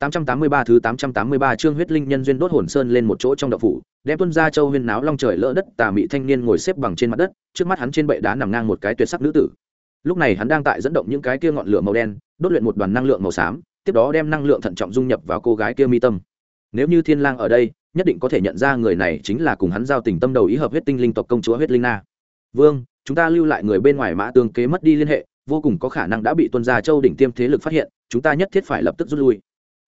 883 thứ 883 chương huyết linh nhân duyên đốt hồn sơn lên một chỗ trong động phủ, đem tuân gia châu huyên náo long trời lỡ đất, tà mị thanh niên ngồi xếp bằng trên mặt đất, trước mắt hắn trên bệ đá nằm ngang một cái tuyệt sắc nữ tử. Lúc này hắn đang tại dẫn động những cái kia ngọn lửa màu đen, đốt luyện một đoàn năng lượng màu xám, tiếp đó đem năng lượng thận trọng dung nhập vào cô gái kia mi tâm. Nếu như Thiên Lang ở đây, nhất định có thể nhận ra người này chính là cùng hắn giao tình tâm đầu ý hợp huyết tinh linh tộc công chúa huyết linh na. Vương, chúng ta lưu lại người bên ngoài mã tương kế mất đi liên hệ, vô cùng có khả năng đã bị tuân gia châu đỉnh tiêm thế lực phát hiện, chúng ta nhất thiết phải lập tức rút lui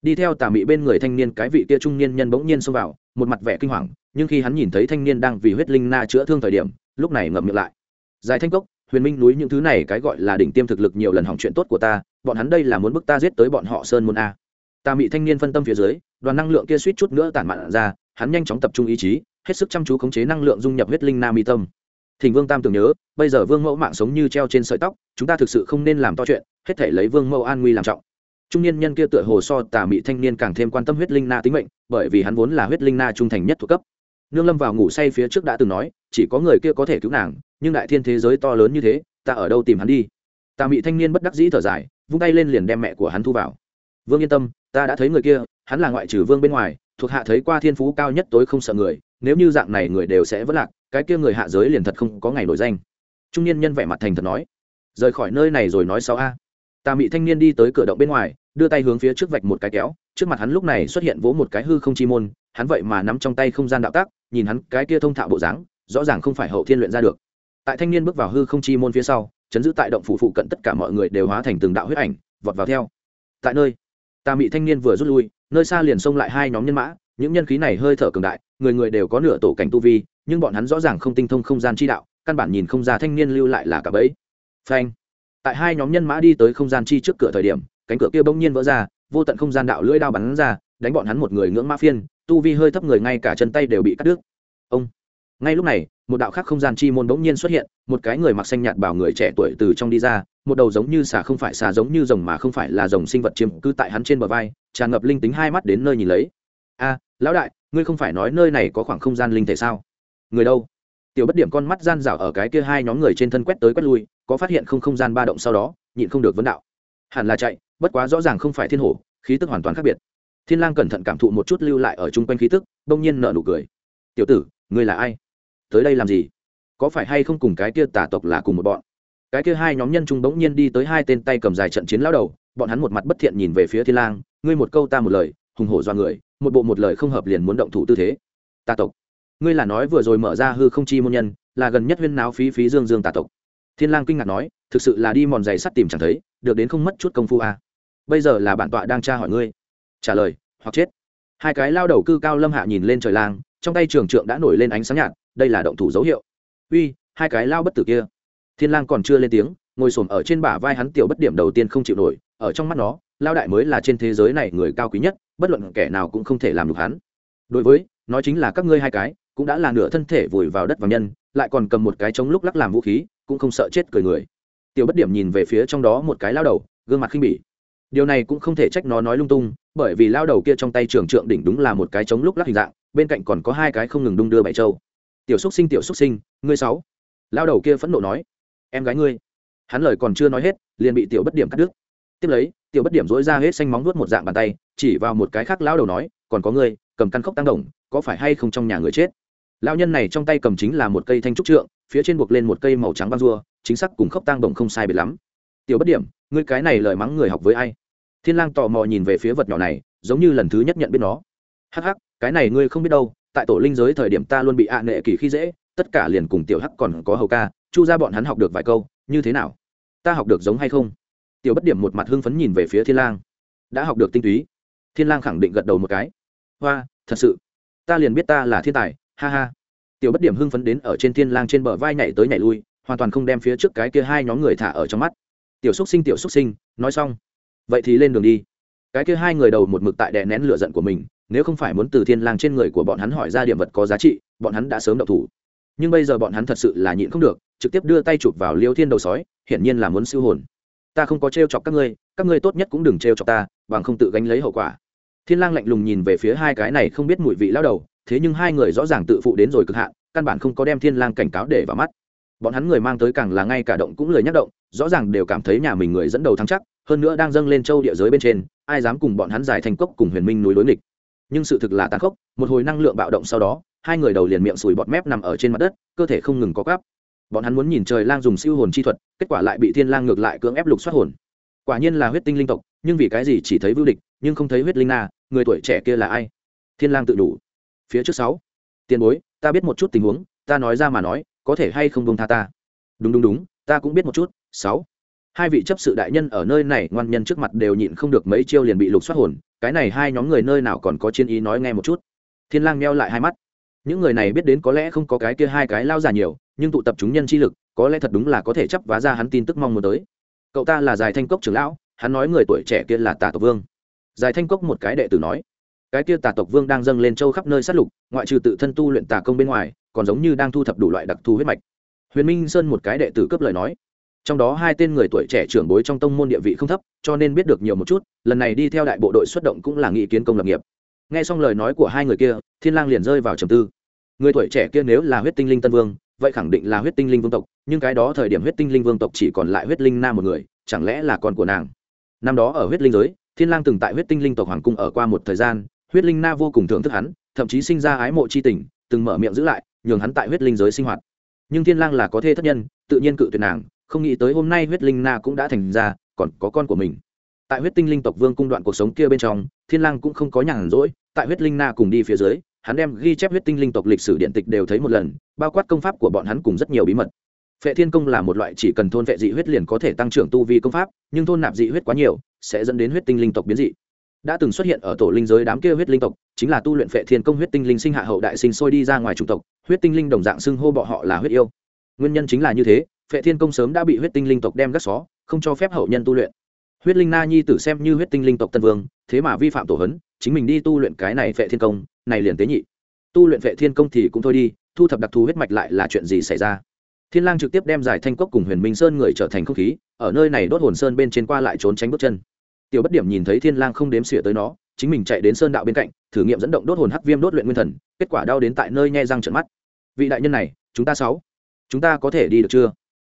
đi theo tà mị bên người thanh niên, cái vị kia trung niên nhân bỗng nhiên xông vào, một mặt vẻ kinh hoàng, nhưng khi hắn nhìn thấy thanh niên đang vì huyết linh na chữa thương thời điểm, lúc này ngậm miệng lại. Dài thanh cốc, huyền minh núi những thứ này cái gọi là đỉnh tiêm thực lực nhiều lần hỏng chuyện tốt của ta, bọn hắn đây là muốn bức ta giết tới bọn họ sơn môn a. Tà mị thanh niên phân tâm phía dưới, đoàn năng lượng kia suýt chút nữa tản mạn ra, hắn nhanh chóng tập trung ý chí, hết sức chăm chú khống chế năng lượng dung nhập huyết linh na mi tâm. Thỉnh vương tam tưởng nhớ, bây giờ vương mẫu mạng sống như treo trên sợi tóc, chúng ta thực sự không nên làm to chuyện, hết thể lấy vương mẫu an nguy làm trọng trung niên nhân kia tựa hồ so tà mị thanh niên càng thêm quan tâm huyết linh na tính mệnh, bởi vì hắn vốn là huyết linh na trung thành nhất thuộc cấp. Nương lâm vào ngủ say phía trước đã từng nói, chỉ có người kia có thể cứu nàng, nhưng đại thiên thế giới to lớn như thế, ta ở đâu tìm hắn đi? Tà mị thanh niên bất đắc dĩ thở dài, vung tay lên liền đem mẹ của hắn thu vào. Vương yên tâm, ta đã thấy người kia, hắn là ngoại trừ vương bên ngoài, thuộc hạ thấy qua thiên phú cao nhất tối không sợ người, nếu như dạng này người đều sẽ vất lạc, cái kia người hạ giới liền thật không có ngày nổi danh. Trung niên nhân vẻ mặt thành thật nói. Rời khỏi nơi này rồi nói sau a. Tà mị thanh niên đi tới cửa động bên ngoài đưa tay hướng phía trước vạch một cái kéo, trước mặt hắn lúc này xuất hiện vỗ một cái hư không chi môn, hắn vậy mà nắm trong tay không gian đạo tác, nhìn hắn cái kia thông thạo bộ dáng, rõ ràng không phải hậu thiên luyện ra được. Tại thanh niên bước vào hư không chi môn phía sau, chấn giữ tại động phủ phụ cận tất cả mọi người đều hóa thành từng đạo huyết ảnh, vọt vào theo. Tại nơi tà mị thanh niên vừa rút lui, nơi xa liền xông lại hai nhóm nhân mã, những nhân khí này hơi thở cường đại, người người đều có nửa tổ cảnh tu vi, nhưng bọn hắn rõ ràng không tinh thông không gian chi đạo, căn bản nhìn không ra thanh niên lưu lại là cả bẫy. Phanh. Tại hai nhóm nhân mã đi tới không gian chi trước cửa thời điểm cánh cửa kia bỗng nhiên vỡ ra, vô tận không gian đạo lưỡi đao bắn ra, đánh bọn hắn một người ngưỡng mã phiên, tu vi hơi thấp người ngay cả chân tay đều bị cắt đứt. Ông! Ngay lúc này, một đạo khác không gian chi môn bỗng nhiên xuất hiện, một cái người mặc xanh nhạt bảo người trẻ tuổi từ trong đi ra, một đầu giống như xà không phải xà giống như rồng mà không phải là rồng sinh vật chiếm cư tại hắn trên bờ vai, tràn ngập linh tính hai mắt đến nơi nhìn lấy. A, lão đại, ngươi không phải nói nơi này có khoảng không gian linh thể sao? Người đâu? Tiểu bất điểm con mắt gian rảo ở cái kia hai nhóm người trên thân quét tới quét lui, có phát hiện không không gian ba động sau đó, nhịn không được vấn đạo hẳn là chạy, bất quá rõ ràng không phải thiên hổ, khí tức hoàn toàn khác biệt. Thiên lang cẩn thận cảm thụ một chút lưu lại ở chung quanh khí tức bỗng nhiên nở nụ cười. Tiểu tử, ngươi là ai? Tới đây làm gì? Có phải hay không cùng cái kia tà tộc là cùng một bọn? Cái kia hai nhóm nhân trung bỗng nhiên đi tới hai tên tay cầm dài trận chiến lão đầu, bọn hắn một mặt bất thiện nhìn về phía thiên lang, ngươi một câu ta một lời, hùng hổ do người, một bộ một lời không hợp liền muốn động thủ tư thế. Tà tộc? Ngươi là nói vừa rồi mở ra hư không chi môn nhân, là gần nhất huyên náo phí phí dương dương tà tộc. Thiên lang kinh ngạc nói, thực sự là đi mòn giày sắt tìm chẳng thấy được đến không mất chút công phu à. bây giờ là bản tọa đang tra hỏi ngươi. Trả lời, hoặc chết. Hai cái lao đầu cư cao lâm hạ nhìn lên trời lang, trong tay trường trượng đã nổi lên ánh sáng nhạt, đây là động thủ dấu hiệu. Uy, hai cái lao bất tử kia. Thiên lang còn chưa lên tiếng, ngồi xổm ở trên bả vai hắn tiểu bất điểm đầu tiên không chịu nổi, ở trong mắt nó, lao đại mới là trên thế giới này người cao quý nhất, bất luận kẻ nào cũng không thể làm được hắn. Đối với, nói chính là các ngươi hai cái, cũng đã là nửa thân thể vùi vào đất và nhân, lại còn cầm một cái chống lúc lắc làm vũ khí, cũng không sợ chết cười người tiểu bất điểm nhìn về phía trong đó một cái lao đầu, gương mặt khinh bỉ. Điều này cũng không thể trách nó nói lung tung, bởi vì lao đầu kia trong tay trường trượng đỉnh đúng là một cái chống lúc lắc hình dạng, bên cạnh còn có hai cái không ngừng đung đưa bảy trâu tiểu xúc sinh, tiểu xúc sinh, ngươi sáu. Lao đầu kia phẫn nộ nói. Em gái ngươi. Hắn lời còn chưa nói hết, liền bị tiểu bất điểm cắt đứt. Tiếp lấy, tiểu bất điểm dối ra hết xanh móng nuốt một dạng bàn tay, chỉ vào một cái khác lao đầu nói, còn có ngươi, cầm căn khốc tăng đồng, có phải hay không trong nhà người chết? Lao nhân này trong tay cầm chính là một cây thanh trúc trượng, phía trên buộc lên một cây màu trắng băng rua, chính xác cùng khốc tang đồng không sai biệt lắm. Tiểu bất điểm, ngươi cái này lời mắng người học với ai? Thiên lang tò mò nhìn về phía vật nhỏ này, giống như lần thứ nhất nhận biết nó. Hắc hắc, cái này ngươi không biết đâu, tại tổ linh giới thời điểm ta luôn bị ạ à nệ kỳ khi dễ, tất cả liền cùng tiểu hắc còn có hầu ca, chu ra bọn hắn học được vài câu, như thế nào? Ta học được giống hay không? Tiểu bất điểm một mặt hưng phấn nhìn về phía thiên lang. Đã học được tinh túy. Thiên lang khẳng định gật đầu một cái. Hoa, thật sự. Ta liền biết ta là thiên tài ha ha. Tiểu bất điểm hưng phấn đến ở trên thiên lang trên bờ vai nhảy tới nhảy lui, hoàn toàn không đem phía trước cái kia hai nhóm người thả ở trong mắt. Tiểu xúc sinh, tiểu xúc sinh, nói xong. Vậy thì lên đường đi. Cái kia hai người đầu một mực tại đè nén lửa giận của mình, nếu không phải muốn từ thiên lang trên người của bọn hắn hỏi ra điểm vật có giá trị, bọn hắn đã sớm động thủ. Nhưng bây giờ bọn hắn thật sự là nhịn không được, trực tiếp đưa tay chụp vào liêu thiên đầu sói, hiển nhiên là muốn siêu hồn. Ta không có trêu chọc các ngươi các ngươi tốt nhất cũng đừng trêu chọc ta, bằng không tự gánh lấy hậu quả. Thiên lang lạnh lùng nhìn về phía hai cái này không biết mùi vị lão đầu thế nhưng hai người rõ ràng tự phụ đến rồi cực hạn, căn bản không có đem thiên lang cảnh cáo để vào mắt. Bọn hắn người mang tới càng là ngay cả động cũng lời nhắc động, rõ ràng đều cảm thấy nhà mình người dẫn đầu thắng chắc, hơn nữa đang dâng lên châu địa giới bên trên, ai dám cùng bọn hắn giải thành cốc cùng huyền minh núi đối nghịch. Nhưng sự thực là tàn khốc, một hồi năng lượng bạo động sau đó, hai người đầu liền miệng sùi bọt mép nằm ở trên mặt đất, cơ thể không ngừng có cắp bọn hắn muốn nhìn trời lang dùng siêu hồn chi thuật, kết quả lại bị thiên lang ngược lại cưỡng ép lục soát hồn. Quả nhiên là huyết tinh linh tộc, nhưng vì cái gì chỉ thấy vưu địch, nhưng không thấy huyết linh na, người tuổi trẻ kia là ai? Thiên lang tự đủ phía trước sáu. Tiền bối, ta biết một chút tình huống, ta nói ra mà nói, có thể hay không bông tha ta? Đúng đúng đúng, ta cũng biết một chút, sáu. Hai vị chấp sự đại nhân ở nơi này, ngoan nhân trước mặt đều nhịn không được mấy chiêu liền bị lục soát hồn, cái này hai nhóm người nơi nào còn có chiến ý nói nghe một chút. Thiên lang meo lại hai mắt. Những người này biết đến có lẽ không có cái kia hai cái lao già nhiều, nhưng tụ tập chúng nhân chi lực, có lẽ thật đúng là có thể chấp vá ra hắn tin tức mong muốn tới. Cậu ta là giải thanh cốc trưởng lão, hắn nói người tuổi trẻ kia là tà tộc vương. Giải thanh cốc một cái đệ tử nói cái kia tà tộc vương đang dâng lên châu khắp nơi sát lục, ngoại trừ tự thân tu luyện tà công bên ngoài, còn giống như đang thu thập đủ loại đặc thù huyết mạch. Huyền minh sơn một cái đệ tử cấp lời nói. Trong đó hai tên người tuổi trẻ trưởng bối trong tông môn địa vị không thấp, cho nên biết được nhiều một chút, lần này đi theo đại bộ đội xuất động cũng là nghị kiến công lập nghiệp. Nghe xong lời nói của hai người kia, thiên lang liền rơi vào trầm tư. Người tuổi trẻ kia nếu là huyết tinh linh tân vương, vậy khẳng định là huyết tinh linh vương tộc, nhưng cái đó thời điểm huyết tinh linh vương tộc chỉ còn lại huyết linh nam một người, chẳng lẽ là con của nàng? Năm đó ở huyết linh giới, thiên lang từng tại huyết tinh linh tộc hoàng cung ở qua một thời gian huyết linh na vô cùng thưởng thức hắn, thậm chí sinh ra ái mộ chi tình, từng mở miệng giữ lại, nhường hắn tại huyết linh giới sinh hoạt. Nhưng thiên lang là có thê thất nhân, tự nhiên cự tuyệt nàng, không nghĩ tới hôm nay huyết linh na cũng đã thành ra, còn có con của mình. Tại huyết tinh linh tộc vương cung đoạn cuộc sống kia bên trong, thiên lang cũng không có nhàn rỗi, tại huyết linh na cùng đi phía dưới, hắn đem ghi chép huyết tinh linh tộc lịch sử điện tịch đều thấy một lần, bao quát công pháp của bọn hắn cùng rất nhiều bí mật. Phệ thiên công là một loại chỉ cần thôn phệ dị huyết liền có thể tăng trưởng tu vi công pháp, nhưng thôn nạp dị huyết quá nhiều, sẽ dẫn đến huyết tinh linh tộc biến dị đã từng xuất hiện ở tổ linh giới đám kia huyết linh tộc, chính là tu luyện phệ thiên công huyết tinh linh sinh hạ hậu đại sinh sôi đi ra ngoài chủng tộc, huyết tinh linh đồng dạng xưng hô bọ họ là huyết yêu. Nguyên nhân chính là như thế, phệ thiên công sớm đã bị huyết tinh linh tộc đem gắt xó, không cho phép hậu nhân tu luyện. Huyết linh na nhi tử xem như huyết tinh linh tộc tân vương, thế mà vi phạm tổ hấn, chính mình đi tu luyện cái này phệ thiên công, này liền tế nhị. Tu luyện phệ thiên công thì cũng thôi đi, thu thập đặc thù huyết mạch lại là chuyện gì xảy ra? Thiên lang trực tiếp đem giải thanh cốc cùng huyền minh sơn người trở thành không khí, ở nơi này đốt hồn sơn bên trên qua lại trốn tránh bước chân tiểu bất điểm nhìn thấy thiên lang không đếm xỉa tới nó, chính mình chạy đến sơn đạo bên cạnh, thử nghiệm dẫn động đốt hồn hắc viêm đốt luyện nguyên thần, kết quả đau đến tại nơi nhe răng trợn mắt. Vị đại nhân này, chúng ta sáu, chúng ta có thể đi được chưa?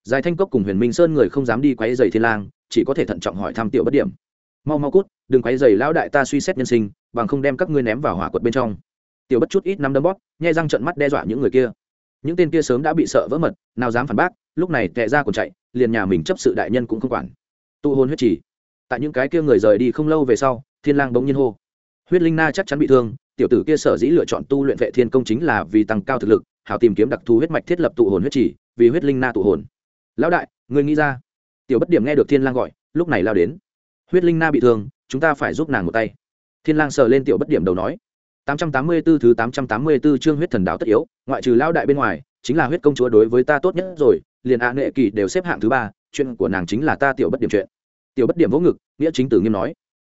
Giải thanh cốc cùng huyền minh sơn người không dám đi quấy giày thiên lang, chỉ có thể thận trọng hỏi thăm tiểu bất điểm. Mau mau cút, đừng quấy giày lão đại ta suy xét nhân sinh, bằng không đem các ngươi ném vào hỏa quật bên trong. Tiểu bất chút ít năm đấm bóp nhai răng trợn mắt đe dọa những người kia. Những tên kia sớm đã bị sợ vỡ mật, nào dám phản bác, lúc này tệ ra còn chạy, liền nhà mình chấp sự đại nhân cũng không quản. Tụ hôn huyết chỉ tại những cái kia người rời đi không lâu về sau thiên lang bỗng nhiên hô. Huyết linh na chắc chắn bị thương tiểu tử kia sở dĩ lựa chọn tu luyện vệ thiên công chính là vì tăng cao thực lực hảo tìm kiếm đặc thù huyết mạch thiết lập tụ hồn huyết chỉ vì huyết linh na tụ hồn. Lão đại người nghĩ ra. Tiểu bất điểm nghe được thiên lang gọi lúc này lao đến. Huyết linh na bị thương chúng ta phải giúp nàng một tay. Thiên lang sờ lên tiểu bất điểm đầu nói. 884 thứ 884 chương huyết thần đạo tất yếu, ngoại trừ lão đại bên ngoài, chính là huyết công chúa đối với ta tốt nhất rồi, liền A Nghệ Kỳ đều xếp hạng thứ ba, chuyện của nàng chính là ta tiểu bất điểm chuyện. Tiểu bất điểm vỗ ngực, nghĩa chính tử nghiêm nói,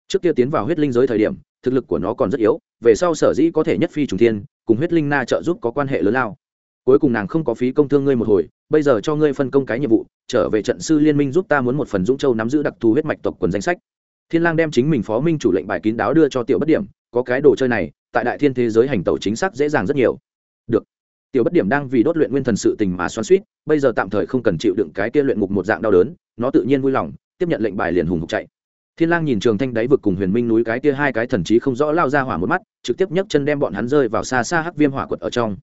trước kia tiến vào huyết linh giới thời điểm, thực lực của nó còn rất yếu, về sau sở dĩ có thể nhất phi trùng thiên, cùng huyết linh na trợ giúp có quan hệ lớn lao. Cuối cùng nàng không có phí công thương ngươi một hồi, bây giờ cho ngươi phân công cái nhiệm vụ, trở về trận sư liên minh giúp ta muốn một phần dũng châu nắm giữ đặc thù huyết mạch tộc quần danh sách. Thiên Lang đem chính mình phó minh chủ lệnh bài kín đáo đưa cho tiểu bất điểm, có cái đồ chơi này, tại đại thiên thế giới hành tẩu chính xác dễ dàng rất nhiều được tiểu bất điểm đang vì đốt luyện nguyên thần sự tình mà xoắn suýt bây giờ tạm thời không cần chịu đựng cái kia luyện ngục một dạng đau đớn nó tự nhiên vui lòng tiếp nhận lệnh bài liền hùng hục chạy. Thiên lang nhìn trường thanh đáy vực cùng huyền minh núi cái kia hai cái thần trí không rõ lao ra hỏa một mắt, trực tiếp nhấc chân đem bọn hắn rơi vào xa xa hắc viêm hỏa quật ở trong.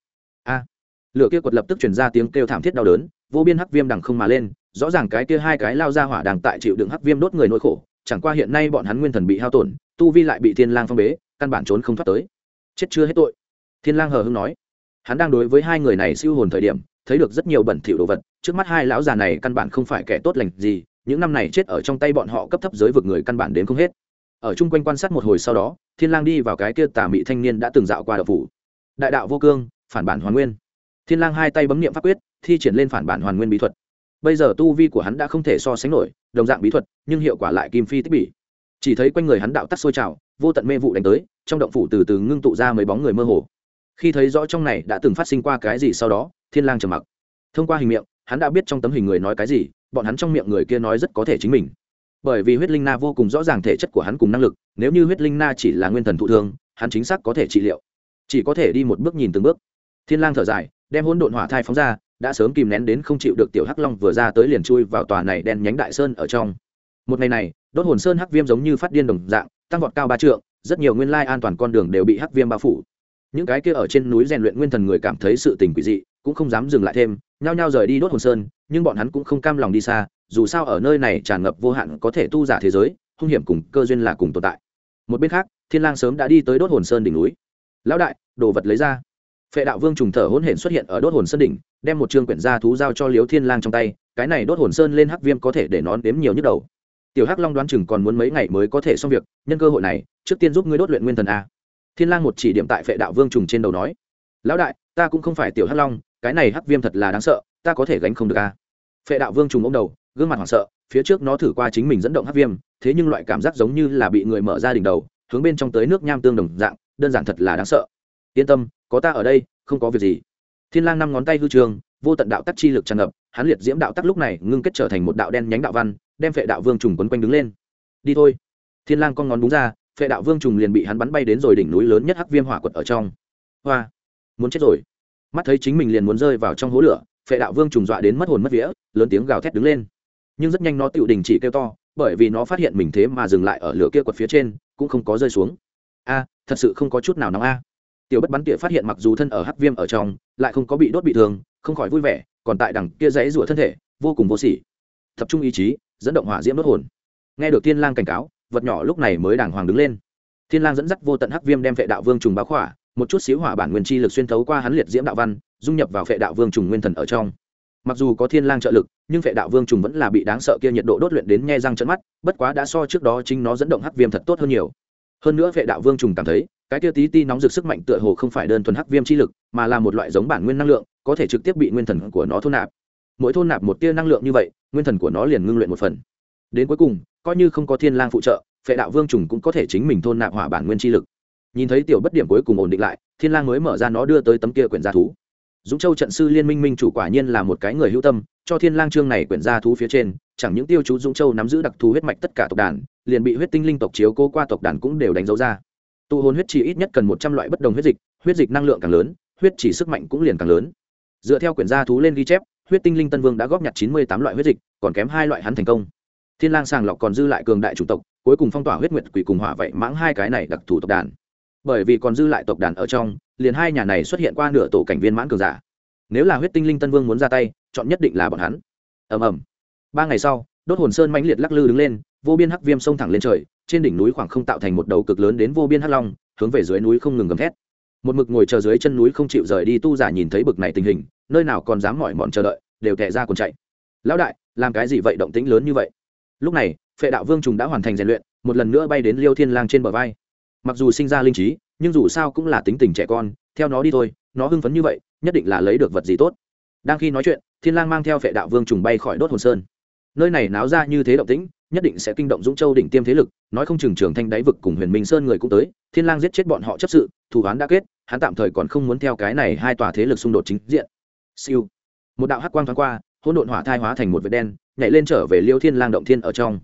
A! Lửa kia quật lập tức truyền ra tiếng kêu thảm thiết đau đớn, vô biên hắc viêm đằng không mà lên, rõ ràng cái kia hai cái lao ra hỏa đang tại chịu đựng hắc viêm đốt người nỗi khổ, chẳng qua hiện nay bọn hắn nguyên thần bị hao tổn, tu vi lại bị thiên lang phong bế, căn bản trốn không thoát tới. Chết chưa hết tội. Thiên lang hờ hững nói. Hắn đang đối với hai người này siêu hồn thời điểm, thấy được rất nhiều bẩn thỉu đồ vật, trước mắt hai lão già này căn bản không phải kẻ tốt lành gì những năm này chết ở trong tay bọn họ cấp thấp giới vực người căn bản đến không hết. Ở chung quanh quan sát một hồi sau đó, thiên lang đi vào cái kia tà mị thanh niên đã từng dạo qua đạo phủ. Đại đạo vô cương, phản bản hoàn nguyên. Thiên lang hai tay bấm niệm pháp quyết, thi triển lên phản bản hoàn nguyên bí thuật. Bây giờ tu vi của hắn đã không thể so sánh nổi, đồng dạng bí thuật, nhưng hiệu quả lại kim phi tích bỉ. Chỉ thấy quanh người hắn đạo tắc sôi trào, vô tận mê vụ đánh tới, trong động phủ từ từ ngưng tụ ra mấy bóng người mơ hồ. Khi thấy rõ trong này đã từng phát sinh qua cái gì sau đó, thiên lang trầm mặc. Thông qua hình miệng, hắn đã biết trong tấm hình người nói cái gì bọn hắn trong miệng người kia nói rất có thể chính mình. Bởi vì huyết linh na vô cùng rõ ràng thể chất của hắn cùng năng lực, nếu như huyết linh na chỉ là nguyên thần thụ thương, hắn chính xác có thể trị liệu. Chỉ có thể đi một bước nhìn từng bước. Thiên lang thở dài, đem hỗn độn hỏa thai phóng ra, đã sớm kìm nén đến không chịu được tiểu hắc long vừa ra tới liền chui vào tòa này đen nhánh đại sơn ở trong. Một ngày này, đốt hồn sơn hắc viêm giống như phát điên đồng dạng, tăng vọt cao ba trượng, rất nhiều nguyên lai an toàn con đường đều bị hắc viêm bao phủ. Những cái kia ở trên núi rèn luyện nguyên thần người cảm thấy sự tình quỷ dị cũng không dám dừng lại thêm, nhao nhao rời đi đốt hồn sơn, nhưng bọn hắn cũng không cam lòng đi xa, dù sao ở nơi này tràn ngập vô hạn có thể tu giả thế giới, hung hiểm cùng cơ duyên là cùng tồn tại. Một bên khác, thiên lang sớm đã đi tới đốt hồn sơn đỉnh núi. Lão đại, đồ vật lấy ra. Phệ đạo vương trùng thở hỗn hển xuất hiện ở đốt hồn sơn đỉnh, đem một trương quyển gia thú giao cho liếu thiên lang trong tay, cái này đốt hồn sơn lên hắc viêm có thể để nó đếm nhiều nhức đầu. Tiểu hắc long đoán chừng còn muốn mấy ngày mới có thể xong việc, nhân cơ hội này, trước tiên giúp ngươi đốt luyện nguyên thần a. Thiên lang một chỉ điểm tại phệ đạo vương trùng trên đầu nói. Lão đại, ta cũng không phải tiểu hắc long cái này hắc viêm thật là đáng sợ, ta có thể gánh không được a. Phệ đạo vương trùng ông đầu, gương mặt hoảng sợ, phía trước nó thử qua chính mình dẫn động hắc viêm, thế nhưng loại cảm giác giống như là bị người mở ra đỉnh đầu, hướng bên trong tới nước nham tương đồng dạng, đơn giản thật là đáng sợ. Yên tâm, có ta ở đây, không có việc gì. Thiên lang năm ngón tay hư trường, vô tận đạo tắc chi lực tràn ngập, hắn liệt diễm đạo tắc lúc này ngưng kết trở thành một đạo đen nhánh đạo văn, đem phệ đạo vương trùng quấn quanh đứng lên. Đi thôi. Thiên lang con ngón đúng ra, phệ đạo vương trùng liền bị hắn bắn bay đến rồi đỉnh núi lớn nhất hắc viêm hỏa quật ở trong. Hoa. Muốn chết rồi mắt thấy chính mình liền muốn rơi vào trong hố lửa, phệ đạo vương trùng dọa đến mất hồn mất vía, lớn tiếng gào thét đứng lên. Nhưng rất nhanh nó tự đình chỉ kêu to, bởi vì nó phát hiện mình thế mà dừng lại ở lửa kia quật phía trên, cũng không có rơi xuống. A, thật sự không có chút nào nóng a. Tiểu bất bắn tỉa phát hiện mặc dù thân ở hắc viêm ở trong, lại không có bị đốt bị thương, không khỏi vui vẻ, còn tại đằng kia dãy rủa thân thể, vô cùng vô sỉ. Tập trung ý chí, dẫn động hỏa diễm đốt hồn. Nghe được thiên lang cảnh cáo, vật nhỏ lúc này mới đàng hoàng đứng lên. Thiên lang dẫn dắt vô tận hắc viêm đem vệ đạo vương trùng báo khỏa một chút xíu hỏa bản nguyên chi lực xuyên thấu qua hắn liệt diễm đạo văn, dung nhập vào vệ đạo vương trùng nguyên thần ở trong. Mặc dù có thiên lang trợ lực, nhưng vệ đạo vương trùng vẫn là bị đáng sợ kia nhiệt độ đốt luyện đến nhe răng trợn mắt, bất quá đã so trước đó chính nó dẫn động hắc viêm thật tốt hơn nhiều. Hơn nữa vệ đạo vương trùng cảm thấy, cái kia tí ti nóng rực sức mạnh tựa hồ không phải đơn thuần hắc viêm chi lực, mà là một loại giống bản nguyên năng lượng, có thể trực tiếp bị nguyên thần của nó thôn nạp. Mỗi thôn nạp một tia năng lượng như vậy, nguyên thần của nó liền ngưng luyện một phần. Đến cuối cùng, coi như không có thiên lang phụ trợ, phệ đạo vương trùng cũng có thể chính mình thôn nạp hỏa bản nguyên chi lực nhìn thấy tiểu bất điểm cuối cùng ổn định lại, thiên lang mới mở ra nó đưa tới tấm kia quyển gia thú. Dũng châu trận sư liên minh minh chủ quả nhiên là một cái người hữu tâm, cho thiên lang trương này quyển gia thú phía trên, chẳng những tiêu chú dũng châu nắm giữ đặc thù huyết mạch tất cả tộc đàn, liền bị huyết tinh linh tộc chiếu cố qua tộc đàn cũng đều đánh dấu ra. Tụ hồn huyết chỉ ít nhất cần một trăm loại bất đồng huyết dịch huyết dịch năng lượng càng lớn, huyết chỉ sức mạnh cũng liền càng lớn. Dựa theo quyển gia thú lên ghi chép, huyết tinh linh tân vương đã góp nhặt chín mươi tám loại huyết dịch, còn kém hai loại hắn thành công. Thiên lang sàng lọc còn dư lại cường đại chủ tộc, cuối cùng phong tỏa huyết nguyệt quỷ cùng hỏa vậy mãng hai cái này đặc thù tộc đàn bởi vì còn dư lại tộc đàn ở trong, liền hai nhà này xuất hiện qua nửa tổ cảnh viên mãn cường giả. Nếu là huyết tinh linh tân vương muốn ra tay, chọn nhất định là bọn hắn. Ầm ầm. Ba ngày sau, đốt hồn sơn mãnh liệt lắc lư đứng lên, vô biên hắc viêm sông thẳng lên trời, trên đỉnh núi khoảng không tạo thành một đầu cực lớn đến vô biên hắc long, hướng về dưới núi không ngừng gầm thét. Một mực ngồi chờ dưới chân núi không chịu rời đi tu giả nhìn thấy bực này tình hình, nơi nào còn dám mỏi mòn chờ đợi, đều tệ ra còn chạy. Lão đại, làm cái gì vậy động tĩnh lớn như vậy? Lúc này, phệ đạo vương trùng đã hoàn thành rèn luyện, một lần nữa bay đến liêu thiên lang trên bờ vai mặc dù sinh ra linh trí, nhưng dù sao cũng là tính tình trẻ con, theo nó đi thôi, nó hưng phấn như vậy, nhất định là lấy được vật gì tốt. Đang khi nói chuyện, thiên lang mang theo vệ đạo vương trùng bay khỏi đốt hồn sơn. Nơi này náo ra như thế động tĩnh, nhất định sẽ kinh động dũng châu đỉnh tiêm thế lực, nói không chừng trường thanh đáy vực cùng huyền minh sơn người cũng tới, thiên lang giết chết bọn họ chấp sự thủ án đã kết, hắn tạm thời còn không muốn theo cái này hai tòa thế lực xung đột chính diện. Siêu. Một đạo hắc quang thoáng qua, hỗn độn hỏa thai hóa thành một vệt đen, nhảy lên trở về liêu thiên lang động thiên ở trong.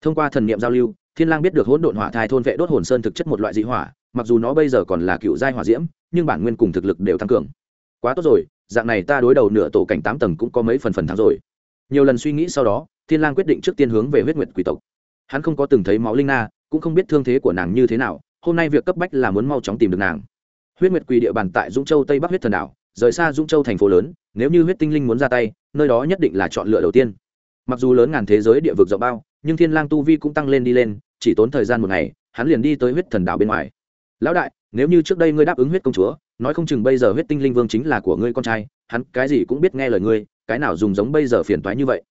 Thông qua thần niệm giao lưu thiên lang biết được hỗn độn hỏa thai thôn vệ đốt hồn sơn thực chất một loại dị hỏa, mặc dù nó bây giờ còn là cựu giai hỏa diễm, nhưng bản nguyên cùng thực lực đều tăng cường. Quá tốt rồi, dạng này ta đối đầu nửa tổ cảnh tám tầng cũng có mấy phần phần thắng rồi. Nhiều lần suy nghĩ sau đó, thiên lang quyết định trước tiên hướng về huyết nguyệt quỷ tộc. Hắn không có từng thấy máu linh na, cũng không biết thương thế của nàng như thế nào, hôm nay việc cấp bách là muốn mau chóng tìm được nàng. Huyết nguyệt quỷ địa bàn tại dũng châu tây bắc huyết thần đảo, rời xa dũng châu thành phố lớn, nếu như huyết tinh linh muốn ra tay, nơi đó nhất định là chọn lựa đầu tiên. Mặc dù lớn ngàn thế giới địa vực rộng bao, nhưng thiên lang tu vi cũng tăng lên đi lên chỉ tốn thời gian một ngày, hắn liền đi tới huyết thần đảo bên ngoài. Lão đại, nếu như trước đây ngươi đáp ứng huyết công chúa, nói không chừng bây giờ huyết tinh linh vương chính là của ngươi con trai, hắn cái gì cũng biết nghe lời ngươi, cái nào dùng giống bây giờ phiền toái như vậy?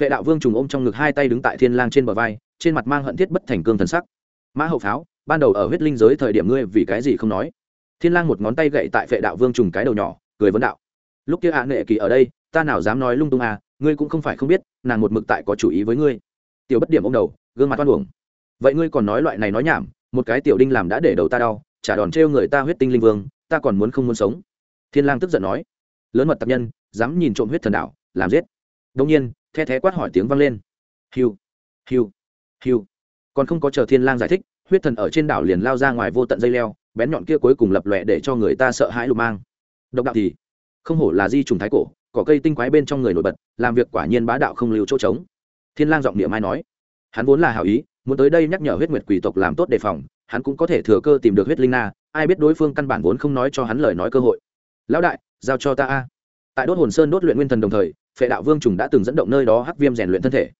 Phệ đạo vương trùng ôm trong ngực hai tay đứng tại thiên lang trên bờ vai, trên mặt mang hận thiết bất thành cương thần sắc. Mã hậu pháo, ban đầu ở huyết linh giới thời điểm ngươi vì cái gì không nói? Thiên lang một ngón tay gậy tại phệ đạo vương trùng cái đầu nhỏ, cười vấn đạo. Lúc kia ạ nệ kỳ ở đây, ta nào dám nói lung tung à ngươi cũng không phải không biết, nàng một mực tại có chủ ý với ngươi. Tiểu bất điểm ông đầu, gương mặt oan uổng vậy ngươi còn nói loại này nói nhảm, một cái tiểu đinh làm đã để đầu ta đau trả đòn trêu người ta huyết tinh linh vương, ta còn muốn không muốn sống. Thiên lang tức giận nói. Lớn mật tập nhân, dám nhìn trộm huyết thần đạo, làm giết. Đông nhiên, the thé quát hỏi tiếng vang lên. Hiu hiu hiu. Còn không có chờ thiên lang giải thích, huyết thần ở trên đảo liền lao ra ngoài vô tận dây leo, bén nhọn kia cuối cùng lập lòe để cho người ta sợ hãi lục mang. Độc đạo thì không hổ là di trùng thái cổ, cỏ cây tinh quái bên trong người nổi bật, làm việc quả nhiên bá đạo không lưu chỗ trống. Thiên lang giọng niệm mai nói. Hắn vốn là hảo ý muốn tới đây nhắc nhở huyết nguyệt quỷ tộc làm tốt đề phòng, hắn cũng có thể thừa cơ tìm được huyết linh na, ai biết đối phương căn bản vốn không nói cho hắn lời nói cơ hội. Lão đại, giao cho ta a. Tại đốt hồn sơn đốt luyện nguyên thần đồng thời, phệ đạo vương trùng đã từng dẫn động nơi đó hắc viêm rèn luyện thân thể.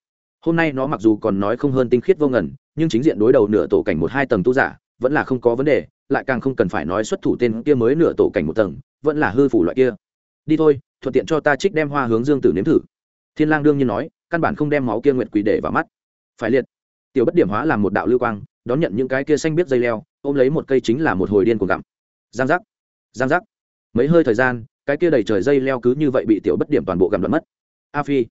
Hôm nay nó mặc dù còn nói không hơn tinh khiết vô ngần, nhưng chính diện đối đầu nửa tổ cảnh một hai tầng tu giả, vẫn là không có vấn đề, lại càng không cần phải nói xuất thủ tên kia mới nửa tổ cảnh một tầng, vẫn là hư phủ loại kia. Đi thôi, thuận tiện cho ta trích đem hoa hướng dương tử nếm thử. Thiên lang đương nhiên nói, căn bản không đem máu kia nguyệt quỷ để vào mắt. Phải liệt tiểu bất điểm hóa làm một đạo lưu quang, đón nhận những cái kia xanh biết dây leo, ôm lấy một cây chính là một hồi điên cuồng gặm. Giang giác giang giác. Mấy hơi thời gian, cái kia đầy trời dây leo cứ như vậy bị tiểu bất điểm toàn bộ gặm đoạn mất. A phi,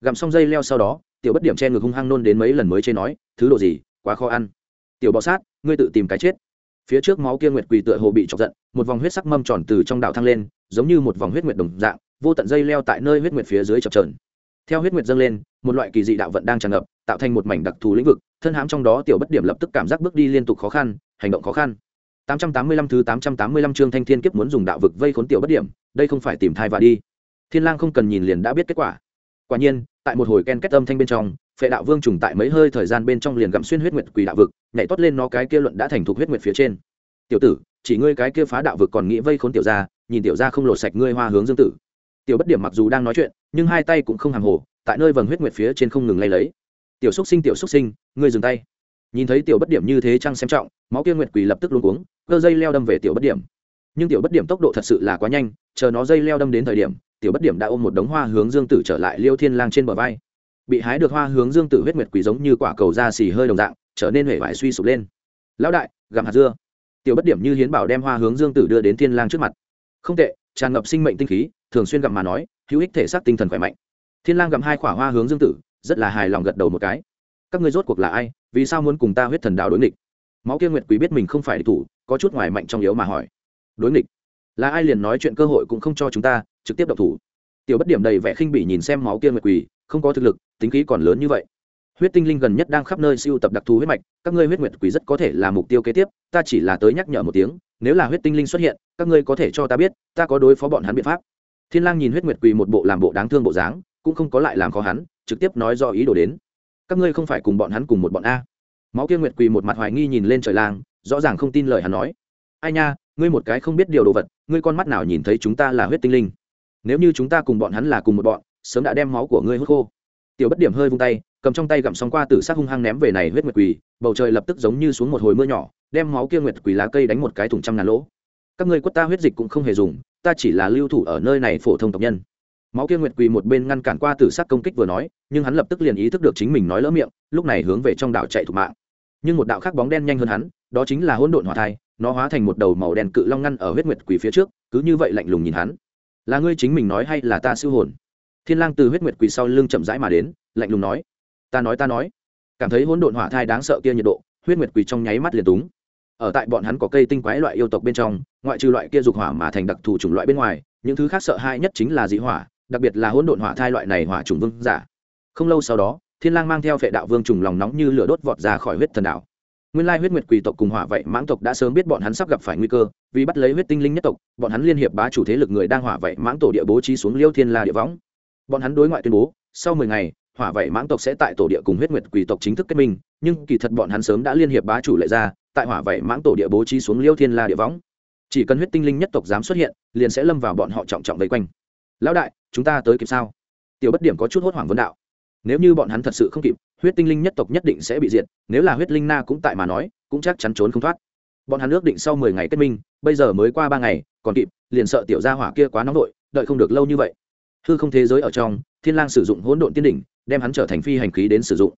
gặm xong dây leo sau đó, tiểu bất điểm che ngực hung hăng nôn đến mấy lần mới chê nói, thứ đồ gì, quá khó ăn. Tiểu bọ sát, ngươi tự tìm cái chết. Phía trước máu kia nguyệt quỳ tựa hồ bị chọc giận, một vòng huyết sắc mâm tròn từ trong đạo thăng lên, giống như một vòng huyết nguyệt đồng dạng, vô tận dây leo tại nơi huyết nguyệt phía dưới chập trờn theo huyết nguyệt dâng lên, một loại kỳ dị đạo vận đang tràn ngập, tạo thành một mảnh đặc thù lĩnh vực thân hãm trong đó tiểu bất điểm lập tức cảm giác bước đi liên tục khó khăn, hành động khó khăn. 885 thứ 885 chương thanh thiên kiếp muốn dùng đạo vực vây khốn tiểu bất điểm, đây không phải tìm thai và đi. Thiên lang không cần nhìn liền đã biết kết quả. Quả nhiên, tại một hồi ken kết âm thanh bên trong, phệ đạo vương trùng tại mấy hơi thời gian bên trong liền gặm xuyên huyết nguyệt quỷ đạo vực, nhảy toát lên nó cái kia luận đã thành thục huyết nguyệt phía trên. Tiểu tử, chỉ ngươi cái kia phá đạo vực còn nghĩ vây khốn tiểu gia, nhìn tiểu gia không lột sạch ngươi hoa hướng dương tử. Tiểu bất điểm mặc dù đang nói chuyện, nhưng hai tay cũng không hàng hồ, tại nơi vầng huyết nguyệt phía trên không ngừng lay lấy tiểu xúc sinh, tiểu xúc sinh, ngươi dừng tay. Nhìn thấy tiểu bất điểm như thế trăng xem trọng, máu kia nguyệt Quỳ lập tức luôn cuống, cơ dây leo đâm về tiểu bất điểm. Nhưng tiểu bất điểm tốc độ thật sự là quá nhanh, chờ nó dây leo đâm đến thời điểm, tiểu bất điểm đã ôm một đống hoa hướng dương tử trở lại liêu thiên lang trên bờ vai. Bị hái được hoa hướng dương tử huyết nguyệt Quỳ giống như quả cầu da xì hơi đồng dạng, trở nên hể vải suy sụp lên. Lão đại gặm hạt dưa. Tiểu bất điểm như hiến bảo đem hoa hướng dương tử đưa đến thiên lang trước mặt. Không tệ, tràn ngập sinh mệnh tinh khí, thường xuyên gặm mà nói, hữu ích thể xác tinh thần khỏe mạnh. Thiên lang gặm hai quả hoa hướng dương tử rất là hài lòng gật đầu một cái. Các ngươi rốt cuộc là ai? Vì sao muốn cùng ta huyết thần đạo đối nghịch? Máu kia nguyệt quý biết mình không phải địch thủ, có chút ngoài mạnh trong yếu mà hỏi. Đối nghịch? Là ai liền nói chuyện cơ hội cũng không cho chúng ta, trực tiếp độc thủ. Tiểu bất điểm đầy vẻ khinh bỉ nhìn xem máu kia nguyệt quỳ, không có thực lực, tính khí còn lớn như vậy. Huyết tinh linh gần nhất đang khắp nơi siêu tập đặc thù huyết mạch, các ngươi huyết nguyệt quỷ rất có thể là mục tiêu kế tiếp, ta chỉ là tới nhắc nhở một tiếng, nếu là huyết tinh linh xuất hiện, các ngươi có thể cho ta biết, ta có đối phó bọn hắn biện pháp. Thiên lang nhìn huyết nguyệt quỷ một bộ làm bộ đáng thương bộ dáng, cũng không có lại làm khó hắn trực tiếp nói do ý đồ đến. Các ngươi không phải cùng bọn hắn cùng một bọn a. Máu kia nguyệt quỳ một mặt hoài nghi nhìn lên trời lang, rõ ràng không tin lời hắn nói. Ai nha, ngươi một cái không biết điều đồ vật, ngươi con mắt nào nhìn thấy chúng ta là huyết tinh linh? Nếu như chúng ta cùng bọn hắn là cùng một bọn, sớm đã đem máu của ngươi hút khô. Tiểu bất điểm hơi vung tay, cầm trong tay gặm xong qua tử sát hung hăng ném về này huyết nguyệt quỳ, bầu trời lập tức giống như xuống một hồi mưa nhỏ, đem máu kia nguyệt quỳ lá cây đánh một cái thùng trăm ngàn lỗ. Các ngươi quất ta huyết dịch cũng không hề dùng, ta chỉ là lưu thủ ở nơi này phổ thông tộc nhân máu kia nguyệt quỳ một bên ngăn cản qua tử sát công kích vừa nói, nhưng hắn lập tức liền ý thức được chính mình nói lỡ miệng, lúc này hướng về trong đảo chạy thục mạng. Nhưng một đạo khác bóng đen nhanh hơn hắn, đó chính là hỗn độn hỏa thai, nó hóa thành một đầu màu đen cự long ngăn ở huyết nguyệt quỳ phía trước, cứ như vậy lạnh lùng nhìn hắn. Là ngươi chính mình nói hay là ta siêu hồn? Thiên lang từ huyết nguyệt quỳ sau lưng chậm rãi mà đến, lạnh lùng nói, ta nói ta nói. Cảm thấy hỗn độn hỏa thai đáng sợ kia nhiệt độ, huyết nguyệt quỳ trong nháy mắt liền túng. Ở tại bọn hắn có cây tinh quái loại yêu tộc bên trong, ngoại trừ loại kia dục hỏa mà thành đặc thù chủng loại bên ngoài, những thứ khác sợ hãi nhất chính là dị hỏa đặc biệt là hỗn độn hỏa thai loại này hỏa trùng vương giả. Không lâu sau đó, thiên lang mang theo phệ đạo vương trùng lòng nóng như lửa đốt vọt ra khỏi huyết thần đảo. Nguyên lai huyết nguyệt quỷ tộc cùng hỏa vậy mãng tộc đã sớm biết bọn hắn sắp gặp phải nguy cơ, vì bắt lấy huyết tinh linh nhất tộc, bọn hắn liên hiệp bá chủ thế lực người đang hỏa vậy mãng tổ địa bố trí xuống liêu thiên la địa võng. Bọn hắn đối ngoại tuyên bố, sau mười ngày, hỏa vậy mãng tộc sẽ tại tổ địa cùng huyết nguyệt quỷ tộc chính thức kết minh, nhưng kỳ thật bọn hắn sớm đã liên hiệp bá chủ lệ ra, tại hỏa vậy mãng tổ địa bố trí xuống liêu thiên la địa võng. Chỉ cần huyết tinh linh nhất tộc dám xuất hiện, liền sẽ lâm vào bọn họ trọng trọng vây quanh lão đại, chúng ta tới kịp sao? Tiểu bất điểm có chút hốt hoảng vấn đạo. Nếu như bọn hắn thật sự không kịp, huyết tinh linh nhất tộc nhất định sẽ bị diệt, nếu là huyết linh na cũng tại mà nói, cũng chắc chắn trốn không thoát. Bọn hắn ước định sau mười ngày kết minh, bây giờ mới qua ba ngày, còn kịp, liền sợ tiểu gia hỏa kia quá nóng đội đợi không được lâu như vậy. Hư không thế giới ở trong, thiên lang sử dụng hỗn độn tiên đỉnh, đem hắn trở thành phi hành khí đến sử dụng.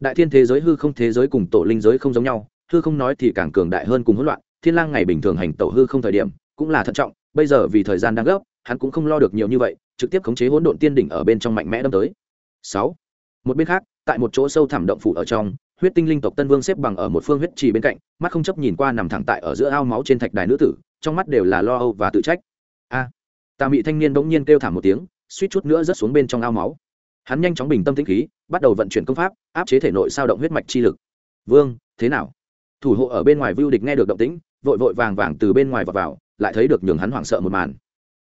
Đại thiên thế giới, hư không thế giới cùng tổ linh giới không giống nhau, hư không nói thì càng cường đại hơn cùng hỗn loạn, thiên lang ngày bình thường hành tẩu hư không thời điểm, cũng là thận trọng, bây giờ vì thời gian đang gấp hắn cũng không lo được nhiều như vậy trực tiếp khống chế hỗn độn tiên đỉnh ở bên trong mạnh mẽ đâm tới. Sáu. Một bên khác tại một chỗ sâu thẳm động phủ ở trong huyết tinh linh tộc tân vương xếp bằng ở một phương huyết trì bên cạnh mắt không chấp nhìn qua nằm thẳng tại ở giữa ao máu trên thạch đài nữ tử trong mắt đều là lo âu và tự trách. A. À, tà mị thanh niên bỗng nhiên kêu thảm một tiếng suýt chút nữa rớt xuống bên trong ao máu. Hắn nhanh chóng bình tâm tĩnh khí bắt đầu vận chuyển công pháp áp chế thể nội sao động huyết mạch chi lực. Vương thế nào? Thủ hộ ở bên ngoài vưu địch nghe được động tĩnh vội vội vàng vàng từ bên ngoài vào, vào lại thấy được nhường hắn hoảng sợ một màn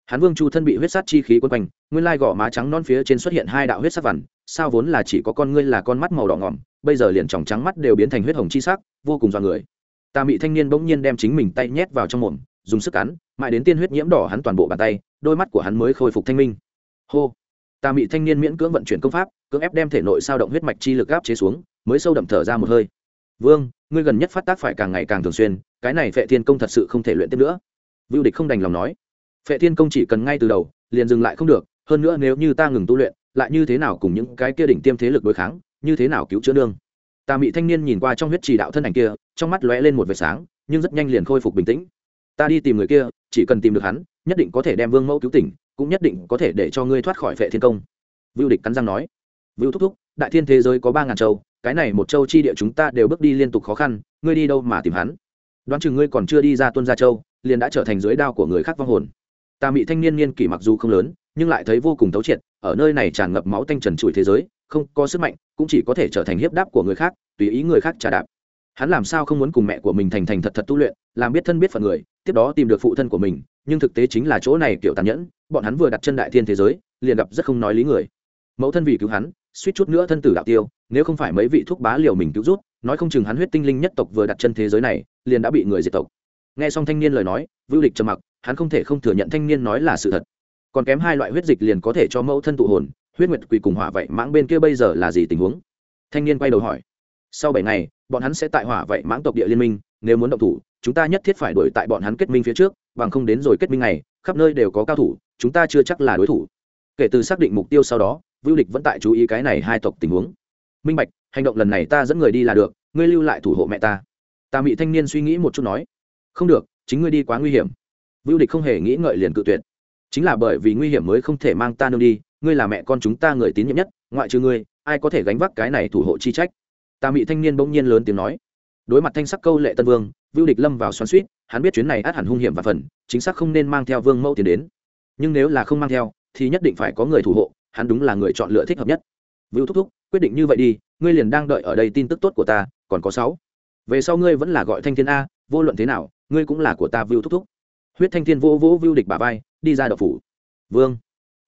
hắn vương chu thân bị huyết sát chi khí quân quanh, nguyên lai gò má trắng non phía trên xuất hiện hai đạo huyết sát vằn, sao vốn là chỉ có con ngươi là con mắt màu đỏ ngỏm, bây giờ liền tròng trắng mắt đều biến thành huyết hồng chi sắc, vô cùng dọa người. Tà mị thanh niên bỗng nhiên đem chính mình tay nhét vào trong mồm, dùng sức cắn, mãi đến tiên huyết nhiễm đỏ hắn toàn bộ bàn tay, đôi mắt của hắn mới khôi phục thanh minh. Hô! Tà mị thanh niên miễn cưỡng vận chuyển công pháp, cưỡng ép đem thể nội sao động huyết mạch chi lực áp chế xuống, mới sâu đậm thở ra một hơi. Vương, ngươi gần nhất phát tác phải càng ngày càng thường xuyên, cái này vệ thiên công thật sự không thể luyện tiếp nữa. Vưu địch không đành lòng nói phệ thiên công chỉ cần ngay từ đầu, liền dừng lại không được, hơn nữa nếu như ta ngừng tu luyện, lại như thế nào cùng những cái kia đỉnh tiêm thế lực đối kháng, như thế nào cứu chữa nương? Tà mị thanh niên nhìn qua trong huyết trì đạo thân ảnh kia, trong mắt lóe lên một vệt sáng, nhưng rất nhanh liền khôi phục bình tĩnh. Ta đi tìm người kia, chỉ cần tìm được hắn, nhất định có thể đem vương mẫu cứu tỉnh, cũng nhất định có thể để cho ngươi thoát khỏi phệ thiên công. Vưu địch cắn răng nói. Vưu thúc thúc, đại thiên thế giới có ba ngàn châu, cái này một châu chi địa chúng ta đều bước đi liên tục khó khăn, ngươi đi đâu mà tìm hắn? Đoán chừng ngươi còn chưa đi ra tuân gia châu, liền đã trở thành dưới đao của người khác vong hồn tà mị thanh niên niên kỷ mặc dù không lớn, nhưng lại thấy vô cùng thấu triệt, ở nơi này tràn ngập máu tanh trần trụi thế giới, không có sức mạnh, cũng chỉ có thể trở thành hiếp đáp của người khác, tùy ý người khác trả đạp. Hắn làm sao không muốn cùng mẹ của mình thành thành thật thật tu luyện, làm biết thân biết phận người, tiếp đó tìm được phụ thân của mình, nhưng thực tế chính là chỗ này kiểu tàn nhẫn, bọn hắn vừa đặt chân đại thiên thế giới, liền gặp rất không nói lý người. Mẫu thân vì cứu hắn, suýt chút nữa thân tử đạo tiêu, nếu không phải mấy vị thuốc bá liều mình cứu rút, nói không chừng hắn huyết tinh linh nhất tộc vừa đặt chân thế giới này, liền đã bị người diệt tộc. Nghe xong thanh niên lời nói vưu địch trầm mặc hắn không thể không thừa nhận thanh niên nói là sự thật. Còn kém hai loại huyết dịch liền có thể cho mẫu thân tụ hồn, huyết nguyệt quỳ cùng hỏa vậy mãng bên kia bây giờ là gì tình huống? Thanh niên quay đầu hỏi. Sau bảy ngày, bọn hắn sẽ tại hỏa vậy mãng tộc địa liên minh, nếu muốn động thủ, chúng ta nhất thiết phải đuổi tại bọn hắn kết minh phía trước, bằng không đến rồi kết minh này khắp nơi đều có cao thủ, chúng ta chưa chắc là đối thủ. Kể từ xác định mục tiêu sau đó vưu địch vẫn tại chú ý cái này hai tộc tình huống. Minh bạch, hành động lần này ta dẫn người đi là được, ngươi lưu lại thủ hộ mẹ ta. Ta bị thanh niên suy nghĩ một chút nói. Không được, chính ngươi đi quá nguy hiểm vưu địch không hề nghĩ ngợi liền cự tuyệt. Chính là bởi vì nguy hiểm mới không thể mang ta nương đi, ngươi là mẹ con chúng ta người tín nhiệm nhất, ngoại trừ ngươi, ai có thể gánh vác cái này thủ hộ chi trách? Ta Mị thanh niên bỗng nhiên lớn tiếng nói. Đối mặt thanh sắc câu lệ tân vương vưu địch lâm vào xoắn xuýt. hắn biết chuyến này át hẳn hung hiểm và phần, chính xác không nên mang theo vương mẫu tiền đến. Nhưng nếu là không mang theo, thì nhất định phải có người thủ hộ, hắn đúng là người chọn lựa thích hợp nhất. Vưu thúc thúc, quyết định như vậy đi, ngươi liền đang đợi ở đây tin tức tốt của ta, còn có sáu. Về sau ngươi vẫn là gọi thanh thiên a, vô luận thế nào, ngươi cũng là của ta vưu thúc thúc huyết thanh thiên vô vỗ vưu địch bà vai, đi ra động phủ. Vương.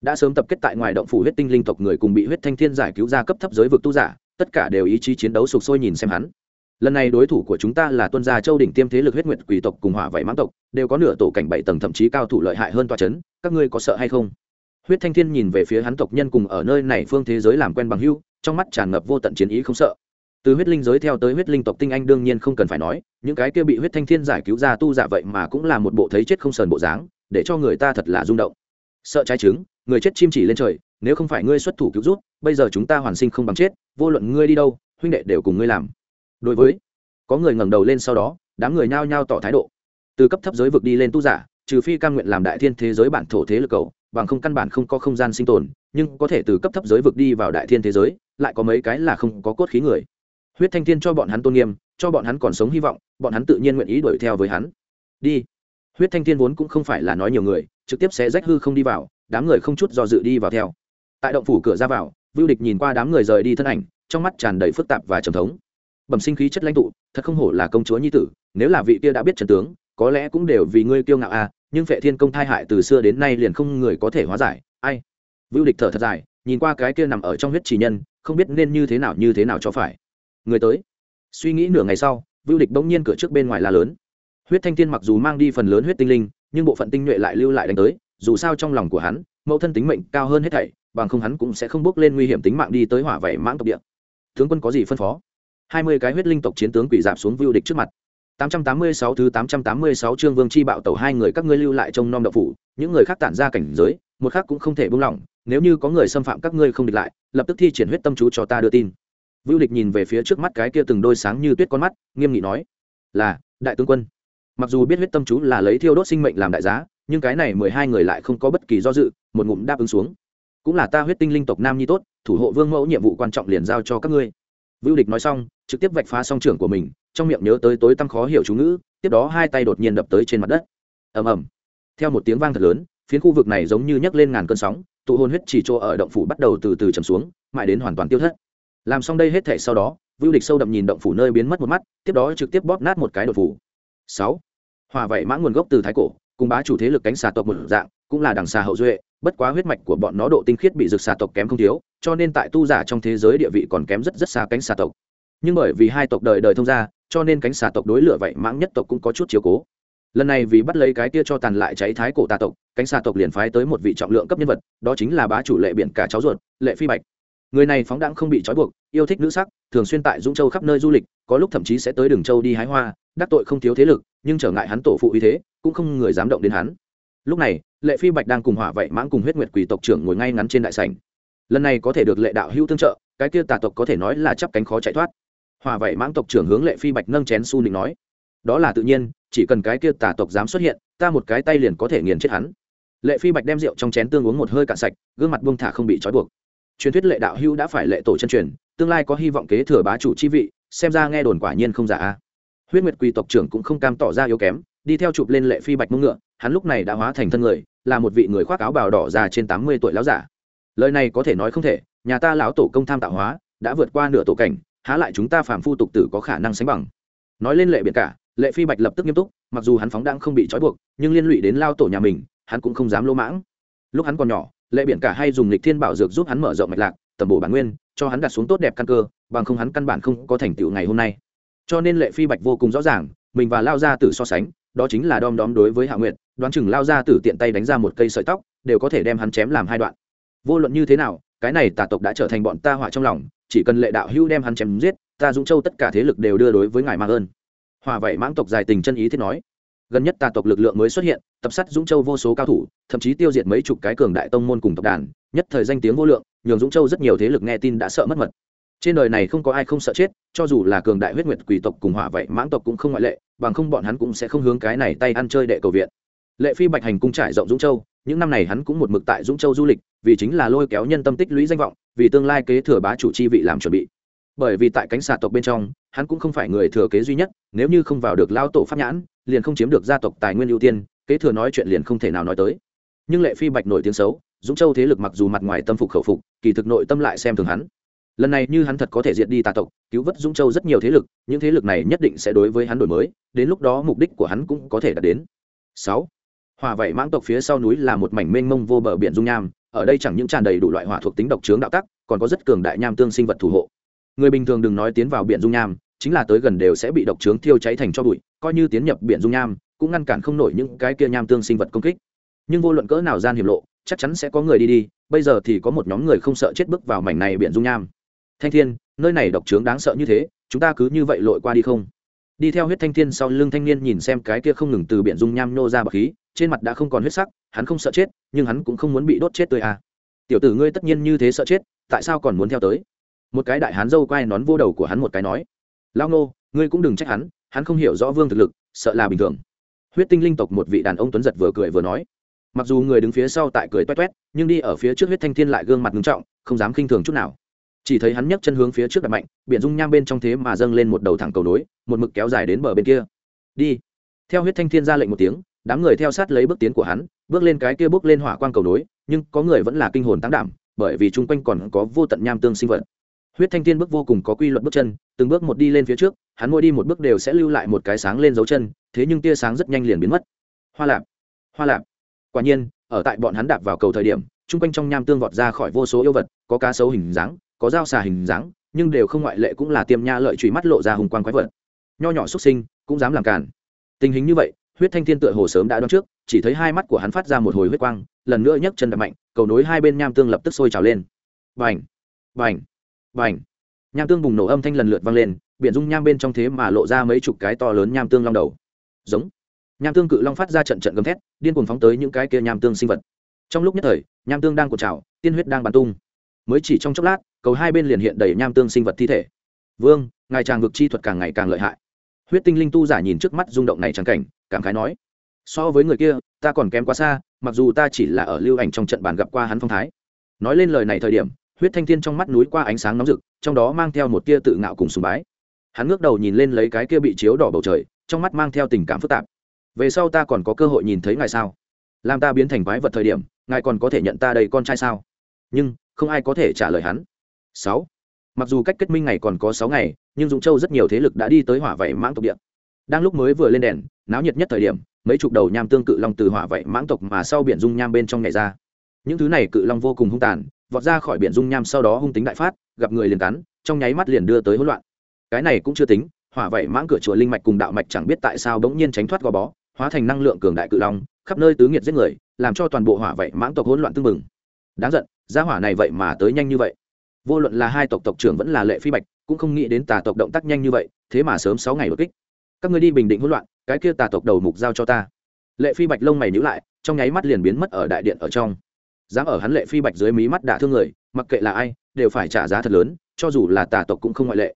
Đã sớm tập kết tại ngoài động phủ huyết tinh linh tộc người cùng bị huyết thanh thiên giải cứu ra cấp thấp giới vực tu giả, tất cả đều ý chí chiến đấu sục sôi nhìn xem hắn. Lần này đối thủ của chúng ta là tuân gia châu đỉnh tiêm thế lực huyết nguyệt quỷ tộc cùng hỏa vảy mãng tộc, đều có nửa tổ cảnh bảy tầng thậm chí cao thủ lợi hại hơn tòa c h ấ n các ngươi có sợ hay không? Huyết thanh thiên nhìn về phía hắn tộc nhân cùng ở nơi này phương thế giới làm quen bằng hưu trong mắt tràn ngập vô tận chiến ý không sợ từ huyết linh giới theo tới huyết linh tộc tinh anh đương nhiên không cần phải nói, những cái kia bị huyết thanh thiên giải cứu ra tu giả vậy mà cũng là một bộ thấy chết không sờn bộ dáng, để cho người ta thật là rung động. Sợ trái trứng, người chết chim chỉ lên trời, nếu không phải ngươi xuất thủ cứu rút bây giờ chúng ta hoàn sinh không bằng chết, vô luận ngươi đi đâu, huynh đệ đều cùng ngươi làm. Đối với, có người ngẩng đầu lên sau đó, đám người nhao nhao tỏ thái độ. Từ cấp thấp giới vực đi lên tu giả, trừ phi căn nguyện làm đại thiên thế giới bản thổ thế lực cầu, bằng không căn bản không có không gian sinh tồn, nhưng có thể từ cấp thấp giới vực đi vào đại thiên thế giới, lại có mấy cái là không có cốt khí người huyết thanh thiên cho bọn hắn tôn nghiêm, cho bọn hắn còn sống hy vọng, bọn hắn tự nhiên nguyện ý đuổi theo với hắn. Đi. Huyết thanh thiên vốn cũng không phải là nói nhiều người, trực tiếp sẽ rách hư không đi vào, đám người không chút do dự đi vào theo. Tại động phủ cửa ra vào, vưu địch nhìn qua đám người rời đi thân ảnh, trong mắt tràn đầy phức tạp và trầm thống. Bẩm sinh khí chất lãnh tụ, thật không hổ là công chúa nhi tử, nếu là vị kia đã biết trần tướng, có lẽ cũng đều vì ngươi kiêu ngạo à nhưng phệ thiên công thai hại từ xưa đến nay liền không người có thể hóa giải, ai? Vưu địch thở thật dài, nhìn qua cái kia nằm ở trong huyết trì nhân, không biết nên như thế nào như thế nào cho phải người tới. Suy nghĩ nửa ngày sau vưu địch bỗng nhiên cửa trước bên ngoài là lớn. Huyết thanh thiên mặc dù mang đi phần lớn huyết tinh linh nhưng bộ phận tinh nhuệ lại lưu lại đánh tới dù sao trong lòng của hắn mẫu thân tính mệnh cao hơn hết thảy bằng không hắn cũng sẽ không bước lên nguy hiểm tính mạng đi tới hỏa vảy mãng tộc địa. Tướng quân có gì phân phó? Hai mươi cái huyết linh tộc chiến tướng quỷ dạp xuống vưu địch trước mặt. 886 thứ 886 chương Vương Chi bạo tẩu hai người các ngươi lưu lại trong nom đậu phủ, những người khác tản ra cảnh giới, một khác cũng không thể buông lỏng, nếu như có người xâm phạm các ngươi không địch lại, lập tức thi triển huyết tâm chú cho ta đưa tin. Vưu Địch nhìn về phía trước mắt cái kia từng đôi sáng như tuyết con mắt, nghiêm nghị nói: "Là, đại tướng quân." Mặc dù biết huyết tâm chú là lấy thiêu đốt sinh mệnh làm đại giá, nhưng cái này mười hai người lại không có bất kỳ do dự, một ngụm đáp ứng xuống. Cũng là ta huyết tinh linh tộc nam nhi tốt, thủ hộ vương mẫu nhiệm vụ quan trọng liền giao cho các ngươi. Vưu Địch nói xong, trực tiếp vạch phá song trưởng của mình, trong miệng nhớ tới tối tăm khó hiểu chú ngữ, tiếp đó hai tay đột nhiên đập tới trên mặt đất. Ầm ầm. Theo một tiếng vang thật lớn, phiến khu vực này giống như nhấc lên ngàn cơn sóng, tụ hồn huyết chỉ chỗ ở động phủ bắt đầu từ từ trầm xuống, mãi đến hoàn toàn tiêu thất. Làm xong đây hết thể sau đó, Vưu Địch sâu đậm nhìn động phủ nơi biến mất một mắt, tiếp đó trực tiếp bóp nát một cái đột phủ. sáu. Hòa vậy mã nguồn gốc từ thái cổ, cùng bá chủ thế lực cánh xà tộc một dạng, cũng là đằng xà hậu duệ bất quá huyết mạch của bọn nó độ tinh khiết bị rực xà tộc kém không thiếu cho nên tại tu giả trong thế giới địa vị còn kém rất rất xa cánh xà tộc. Nhưng bởi vì hai tộc đời đời thông gia cho nên cánh xà tộc đối lửa vậy mãng nhất tộc cũng có chút chiếu cố. Lần này vì bắt lấy cái kia cho tàn lại cháy thái cổ tà tộc cánh xà tộc liền phái tới một vị trọng lượng cấp nhân vật đó chính là bá chủ lệ biển cả cháu ruột lệ phi bạch người này phóng đãng không bị trói buộc, yêu thích nữ sắc, thường xuyên tại dũng châu khắp nơi du lịch, có lúc thậm chí sẽ tới đường châu đi hái hoa, đắc tội không thiếu thế lực, nhưng trở ngại hắn tổ phụ uy thế, cũng không người dám động đến hắn. Lúc này, lệ phi bạch đang cùng hỏa vậy mãng cùng huyết nguyệt quỷ tộc trưởng ngồi ngay ngắn trên đại sảnh. Lần này có thể được lệ đạo hữu tương trợ, cái kia tà tộc có thể nói là chắp cánh khó chạy thoát. Hỏa vậy mãng tộc trưởng hướng lệ phi bạch nâng chén su nịnh nói, đó là tự nhiên, chỉ cần cái kia tà tộc dám xuất hiện, ta một cái tay liền có thể nghiền chết hắn. Lệ phi bạch đem rượu trong chén tương uống một hơi cạn sạch, gương mặt buông thả không bị trói buộc truyền thuyết lệ đạo hữu đã phải lệ tổ chân truyền, tương lai có hy vọng kế thừa bá chủ chi vị, xem ra nghe đồn quả nhiên không giả huyết nguyệt quỳ tộc trưởng cũng không cam tỏ ra yếu kém, đi theo chụp lên lệ phi bạch mông ngựa, hắn lúc này đã hóa thành thân người, là một vị người khoác áo bào đỏ già trên tám mươi tuổi lão giả. Lời này có thể nói không thể, nhà ta lão tổ công tham tạo hóa, đã vượt qua nửa tổ cảnh, há lại chúng ta phàm phu tục tử có khả năng sánh bằng. Nói lên lệ biển cả, lệ phi bạch lập tức nghiêm túc, mặc dù hắn phóng đang không bị trói buộc, nhưng liên lụy đến lao tổ nhà mình, hắn cũng không dám lỗ mãng. Lúc hắn còn nhỏ lệ biển cả hay dùng lịch thiên bảo dược giúp hắn mở rộng mạch lạc, tầm bổ bản nguyên, cho hắn đặt xuống tốt đẹp căn cơ, bằng không hắn căn bản không có thành tựu ngày hôm nay. Cho nên lệ phi bạch vô cùng rõ ràng, mình và lao gia tử so sánh, đó chính là đom đóm đối với hạ nguyệt, đoán chừng lao gia tử tiện tay đánh ra một cây sợi tóc, đều có thể đem hắn chém làm hai đoạn. Vô luận như thế nào, cái này tà tộc đã trở thành bọn ta hỏa trong lòng, chỉ cần lệ đạo hữu đem hắn chém giết, ta dũng châu tất cả thế lực đều đưa đối với ngài mạng ơn. Hòa vậy mãng tộc dài tình chân ý thiết nói gần nhất tà tộc lực lượng mới xuất hiện, tập sát dũng châu vô số cao thủ, thậm chí tiêu diệt mấy chục cái cường đại tông môn cùng tộc đàn, nhất thời danh tiếng vô lượng, nhường dũng châu rất nhiều thế lực nghe tin đã sợ mất mật. Trên đời này không có ai không sợ chết, cho dù là cường đại huyết nguyệt quỷ tộc cùng hỏa vậy, mãng tộc cũng không ngoại lệ, bằng không bọn hắn cũng sẽ không hướng cái này tay ăn chơi đệ cầu viện. Lệ phi bạch hành cung trải rộng dũng châu, những năm này hắn cũng một mực tại dũng châu du lịch, vì chính là lôi kéo nhân tâm tích lũy danh vọng, vì tương lai kế thừa bá chủ chi vị làm chuẩn bị bởi vì tại cánh xà tộc bên trong, hắn cũng không phải người thừa kế duy nhất, nếu như không vào được lao tổ pháp nhãn, liền không chiếm được gia tộc tài nguyên ưu tiên, kế thừa nói chuyện liền không thể nào nói tới. Nhưng lệ phi bạch nổi tiếng xấu, dũng châu thế lực mặc dù mặt ngoài tâm phục khẩu phục, kỳ thực nội tâm lại xem thường hắn. Lần này như hắn thật có thể diệt đi tà tộc, cứu vớt dũng châu rất nhiều thế lực, những thế lực này nhất định sẽ đối với hắn đổi mới, đến lúc đó mục đích của hắn cũng có thể đạt đến. Sáu, hòa vậy mãng tộc phía sau núi là một mảnh mênh mông vô bờ biển dung nham, ở đây chẳng những tràn đầy đủ loại hỏa thuộc tính độc trướng đạo tắc, còn có rất cường đại nham tương sinh vật thủ hộ người bình thường đừng nói tiến vào biển dung nham, chính là tới gần đều sẽ bị độc trướng thiêu cháy thành cho bụi, coi như tiến nhập biển dung nham, cũng ngăn cản không nổi những cái kia nham tương sinh vật công kích. Nhưng vô luận cỡ nào gian hiểm lộ, chắc chắn sẽ có người đi đi, bây giờ thì có một nhóm người không sợ chết bước vào mảnh này biển dung nham. Thanh thiên, nơi này độc trướng đáng sợ như thế, chúng ta cứ như vậy lội qua đi không? Đi theo huyết thanh thiên sau lưng thanh niên nhìn xem cái kia không ngừng từ biển dung nham nô ra bọc khí, trên mặt đã không còn huyết sắc, hắn không sợ chết, nhưng hắn cũng không muốn bị đốt chết tươi à. tiểu tử ngươi tất nhiên như thế sợ chết, tại sao còn muốn theo tới? Một cái đại hán dâu quai nón vô đầu của hắn một cái nói lao nô ngươi cũng đừng trách hắn hắn không hiểu rõ vương thực lực, sợ là bình thường. Huyết tinh linh tộc một vị đàn ông tuấn giật vừa cười vừa nói, mặc dù người đứng phía sau tại cười toét toét, nhưng đi ở phía trước huyết thanh thiên lại gương mặt ngưng trọng, không dám khinh thường chút nào. Chỉ thấy hắn nhấc chân hướng phía trước đặt mạnh, biển dung nham bên trong thế mà dâng lên một đầu thẳng cầu nối, một mực kéo dài đến bờ bên kia. Đi. Theo huyết thanh thiên ra lệnh một tiếng, đám người theo sát lấy bước tiến của hắn, bước lên cái kia bước lên hỏa quang cầu nối, nhưng có người vẫn là kinh hồn tăng đảm, bởi vì chung quanh còn có vô tận nham tương sinh vật huyết thanh thiên bước vô cùng có quy luật bước chân, từng bước một đi lên phía trước, hắn mỗi đi một bước đều sẽ lưu lại một cái sáng lên dấu chân, thế nhưng tia sáng rất nhanh liền biến mất. Hoa lạp hoa lạp. Quả nhiên, ở tại bọn hắn đạp vào cầu thời điểm, chung quanh trong nham tương vọt ra khỏi vô số yêu vật, có cá sấu hình dáng, có dao xà hình dáng, nhưng đều không ngoại lệ cũng là tiêm nha lợi trụy mắt lộ ra hùng quang quái vật. Nho nhỏ xuất sinh, cũng dám làm cản tình hình như vậy, huyết thanh thiên tựa hồ sớm đã đoán trước, chỉ thấy hai mắt của hắn phát ra một hồi huyết quang, lần nữa nhấc chân đập mạnh, cầu nối hai bên nham tương lập tức sôi trào lên. Vành vành vành nham tương bùng nổ âm thanh lần lượt vang lên, biển dung nham bên trong thế mà lộ ra mấy chục cái to lớn nham tương long đầu. Giống. Nham tương cự long phát ra trận trận gầm thét, điên cuồng phóng tới những cái kia nham tương sinh vật. Trong lúc nhất thời, nham tương đang cột trào, tiên huyết đang bắn tung. Mới chỉ trong chốc lát, cầu hai bên liền hiện đầy nham tương sinh vật thi thể. Vương, ngài tràng vực chi thuật càng ngày càng lợi hại. Huyết tinh linh tu giả nhìn trước mắt rung động này trắng cảnh, cảm khái nói, so với người kia, ta còn kém quá xa, mặc dù ta chỉ là ở lưu ảnh trong trận bàn gặp qua hắn phong thái. Nói lên lời này thời điểm huyết thanh thiên trong mắt núi qua ánh sáng nóng rực, trong đó mang theo một tia tự ngạo cùng sùng bái. Hắn ngước đầu nhìn lên lấy cái kia bị chiếu đỏ bầu trời, trong mắt mang theo tình cảm phức tạp. Về sau ta còn có cơ hội nhìn thấy ngài sao? Làm ta biến thành quái vật thời điểm, ngài còn có thể nhận ta đầy con trai sao? Nhưng, không ai có thể trả lời hắn. Sáu. Mặc dù cách kết minh ngày còn có sáu ngày, nhưng dũng châu rất nhiều thế lực đã đi tới hỏa vảy mãng tộc địa. Đang lúc mới vừa lên đèn, náo nhiệt nhất thời điểm, mấy chục đầu nham tương cự long từ hỏa vậy mãng tộc mà sau biển dung nham bên trong nhảy ra. Những thứ này cự long vô cùng hung tàn vọt ra khỏi biển dung nham sau đó hung tính đại phát, gặp người liền cắn, trong nháy mắt liền đưa tới hỗn loạn. Cái này cũng chưa tính, hỏa vậy mãng cửa chùa linh mạch cùng đạo mạch chẳng biết tại sao bỗng nhiên tránh thoát gò bó, hóa thành năng lượng cường đại cự long, khắp nơi tứ nghiệt giết người, làm cho toàn bộ hỏa vậy mãng tộc hỗn loạn tương mừng đáng giận, gia hỏa này vậy mà tới nhanh như vậy. Vô luận là hai tộc tộc trưởng vẫn là lệ phi bạch, cũng không nghĩ đến tà tộc động tác nhanh như vậy, thế mà sớm sáu ngày đột kích. Các ngươi đi bình định hỗn loạn, cái kia tà tộc đầu mục giao cho ta. Lệ phi bạch lông mày nhíu lại, trong nháy mắt liền biến mất ở đại điện ở trong dám ở hắn lệ phi bạch dưới mí mắt đả thương người, mặc kệ là ai, đều phải trả giá thật lớn, cho dù là tà tộc cũng không ngoại lệ.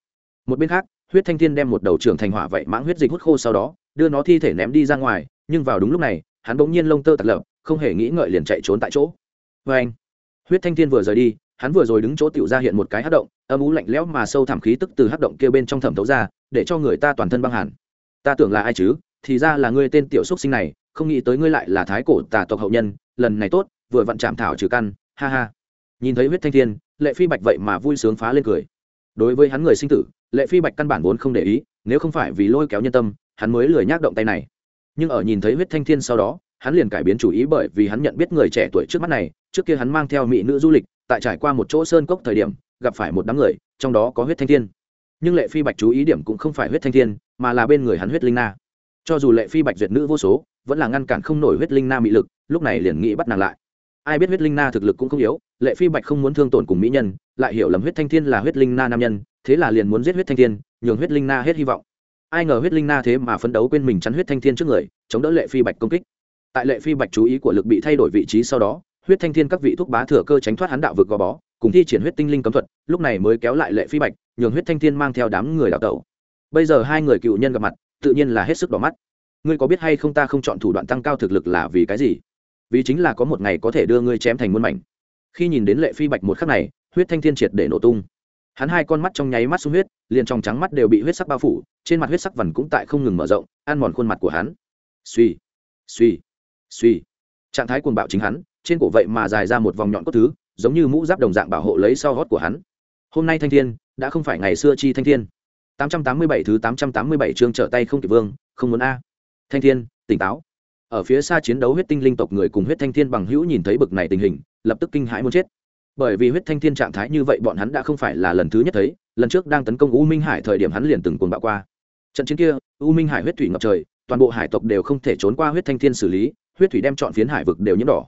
Một bên khác, huyết thanh thiên đem một đầu trưởng thành hỏa vậy mãng huyết dịch hút khô sau đó, đưa nó thi thể ném đi ra ngoài, nhưng vào đúng lúc này, hắn bỗng nhiên lông tơ tạt lợp không hề nghĩ ngợi liền chạy trốn tại chỗ. Vê anh, huyết thanh thiên vừa rời đi, hắn vừa rồi đứng chỗ tựu ra hiện một cái hát động, âm ú lạnh lẽo mà sâu thảm khí tức từ hát động kia bên trong thẩm thấu ra, để cho người ta toàn thân băng hẳn. Ta tưởng là ai chứ? Thì ra là ngươi tên tiểu xúc sinh này, không nghĩ tới ngươi lại là thái cổ tà tộc hậu nhân, lần này tốt vừa vặn chạm thảo trừ căn, ha ha. Nhìn thấy huyết thanh thiên, lệ phi bạch vậy mà vui sướng phá lên cười. Đối với hắn người sinh tử, lệ phi bạch căn bản vốn không để ý, nếu không phải vì lôi kéo nhân tâm, hắn mới lười nhác động tay này. Nhưng ở nhìn thấy huyết thanh thiên sau đó, hắn liền cải biến chủ ý bởi vì hắn nhận biết người trẻ tuổi trước mắt này, trước kia hắn mang theo mỹ nữ du lịch, tại trải qua một chỗ sơn cốc thời điểm, gặp phải một đám người, trong đó có huyết thanh thiên. Nhưng lệ phi bạch chú ý điểm cũng không phải huyết thanh thiên, mà là bên người hắn huyết linh na. Cho dù lệ phi bạch duyệt nữ vô số, vẫn là ngăn cản không nổi huyết linh na mị lực, lúc này liền nghĩ bắt nàng lại ai biết huyết linh na thực lực cũng không yếu, lệ phi bạch không muốn thương tổn cùng mỹ nhân, lại hiểu lầm huyết thanh thiên là huyết linh na nam nhân, thế là liền muốn giết huyết thanh thiên, nhường huyết linh na hết hy vọng. Ai ngờ huyết linh na thế mà phấn đấu quên mình chắn huyết thanh thiên trước người, chống đỡ lệ phi bạch công kích. Tại lệ phi bạch chú ý của lực bị thay đổi vị trí sau đó, huyết thanh thiên các vị thuốc bá thừa cơ tránh thoát hắn đạo vực gò bó, cùng thi triển huyết tinh linh cấm thuật, lúc này mới kéo lại lệ phi bạch, nhường huyết thanh thiên mang theo đám người đào tẩu. Bây giờ hai người cựu nhân gặp mặt, tự nhiên là hết sức đỏ mắt. Ngươi có biết hay không ta không chọn thủ đoạn tăng cao thực lực là vì cái gì? Vì chính là có một ngày có thể đưa ngươi chém thành muôn mảnh. Khi nhìn đến lệ phi bạch một khắc này, huyết thanh thiên triệt để nổ tung. Hắn hai con mắt trong nháy mắt sung huyết, liền trong trắng mắt đều bị huyết sắc bao phủ, trên mặt huyết sắc vằn cũng tại không ngừng mở rộng, ăn mòn khuôn mặt của hắn. Suy suy suy. Trạng thái cuồng bạo chính hắn, trên cổ vậy mà dài ra một vòng nhọn cốt thứ, giống như mũ giáp đồng dạng bảo hộ lấy sau gót của hắn. Hôm nay thanh thiên, đã không phải ngày xưa chi thanh thiên. 887 thứ 887 chương trở tay không kịp vương, không muốn a. Thanh thiên, tỉnh táo ở phía xa chiến đấu huyết tinh linh tộc người cùng huyết thanh thiên bằng hữu nhìn thấy bực này tình hình, lập tức kinh hãi muốn chết. Bởi vì huyết thanh thiên trạng thái như vậy bọn hắn đã không phải là lần thứ nhất thấy, lần trước đang tấn công u minh hải thời điểm hắn liền từng cuồng bạo qua. Trận chiến kia, u minh hải huyết thủy ngập trời, toàn bộ hải tộc đều không thể trốn qua huyết thanh thiên xử lý, huyết thủy đem chọn phiến hải vực đều nhiễm đỏ.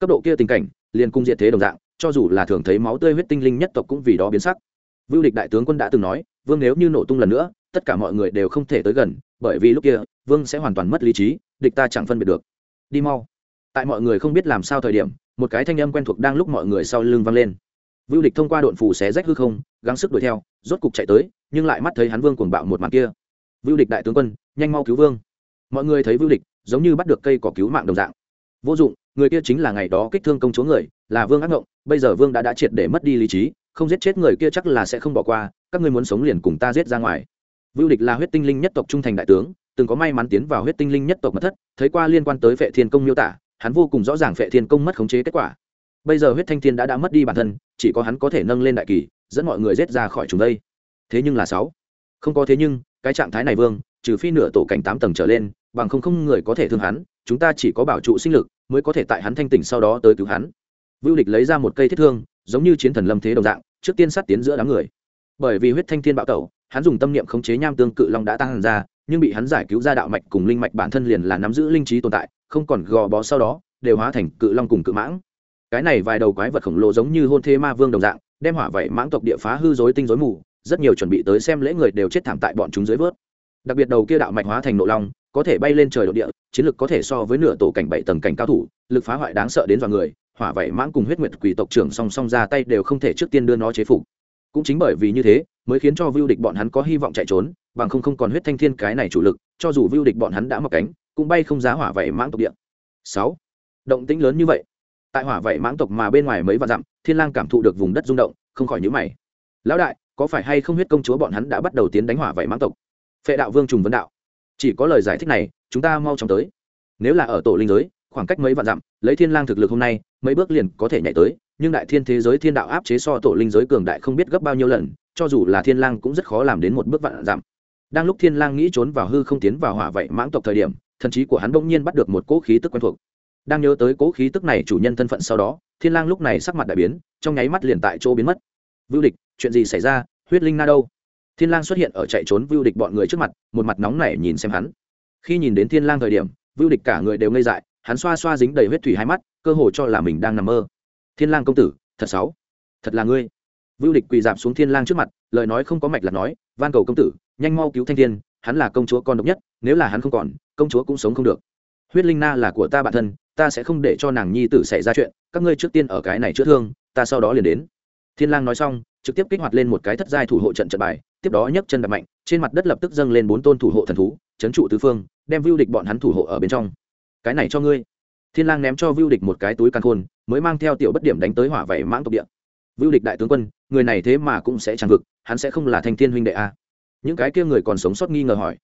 Cấp độ kia tình cảnh, liền cung diện thế đồng dạng, cho dù là thường thấy máu tươi huyết tinh linh nhất tộc cũng vì đó biến sắc. Vưu địch đại tướng quân đã từng nói, vương nếu như nổ tung lần nữa tất cả mọi người đều không thể tới gần, bởi vì lúc kia, vương sẽ hoàn toàn mất lý trí, địch ta chẳng phân biệt được. Đi mau. Tại mọi người không biết làm sao thời điểm, một cái thanh âm quen thuộc đang lúc mọi người sau lưng vang lên. Vưu địch thông qua độn phủ xé rách hư không, gắng sức đuổi theo, rốt cục chạy tới, nhưng lại mắt thấy hắn vương cuồng bạo một màn kia. Vưu địch đại tướng quân, nhanh mau cứu vương. Mọi người thấy vưu địch, giống như bắt được cây cỏ cứu mạng đồng dạng. Vô dụng, người kia chính là ngày đó kích thương công chúa người, là vương ác ngộng, bây giờ vương đã đã triệt để mất đi lý trí, không giết chết người kia chắc là sẽ không bỏ qua, các ngươi muốn sống liền cùng ta giết ra ngoài vưu địch là huyết tinh linh nhất tộc trung thành đại tướng, từng có may mắn tiến vào huyết tinh linh nhất tộc mật thất, thấy qua liên quan tới vệ thiên công miêu tả, hắn vô cùng rõ ràng vệ thiên công mất khống chế kết quả. Bây giờ huyết thanh thiên đã đã mất đi bản thân, chỉ có hắn có thể nâng lên đại kỳ, dẫn mọi người giết ra khỏi chúng đây. Thế nhưng là sáu. Không có thế nhưng, cái trạng thái này vương, trừ phi nửa tổ cảnh tám tầng trở lên, bằng không không người có thể thương hắn, chúng ta chỉ có bảo trụ sinh lực, mới có thể tại hắn thanh tỉnh sau đó tới cứu hắn. Vưu địch lấy ra một cây thiết thương, giống như chiến thần lâm thế đồng dạng, trước tiên sát tiến giữa đám người. Bởi vì huyết thanh thiên bạo tẩu hắn dùng tâm niệm khống chế nham tương cự long đã tăng ra, nhưng bị hắn giải cứu ra đạo mạch cùng linh mạch bản thân liền là nắm giữ linh trí tồn tại, không còn gò bó sau đó, đều hóa thành cự long cùng cự mãng. Cái này vài đầu quái vật khổng lồ giống như hôn thê ma vương đồng dạng, đem hỏa vậy mãng tộc địa phá hư dối tinh dối mù, rất nhiều chuẩn bị tới xem lễ người đều chết thảm tại bọn chúng dưới vớt. Đặc biệt đầu kia đạo mạch hóa thành nộ long, có thể bay lên trời độ địa, chiến lực có thể so với nửa tổ cảnh bảy tầng cảnh cao thủ, lực phá hoại đáng sợ đến dọa người, hỏa vậy mãng cùng huyết nguyệt quỷ tộc trưởng song song ra tay đều không thể trước tiên đưa nó chế phục. Cũng chính bởi vì như thế mới khiến cho vưu địch bọn hắn có hy vọng chạy trốn, bằng không không còn huyết thanh thiên cái này chủ lực, cho dù vưu địch bọn hắn đã mọc cánh, cũng bay không giá hỏa vậy mãng tộc địa. Sáu. Động tĩnh lớn như vậy. Tại hỏa vậy mãng tộc mà bên ngoài mấy vạn dặm, thiên lang cảm thụ được vùng đất rung động, không khỏi nhíu mày. Lão đại, có phải hay không huyết công chúa bọn hắn đã bắt đầu tiến đánh hỏa vậy mãng tộc? Phệ đạo vương trùng vấn đạo. Chỉ có lời giải thích này, chúng ta mau chóng tới. Nếu là ở tổ linh giới, khoảng cách mấy vạn dặm, lấy thiên lang thực lực hôm nay, mấy bước liền có thể nhảy tới, nhưng đại thiên thế giới thiên đạo áp chế so tổ linh giới cường đại không biết gấp bao nhiêu lần cho dù là thiên lang cũng rất khó làm đến một bước vạn giảm. đang lúc thiên lang nghĩ trốn vào hư không tiến vào hỏa vậy mãng tộc thời điểm, thần trí của hắn bỗng nhiên bắt được một cỗ khí tức quen thuộc. Đang nhớ tới cỗ khí tức này chủ nhân thân phận sau đó, thiên lang lúc này sắc mặt đại biến, trong nháy mắt liền tại chỗ biến mất. Vưu địch, chuyện gì xảy ra? Huyết linh na đâu? Thiên lang xuất hiện ở chạy trốn vưu địch bọn người trước mặt, một mặt nóng nảy nhìn xem hắn. Khi nhìn đến thiên lang thời điểm, vưu địch cả người đều ngây dại, hắn xoa xoa dính đầy huyết thủy hai mắt, cơ hồ cho là mình đang nằm mơ. Thiên lang công tử, thật xấu. Thật là ngươi vưu địch quỳ dạp xuống thiên lang trước mặt, lời nói không có mạch là nói, van cầu công tử, nhanh mau cứu thanh thiên, hắn là công chúa con độc nhất, nếu là hắn không còn, công chúa cũng sống không được. Huyết linh na là của ta bản thân, ta sẽ không để cho nàng nhi tử xảy ra chuyện, các ngươi trước tiên ở cái này chữa thương, ta sau đó liền đến. Thiên lang nói xong, trực tiếp kích hoạt lên một cái thất giai thủ hộ trận trận bài, tiếp đó nhấc chân đạp mạnh, trên mặt đất lập tức dâng lên bốn tôn thủ hộ thần thú, chấn trụ tứ phương, đem vưu địch bọn hắn thủ hộ ở bên trong. Cái này cho ngươi. Thiên lang ném cho vưu địch một cái túi căn khôn, mới mang theo tiểu bất điểm đánh tới hỏa vảy mãng tộc địa vưu địch đại tướng quân, người này thế mà cũng sẽ chẳng vực, hắn sẽ không là thanh thiên huynh đệ a à? những cái kia người còn sống sót nghi ngờ hỏi.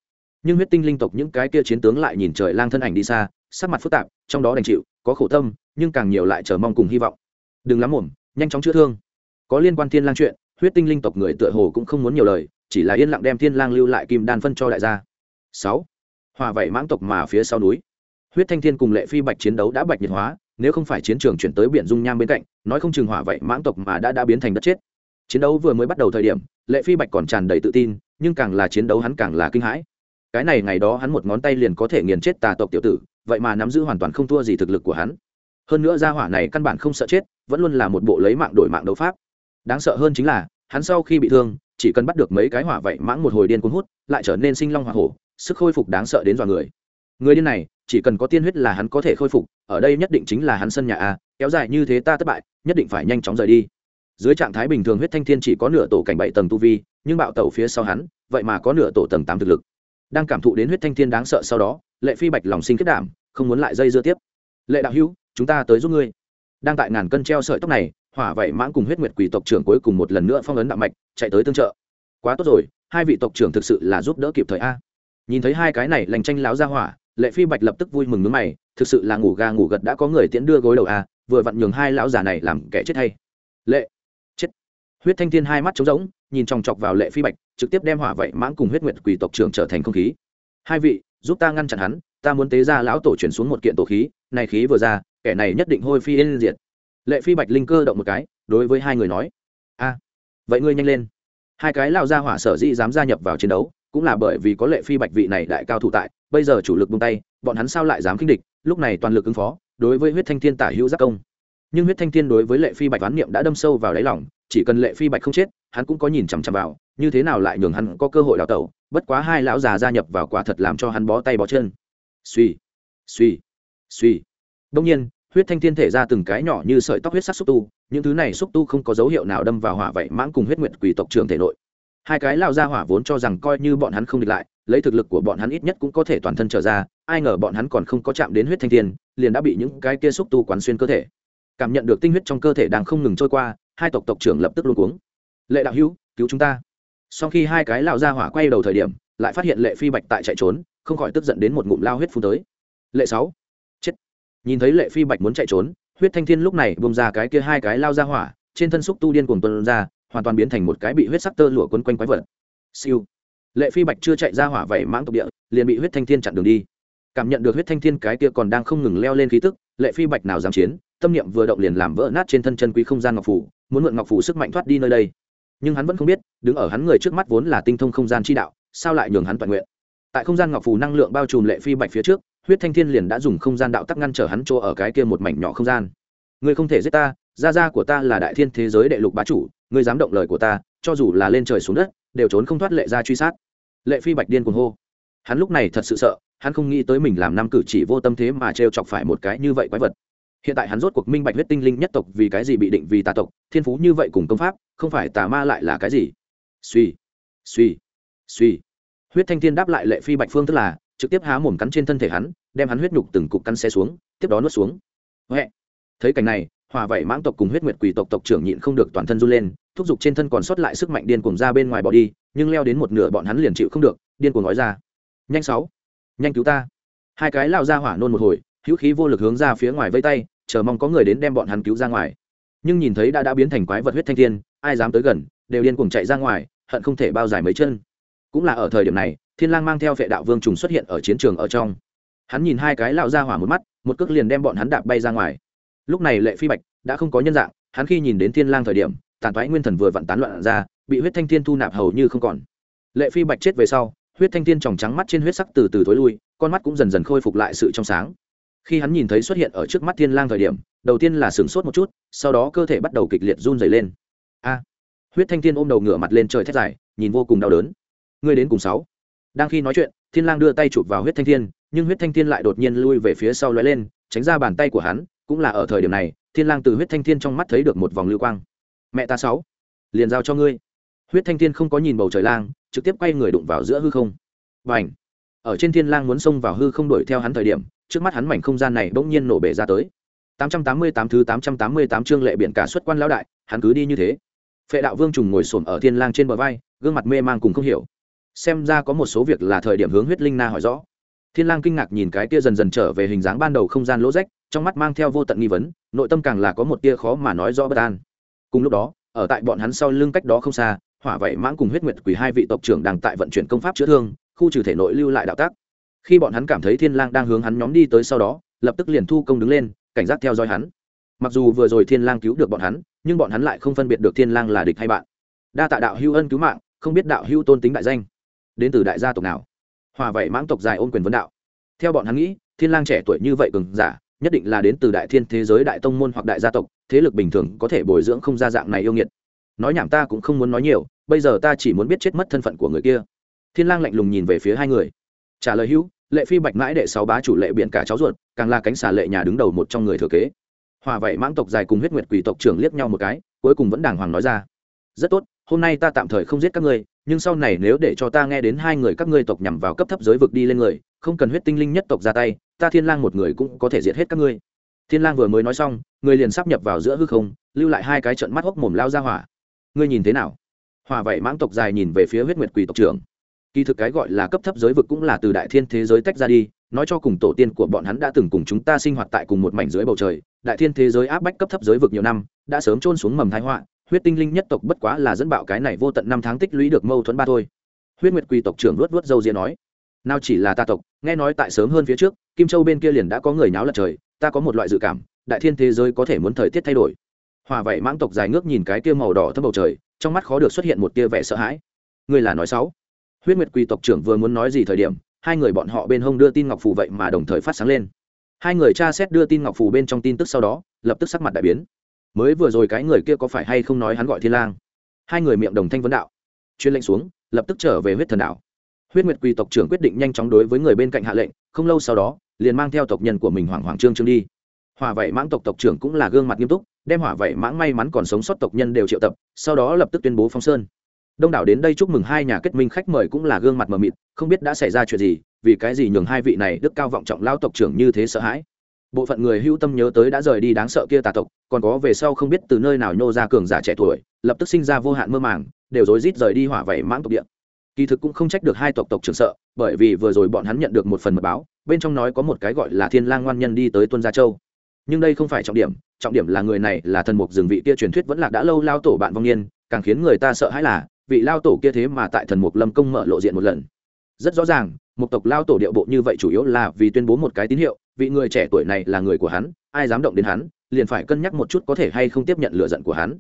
Nhưng huyết tinh linh tộc những cái kia chiến tướng lại nhìn trời lang thân ảnh đi xa, sắc mặt phức tạp, trong đó đành chịu, có khổ tâm, nhưng càng nhiều lại chờ mong cùng hy vọng. Đừng lắm mồm, nhanh chóng chữa thương. Có liên quan thiên lang chuyện, huyết tinh linh tộc người tựa hồ cũng không muốn nhiều lời, chỉ là yên lặng đem thiên lang lưu lại kim đan phân cho đại gia. Sáu. Hòa vậy mãng tộc mà phía sau núi. Huyết thanh thiên cùng lệ phi bạch chiến đấu đã bạch nhiệt hóa nếu không phải chiến trường chuyển tới biển dung nham bên cạnh, nói không chừng hỏa vậy mãng tộc mà đã đã biến thành đất chết. Chiến đấu vừa mới bắt đầu thời điểm, lệ phi bạch còn tràn đầy tự tin, nhưng càng là chiến đấu hắn càng là kinh hãi. Cái này ngày đó hắn một ngón tay liền có thể nghiền chết tà tộc tiểu tử, vậy mà nắm giữ hoàn toàn không thua gì thực lực của hắn. Hơn nữa gia hỏa này căn bản không sợ chết, vẫn luôn là một bộ lấy mạng đổi mạng đấu pháp. Đáng sợ hơn chính là, hắn sau khi bị thương, chỉ cần bắt được mấy cái hỏa vậy mãng một hồi điên cuốn hút, lại trở nên sinh long hỏa hổ, sức khôi phục đáng sợ đến dọa người. Người điên này chỉ cần có tiên huyết là hắn có thể khôi phục, ở đây nhất định chính là hắn sân nhà a, kéo dài như thế ta thất bại, nhất định phải nhanh chóng rời đi. Dưới trạng thái bình thường huyết thanh thiên chỉ có nửa tổ cảnh bảy tầng tu vi, nhưng bạo tẩu phía sau hắn, vậy mà có nửa tổ tầng tám thực lực. Đang cảm thụ đến huyết thanh thiên đáng sợ sau đó, lệ phi bạch lòng sinh kết đảm, không muốn lại dây dưa tiếp. Lệ đạo hữu, chúng ta tới giúp ngươi. Đang tại ngàn cân treo sợi tóc này, hỏa vậy mãng cùng huyết nguyệt quỷ tộc trưởng cuối cùng một lần nữa phong ấn đạo mạch, chạy tới tương trợ. Quá tốt rồi, hai vị tộc trưởng thực sự là giúp đỡ kịp thời a. Nhìn thấy hai cái này lành tranh láo ra hỏa lệ phi bạch lập tức vui mừng nước mày, thực sự là ngủ gà ngủ gật đã có người tiễn đưa gối đầu a vừa vặn nhường hai lão già này làm kẻ chết hay. Lệ, chết. Huyết thanh thiên hai mắt trống rỗng, nhìn chòng chọc vào lệ phi bạch, trực tiếp đem hỏa vậy mãng cùng huyết nguyệt quỷ tộc trưởng trở thành không khí. Hai vị, giúp ta ngăn chặn hắn, ta muốn tế ra lão tổ chuyển xuống một kiện tổ khí, này khí vừa ra, kẻ này nhất định hôi phi yên diệt. Lệ phi bạch linh cơ động một cái, đối với hai người nói, a, vậy ngươi nhanh lên. Hai cái lao ra hỏa sở dĩ dám gia nhập vào chiến đấu, cũng là bởi vì có lệ phi bạch vị này đại cao thủ tại bây giờ chủ lực buông tay, bọn hắn sao lại dám khinh địch? Lúc này toàn lực ứng phó, đối với huyết thanh thiên tả hữu giác công. Nhưng huyết thanh thiên đối với lệ phi bạch oán niệm đã đâm sâu vào đáy lòng, chỉ cần lệ phi bạch không chết, hắn cũng có nhìn chằm chằm vào, như thế nào lại nhường hắn có cơ hội đào tẩu? Bất quá hai lão già gia nhập vào quả thật làm cho hắn bó tay bó chân. Suy suy suy đông nhiên, huyết thanh thiên thể ra từng cái nhỏ như sợi tóc huyết sắc xúc tu, những thứ này xúc tu không có dấu hiệu nào đâm vào hỏa vậy mãng cùng huyết nguyệt quỷ tộc trường thể nội. Hai cái lao ra hỏa vốn cho rằng coi như bọn hắn không địch lại lấy thực lực của bọn hắn ít nhất cũng có thể toàn thân trở ra, ai ngờ bọn hắn còn không có chạm đến huyết thanh thiên, liền đã bị những cái kia xúc tu quán xuyên cơ thể. Cảm nhận được tinh huyết trong cơ thể đang không ngừng trôi qua, hai tộc tộc trưởng lập tức luôn cuống. Lệ đạo hữu, cứu chúng ta. Sau khi hai cái lao ra hỏa quay đầu thời điểm, lại phát hiện lệ phi bạch tại chạy trốn, không khỏi tức giận đến một ngụm lao huyết phun tới. Lệ sáu, chết. Nhìn thấy lệ phi bạch muốn chạy trốn, huyết thanh thiên lúc này bông ra cái kia hai cái lao ra hỏa, trên thân xúc tu điên cuồng tuần ra, hoàn toàn biến thành một cái bị huyết sắc tơ lụa quấn quanh quái vật. Siêu lệ phi bạch chưa chạy ra hỏa vẩy mãng tộc địa, liền bị huyết thanh thiên chặn đường đi. Cảm nhận được huyết thanh thiên cái kia còn đang không ngừng leo lên khí tức, lệ phi bạch nào dám chiến, tâm niệm vừa động liền làm vỡ nát trên thân chân quý không gian ngọc phủ, muốn mượn ngọc phủ sức mạnh thoát đi nơi đây. Nhưng hắn vẫn không biết, đứng ở hắn người trước mắt vốn là tinh thông không gian chi đạo, sao lại nhường hắn toàn nguyện? Tại không gian ngọc phủ năng lượng bao trùm lệ phi bạch phía trước, huyết thanh thiên liền đã dùng không gian đạo tắc ngăn trở hắn chỗ ở cái kia một mảnh nhỏ không gian. Ngươi không thể giết ta, gia gia của ta là đại thiên thế giới đệ lục bá chủ, ngươi dám động lời của ta, cho dù là lên trời xuống đất đều trốn không thoát lệ ra truy sát. Lệ phi bạch điên cuồng hô. Hắn lúc này thật sự sợ, hắn không nghĩ tới mình làm năm cử chỉ vô tâm thế mà trêu chọc phải một cái như vậy quái vật. Hiện tại hắn rốt cuộc minh bạch huyết tinh linh nhất tộc vì cái gì bị định vì tà tộc, thiên phú như vậy cùng công pháp, không phải tà ma lại là cái gì? Suy suy suy. Huyết thanh thiên đáp lại lệ phi bạch phương tức là, trực tiếp há mồm cắn trên thân thể hắn, đem hắn huyết nhục từng cục cắn xe xuống, tiếp đó nuốt xuống. Huệ. Thấy cảnh này, hòa vậy mãng tộc cùng huyết nguyệt quỷ tộc tộc trưởng nhịn không được toàn thân run lên thúc giục trên thân còn sót lại sức mạnh điên cuồng ra bên ngoài bỏ đi, nhưng leo đến một nửa bọn hắn liền chịu không được, điên cuồng nói ra. Nhanh sáu, nhanh cứu ta. Hai cái lao ra hỏa nôn một hồi, hữu khí vô lực hướng ra phía ngoài vây tay, chờ mong có người đến đem bọn hắn cứu ra ngoài. Nhưng nhìn thấy đã đã biến thành quái vật huyết thanh thiên, ai dám tới gần, đều điên cuồng chạy ra ngoài, hận không thể bao dài mấy chân. Cũng là ở thời điểm này, thiên lang mang theo vệ đạo vương trùng xuất hiện ở chiến trường ở trong. Hắn nhìn hai cái lão ra hỏa một mắt, một cước liền đem bọn hắn đạp bay ra ngoài. Lúc này lệ phi bạch đã không có nhân dạng, hắn khi nhìn đến thiên lang thời điểm tàn toái nguyên thần vừa vặn tán loạn ra, bị huyết thanh thiên thu nạp hầu như không còn. Lệ phi bạch chết về sau, huyết thanh thiên tròng trắng mắt trên huyết sắc từ từ thối lui, con mắt cũng dần dần khôi phục lại sự trong sáng. Khi hắn nhìn thấy xuất hiện ở trước mắt thiên lang thời điểm, đầu tiên là sửng sốt một chút, sau đó cơ thể bắt đầu kịch liệt run rẩy lên. A! Huyết thanh thiên ôm đầu ngửa mặt lên trời thét dài, nhìn vô cùng đau đớn. Ngươi đến cùng sáu. Đang khi nói chuyện, thiên lang đưa tay chụp vào huyết thanh thiên, nhưng huyết thanh thiên lại đột nhiên lui về phía sau lóe lên, tránh ra bàn tay của hắn, cũng là ở thời điểm này, thiên lang từ huyết thanh thiên trong mắt thấy được một vòng lưu quang mẹ ta sáu, liền giao cho ngươi. Huyết thanh thiên không có nhìn bầu trời lang, trực tiếp quay người đụng vào giữa hư không. Và ảnh ở trên thiên lang muốn xông vào hư không đuổi theo hắn thời điểm, trước mắt hắn mảnh không gian này bỗng nhiên nổ bể ra tới. 888 thứ 888 chương lệ biển cả xuất quan lão đại, hắn cứ đi như thế. Phệ đạo vương trùng ngồi xổm ở thiên lang trên bờ vai, gương mặt mê mang cùng không hiểu. Xem ra có một số việc là thời điểm hướng huyết linh na hỏi rõ. Thiên lang kinh ngạc nhìn cái tia dần dần trở về hình dáng ban đầu không gian lỗ rách, trong mắt mang theo vô tận nghi vấn, nội tâm càng là có một tia khó mà nói rõ bất an cùng lúc đó, ở tại bọn hắn sau lưng cách đó không xa, hỏa vậy mãng cùng huyết nguyệt quỷ hai vị tộc trưởng đang tại vận chuyển công pháp chữa thương, khu trừ thể nội lưu lại đạo tác. Khi bọn hắn cảm thấy thiên lang đang hướng hắn nhóm đi tới sau đó, lập tức liền thu công đứng lên, cảnh giác theo dõi hắn. Mặc dù vừa rồi thiên lang cứu được bọn hắn, nhưng bọn hắn lại không phân biệt được thiên lang là địch hay bạn. Đa tạ đạo hưu ân cứu mạng, không biết đạo hưu tôn tính đại danh. Đến từ đại gia tộc nào? Hòa vậy mãng tộc dài ôn quyền vấn đạo. Theo bọn hắn nghĩ, thiên lang trẻ tuổi như vậy cường giả nhất định là đến từ đại thiên thế giới đại tông môn hoặc đại gia tộc, thế lực bình thường có thể bồi dưỡng không ra dạng này yêu nghiệt. Nói nhảm ta cũng không muốn nói nhiều, bây giờ ta chỉ muốn biết chết mất thân phận của người kia. Thiên lang lạnh lùng nhìn về phía hai người. Trả lời hữu, lệ phi bạch mãi đệ sáu bá chủ lệ biện cả cháu ruột, càng là cánh xà lệ nhà đứng đầu một trong người thừa kế. Hòa vậy mãng tộc dài cùng huyết nguyệt quỷ tộc trưởng liếc nhau một cái, cuối cùng vẫn đàng hoàng nói ra. Rất tốt, hôm nay ta tạm thời không giết các ngươi nhưng sau này nếu để cho ta nghe đến hai người các ngươi tộc nhằm vào cấp thấp giới vực đi lên người, không cần huyết tinh linh nhất tộc ra tay, ta thiên lang một người cũng có thể diệt hết các ngươi. Thiên lang vừa mới nói xong, người liền sắp nhập vào giữa hư không, lưu lại hai cái trận mắt hốc mồm lao ra hỏa. Ngươi nhìn thế nào? Hỏa vậy mãng tộc dài nhìn về phía huyết nguyệt quỷ tộc trưởng. Kỳ thực cái gọi là cấp thấp giới vực cũng là từ đại thiên thế giới tách ra đi, nói cho cùng tổ tiên của bọn hắn đã từng cùng chúng ta sinh hoạt tại cùng một mảnh dưới bầu trời, đại thiên thế giới áp bách cấp thấp giới vực nhiều năm, đã sớm trôn xuống mầm thái họa huyết tinh linh nhất tộc bất quá là dẫn bạo cái này vô tận năm tháng tích lũy được mâu thuẫn ba thôi. Huyết nguyệt quỳ tộc trưởng luốt luốt dâu diễn nói, nào chỉ là ta tộc, nghe nói tại sớm hơn phía trước, kim châu bên kia liền đã có người náo lật trời, ta có một loại dự cảm, đại thiên thế giới có thể muốn thời tiết thay đổi. Hòa vậy mãng tộc dài ngước nhìn cái tia màu đỏ thâm bầu trời, trong mắt khó được xuất hiện một tia vẻ sợ hãi. Người là nói sáu huyết nguyệt quỳ tộc trưởng vừa muốn nói gì thời điểm, hai người bọn họ bên hông đưa tin ngọc phù vậy mà đồng thời phát sáng lên. Hai người tra xét đưa tin ngọc phù bên trong tin tức sau đó, lập tức sắc mặt đại biến mới vừa rồi cái người kia có phải hay không nói hắn gọi thiên lang? Hai người miệng đồng thanh vấn đạo. Chuyên lệnh xuống, lập tức trở về huyết thần đạo huyết nguyệt quỳ tộc trưởng quyết định nhanh chóng đối với người bên cạnh hạ lệnh, không lâu sau đó, liền mang theo tộc nhân của mình hoàng hoàng trương trương đi. Hỏa vậy mãng tộc tộc trưởng cũng là gương mặt nghiêm túc, đem hỏa vậy mãng may mắn còn sống sót tộc nhân đều triệu tập, sau đó lập tức tuyên bố phong sơn. Đông đảo đến đây chúc mừng hai nhà kết minh khách mời cũng là gương mặt mờ mịt, không biết đã xảy ra chuyện gì, vì cái gì nhường hai vị này đức cao vọng trọng lao tộc trưởng như thế sợ hãi bộ phận người hữu tâm nhớ tới đã rời đi đáng sợ kia tà tộc, còn có về sau không biết từ nơi nào nhô ra cường giả trẻ tuổi, lập tức sinh ra vô hạn mơ màng, đều rối rít rời đi hỏa vẩy mãng tộc địa. Kỳ thực cũng không trách được hai tộc tộc trưởng sợ, bởi vì vừa rồi bọn hắn nhận được một phần mật báo, bên trong nói có một cái gọi là thiên lang ngoan nhân đi tới tuân gia châu. Nhưng đây không phải trọng điểm trọng điểm là người này là thần mục rừng vị kia truyền thuyết vẫn là đã lâu lao tổ bạn vong niên, càng khiến người ta sợ hãi là, vị lao tổ kia thế mà tại thần mục lâm công mở lộ diện một lần. Rất rõ ràng một tộc lao tổ điệu bộ như vậy chủ yếu là vì tuyên bố một cái tín hiệu vị người trẻ tuổi này là người của hắn, ai dám động đến hắn, liền phải cân nhắc một chút có thể hay không tiếp nhận lựa giận của hắn.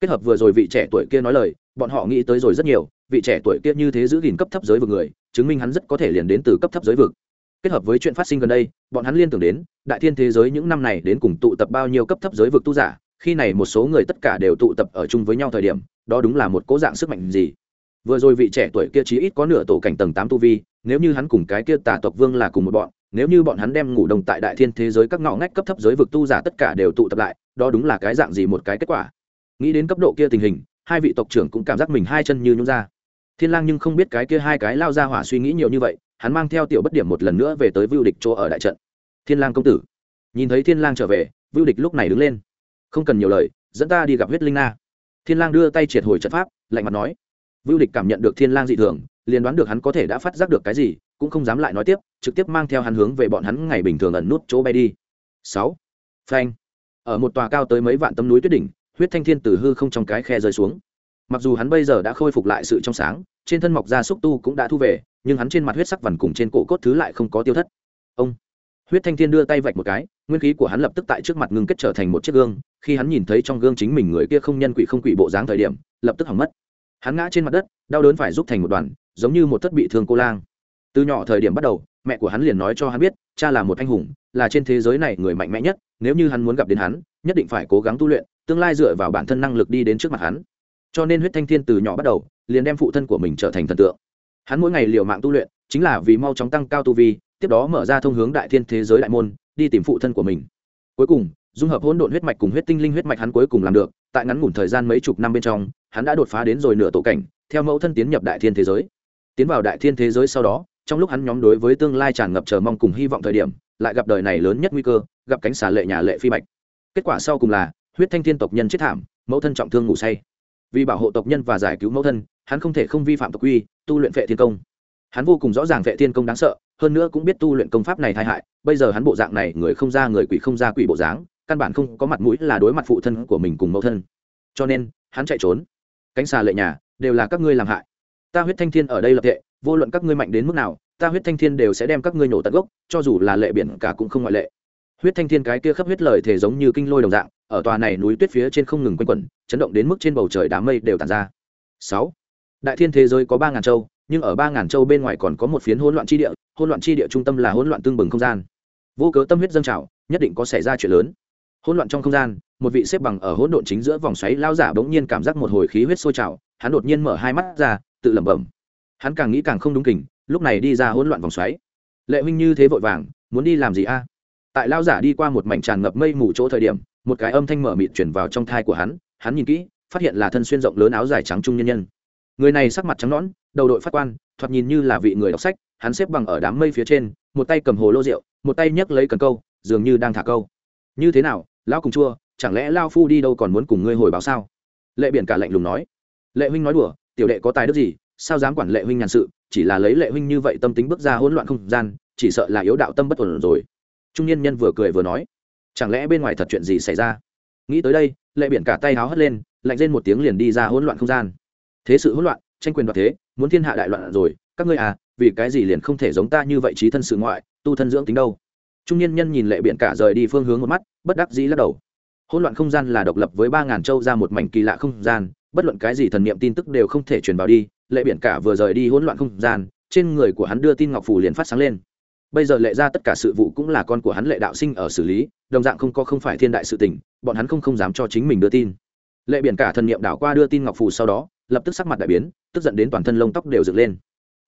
Kết hợp vừa rồi vị trẻ tuổi kia nói lời, bọn họ nghĩ tới rồi rất nhiều, vị trẻ tuổi kia như thế giữ gìn cấp thấp giới vực người, chứng minh hắn rất có thể liền đến từ cấp thấp giới vực. Kết hợp với chuyện phát sinh gần đây, bọn hắn liên tưởng đến, đại thiên thế giới những năm này đến cùng tụ tập bao nhiêu cấp thấp giới vực tu giả, khi này một số người tất cả đều tụ tập ở chung với nhau thời điểm, đó đúng là một cố dạng sức mạnh gì. Vừa rồi vị trẻ tuổi kia chí ít có nửa tổ cảnh tầng tám tu vi, nếu như hắn cùng cái kia tà tộc vương là cùng một bọn nếu như bọn hắn đem ngủ đồng tại đại thiên thế giới các ngõ ngách cấp thấp giới vực tu giả tất cả đều tụ tập lại, đó đúng là cái dạng gì một cái kết quả? Nghĩ đến cấp độ kia tình hình, hai vị tộc trưởng cũng cảm giác mình hai chân như nhún ra. Thiên lang nhưng không biết cái kia hai cái lao ra hỏa suy nghĩ nhiều như vậy, hắn mang theo tiểu bất điểm một lần nữa về tới vưu địch chỗ ở đại trận. Thiên lang công tử, nhìn thấy thiên lang trở về, vưu địch lúc này đứng lên. Không cần nhiều lời, dẫn ta đi gặp huyết linh na. Thiên lang đưa tay triệt hồi trận pháp, lạnh mặt nói. Vưu địch cảm nhận được thiên lang dị thường, liền đoán được hắn có thể đã phát giác được cái gì cũng không dám lại nói tiếp, trực tiếp mang theo hắn hướng về bọn hắn ngày bình thường ẩn nút chỗ bay đi. Sáu. Phanh. Ở một tòa cao tới mấy vạn tấm núi tuyết đỉnh, huyết thanh thiên từ hư không trong cái khe rơi xuống. Mặc dù hắn bây giờ đã khôi phục lại sự trong sáng, trên thân mọc ra xúc tu cũng đã thu về, nhưng hắn trên mặt huyết sắc vằn cùng trên cổ cốt thứ lại không có tiêu thất. Ông. Huyết thanh thiên đưa tay vạch một cái, nguyên khí của hắn lập tức tại trước mặt ngưng kết trở thành một chiếc gương, khi hắn nhìn thấy trong gương chính mình người kia không nhân quỷ không quỷ bộ dáng thời điểm, lập tức hỏng mất. Hắn ngã trên mặt đất, đau đớn phải giúp thành một đoàn, giống như một thất bị thương cô lang từ nhỏ thời điểm bắt đầu, mẹ của hắn liền nói cho hắn biết, cha là một anh hùng, là trên thế giới này người mạnh mẽ nhất, nếu như hắn muốn gặp đến hắn, nhất định phải cố gắng tu luyện, tương lai dựa vào bản thân năng lực đi đến trước mặt hắn. Cho nên huyết thanh thiên từ nhỏ bắt đầu, liền đem phụ thân của mình trở thành thần tượng. Hắn mỗi ngày liều mạng tu luyện, chính là vì mau chóng tăng cao tu vi, tiếp đó mở ra thông hướng đại thiên thế giới đại môn, đi tìm phụ thân của mình. Cuối cùng, dung hợp hỗn độn huyết mạch cùng huyết tinh linh huyết mạch hắn cuối cùng làm được, tại ngắn ngủn thời gian mấy chục năm bên trong, hắn đã đột phá đến rồi nửa tổ cảnh, theo mẫu thân tiến nhập đại thiên thế giới. Tiến vào đại thiên thế giới sau đó trong lúc hắn nhóm đối với tương lai tràn ngập chờ mong cùng hy vọng thời điểm, lại gặp đời này lớn nhất nguy cơ, gặp cánh xà lệ nhà lệ phi bạch. Kết quả sau cùng là, huyết thanh thiên tộc nhân chết thảm, mẫu thân trọng thương ngủ say. Vì bảo hộ tộc nhân và giải cứu mẫu thân, hắn không thể không vi phạm tộc quy, tu luyện vệ thiên công. Hắn vô cùng rõ ràng vệ thiên công đáng sợ, hơn nữa cũng biết tu luyện công pháp này tai hại, bây giờ hắn bộ dạng này, người không ra người quỷ không ra quỷ bộ dáng, căn bản không có mặt mũi là đối mặt phụ thân của mình cùng mẫu thân. Cho nên, hắn chạy trốn. Cánh xà lệ nhà đều là các ngươi làm hại. Ta huyết thanh thiên ở đây lập tệ vô luận các ngươi mạnh đến mức nào, ta huyết thanh thiên đều sẽ đem các ngươi nổ tận gốc, cho dù là lệ biển cả cũng không ngoại lệ. Huyết thanh thiên cái kia khắp huyết lời thể giống như kinh lôi đồng dạng, ở tòa này núi tuyết phía trên không ngừng quanh quẩn, chấn động đến mức trên bầu trời đám mây đều tàn ra. Sáu, đại thiên thế giới có ba ngàn châu, nhưng ở ba ngàn châu bên ngoài còn có một phiến hỗn loạn chi địa, hỗn loạn chi địa trung tâm là hỗn loạn tương bừng không gian. Vô cớ tâm huyết dâng trào, nhất định có xảy ra chuyện lớn. Hỗn loạn trong không gian, một vị xếp bằng ở hỗn độn chính giữa vòng xoáy lao giả bỗng nhiên cảm giác một hồi khí huyết sôi trào, hắn đột nhiên mở hai mắt ra, tự lẩm bẩm hắn càng nghĩ càng không đúng kình, lúc này đi ra hỗn loạn vòng xoáy. Lệ huynh như thế vội vàng, muốn đi làm gì a? Tại lao giả đi qua một mảnh tràn ngập mây mù chỗ thời điểm, một cái âm thanh mở mịt chuyển vào trong thai của hắn hắn nhìn kỹ, phát hiện là thân xuyên rộng lớn áo dài trắng trung nhân nhân. Người này sắc mặt trắng nõn, đầu đội phát quan, thoạt nhìn như là vị người đọc sách, hắn xếp bằng ở đám mây phía trên, một tay cầm hồ lô rượu, một tay nhấc lấy cần câu, dường như đang thả câu. Như thế nào, lão cùng chua, chẳng lẽ lao phu đi đâu còn muốn cùng ngươi hồi báo sao? Lệ biển cả lạnh lùng nói. Lệ huynh nói đùa, tiểu đệ có tài đức gì sao dám quản lệ huynh nhàn sự, chỉ là lấy lệ huynh như vậy tâm tính bước ra hỗn loạn không gian, chỉ sợ là yếu đạo tâm bất ổn rồi. Trung niên nhân vừa cười vừa nói, chẳng lẽ bên ngoài thật chuyện gì xảy ra? Nghĩ tới đây, lệ biển cả tay háo hất lên, lạnh lên một tiếng liền đi ra hỗn loạn không gian. Thế sự hỗn loạn, tranh quyền đoạt thế, muốn thiên hạ đại loạn rồi, các ngươi à vì cái gì liền không thể giống ta như vậy trí thân sự ngoại, tu thân dưỡng tính đâu? Trung niên nhân nhìn lệ biển cả rời đi phương hướng một mắt, bất đắc dĩ lắc đầu. Hỗn loạn không gian là độc lập với ba ngàn châu ra một mảnh kỳ lạ không gian, bất luận cái gì thần niệm tin tức đều không thể truyền vào đi lệ biển cả vừa rời đi hỗn loạn không gian, trên người của hắn đưa tin ngọc phủ liền phát sáng lên. Bây giờ lệ ra tất cả sự vụ cũng là con của hắn lệ đạo sinh ở xử lý, đồng dạng không có không phải thiên đại sự tình, bọn hắn không không dám cho chính mình đưa tin. Lệ biển cả thần niệm đảo qua đưa tin ngọc Phủ sau đó, lập tức sắc mặt đại biến, tức giận đến toàn thân lông tóc đều dựng lên.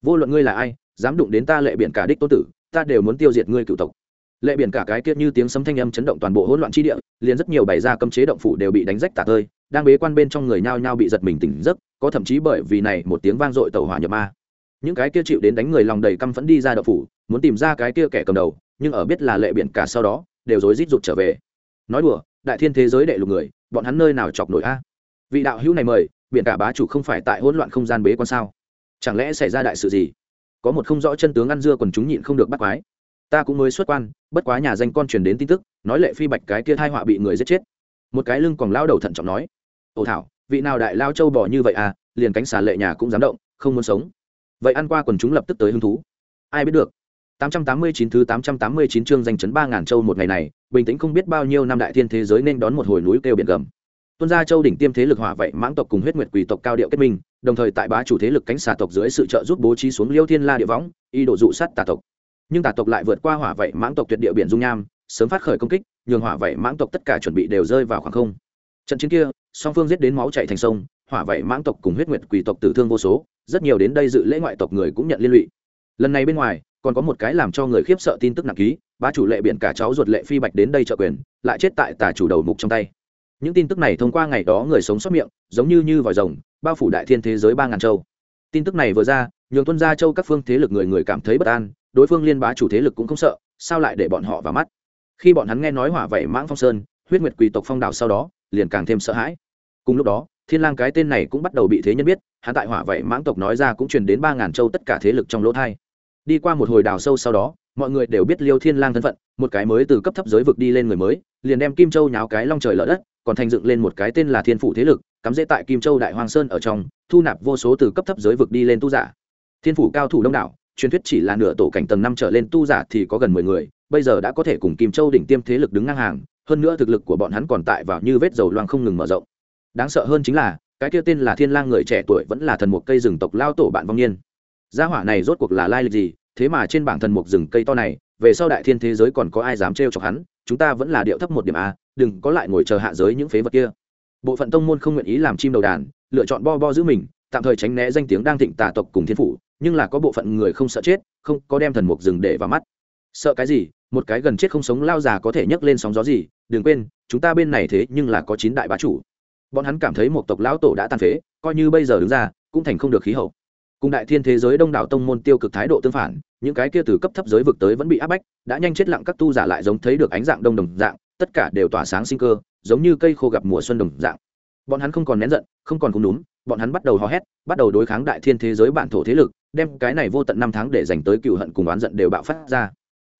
Vô luận ngươi là ai, dám đụng đến ta lệ biển cả đích tô tử, ta đều muốn tiêu diệt ngươi cựu tộc. Lệ biển cả cái kia như tiếng sấm thanh âm chấn động toàn bộ hỗn loạn chi địa, liền rất nhiều bày ra cấm chế động phủ đều bị đánh rách tả tơi đang bế quan bên trong người nhao nhao bị giật mình tỉnh giấc, có thậm chí bởi vì này một tiếng vang dội tàu hỏa nhập ma. Những cái kia chịu đến đánh người lòng đầy căm phẫn đi ra động phủ, muốn tìm ra cái kia kẻ cầm đầu, nhưng ở biết là lệ biển cả sau đó, đều rối rít rụt trở về. Nói đùa, đại thiên thế giới đệ lục người, bọn hắn nơi nào chọc nổi a? Vị đạo hữu này mời, biển cả bá chủ không phải tại hỗn loạn không gian bế quan sao? Chẳng lẽ xảy ra đại sự gì? Có một không rõ chân tướng ăn dưa còn chúng nhịn không được bắt quái. Ta cũng mới xuất quan, bất quá nhà danh con truyền đến tin tức, nói lệ phi bạch cái kia thai họa bị người giết chết một cái lưng còn lao đầu thận trọng nói ồ thảo vị nào đại lao châu bỏ như vậy à liền cánh xà lệ nhà cũng dám động không muốn sống vậy ăn qua quần chúng lập tức tới hứng thú ai biết được 889 thứ 889 chương danh chấn 3000 châu một ngày này, bình tĩnh không biết bao nhiêu năm đại thiên thế giới nên đón một hồi núi kêu biển gầm. Tuân gia châu đỉnh tiêm thế lực hỏa vậy mãng tộc cùng huyết nguyệt quỷ tộc cao điệu kết minh, đồng thời tại bá chủ thế lực cánh xà tộc dưới sự trợ giúp bố trí xuống Liêu Thiên La địa võng, y độ dụ sát tà tộc. Nhưng tà tộc lại vượt qua hỏa vậy mãng tộc tuyệt địa biển dung nham, sớm phát khởi công kích, nhường hỏa vậy mãng tộc tất cả chuẩn bị đều rơi vào khoảng không. Trận chiến kia, song phương giết đến máu chảy thành sông, hỏa vậy mãng tộc cùng huyết nguyệt quỷ tộc tử thương vô số, rất nhiều đến đây dự lễ ngoại tộc người cũng nhận liên lụy. Lần này bên ngoài, còn có một cái làm cho người khiếp sợ tin tức nặng ký bá chủ lệ biển cả cháu ruột lệ phi bạch đến đây trợ quyền lại chết tại tà chủ đầu mục trong tay những tin tức này thông qua ngày đó người sống sót miệng giống như như vòi rồng bao phủ đại thiên thế giới ba ngàn châu tin tức này vừa ra nhường tuân gia châu các phương thế lực người người cảm thấy bất an đối phương liên bá chủ thế lực cũng không sợ sao lại để bọn họ vào mắt khi bọn hắn nghe nói hỏa vậy mãng phong sơn, huyết nguyệt quỳ tộc phong đảo sau đó, liền càng thêm sợ hãi. Cùng lúc đó, thiên lang cái tên này cũng bắt đầu bị thế nhân biết, hắn tại hỏa vậy mãng tộc nói ra cũng truyền đến ba ngàn châu tất cả thế lực trong lỗ thai. Đi qua một hồi đào sâu sau đó, mọi người đều biết liêu thiên lang thân phận, một cái mới từ cấp thấp giới vực đi lên người mới, liền đem kim châu nháo cái long trời lở đất, còn thành dựng lên một cái tên là thiên phủ thế lực, cắm rễ tại kim châu đại hoàng sơn ở trong, thu nạp vô số từ cấp thấp giới vực đi lên tu giả. Thiên phủ cao thủ đông đảo, truyền thuyết chỉ là nửa tổ cảnh tầng năm trở lên tu giả thì có gần mười người bây giờ đã có thể cùng kim châu đỉnh tiêm thế lực đứng ngang hàng, hơn nữa thực lực của bọn hắn còn tại vào như vết dầu loang không ngừng mở rộng. Đáng sợ hơn chính là, cái kia tên là thiên lang người trẻ tuổi vẫn là thần mục cây rừng tộc lao tổ bạn vong niên. Gia hỏa này rốt cuộc là lai lịch gì, thế mà trên bảng thần mục rừng cây to này, về sau đại thiên thế giới còn có ai dám trêu chọc hắn, chúng ta vẫn là điệu thấp một điểm a, đừng có lại ngồi chờ hạ giới những phế vật kia. Bộ phận tông môn không nguyện ý làm chim đầu đàn, lựa chọn bo bo giữ mình, tạm thời tránh né danh tiếng đang thịnh tà tộc cùng thiên phủ, nhưng là có bộ phận người không sợ chết, không có đem thần mục rừng để vào mắt sợ cái gì, một cái gần chết không sống lao già có thể nhấc lên sóng gió gì, đừng quên, chúng ta bên này thế nhưng là có chín đại bá chủ. Bọn hắn cảm thấy một tộc lão tổ đã tàn phế, coi như bây giờ đứng ra, cũng thành không được khí hậu. Cùng đại thiên thế giới đông đảo tông môn tiêu cực thái độ tương phản, những cái kia từ cấp thấp giới vực tới vẫn bị áp bách, đã nhanh chết lặng các tu giả lại giống thấy được ánh dạng đông đồng dạng, tất cả đều tỏa sáng sinh cơ, giống như cây khô gặp mùa xuân đồng dạng. Bọn hắn không còn nén giận, không còn cũng đúng bọn hắn bắt đầu hò hét, bắt đầu đối kháng đại thiên thế giới bản thổ thế lực, đem cái này vô tận năm tháng để dành tới cựu hận cùng oán giận đều bạo phát ra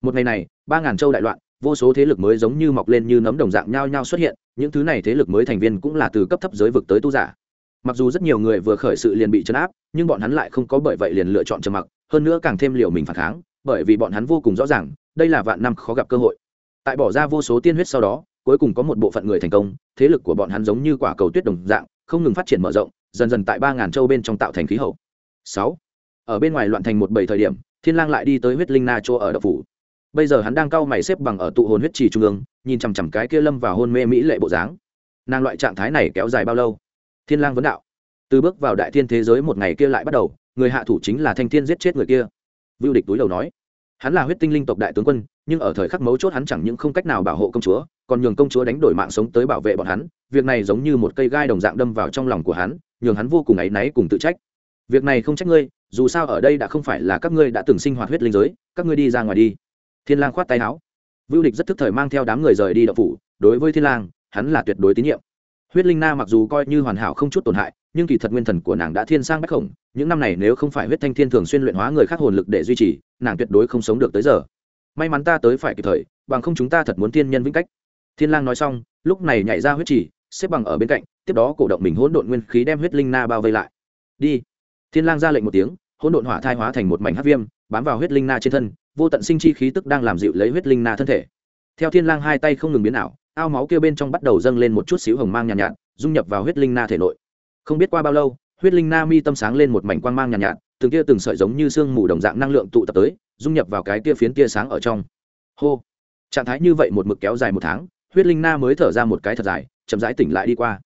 một ngày này, ba ngàn châu đại loạn, vô số thế lực mới giống như mọc lên như nấm đồng dạng nhao nhao xuất hiện, những thứ này thế lực mới thành viên cũng là từ cấp thấp giới vực tới tu giả. Mặc dù rất nhiều người vừa khởi sự liền bị chấn áp, nhưng bọn hắn lại không có bởi vậy liền lựa chọn trầm mặc, hơn nữa càng thêm liều mình phản kháng, bởi vì bọn hắn vô cùng rõ ràng, đây là vạn năm khó gặp cơ hội. Tại bỏ ra vô số tiên huyết sau đó, cuối cùng có một bộ phận người thành công, thế lực của bọn hắn giống như quả cầu tuyết đồng dạng, không ngừng phát triển mở rộng, dần dần tại ba ngàn châu bên trong tạo thành khí hậu. Sáu, ở bên ngoài loạn thành một bảy thời điểm, thiên lang lại đi tới huyết linh na chỗ ở đậu phủ bây giờ hắn đang cau mày xếp bằng ở tụ hồn huyết trì trung ương, nhìn chằm chằm cái kia lâm vào hôn mê mỹ lệ bộ dáng. Nàng loại trạng thái này kéo dài bao lâu? Thiên lang vấn đạo. Từ bước vào đại thiên thế giới một ngày kia lại bắt đầu, người hạ thủ chính là thanh thiên giết chết người kia. Vưu địch túi đầu nói. Hắn là huyết tinh linh tộc đại tướng quân, nhưng ở thời khắc mấu chốt hắn chẳng những không cách nào bảo hộ công chúa, còn nhường công chúa đánh đổi mạng sống tới bảo vệ bọn hắn. Việc này giống như một cây gai đồng dạng đâm vào trong lòng của hắn, nhường hắn vô cùng áy náy cùng tự trách. Việc này không trách ngươi, dù sao ở đây đã không phải là các ngươi đã từng sinh hoạt huyết linh giới, các ngươi đi ra ngoài đi thiên lang khoát tay áo. Vưu địch rất thức thời mang theo đám người rời đi đậu phủ, đối với thiên lang, hắn là tuyệt đối tín nhiệm. Huyết linh na mặc dù coi như hoàn hảo không chút tổn hại, nhưng kỳ thật nguyên thần của nàng đã thiên sang bách khổng, những năm này nếu không phải huyết thanh thiên thường xuyên luyện hóa người khác hồn lực để duy trì, nàng tuyệt đối không sống được tới giờ. May mắn ta tới phải kịp thời, bằng không chúng ta thật muốn thiên nhân vĩnh cách. Thiên lang nói xong, lúc này nhảy ra huyết chỉ, xếp bằng ở bên cạnh, tiếp đó cổ động mình hỗn độn nguyên khí đem huyết linh na bao vây lại. Đi. Thiên lang ra lệnh một tiếng, hỗn độn hỏa thai hóa thành một mảnh hắc viêm, bám vào huyết linh na trên thân vô tận sinh chi khí tức đang làm dịu lấy huyết linh na thân thể. Theo thiên lang hai tay không ngừng biến ảo ao máu kia bên trong bắt đầu dâng lên một chút xíu hồng mang nhàn nhạt, nhạt dung nhập vào huyết linh na thể nội. Không biết qua bao lâu huyết linh na mi tâm sáng lên một mảnh quang mang nhàn nhạt, nhạt từng kia từng sợi giống như xương mù đồng dạng năng lượng tụ tập tới dung nhập vào cái kia phiến tia sáng ở trong. Hô! Trạng thái như vậy một mực kéo dài một tháng huyết linh na mới thở ra một cái thật dài chậm rãi tỉnh lại đi qua.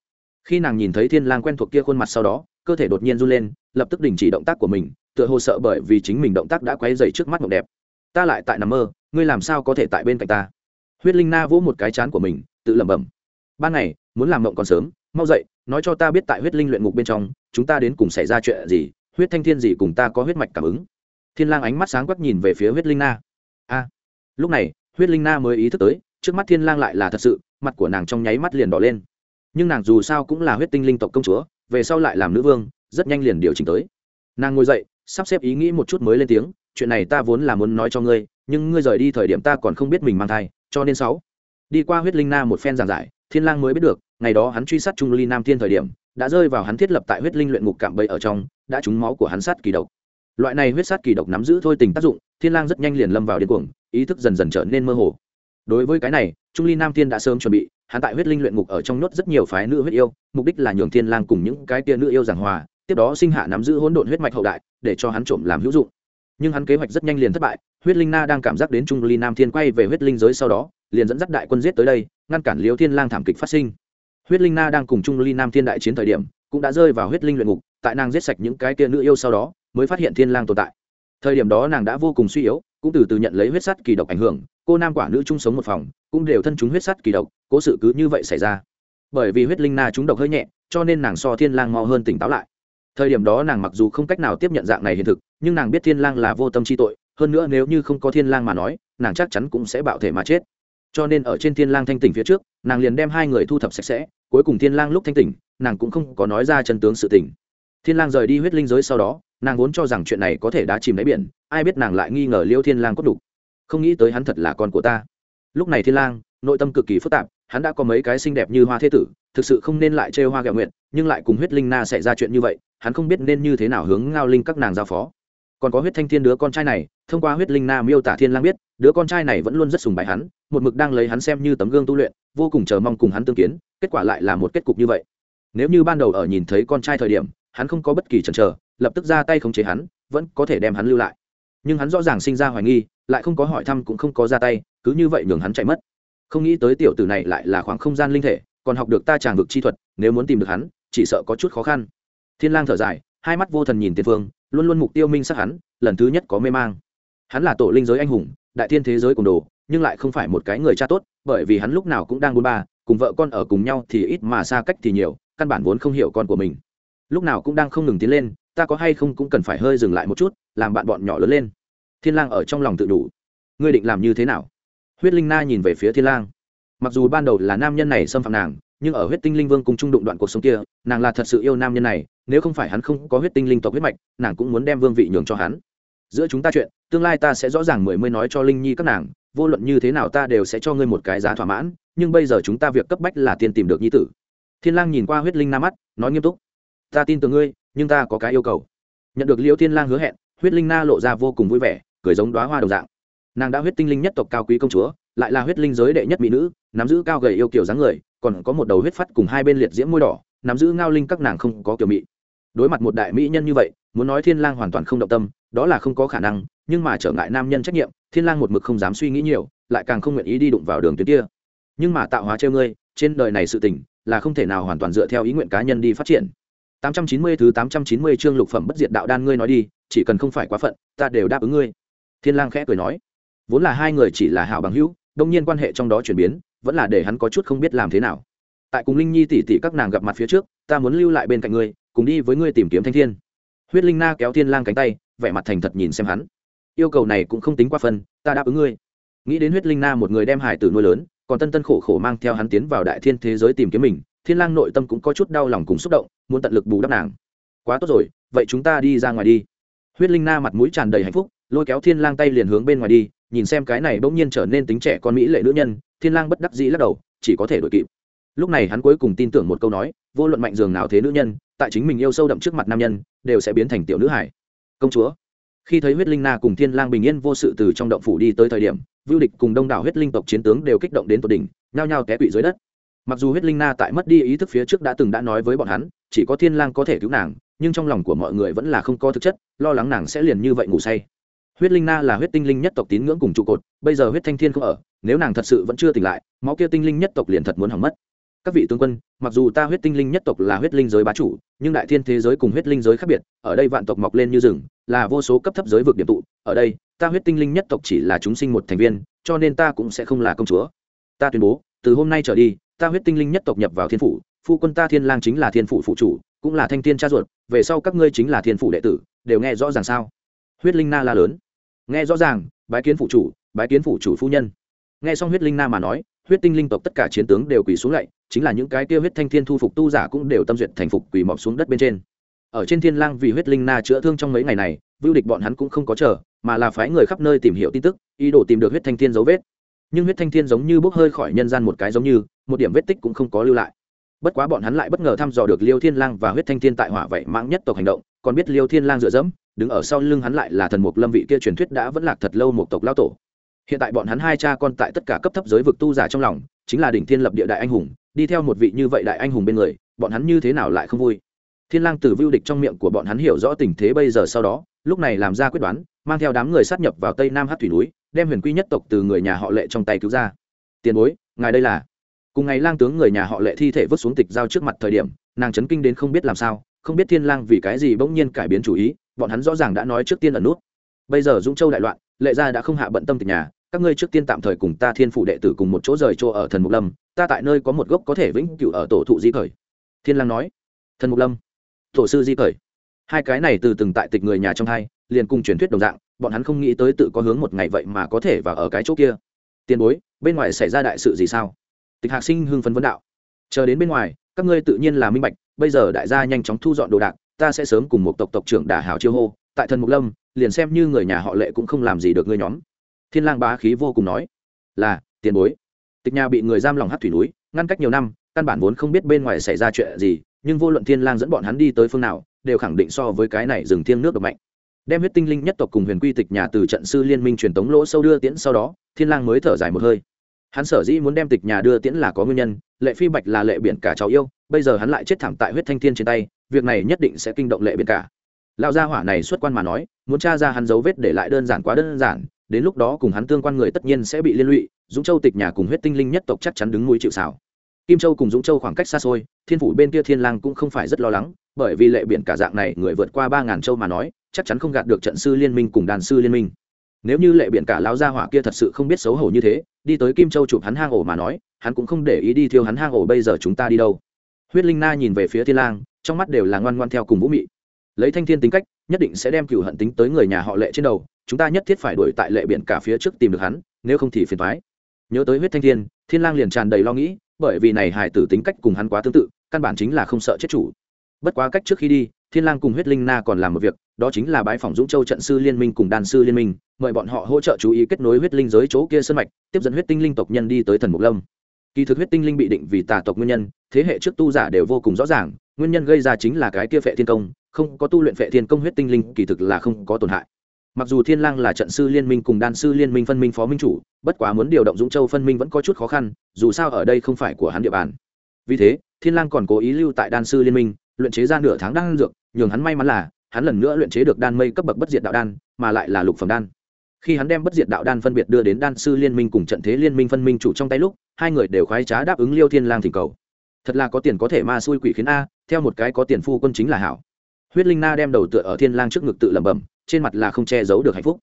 Khi nàng nhìn thấy thiên lang quen thuộc kia khuôn mặt sau đó cơ thể đột nhiên run lên lập tức đình chỉ động tác của mình tựa hồ sợ bởi vì chính mình động tác đã quấy dày trước mắt mộng đẹp ta lại tại nằm mơ, ngươi làm sao có thể tại bên cạnh ta? Huyết linh na vỗ một cái chán của mình, tự lẩm bẩm. Ban ngày, muốn làm mộng còn sớm, mau dậy, nói cho ta biết tại huyết linh luyện ngục bên trong, chúng ta đến cùng xảy ra chuyện gì, huyết thanh thiên gì cùng ta có huyết mạch cảm ứng? Thiên lang ánh mắt sáng quắc nhìn về phía huyết linh na. A, lúc này, huyết linh na mới ý thức tới, trước mắt thiên lang lại là thật sự, mặt của nàng trong nháy mắt liền đỏ lên. Nhưng nàng dù sao cũng là huyết tinh linh tộc công chúa, về sau lại làm nữ vương, rất nhanh liền điều chỉnh tới. Nàng ngồi dậy, sắp xếp ý nghĩ một chút mới lên tiếng chuyện này ta vốn là muốn nói cho ngươi, nhưng ngươi rời đi thời điểm ta còn không biết mình mang thai, cho nên sáu. Đi qua huyết linh na một phen giảng giải, thiên lang mới biết được, ngày đó hắn truy sát trung ly nam thiên thời điểm, đã rơi vào hắn thiết lập tại huyết linh luyện ngục cạm bẫy ở trong, đã trúng máu của hắn sát kỳ độc. Loại này huyết sát kỳ độc nắm giữ thôi tình tác dụng, thiên lang rất nhanh liền lâm vào điên cuồng, ý thức dần dần trở nên mơ hồ. Đối với cái này, trung ly nam thiên đã sớm chuẩn bị, hắn tại huyết linh luyện ngục ở trong nốt rất nhiều phái nữ huyết yêu, mục đích là nhường thiên lang cùng những cái tia nữ yêu giảng hòa, tiếp đó sinh hạ nắm giữ hỗn độn huyết mạch hậu đại, để cho hắn trộm làm hữu dụng nhưng hắn kế hoạch rất nhanh liền thất bại, huyết linh na đang cảm giác đến trung ly nam thiên quay về huyết linh giới sau đó, liền dẫn dắt đại quân giết tới đây, ngăn cản liêu thiên lang thảm kịch phát sinh. Huyết linh na đang cùng trung ly nam thiên đại chiến thời điểm, cũng đã rơi vào huyết linh luyện ngục, tại nàng giết sạch những cái kia nữ yêu sau đó, mới phát hiện thiên lang tồn tại. Thời điểm đó nàng đã vô cùng suy yếu, cũng từ từ nhận lấy huyết sắt kỳ độc ảnh hưởng, cô nam quả nữ chung sống một phòng, cũng đều thân chúng huyết sắt kỳ độc, cố sự cứ như vậy xảy ra. Bởi vì huyết linh na chúng độc hơi nhẹ, cho nên nàng so thiên lang mau hơn tỉnh táo lại thời điểm đó nàng mặc dù không cách nào tiếp nhận dạng này hiện thực, nhưng nàng biết thiên lang là vô tâm chi tội, hơn nữa nếu như không có thiên lang mà nói, nàng chắc chắn cũng sẽ bạo thể mà chết. Cho nên ở trên thiên lang thanh tỉnh phía trước, nàng liền đem hai người thu thập sạch sẽ, cuối cùng thiên lang lúc thanh tỉnh, nàng cũng không có nói ra chân tướng sự tình. Thiên lang rời đi huyết linh giới sau đó, nàng vốn cho rằng chuyện này có thể đã chìm đáy biển, ai biết nàng lại nghi ngờ liêu thiên lang cốt đủ không nghĩ tới hắn thật là con của ta. Lúc này thiên lang, nội tâm cực kỳ phức tạp, hắn đã có mấy cái xinh đẹp như hoa thế tử thực sự không nên lại trêu hoa gạo nguyện nhưng lại cùng huyết linh na xảy ra chuyện như vậy, hắn không biết nên như thế nào hướng ngao linh các nàng giao phó. Còn có huyết thanh thiên đứa con trai này, thông qua huyết linh na miêu tả thiên lang biết, đứa con trai này vẫn luôn rất sùng bái hắn, một mực đang lấy hắn xem như tấm gương tu luyện, vô cùng chờ mong cùng hắn tương kiến, kết quả lại là một kết cục như vậy. Nếu như ban đầu ở nhìn thấy con trai thời điểm, hắn không có bất kỳ chần chờ, lập tức ra tay khống chế hắn, vẫn có thể đem hắn lưu lại. Nhưng hắn rõ ràng sinh ra hoài nghi, lại không có hỏi thăm cũng không có ra tay, cứ như vậy nhường hắn chạy mất. Không nghĩ tới tiểu tử này lại là khoảng không gian linh thể còn học được ta tràng vực chi thuật, nếu muốn tìm được hắn, chỉ sợ có chút khó khăn. Thiên lang thở dài, hai mắt vô thần nhìn tiền phương, luôn luôn mục tiêu minh sắc hắn, lần thứ nhất có mê mang. Hắn là tổ linh giới anh hùng, đại thiên thế giới cùng đồ, nhưng lại không phải một cái người cha tốt, bởi vì hắn lúc nào cũng đang buôn ba, cùng vợ con ở cùng nhau thì ít mà xa cách thì nhiều, căn bản vốn không hiểu con của mình. Lúc nào cũng đang không ngừng tiến lên, ta có hay không cũng cần phải hơi dừng lại một chút, làm bạn bọn nhỏ lớn lên. Thiên lang ở trong lòng tự đủ. Ngươi định làm như thế nào? Huyết linh na nhìn về phía thiên lang mặc dù ban đầu là nam nhân này xâm phạm nàng, nhưng ở huyết tinh linh vương cùng trung đụng đoạn cuộc sống kia, nàng là thật sự yêu nam nhân này, nếu không phải hắn không có huyết tinh linh tộc huyết mạch, nàng cũng muốn đem vương vị nhường cho hắn. Giữa chúng ta chuyện, tương lai ta sẽ rõ ràng mười mươi nói cho linh nhi các nàng, vô luận như thế nào ta đều sẽ cho ngươi một cái giá thỏa mãn, nhưng bây giờ chúng ta việc cấp bách là tiên tìm được nhi tử. Thiên lang nhìn qua huyết linh na mắt, nói nghiêm túc. Ta tin tưởng ngươi, nhưng ta có cái yêu cầu. Nhận được liễu thiên lang hứa hẹn, huyết linh na lộ ra vô cùng vui vẻ, cười giống đóa hoa đồng dạng. Nàng đã huyết tinh linh nhất tộc cao quý công chúa, lại là huyết linh giới đệ nhất mỹ nữ nắm giữ cao gầy yêu kiểu dáng người, còn có một đầu huyết phát cùng hai bên liệt diễm môi đỏ, nắm giữ ngao linh các nàng không có kiểu mỹ đối mặt một đại mỹ nhân như vậy, muốn nói thiên lang hoàn toàn không động tâm, đó là không có khả năng, nhưng mà trở ngại nam nhân trách nhiệm, thiên lang một mực không dám suy nghĩ nhiều, lại càng không nguyện ý đi đụng vào đường tuyến kia. Nhưng mà tạo hóa treo ngươi, trên đời này sự tình, là không thể nào hoàn toàn dựa theo ý nguyện cá nhân đi phát triển. 890 thứ 890 chương lục phẩm bất diệt đạo đan ngươi nói đi, chỉ cần không phải quá phận, ta đều đáp ứng ngươi. Thiên lang khẽ cười nói. Vốn là hai người chỉ là hảo bằng hữu, đông nhiên quan hệ trong đó chuyển biến vẫn là để hắn có chút không biết làm thế nào. Tại cùng linh nhi tỷ tỷ các nàng gặp mặt phía trước, ta muốn lưu lại bên cạnh ngươi, cùng đi với ngươi tìm kiếm thanh thiên. Huyết linh na kéo thiên lang cánh tay, vẻ mặt thành thật nhìn xem hắn. Yêu cầu này cũng không tính qua phần ta đáp ứng ngươi. Nghĩ đến huyết linh na một người đem hải tử nuôi lớn, còn tân tân khổ khổ mang theo hắn tiến vào đại thiên thế giới tìm kiếm mình, thiên lang nội tâm cũng có chút đau lòng cùng xúc động, muốn tận lực bù đắp nàng. Quá tốt rồi, vậy chúng ta đi ra ngoài đi. Huyết linh na mặt mũi tràn đầy hạnh phúc, lôi kéo thiên lang tay liền hướng bên ngoài đi nhìn xem cái này bỗng nhiên trở nên tính trẻ con mỹ lệ nữ nhân, thiên lang bất đắc dĩ lắc đầu, chỉ có thể đổi kịp. Lúc này hắn cuối cùng tin tưởng một câu nói, vô luận mạnh dường nào thế nữ nhân, tại chính mình yêu sâu đậm trước mặt nam nhân, đều sẽ biến thành tiểu nữ hải công chúa, khi thấy huyết linh na cùng thiên lang bình yên vô sự từ trong động phủ đi tới thời điểm, vưu địch cùng đông đảo huyết linh tộc chiến tướng đều kích động đến tột đỉnh, nhao nhao té quỵ dưới đất. Mặc dù huyết linh na tại mất đi ý thức phía trước đã từng đã nói với bọn hắn, chỉ có thiên lang có thể cứu nàng, nhưng trong lòng của mọi người vẫn là không có thực chất, lo lắng nàng sẽ liền như vậy ngủ say huyết linh na là huyết tinh linh nhất tộc tín ngưỡng cùng trụ cột, bây giờ huyết thanh thiên không ở, nếu nàng thật sự vẫn chưa tỉnh lại, máu kia tinh linh nhất tộc liền thật muốn hỏng mất. Các vị tướng quân, mặc dù ta huyết tinh linh nhất tộc là huyết linh giới bá chủ, nhưng đại thiên thế giới cùng huyết linh giới khác biệt, ở đây vạn tộc mọc lên như rừng, là vô số cấp thấp giới vực điểm tụ, ở đây, ta huyết tinh linh nhất tộc chỉ là chúng sinh một thành viên, cho nên ta cũng sẽ không là công chúa. Ta tuyên bố, từ hôm nay trở đi, ta huyết tinh linh nhất tộc nhập vào thiên phủ, phu quân ta thiên lang chính là thiên phủ phụ chủ, cũng là thanh thiên cha ruột, về sau các ngươi chính là thiên phủ đệ tử, đều nghe rõ ràng sao? Huyết linh na la lớn nghe rõ ràng, bái kiến phụ chủ, bái kiến phụ chủ phu nhân. Nghe xong huyết linh na mà nói, huyết tinh linh tộc tất cả chiến tướng đều quỳ xuống lạy, chính là những cái kia huyết thanh thiên thu phục tu giả cũng đều tâm duyệt thành phục quỳ mọc xuống đất bên trên. Ở trên thiên lang vì huyết linh na chữa thương trong mấy ngày này, vưu địch bọn hắn cũng không có chờ, mà là phái người khắp nơi tìm hiểu tin tức, ý đồ tìm được huyết thanh thiên dấu vết. Nhưng huyết thanh thiên giống như bốc hơi khỏi nhân gian một cái giống như, một điểm vết tích cũng không có lưu lại. Bất quá bọn hắn lại bất ngờ thăm dò được liêu thiên lang và huyết thanh thiên tại hỏa vậy mãng nhất tộc hành động, còn biết liêu thiên lang dựa dẫm đứng ở sau lưng hắn lại là thần mục lâm vị kia truyền thuyết đã vẫn lạc thật lâu một tộc lao tổ. Hiện tại bọn hắn hai cha con tại tất cả cấp thấp giới vực tu giả trong lòng, chính là đỉnh thiên lập địa đại anh hùng, đi theo một vị như vậy đại anh hùng bên người, bọn hắn như thế nào lại không vui? Thiên lang từ vưu địch trong miệng của bọn hắn hiểu rõ tình thế bây giờ sau đó, lúc này làm ra quyết đoán, mang theo đám người sát nhập vào tây nam hát thủy núi, đem huyền quy nhất tộc từ người nhà họ lệ trong tay cứu ra. Tiền bối, ngài đây là? Cùng ngày lang tướng người nhà họ lệ thi thể vứt xuống tịch giao trước mặt thời điểm, nàng chấn kinh đến không biết làm sao không biết thiên lang vì cái gì bỗng nhiên cải biến chủ ý, bọn hắn rõ ràng đã nói trước tiên ẩn nút. Bây giờ dũng châu đại loạn, lệ gia đã không hạ bận tâm tịch nhà, các ngươi trước tiên tạm thời cùng ta thiên phụ đệ tử cùng một chỗ rời chỗ ở thần mục lâm, ta tại nơi có một gốc có thể vĩnh cửu ở tổ thụ di khởi. Thiên lang nói. Thần mục lâm, tổ sư di khởi. Hai cái này từ từng tại tịch người nhà trong hai, liền cùng truyền thuyết đồng dạng, bọn hắn không nghĩ tới tự có hướng một ngày vậy mà có thể vào ở cái chỗ kia. Tiền bối, bên ngoài xảy ra đại sự gì sao? Tịch hạc sinh hưng phấn vấn đạo. Chờ đến bên ngoài, các ngươi tự nhiên là minh bạch bây giờ đại gia nhanh chóng thu dọn đồ đạc, ta sẽ sớm cùng một tộc tộc trưởng đả hảo chiêu hô, tại thần mục lâm, liền xem như người nhà họ lệ cũng không làm gì được ngươi nhóm. Thiên lang bá khí vô cùng nói. Là, tiền bối. Tịch nhà bị người giam lòng hát thủy núi, ngăn cách nhiều năm, căn bản vốn không biết bên ngoài xảy ra chuyện gì, nhưng vô luận thiên lang dẫn bọn hắn đi tới phương nào, đều khẳng định so với cái này rừng thiên nước độc mạnh. Đem huyết tinh linh nhất tộc cùng huyền quy tịch nhà từ trận sư liên minh truyền tống lỗ sâu đưa tiễn sau đó, thiên lang mới thở dài một hơi hắn sở dĩ muốn đem tịch nhà đưa tiễn là có nguyên nhân, lệ phi bạch là lệ biển cả cháu yêu, bây giờ hắn lại chết thảm tại huyết thanh thiên trên tay, việc này nhất định sẽ kinh động lệ biển cả. Lão gia hỏa này xuất quan mà nói, muốn tra ra hắn dấu vết để lại đơn giản quá đơn giản, đến lúc đó cùng hắn tương quan người tất nhiên sẽ bị liên lụy, dũng châu tịch nhà cùng huyết tinh linh nhất tộc chắc chắn đứng núi chịu xảo kim châu cùng dũng châu khoảng cách xa xôi, thiên phủ bên kia thiên lang cũng không phải rất lo lắng, bởi vì lệ biển cả dạng này người vượt qua ba ngàn châu mà nói, chắc chắn không gạt được trận sư liên minh cùng đàn sư liên minh. Nếu như lệ biển cả lão gia hỏa kia thật sự không biết xấu hổ như thế đi tới kim châu chụp hắn hang ổ mà nói, hắn cũng không để ý đi thiêu hắn hang ổ bây giờ chúng ta đi đâu. Huyết linh na nhìn về phía thiên lang, trong mắt đều là ngoan ngoan theo cùng vũ mị. Lấy thanh thiên tính cách, nhất định sẽ đem cửu hận tính tới người nhà họ lệ trên đầu, chúng ta nhất thiết phải đuổi tại lệ biển cả phía trước tìm được hắn, nếu không thì phiền toái. Nhớ tới huyết thanh thiên thiên lang liền tràn đầy lo nghĩ, bởi vì này Hải tử tính cách cùng hắn quá tương tự, căn bản chính là không sợ chết chủ. Bất quá cách trước khi đi thiên lang cùng huyết linh na còn làm một việc, đó chính là bái phỏng dũng châu trận sư liên minh cùng đan sư liên minh, mời bọn họ hỗ trợ chú ý kết nối huyết linh giới chỗ kia sơn mạch, tiếp dẫn huyết tinh linh tộc nhân đi tới thần mục lâm. Kỳ thực huyết tinh linh bị định vì tà tộc nguyên nhân, thế hệ trước tu giả đều vô cùng rõ ràng, nguyên nhân gây ra chính là cái kia phệ thiên công, không có tu luyện phệ thiên công huyết tinh linh kỳ thực là không có tổn hại. Mặc dù thiên lang là trận sư liên minh cùng đan sư liên minh phân minh phó minh chủ, bất quá muốn điều động dũng châu phân minh vẫn có chút khó khăn, dù sao ở đây không phải của hắn địa bàn. Vì thế, thiên lang còn cố ý lưu tại đan sư liên minh, luyện chế ra nửa tháng đan dược nhường hắn may mắn là, hắn lần nữa luyện chế được đan mây cấp bậc bất diệt đạo đan, mà lại là lục phẩm đan. Khi hắn đem bất diệt đạo đan phân biệt đưa đến đan sư liên minh cùng trận thế liên minh phân minh chủ trong tay lúc, hai người đều khoái trá đáp ứng liêu thiên lang thỉnh cầu. Thật là có tiền có thể ma xui quỷ khiến a, theo một cái có tiền phu quân chính là hảo. Huyết linh na đem đầu tựa ở thiên lang trước ngực tự lẩm bẩm, trên mặt là không che giấu được hạnh phúc.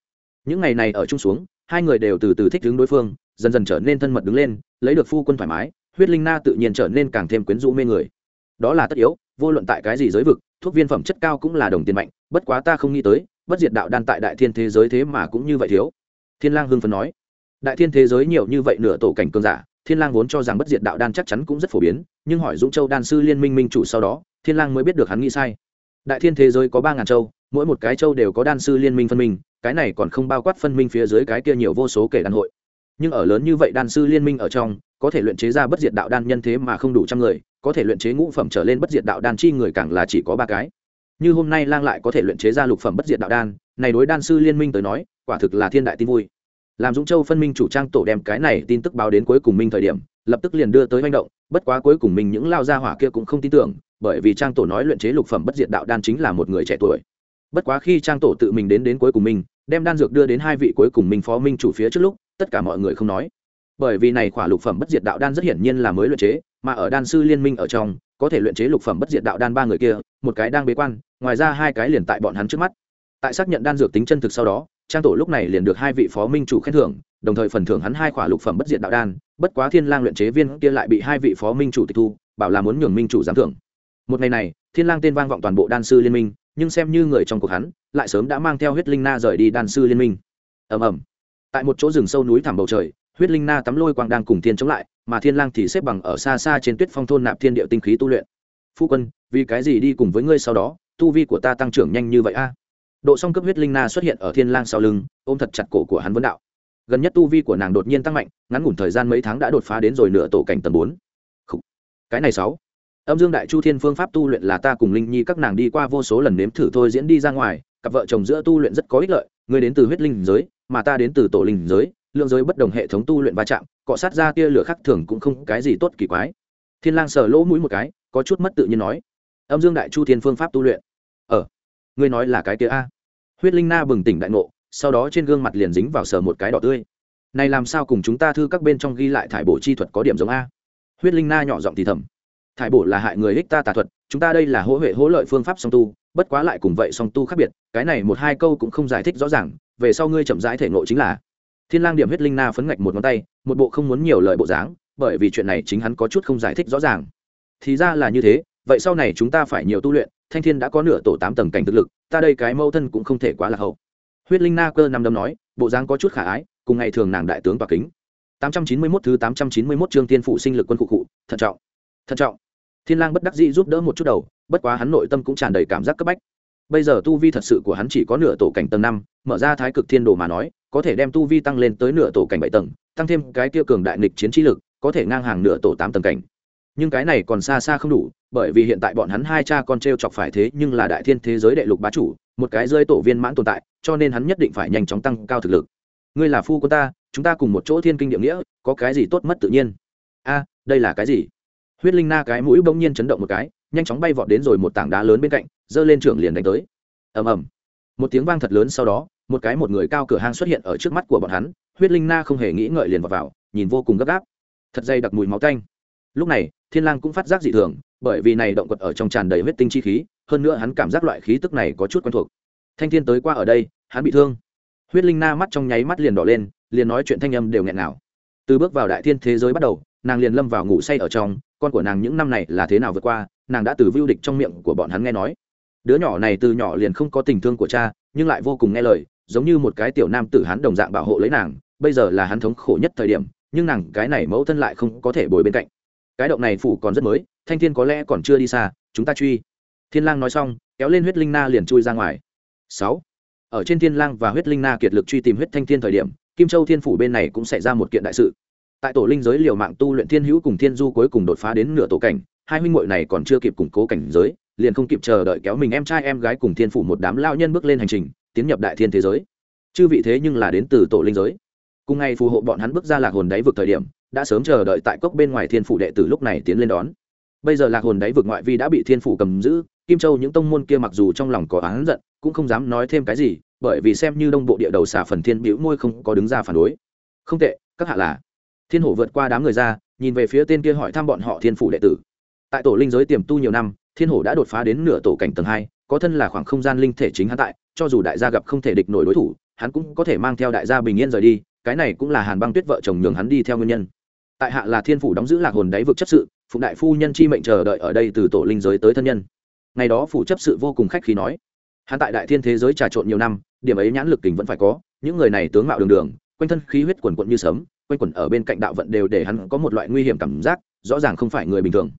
Những ngày này ở chung xuống, hai người đều từ từ thích ứng đối phương, dần dần trở nên thân mật đứng lên, lấy được phu quân thoải mái, huyết linh na tự nhiên trở nên càng thêm quyến rũ mê người. Đó là tất yếu, vô luận tại cái gì giới vực thuốc viên phẩm chất cao cũng là đồng tiền mạnh, bất quá ta không nghĩ tới, bất diệt đạo đan tại đại thiên thế giới thế mà cũng như vậy thiếu. Thiên lang hưng phấn nói. Đại thiên thế giới nhiều như vậy nửa tổ cảnh cường giả, thiên lang vốn cho rằng bất diệt đạo đan chắc chắn cũng rất phổ biến, nhưng hỏi dũng châu đan sư liên minh minh chủ sau đó, thiên lang mới biết được hắn nghĩ sai. Đại thiên thế giới có ba ngàn châu, mỗi một cái châu đều có đan sư liên minh phân minh, cái này còn không bao quát phân minh phía dưới cái kia nhiều vô số kể đan hội nhưng ở lớn như vậy đan sư liên minh ở trong, có thể luyện chế ra bất diệt đạo đan nhân thế mà không đủ trăm người, có thể luyện chế ngũ phẩm trở lên bất diệt đạo đan chi người càng là chỉ có ba cái. Như hôm nay lang lại có thể luyện chế ra lục phẩm bất diệt đạo đan, này đối đan sư liên minh tới nói, quả thực là thiên đại tin vui. Làm dũng châu phân minh chủ trang tổ đem cái này tin tức báo đến cuối cùng minh thời điểm, lập tức liền đưa tới manh động, bất quá cuối cùng mình những lao gia hỏa kia cũng không tin tưởng, bởi vì trang tổ nói luyện chế lục phẩm bất diệt đạo đan chính là một người trẻ tuổi. Bất quá khi trang tổ tự mình đến đến cuối cùng mình, đem đan dược đưa đến hai vị cuối cùng minh phó minh chủ phía trước lúc tất cả mọi người không nói. Bởi vì này khỏa lục phẩm bất diệt đạo đan rất hiển nhiên là mới luyện chế, mà ở đan sư liên minh ở trong, có thể luyện chế lục phẩm bất diệt đạo đan ba người kia, một cái đang bế quan, ngoài ra hai cái liền tại bọn hắn trước mắt. Tại xác nhận đan dược tính chân thực sau đó, trang tổ lúc này liền được hai vị phó minh chủ khen thưởng, đồng thời phần thưởng hắn hai khỏa lục phẩm bất diệt đạo đan, bất quá thiên lang luyện chế viên kia lại bị hai vị phó minh chủ tịch thu, bảo là muốn nhường minh chủ giám thưởng. Một ngày này, thiên lang tên vang vọng toàn bộ đan sư liên minh, nhưng xem như người trong cuộc hắn, lại sớm đã mang theo huyết linh na rời đi đan sư liên minh. Ầm ầm tại một chỗ rừng sâu núi thẳm bầu trời, huyết linh na tắm lôi quang đang cùng thiên chống lại, mà thiên lang thì xếp bằng ở xa xa trên tuyết phong thôn nạp thiên địa tinh khí tu luyện. Phu quân, vì cái gì đi cùng với ngươi sau đó, tu vi của ta tăng trưởng nhanh như vậy a? Độ song cấp huyết linh na xuất hiện ở thiên lang sau lưng, ôm thật chặt cổ của hắn vấn đạo. Gần nhất tu vi của nàng đột nhiên tăng mạnh, ngắn ngủn thời gian mấy tháng đã đột phá đến rồi nửa tổ cảnh tầng bốn. Cái này sáu. Âm dương đại chu thiên phương pháp tu luyện là ta cùng linh nhi các nàng đi qua vô số lần nếm thử thôi diễn đi ra ngoài, cặp vợ chồng giữa tu luyện rất có ích lợi người đến từ huyết linh giới mà ta đến từ tổ linh giới, lượng giới bất đồng hệ thống tu luyện va chạm, cọ sát ra tia lửa khắc thường cũng không cái gì tốt kỳ quái. Thiên lang sờ lỗ mũi một cái, có chút mất tự nhiên nói, âm dương đại chu thiên phương pháp tu luyện. Ờ ngươi nói là cái kia a? Huyết linh na bừng tỉnh đại ngộ, sau đó trên gương mặt liền dính vào sờ một cái đỏ tươi. Này làm sao cùng chúng ta thư các bên trong ghi lại thải bổ chi thuật có điểm giống a? Huyết linh na nhỏ giọng thì thầm, thải bổ là hại người ích ta tà thuật, chúng ta đây là hỗ huệ hỗ lợi phương pháp song tu, bất quá lại cùng vậy song tu khác biệt, cái này một hai câu cũng không giải thích rõ ràng về sau ngươi chậm rãi thể ngộ chính là. Thiên lang điểm huyết linh na phấn ngạch một ngón tay, một bộ không muốn nhiều lời bộ dáng, bởi vì chuyện này chính hắn có chút không giải thích rõ ràng. Thì ra là như thế, vậy sau này chúng ta phải nhiều tu luyện, thanh thiên đã có nửa tổ tám tầng cảnh thực lực, ta đây cái mâu thân cũng không thể quá là hậu. Huyết linh na cơ năm đâm nói, bộ dáng có chút khả ái, cùng ngày thường nàng đại tướng tỏa kính. 891 thứ 891 chương tiên phụ sinh lực quân cụ cụ thận trọng. Thận trọng. Thiên lang bất đắc dĩ giúp đỡ một chút đầu, bất quá hắn nội tâm cũng tràn đầy cảm giác cấp bách bây giờ tu vi thật sự của hắn chỉ có nửa tổ cảnh tầng năm, mở ra thái cực thiên đồ mà nói, có thể đem tu vi tăng lên tới nửa tổ cảnh bảy tầng, tăng thêm cái kia cường đại nịch chiến trí lực, có thể ngang hàng nửa tổ tám tầng cảnh. Nhưng cái này còn xa xa không đủ, bởi vì hiện tại bọn hắn hai cha con t r e o chọc phải thế nhưng là đại thiên thế giới đệ lục bá chủ, một cái rơi tổ viên mãn tồn tại, cho nên hắn nhất định phải nhanh chóng tăng cao thực lực. Ngươi là phu của ta, chúng ta cùng một chỗ thiên kinh địa nghĩa, có cái gì tốt mất tự nhiên? A, đây là cái gì? Huyết linh na cái mũi bỗng nhiên chấn động một cái nhanh chóng bay vọt đến rồi một tảng đá lớn bên cạnh giơ lên trưởng liền đánh tới. Ầm ầm. Một tiếng vang thật lớn sau đó một cái một người cao cửa hang xuất hiện ở trước mắt của bọn hắn huyết linh na không hề nghĩ ngợi liền vào, vào nhìn vô cùng gấp gáp. Thật dây đặc mùi máu tanh. Lúc này thiên lang cũng phát giác dị thường bởi vì này động quật ở trong tràn đầy huyết tinh chi khí hơn nữa hắn cảm giác loại khí tức này có chút quen thuộc. Thanh thiên tới qua ở đây hắn bị thương. Huyết linh na mắt trong nháy mắt liền đỏ lên liền nói chuyện thanh âm đều nghẹn ngào. Từ bước vào đại thiên thế giới bắt đầu nàng liền lâm vào ngủ say ở trong con của nàng những năm này là thế nào vượt qua nàng đã từ vưu địch trong miệng của bọn hắn nghe nói. Đứa nhỏ này từ nhỏ liền không có tình thương của cha, nhưng lại vô cùng nghe lời, giống như một cái tiểu nam tử hắn đồng dạng bảo hộ lấy nàng, bây giờ là hắn thống khổ nhất thời điểm, nhưng nàng cái này mẫu thân lại không có thể bồi bên cạnh. Cái động này phủ còn rất mới, thanh thiên có lẽ còn chưa đi xa, chúng ta truy. Thiên lang nói xong, kéo lên huyết linh na liền chui ra ngoài. Sáu. Ở trên thiên lang và huyết linh na kiệt lực truy tìm huyết thanh thiên thời điểm, kim châu thiên phủ bên này cũng xảy ra một kiện đại sự. Tại tổ linh giới liều mạng tu luyện thiên hữu cùng thiên du cuối cùng đột phá đến nửa tổ cảnh hai huynh muội này còn chưa kịp củng cố cảnh giới, liền không kịp chờ đợi kéo mình em trai em gái cùng thiên phủ một đám lao nhân bước lên hành trình, tiến nhập đại thiên thế giới. Chư vị thế nhưng là đến từ tổ linh giới. Cùng ngày phù hộ bọn hắn bước ra lạc hồn đáy vực thời điểm, đã sớm chờ đợi tại cốc bên ngoài thiên phủ đệ tử lúc này tiến lên đón. Bây giờ lạc hồn đáy vực ngoại vi đã bị thiên phủ cầm giữ, kim châu những tông môn kia mặc dù trong lòng có án giận, cũng không dám nói thêm cái gì, bởi vì xem như đông bộ địa đầu xả phần thiên biểu môi không có đứng ra phản đối. Không tệ, các hạ là. Thiên hổ vượt qua đám người ra, nhìn về phía tên kia hỏi thăm bọn họ thiên phủ đệ tử tại tổ linh giới tiềm tu nhiều năm, thiên hổ đã đột phá đến nửa tổ cảnh tầng hai, có thân là khoảng không gian linh thể chính hắn tại, cho dù đại gia gặp không thể địch nổi đối thủ, hắn cũng có thể mang theo đại gia bình yên rời đi, cái này cũng là hàn băng tuyết vợ chồng nhường hắn đi theo nguyên nhân. Tại hạ là thiên phủ đóng giữ lạc hồn đáy vực chấp sự, phụng đại phu nhân chi mệnh chờ đợi ở đây từ tổ linh giới tới thân nhân. Ngày đó phủ chấp sự vô cùng khách khí nói, hắn tại đại thiên thế giới trà trộn nhiều năm, điểm ấy nhãn lực kình vẫn phải có, những người này tướng mạo đường đường, quanh thân khí huyết quần quận như sấm, quanh quẩn ở bên cạnh đạo vận đều để hắn có một loại nguy hiểm cảm giác, rõ ràng không phải người bình thường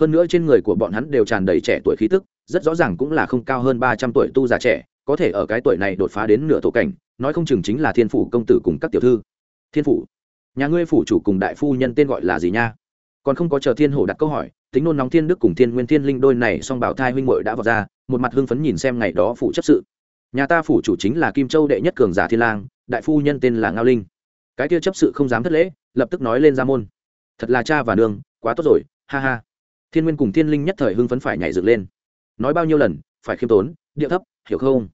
hơn nữa trên người của bọn hắn đều tràn đầy trẻ tuổi khí tức, rất rõ ràng cũng là không cao hơn ba trăm tuổi tu già trẻ, có thể ở cái tuổi này đột phá đến nửa tổ cảnh, nói không chừng chính là thiên phủ công tử cùng các tiểu thư. Thiên phủ? Nhà ngươi phủ chủ cùng đại phu nhân tên gọi là gì nha? Còn không có chờ thiên hổ đặt câu hỏi tính nôn nóng thiên đức cùng thiên nguyên thiên linh đôi này song bảo thai huynh muội đã vào ra, một mặt hưng phấn nhìn xem ngày đó phủ chấp sự. Nhà ta phủ chủ chính là kim châu đệ nhất cường giả thiên lang, đại phu nhân tên là ngao linh. Cái kia chấp sự không dám thất lễ, lập tức nói lên ra môn. Thật là cha và nương, quá tốt rồi, ha ha thiên nguyên cùng thiên linh nhất thời hưng phấn phải nhảy dựng lên. Nói bao nhiêu lần, phải khiêm tốn, điệu thấp, hiểu không?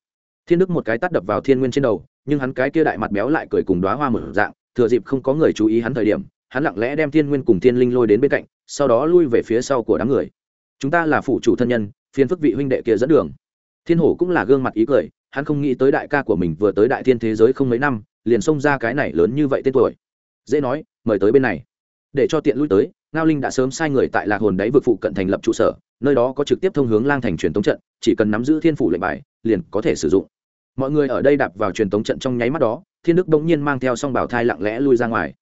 Thiên đức một cái tắt đập vào thiên nguyên trên đầu, nhưng hắn cái kia đại mặt béo lại cười cùng đoá hoa mở dạng, thừa dịp không có người chú ý hắn thời điểm, hắn lặng lẽ đem thiên nguyên cùng thiên linh lôi đến bên cạnh, sau đó lui về phía sau của đám người. Chúng ta là phụ chủ thân nhân, phiền phức vị huynh đệ kia dẫn đường. Thiên hổ cũng là gương mặt ý cười, hắn không nghĩ tới đại ca của mình vừa tới đại thiên thế giới không mấy năm, liền xông ra cái này lớn như vậy tên tuổi. Dễ nói, mời tới bên này. Để cho tiện lui tới ngao linh đã sớm sai người tại lạc hồn đáy vực phụ cận thành lập trụ sở, nơi đó có trực tiếp thông hướng lang thành truyền tống trận, chỉ cần nắm giữ thiên phủ lệnh bài, liền có thể sử dụng. Mọi người ở đây đạp vào truyền tống trận trong nháy mắt đó, thiên đức bỗng nhiên mang theo song bảo thai lặng lẽ lui ra ngoài.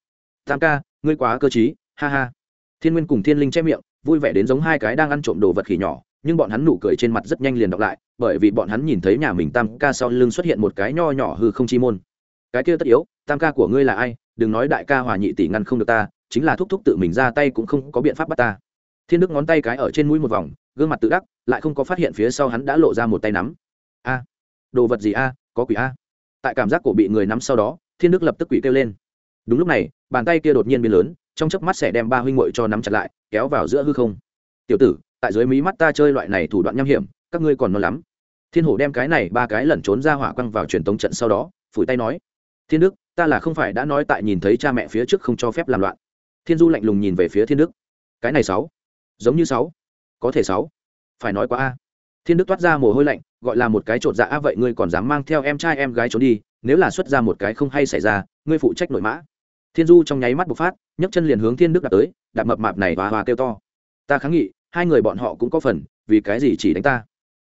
Tam ca, ngươi quá cơ t ha ha. Thiên nguyên cùng thiên linh che miệng, vui vẻ đến giống hai cái đang ăn trộm đồ vật khỉ nhỏ, nhưng bọn hắn nụ cười trên mặt rất nhanh liền đọc lại, bởi vì bọn hắn nhìn thấy nhà mình tam ca sau lưng xuất hiện một cái nho nhỏ hư không chi môn. Cái kia tất yếu, tam ca của ngươi là ai? Đừng nói đại ca hòa nhị tỷ ngăn không được ta chính là thúc thúc tự mình ra tay cũng không có biện pháp bắt ta. Thiên đức ngón tay cái ở trên mũi một vòng, gương mặt tự đắc, lại không có phát hiện phía sau hắn đã lộ ra một tay nắm. A, đồ vật gì a, có quỷ a? Tại cảm giác cổ bị người nắm sau đó, thiên đức lập tức quỷ kêu lên. Đúng lúc này, bàn tay kia đột nhiên biến lớn, trong chớp mắt sẽ đem ba huynh muội cho nắm chặt lại, kéo vào giữa hư không. Tiểu tử, tại dưới mí mắt ta chơi loại này thủ đoạn nham hiểm, các ngươi còn non lắm. Thiên hổ đem cái này ba cái lẩn trốn ra hỏa quăng vào truyền tống trận sau đó, phủi tay nói, thiên đức, ta là không phải đã nói tại nhìn thấy cha mẹ phía trước không cho phép làm loạn thiên du lạnh lùng nhìn về phía thiên đức. Cái này sáu. Giống như sáu. Có thể sáu. Phải nói quá a. Thiên đức toát ra mồ hôi lạnh, gọi là một cái trột dạ a, vậy ngươi còn dám mang theo em trai em gái trốn đi, nếu là xuất ra một cái không hay xảy ra, ngươi phụ trách nội mã. Thiên du trong nháy mắt bộc phát, nhấc chân liền hướng thiên đức đạp tới, đạp mập mạp này và hòa kêu to. Ta kháng nghị, hai người bọn họ cũng có phần, vì cái gì chỉ đánh ta?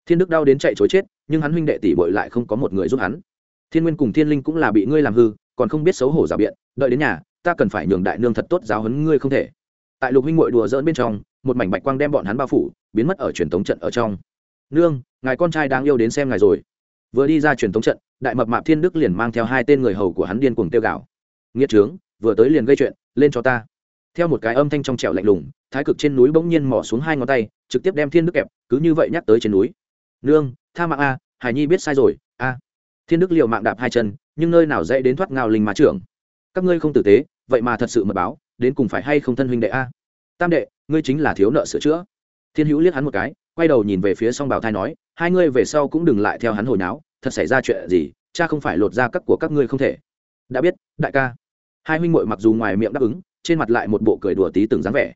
Thiên đức đau đến chạy chối chết, nhưng hắn huynh đệ tỷ bội lại không có một người giúp hắn. Thiên nguyên cùng thiên linh cũng là bị ngươi làm hư, còn không biết xấu hổ giả biện, đợi đến nhà ta cần phải nhường đại nương thật tốt giáo huấn ngươi không thể. Tại lục huynh mội đùa dỡn bên trong, một mảnh bạch quang đem bọn hắn bao phủ, biến mất ở truyền thống trận ở trong. Nương, ngài con trai đáng yêu đến xem ngài rồi. Vừa đi ra truyền thống trận, đại mập mạp thiên đức liền mang theo hai tên người hầu của hắn điên cuồng tiêu gạo nghĩa trướng, vừa tới liền gây chuyện, lên cho ta. Theo một cái âm thanh trong trẻo lạnh lùng, thái cực trên núi bỗng nhiên mỏ xuống hai ngón tay, trực tiếp đem thiên đức kẹp, cứ như vậy nhắc tới trên núi. Nương, tha mạng a hải nhi biết sai rồi, a. Thiên đức liều mạng đạp hai chân, nhưng nơi nào dễ đến thoát ngao linh má trưởng. Các ngươi không tử tế vậy mà thật sự mật báo, đến cùng phải hay không thân huynh đệ a? Tam đệ, ngươi chính là thiếu nợ sửa chữa. Thiên hữu liếc hắn một cái, quay đầu nhìn về phía song bảo thai nói, hai ngươi về sau cũng đừng lại theo hắn hồi náo, thật xảy ra chuyện gì, cha không phải lột ra các của các ngươi không thể. Đã biết, đại ca. Hai huynh muội mặc dù ngoài miệng đáp ứng, trên mặt lại một bộ cười đùa tí từng dáng vẻ.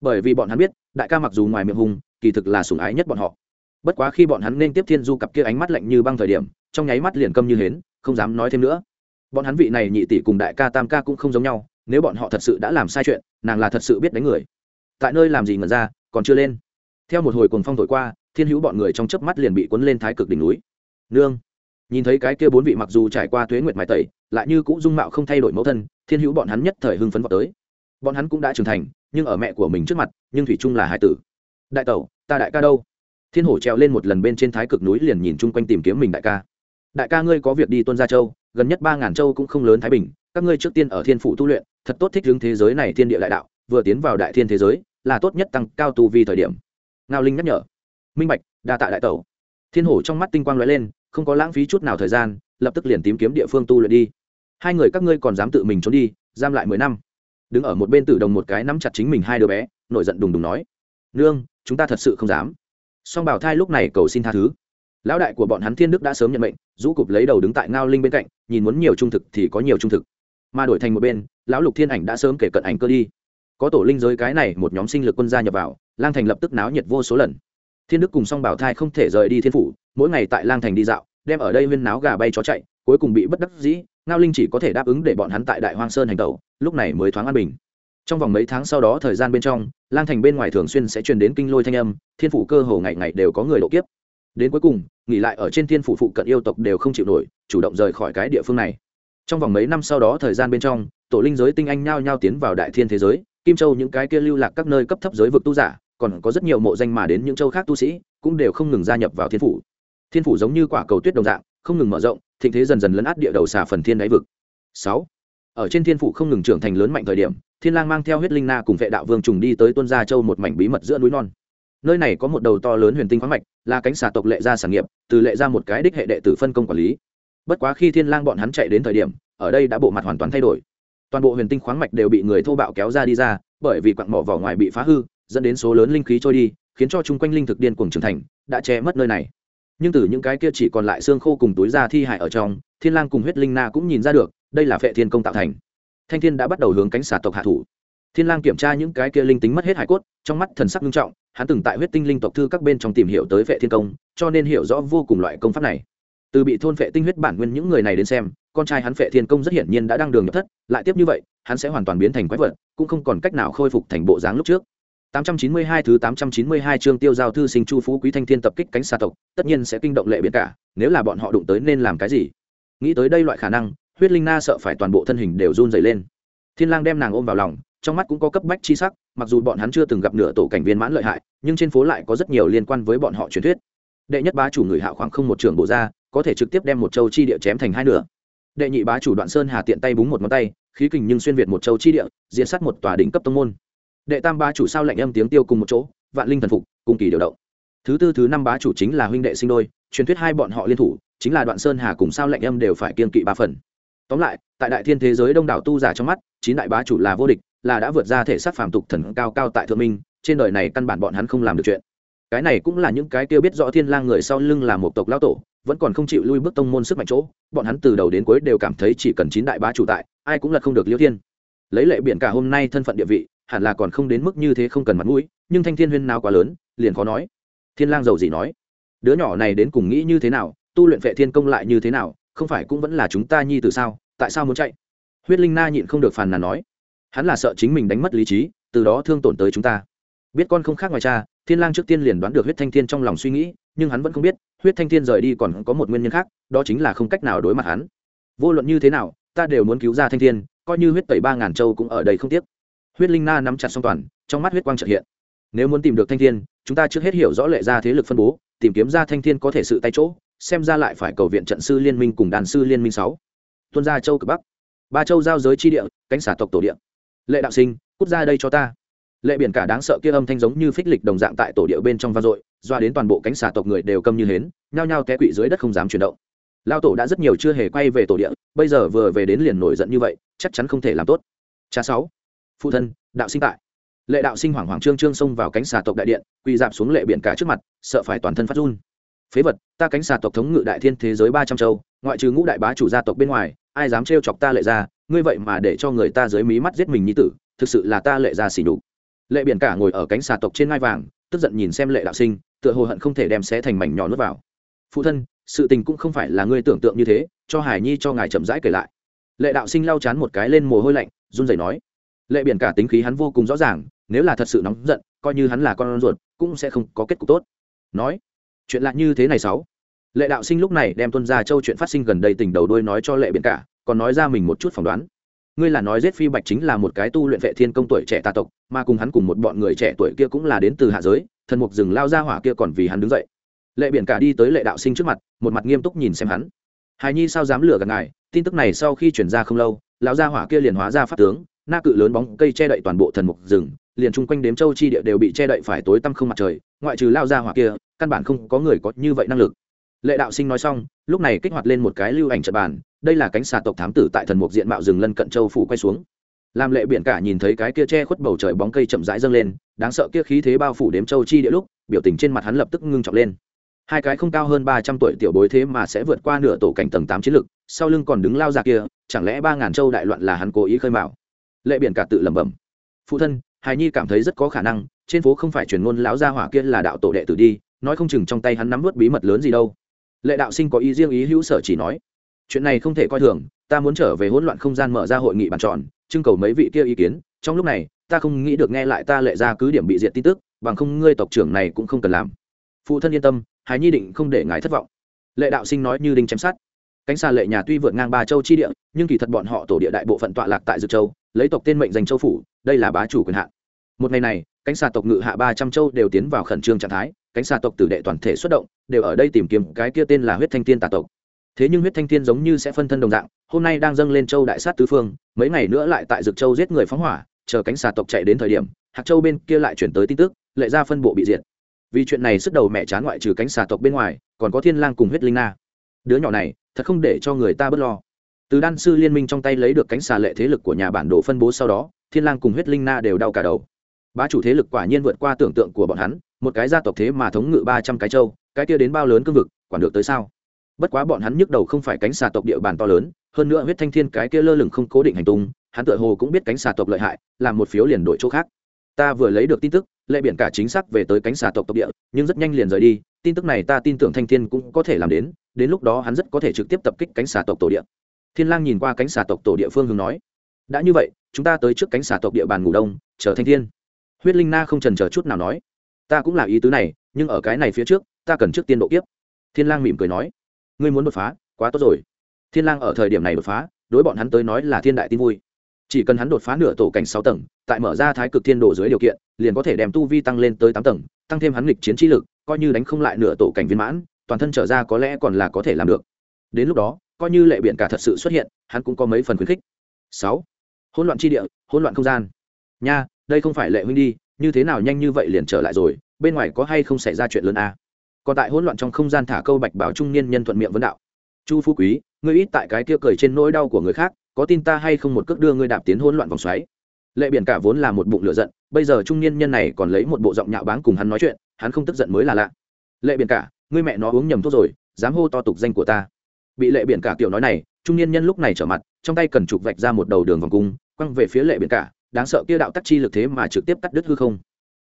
Bởi vì bọn hắn biết, đại ca mặc dù ngoài miệng hùng kỳ thực là sủng ái nhất bọn họ. Bất quá khi bọn hắn nên tiếp thiên du cặp kia ánh mắt lạnh như băng thời điểm, trong nháy mắt liền câm như hến, không dám nói thêm nữa. Bọn hắn vị này nhị tỷ cùng đại ca tam ca cũng không giống nhau nếu bọn họ thật sự đã làm sai chuyện, nàng là thật sự biết đánh người. Tại nơi làm gì ngẩn ra, còn chưa lên. Theo một hồi cuồng phong thổi qua, thiên hữu bọn người trong chớp mắt liền bị cuốn lên thái cực đỉnh núi. Nương! Nhìn thấy cái kia bốn vị mặc dù trải qua tuế nguyệt mài tẩy, lại như cũng dung mạo không thay đổi mẫu thân, thiên hữu bọn hắn nhất thời hưng phấn vào tới. Bọn hắn cũng đã trưởng thành, nhưng ở mẹ của mình trước mặt, nhưng thủy trung là hai tử. Đại tẩu, ta đại ca đâu? Thiên hổ trèo lên một lần bên trên thái cực núi liền nhìn chung quanh tìm kiếm mình đại ca. Đại ca ngươi có việc đi tuân gia châu gần nhất ba ngàn châu cũng không lớn thái bình, các ngươi trước tiên ở thiên phủ tu luyện, thật tốt thích hướng thế giới này thiên địa đại đạo, vừa tiến vào đại thiên thế giới, là tốt nhất tăng cao tu vi thời điểm. Ngao linh nhắc nhở. Minh bạch, đa tạ đại tẩu. Thiên hổ trong mắt tinh quang lóe lên, không có lãng phí chút nào thời gian, lập tức liền tìm kiếm địa phương tu luyện đi. Hai người các ngươi còn dám tự mình trốn đi, giam lại mười năm. Đứng ở một bên tử đồng một cái nắm chặt chính mình hai đứa bé, nổi giận đùng đùng nói. Nương, chúng ta thật sự không dám. Song bảo thai lúc này cầu xin tha thứ lão đại của bọn hắn thiên đức đã sớm nhận mệnh, rũ cụp lấy đầu đứng tại ngao linh bên cạnh, nhìn muốn nhiều trung thực thì có nhiều trung thực. Mà đổi thành một bên, lão lục thiên ảnh đã sớm kể cận ảnh cơ đi. Có tổ linh giới cái này một nhóm sinh lực quân gia nhập vào, lang thành lập tức náo nhiệt vô số lần. Thiên đức cùng song bảo thai không thể rời đi thiên phủ, mỗi ngày tại lang thành đi dạo, đem ở đây huyên náo gà bay chó chạy, cuối cùng bị bất đắc dĩ, ngao linh chỉ có thể đáp ứng để bọn hắn tại đại hoang sơn hành tẩu, lúc này mới thoáng an bình. Trong vòng mấy tháng sau đó thời gian bên trong, lang thành bên ngoài thường xuyên sẽ truyền đến kinh lôi thanh âm, thiên phủ cơ hồ ngày ngày đều có người lộ kiếp đến cuối cùng, nghỉ lại ở trên thiên phủ phụ cận yêu tộc đều không chịu nổi, chủ động rời khỏi cái địa phương này. Trong vòng mấy năm sau đó thời gian bên trong, tổ linh giới tinh anh nhao nhao tiến vào đại thiên thế giới, kim châu những cái kia lưu lạc các nơi cấp thấp giới vực tu giả, còn có rất nhiều mộ danh mà đến những châu khác tu sĩ, cũng đều không ngừng gia nhập vào thiên phủ. Thiên phủ giống như quả cầu tuyết đồng dạng, không ngừng mở rộng, thịnh thế dần dần lấn át địa đầu xà phần thiên đáy vực. Sáu, ở trên thiên phủ không ngừng trưởng thành lớn mạnh thời điểm, thiên lang mang theo huyết linh na cùng vệ đạo vương trùng đi tới tuân gia châu một mảnh bí mật giữa núi non nơi này có một đầu to lớn huyền tinh khoáng mạch, là cánh xà tộc lệ gia sản nghiệp, từ lệ ra một cái đích hệ đệ tử phân công quản lý. Bất quá khi thiên lang bọn hắn chạy đến thời điểm, ở đây đã bộ mặt hoàn toàn thay đổi. Toàn bộ huyền tinh khoáng mạch đều bị người thô bạo kéo ra đi ra, bởi vì quặng mỏ vỏ ngoài bị phá hư, dẫn đến số lớn linh khí trôi đi, khiến cho chung quanh linh thực điên cuồng trưởng thành, đã che mất nơi này. Nhưng từ những cái kia chỉ còn lại xương khô cùng túi da thi hại ở trong, thiên lang cùng huyết linh na cũng nhìn ra được, đây là phệ thiên công tạo thành. Thanh thiên đã bắt đầu hướng cánh xà tộc hạ thủ thiên lang kiểm tra những cái kia linh tính mất hết hải cốt trong mắt thần sắc nghiêm trọng hắn từng tại huyết tinh linh tộc thư các bên trong tìm hiểu tới vệ thiên công cho nên hiểu rõ vô cùng loại công pháp này từ bị thôn vệ tinh huyết bản nguyên những người này đến xem con trai hắn vệ thiên công rất hiển nhiên đã đang đường nhập thất lại tiếp như vậy hắn sẽ hoàn toàn biến thành quái vật cũng không còn cách nào khôi phục thành bộ dáng lúc trước 892 thứ 892 chương tiêu giao thư sinh Chu Phú Quý Thanh Thiên tập kích cánh xa tộc, tất nhiên sẽ kinh động lệ biển cả, nếu là bọn họ đụng tới nên làm cái gì? Nghĩ tới đây loại khả năng, Huyết Linh Na sợ phải toàn bộ thân hình đều run rẩy lên. Thiên Lang đem nàng ôm vào lòng, trong mắt cũng có cấp bách chi sắc, mặc dù bọn hắn chưa từng gặp nửa tổ cảnh viên mãn lợi hại, nhưng trên phố lại có rất nhiều liên quan với bọn họ truyền thuyết. Đệ nhất bá chủ người hạo khoảng không một trường bộ ra, có thể trực tiếp đem một châu chi địa chém thành hai nửa. Đệ nhị bá chủ Đoạn Sơn Hà tiện tay búng một ngón tay, khí kình nhưng xuyên việt một châu chi địa, diễn sát một tòa đỉnh cấp tông môn đệ tam bá chủ sao lạnh âm tiếng tiêu cùng một chỗ vạn linh thần phục cùng kỳ điều động thứ tư thứ năm bá chủ chính là huynh đệ sinh đôi truyền thuyết hai bọn họ liên thủ chính là đoạn sơn hà cùng sao lạnh âm đều phải kiên kỵ ba phần tóm lại tại đại thiên thế giới đông đảo tu giả trong mắt chín đại bá chủ là vô địch là đã vượt ra thể xác phàm tục thần cao cao tại thượng minh, trên đời này căn bản bọn hắn không làm được chuyện. Cái này cũng là những cái tiêu biết rõ thiên lang người sau lưng là một tộc lao tổ, vẫn còn không chịu lui bước tông môn sức mạnh chỗ, bọn hắn từ đầu đến cuối đều cảm thấy chỉ cần chín đại bá chủ tại, ai cũng là không được liêu thiên. Lấy lệ biển cả hôm nay thân phận địa vị, hẳn là còn không đến mức như thế không cần mặt mũi, nhưng thanh thiên huyên nào quá lớn, liền khó nói. Thiên lang giàu gì nói? Đứa nhỏ này đến cùng nghĩ như thế nào, tu luyện vệ thiên công lại như thế nào, không phải cũng vẫn là chúng ta nhi từ sao, tại sao muốn chạy? Huyết linh na nhịn không được phàn nàn nói hắn là sợ chính mình đánh mất lý trí, từ đó thương tổn tới chúng ta. Biết con không khác ngoài cha, thiên lang trước tiên liền đoán được huyết thanh thiên trong lòng suy nghĩ, nhưng hắn vẫn không biết, huyết thanh thiên rời đi còn có một nguyên nhân khác, đó chính là không cách nào đối mặt hắn. Vô luận như thế nào, ta đều muốn cứu ra thanh thiên, coi như huyết tẩy ba ngàn châu cũng ở đây không tiếc. Huyết linh na nắm chặt song toàn, trong mắt huyết quang trợ hiện. Nếu muốn tìm được thanh thiên, chúng ta trước hết hiểu rõ lệ ra thế lực phân bố, tìm kiếm ra thanh thiên có thể sự tay chỗ, xem ra lại phải cầu viện trận sư liên minh cùng đàn sư liên minh sáu. Tuân gia châu cực bắc. Ba châu giao giới chi địa, cánh xả tộc tổ địa lệ đạo sinh, cút ra đây cho ta. Lệ biển cả đáng sợ kia âm thanh giống như phích lịch đồng dạng tại tổ địa bên trong vang dội, doa đến toàn bộ cánh xà tộc người đều câm như hến, nhao nhao té quỵ dưới đất không dám chuyển động. Lao tổ đã rất nhiều chưa hề quay về tổ địa, bây giờ vừa về đến liền nổi giận như vậy, chắc chắn không thể làm tốt. Cha sáu, phụ thân, đạo sinh tại. Lệ đạo sinh hoảng hoảng trương trương xông vào cánh xà tộc đại điện, quỳ dạp xuống lệ biển cả trước mặt, sợ phải toàn thân phát run phế vật, ta cánh xà tộc thống ngự đại thiên thế giới ba trăm châu, ngoại trừ ngũ đại bá chủ gia tộc bên ngoài, ai dám trêu chọc ta lệ ra ngươi vậy mà để cho người ta dưới mí mắt giết mình như tử, thực sự là ta lệ ra xỉ đục lệ biển cả ngồi ở cánh xà tộc trên ngai vàng, tức giận nhìn xem lệ đạo sinh, tựa hồ hận không thể đem xé thành mảnh nhỏ nuốt vào. Phụ thân, sự tình cũng không phải là ngươi tưởng tượng như thế, cho hải nhi cho ngài chậm rãi kể lại. Lệ đạo sinh lau chán một cái lên mồ hôi lạnh, run rẩy nói, lệ biển cả tính khí hắn vô cùng rõ ràng, nếu là thật sự nóng giận, coi như hắn là con ruột, cũng sẽ không có kết cục tốt. Nói chuyện lạ như thế này sáu. Lệ đạo sinh lúc này đem tuân ra châu chuyện phát sinh gần đây tỉnh đầu đuôi nói cho lệ biển cả, còn nói ra mình một chút phỏng đoán. Ngươi là nói giết phi bạch chính là một cái tu luyện vệ thiên công tuổi trẻ tà tộc, mà cùng hắn cùng một bọn người trẻ tuổi kia cũng là đến từ hạ giới, thần mục rừng lao ra hỏa kia còn vì hắn đứng dậy. Lệ biển cả đi tới lệ đạo sinh trước mặt, một mặt nghiêm túc nhìn xem hắn. Hài nhi sao dám lừa gạt ngài, tin tức này sau khi chuyển ra không lâu, lão gia hỏa kia liền hóa ra pháp tướng, na cự lớn bóng cây che đậy toàn bộ thần mục rừng liền chung quanh đếm châu chi địa đều bị che đậy phải tối tăm không mặt trời, ngoại trừ lao gia hỏa kia, căn bản không có người có như vậy năng lực. Lệ đạo sinh nói xong, lúc này kích hoạt lên một cái lưu ảnh trận bàn, đây là cánh xà tộc thám tử tại thần mục diện mạo rừng lân cận châu phủ quay xuống. Làm lệ biển cả nhìn thấy cái kia che khuất bầu trời bóng cây chậm rãi dâng lên, đáng sợ kia khí thế bao phủ đếm châu chi địa lúc, biểu tình trên mặt hắn lập tức ngưng trọng lên. Hai cái không cao hơn ba trăm tuổi tiểu bối thế mà sẽ vượt qua nửa tổ cảnh tầng tám chiến lực, sau lưng còn đứng lao ra kia, chẳng lẽ ba ngàn châu đại loạn là hắn cố ý khơi mạo lệ biển cả tự lẩm bẩm. Phụ thân hài nhi cảm thấy rất có khả năng, trên phố không phải truyền ngôn lão gia hỏa kia là đạo tổ đệ tử đi, nói không chừng trong tay hắn nắm vớt bí mật lớn gì đâu. Lệ đạo sinh có ý riêng ý hữu sở chỉ nói, chuyện này không thể coi thường, ta muốn trở về hỗn loạn không gian mở ra hội nghị bàn tròn, trưng cầu mấy vị kia ý kiến, trong lúc này, ta không nghĩ được nghe lại ta lệ ra cứ điểm bị diệt tin tức, bằng không ngươi tộc trưởng này cũng không cần làm. Phụ thân yên tâm hài nhi định không để ngài thất vọng. Lệ đạo sinh nói như đinh chém sát cánh xà lệ nhà tuy vượt ngang ba châu chi địa, nhưng kỳ thật bọn họ tổ địa đại bộ phận tọa lạc tại dược châu, lấy tộc tên mệnh dành châu phủ, đây là bá chủ quyền hạn. Một ngày này, cánh xà tộc ngự hạ ba trăm châu đều tiến vào khẩn trương trạng thái, cánh xà tộc tử đệ toàn thể xuất động, đều ở đây tìm kiếm cái kia tên là huyết thanh tiên tà tộc. Thế nhưng huyết thanh thiên giống như sẽ phân thân đồng dạng, hôm nay đang dâng lên châu đại sát tứ phương, mấy ngày nữa lại tại dược châu giết người phóng hỏa, chờ cánh xà tộc chạy đến thời điểm, hạc châu bên kia lại chuyển tới tin tức, lệ ra phân bộ bị diệt. Vì chuyện này sức đầu mẹ chán ngoại trừ cánh xà tộc bên ngoài, còn có thiên lang cùng huyết linh na. Đứa nhỏ này thật không để cho người ta bớt lo. Từ đan sư liên minh trong tay lấy được cánh xà lệ thế lực của nhà bản đồ phân bố sau đó, thiên lang cùng huyết linh na đều đau cả đầu. Bá chủ thế lực quả nhiên vượt qua tưởng tượng của bọn hắn, một cái gia tộc thế mà thống ngự ba trăm cái châu, cái kia đến bao lớn cương vực, quản được tới sao? Bất quá bọn hắn nhức đầu không phải cánh xà tộc địa bàn to lớn, hơn nữa huyết thanh thiên cái kia lơ lửng không cố định hành tung, hắn tựa hồ cũng biết cánh xà tộc lợi hại, làm một phiếu liền đổi chỗ khác. Ta vừa lấy được tin tức, lệ biển cả chính xác về tới cánh xà tộc tộc địa, nhưng rất nhanh liền rời đi, tin tức này ta tin tưởng thanh thiên cũng có thể làm đến đến lúc đó hắn rất có thể trực tiếp tập kích cánh xà tộc tổ địa. Thiên lang nhìn qua cánh xà tộc tổ địa phương hướng nói, đã như vậy, chúng ta tới trước cánh xà tộc địa bàn ngủ đông, chờ thanh thiên. Huyết linh na không trần chờ chút nào nói, ta cũng là ý tứ này, nhưng ở cái này phía trước, ta cần trước tiên độ kiếp. Thiên lang mỉm cười nói, ngươi muốn đột phá, quá tốt rồi. Thiên lang ở thời điểm này đột phá, đối bọn hắn tới nói là thiên đại tin vui. Chỉ cần hắn đột phá nửa tổ cảnh sáu tầng, tại mở ra thái cực thiên độ dưới điều kiện, liền có thể đem tu vi tăng lên tới tám tầng, tăng thêm hắn nghịch chiến trí lực, coi như đánh không lại nửa tổ cảnh viên mãn toàn thân trở ra có lẽ còn là có thể làm được. Đến lúc đó, coi như lệ biển cả thật sự xuất hiện, hắn cũng có mấy phần khuyến khích. Sáu, hỗn loạn chi địa, hỗn loạn không gian. Nha, đây không phải lệ huynh đi, như thế nào nhanh như vậy liền trở lại rồi, bên ngoài có hay không xảy ra chuyện lớn a à? còn tại hỗn loạn trong không gian thả câu bạch bảo trung niên nhân thuận miệng vấn đạo. Chu phú quý, ngươi ít tại cái kia cười trên nỗi đau của người khác, có tin ta hay không một cước đưa ngươi đạp tiến hỗn loạn vòng xoáy? Lệ biển cả vốn là một bụng lửa giận, bây giờ trung niên nhân này còn lấy một bộ giọng nhạo báng cùng hắn nói chuyện, hắn không tức giận mới là lạ. Lệ biển cả ngươi mẹ nó uống nhầm thuốc rồi, dám hô to tục danh của ta. Bị lệ biển cả tiểu nói này, trung niên nhân lúc này trở mặt, trong tay cần trục vạch ra một đầu đường vòng cung, quăng về phía lệ biển cả, đáng sợ kia đạo tắc chi lực thế mà trực tiếp cắt đứt hư không.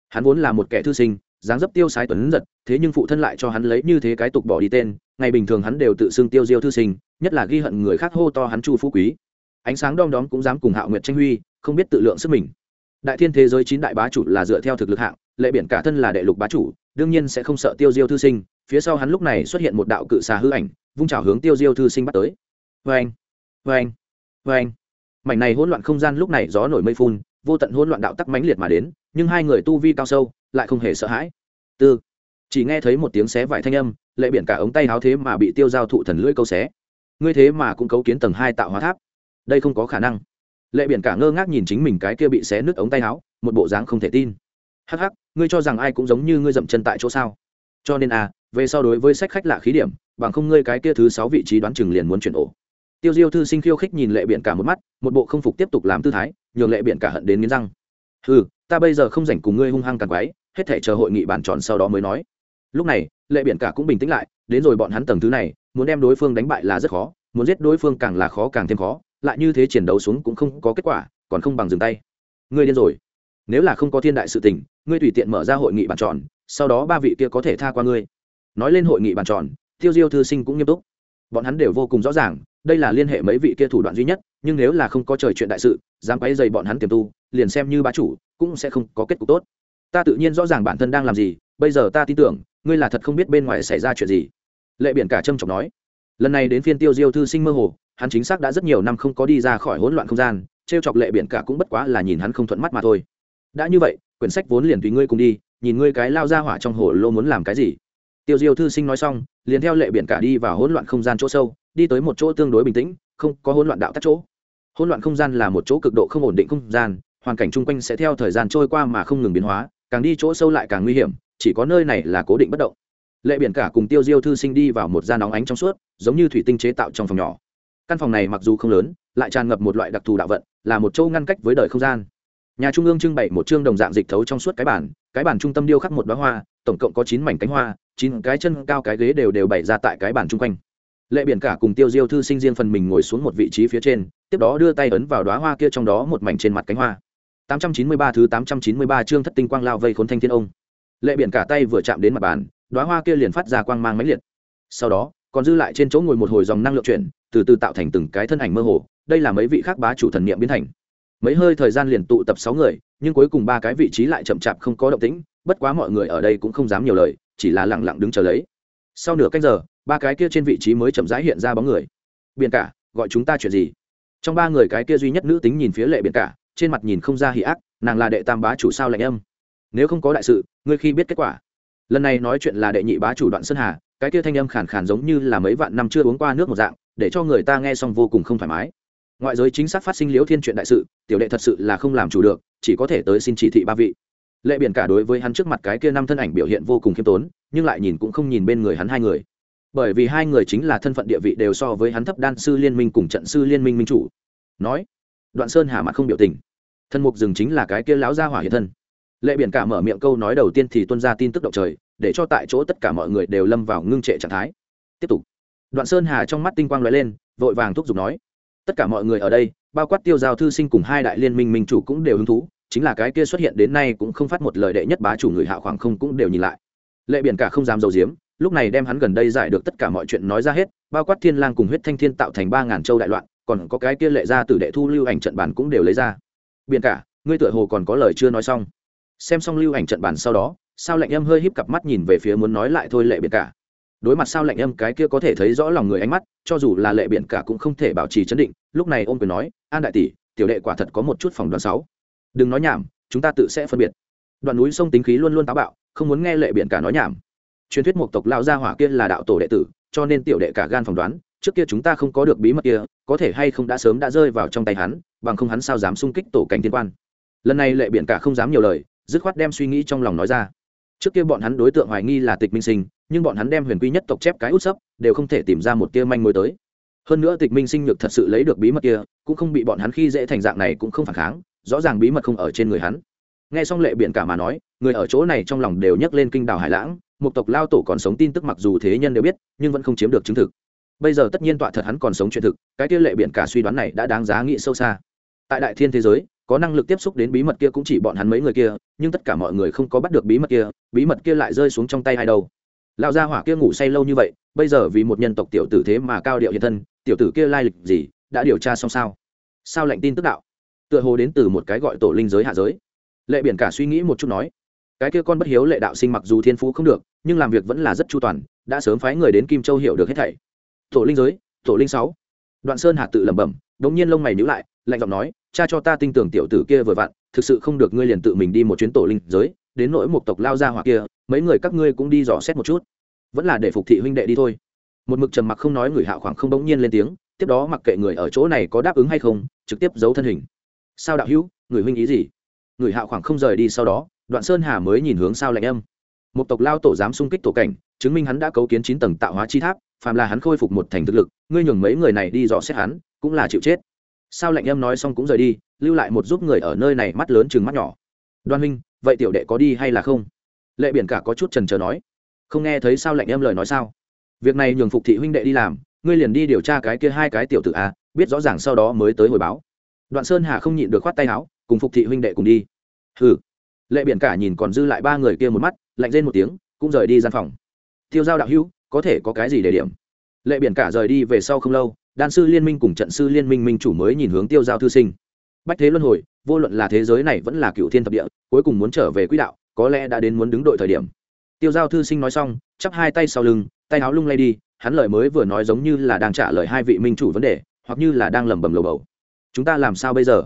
Hắn vốn là một kẻ thư sinh, dáng dấp tiêu sái tuấn giật, thế nhưng phụ thân lại cho hắn lấy như thế cái tục bỏ đi tên, ngày bình thường hắn đều tự xưng tiêu diêu thư sinh, nhất là ghi hận người khác hô to hắn chu phú quý. Ánh sáng đom đóm cũng dám cùng hạo nguyệt tranh huy, không biết tự lượng sức mình. Đại thiên thế giới chín đại bá chủ là dựa theo thực lực hạng, lệ biển cả thân là đệ lục bá chủ, đương nhiên sẽ không sợ tiêu diêu thư sinh phía sau hắn lúc này xuất hiện một đạo cự xà hư ảnh, vung trào hướng tiêu diêu thư sinh bắt tới. Vê anh vê anh vê anh mảnh này hỗn loạn không gian lúc này gió nổi mây phun, vô tận hỗn loạn đạo tắc mãnh liệt mà đến, nhưng hai người tu vi cao sâu, lại không hề sợ hãi. Tư. Chỉ nghe thấy một tiếng xé vải thanh âm, lệ biển cả ống tay háo thế mà bị tiêu giao thụ thần lưỡi câu xé. Ngươi thế mà cũng cấu kiến tầng hai tạo hóa tháp. Đây không có khả năng. Lệ biển cả ngơ ngác nhìn chính mình cái kia bị xé nứt ống tay áo một bộ dáng không thể tin. Hắc hắc, ngươi cho rằng ai cũng giống như ngươi dậm chân tại chỗ sao? Cho nên a về so đối với sách khách lạ khí điểm, bằng không ngươi cái kia thứ sáu vị trí đoán chừng liền muốn chuyển ổ. Tiêu diêu thư sinh khiêu khích nhìn lệ biện cả một mắt, một bộ không phục tiếp tục làm tư thái, nhường lệ biện cả hận đến nghiến răng. Ừ ta bây giờ không rảnh cùng ngươi hung hăng càng quái hết thể chờ hội nghị bàn tròn sau đó mới nói. Lúc này, lệ biện cả cũng bình tĩnh lại, đến rồi bọn hắn tầng thứ này, muốn đem đối phương đánh bại là rất khó, muốn giết đối phương càng là khó càng thêm khó, lại như thế chiến đấu xuống cũng không có kết quả, còn không bằng dừng tay. Ngươi điên rồi nếu là không có thiên đại sự tình, ngươi tùy tiện mở ra hội nghị bàn tròn, sau đó ba vị kia có thể tha qua ngươi. Nói lên hội nghị bàn tròn, tiêu diêu thư sinh cũng nghiêm túc. Bọn hắn đều vô cùng rõ ràng, đây là liên hệ mấy vị kia thủ đoạn duy nhất, nhưng nếu là không có trời chuyện đại sự, dám quấy dày bọn hắn tiềm tu, liền xem như bá chủ, cũng sẽ không có kết cục tốt. Ta tự nhiên rõ ràng bản thân đang làm gì, bây giờ ta tin tưởng, ngươi là thật không biết bên ngoài xảy ra chuyện gì. Lệ biển cả trâm trọng nói. Lần này đến phiên tiêu diêu thư sinh mơ hồ, hắn chính xác đã rất nhiều năm không có đi ra khỏi hỗn loạn không gian t r e o chọc lệ biển cả cũng bất quá là nhìn hắn không thuận mắt mà thôi đã như vậy, quyển sách vốn liền tùy ngươi cùng đi, nhìn ngươi cái lao ra hỏa trong hồ lô muốn làm cái gì. Tiêu diêu thư sinh nói xong, liền theo lệ biển cả đi vào hỗn loạn không gian chỗ sâu, đi tới một chỗ tương đối bình tĩnh, không có hỗn loạn đạo tắt chỗ. Hỗn loạn không gian là một chỗ cực độ không ổn định không gian, hoàn cảnh chung quanh sẽ theo thời gian trôi qua mà không ngừng biến hóa, càng đi chỗ sâu lại càng nguy hiểm, chỉ có nơi này là cố định bất động. Lệ biển cả cùng tiêu diêu thư sinh đi vào một gian nóng ánh trong suốt, giống như thủy tinh chế tạo trong phòng nhỏ. Căn phòng này mặc dù không lớn, lại tràn ngập một loại đặc thù đạo vận, là một chỗ ngăn cách với đời không gian nhà trung ương trưng bày một chương đồng dạng dịch thấu trong suốt cái bản cái bản trung tâm điêu khắc một đoá hoa, tổng cộng có chín mảnh cánh hoa, chín cái chân cao cái ghế đều đều bày ra tại cái bản chung quanh. Lệ biển cả cùng tiêu diêu thư sinh riêng phần mình ngồi xuống một vị trí phía trên, tiếp đó đưa tay ấn vào đoá hoa kia trong đó một mảnh trên mặt cánh hoa. 893 thứ 893 chương thất tinh quang lao vây khốn thanh thiên ông. Lệ biển cả tay vừa chạm đến mặt bàn đoá hoa kia liền phát ra quang mang mãnh liệt. Sau đó, còn dư lại trên chỗ ngồi một hồi dòng năng lượng chuyển, từ từ tạo thành từng cái thân ảnh mơ hồ, đây là mấy vị khác bá chủ thần niệm biến thành mấy hơi thời gian liền tụ tập sáu người, nhưng cuối cùng ba cái vị trí lại chậm chạp không có động tĩnh, bất quá mọi người ở đây cũng không dám nhiều lời, chỉ là lẳng lặng đứng chờ lấy. Sau nửa cách giờ, ba cái kia trên vị trí mới chậm rãi hiện ra bóng người. Biển cả, gọi chúng ta chuyện gì? Trong ba người cái kia duy nhất nữ tính nhìn phía lệ biển cả, trên mặt nhìn không ra hỉ ác, nàng là đệ tam bá chủ sao lạnh âm. Nếu không có đại sự, ngươi khi biết kết quả. Lần này nói chuyện là đệ nhị bá chủ đoạn sơn hà, cái kia thanh âm khàn khàn giống như là mấy vạn năm chưa uống qua nước một dạng, để cho người ta nghe xong vô cùng không thoải mái ngoại giới chính xác phát sinh liễu thiên chuyện đại sự, tiểu đệ thật sự là không làm chủ được, chỉ có thể tới xin chỉ thị ba vị. Lệ biển cả đối với hắn trước mặt cái kia năm thân ảnh biểu hiện vô cùng khiêm tốn, nhưng lại nhìn cũng không nhìn bên người hắn hai người. Bởi vì hai người chính là thân phận địa vị đều so với hắn thấp đan sư liên minh cùng trận sư liên minh minh chủ. Nói, đoạn sơn hà mặt không biểu tình. Thân mục rừng chính là cái kia láo gia hỏa hiện thân. Lệ biển cả mở miệng câu nói đầu tiên thì tuân ra tin tức động trời, để cho tại chỗ tất cả mọi người đều lâm vào ngưng trệ trạng thái. Tiếp tục. Đoạn sơn hà trong mắt tinh quang lóe lên, vội vàng thúc giục nói tất cả mọi người ở đây, bao quát tiêu giao thư sinh cùng hai đại liên minh minh chủ cũng đều hứng thú, chính là cái kia xuất hiện đến nay cũng không phát một lời đệ nhất bá chủ người hạ khoảng không cũng đều nhìn lại. Lệ biển cả không dám dầu diếm lúc này đem hắn gần đây giải được tất cả mọi chuyện nói ra hết, bao quát thiên lang cùng huyết thanh thiên tạo thành ba ngàn châu đại loạn, còn có cái kia lệ ra từ đệ thu lưu ảnh trận bản cũng đều lấy ra. Biển cả, ngươi tựa hồ còn có lời chưa nói xong. Xem xong lưu ảnh trận bản sau đó, sao lệnh em hơi híp cặp mắt nhìn về phía muốn nói lại thôi lệ biển cả? Đối mặt sao lạnh âm cái kia có thể thấy rõ lòng người ánh mắt, cho dù là lệ biển cả cũng không thể bảo trì chấn định, lúc này ôm quyền nói, an đại tỷ, tiểu đệ quả thật có một chút phòng đoán sáu. Đừng nói nhảm, chúng ta tự sẽ phân biệt. Đoạn núi sông tính khí luôn luôn táo bạo, không muốn nghe lệ biển cả nói nhảm. Truyền thuyết một tộc lao gia hỏa kia là đạo tổ đệ tử, cho nên tiểu đệ cả gan phỏng đoán, trước kia chúng ta không có được bí mật kia, có thể hay không đã sớm đã rơi vào trong tay hắn, bằng không hắn sao dám xung kích tổ cảnh thiên quan. Lần này lệ biển cả không dám nhiều lời, dứt khoát đem suy nghĩ trong lòng nói ra trước kia bọn hắn đối tượng hoài nghi là tịch minh sinh, nhưng bọn hắn đem huyền quy nhất tộc chép cái út sấp, đều không thể tìm ra một tia manh mối tới. Hơn nữa tịch minh sinh nhược thật sự lấy được bí mật kia, cũng không bị bọn hắn khi dễ thành dạng này cũng không phản kháng, rõ ràng bí mật không ở trên người hắn. Nghe xong lệ biện cả mà nói, người ở chỗ này trong lòng đều nhấc lên kinh đảo hải lãng, một tộc lao tổ còn sống tin tức mặc dù thế nhân đều biết, nhưng vẫn không chiếm được chứng thực. Bây giờ tất nhiên tọa thật hắn còn sống chuyện thực, cái kia lệ biện cả suy đoán này đã đáng giá nghĩ sâu xa. Tại đại thiên thế giới có năng lực tiếp xúc đến bí mật kia cũng chỉ bọn hắn mấy người kia, nhưng tất cả mọi người không có bắt được bí mật kia, bí mật kia lại rơi xuống trong tay hai đâu. Lão gia hỏa kia ngủ say lâu như vậy, bây giờ vì một nhân tộc tiểu tử thế mà cao điệu hiện thân, tiểu tử kia lai lịch gì, đã điều tra xong sao? Sao lệnh tin tức đạo? Tựa hồ đến từ một cái gọi tổ linh giới hạ giới. Lệ biển cả suy nghĩ một chút nói, cái kia con bất hiếu lệ đạo sinh mặc dù thiên phú không được, nhưng làm việc vẫn là rất chu toàn, đã sớm phái người đến kim châu hiểu được hết thảy. Tổ linh giới, tổ linh sáu. Đoạn sơn hạ tự lẩm bẩm, đống nhiên lông mày nhíu lại, lạnh giọng nói cha cho ta tin tưởng tiểu tử kia vừa vặn, thực sự không được ngươi liền tự mình đi một chuyến tổ linh giới, đến nỗi một tộc lao ra hoặc kia, mấy người các ngươi cũng đi dò xét một chút. Vẫn là để phục thị huynh đệ đi thôi. Một mực trầm mặc không nói người hạ khoảng không bỗng nhiên lên tiếng, tiếp đó mặc kệ người ở chỗ này có đáp ứng hay không, trực tiếp giấu thân hình. Sao đạo hữu, người huynh ý gì? Người hạ khoảng không rời đi sau đó, đoạn sơn hà mới nhìn hướng sao lạnh âm. Một tộc lao tổ dám xung kích tổ cảnh, chứng minh hắn đã cấu kiến chín tầng tạo hóa chi tháp, phàm là hắn khôi phục một thành thực lực, ngươi nhường mấy người này đi dò xét hắn, cũng là chịu chết sao lạnh em nói xong cũng rời đi, lưu lại một giúp người ở nơi này mắt lớn chừng mắt nhỏ. Đoan huynh, vậy tiểu đệ có đi hay là không? Lệ biển cả có chút trần trờ nói. Không nghe thấy sao lạnh em lời nói sao? Việc này nhường phục thị huynh đệ đi làm, ngươi liền đi điều tra cái kia hai cái tiểu tử a, biết rõ ràng sau đó mới tới hồi báo. Đoạn sơn hà không nhịn được khoát tay áo, cùng phục thị huynh đệ cùng đi. Hừ. Lệ biển cả nhìn còn dư lại ba người kia một mắt, lạnh lên một tiếng, cũng rời đi gian phòng. Tiêu giao đạo hữu, có thể có cái gì để điểm? Lệ biển cả rời đi về sau không lâu đan sư liên minh cùng trận sư liên minh minh chủ mới nhìn hướng tiêu giao thư sinh. Bách thế luân hồi, vô luận là thế giới này vẫn là cựu thiên thập địa, cuối cùng muốn trở về quỹ đạo, có lẽ đã đến muốn đứng đội thời điểm. Tiêu giao thư sinh nói xong, chắp hai tay sau lưng, tay áo lung lay đi, hắn lời mới vừa nói giống như là đang trả lời hai vị minh chủ vấn đề, hoặc như là đang lẩm bẩm lầu bầu. Chúng ta làm sao bây giờ?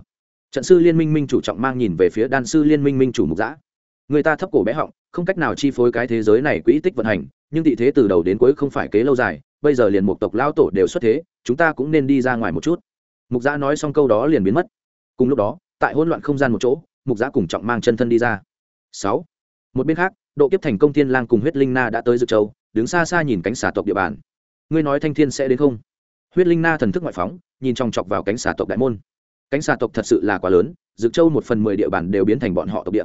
Trận sư liên minh minh chủ trọng mang nhìn về phía đan sư liên minh minh chủ mục giã người ta thấp cổ bé họng, không cách nào chi phối cái thế giới này quỹ tích vận hành, nhưng tị thế từ đầu đến cuối không phải kế lâu dài bây giờ liền một tộc lao tổ đều xuất thế, chúng ta cũng nên đi ra ngoài một chút. Mục giã nói xong câu đó liền biến mất. Cùng lúc đó, tại hỗn loạn không gian một chỗ, mục giã cùng trọng mang chân thân đi ra. Sáu. Một bên khác, độ kiếp thành công thiên lang cùng huyết linh na đã tới dự châu, đứng xa xa nhìn cánh xà tộc địa bàn. Ngươi nói thanh thiên sẽ đến không? Huyết linh na thần thức ngoại phóng, nhìn trong chọc vào cánh xà tộc đại môn. Cánh xà tộc thật sự là quá lớn dự châu một phần mười địa bàn đều biến thành bọn họ tộc địa.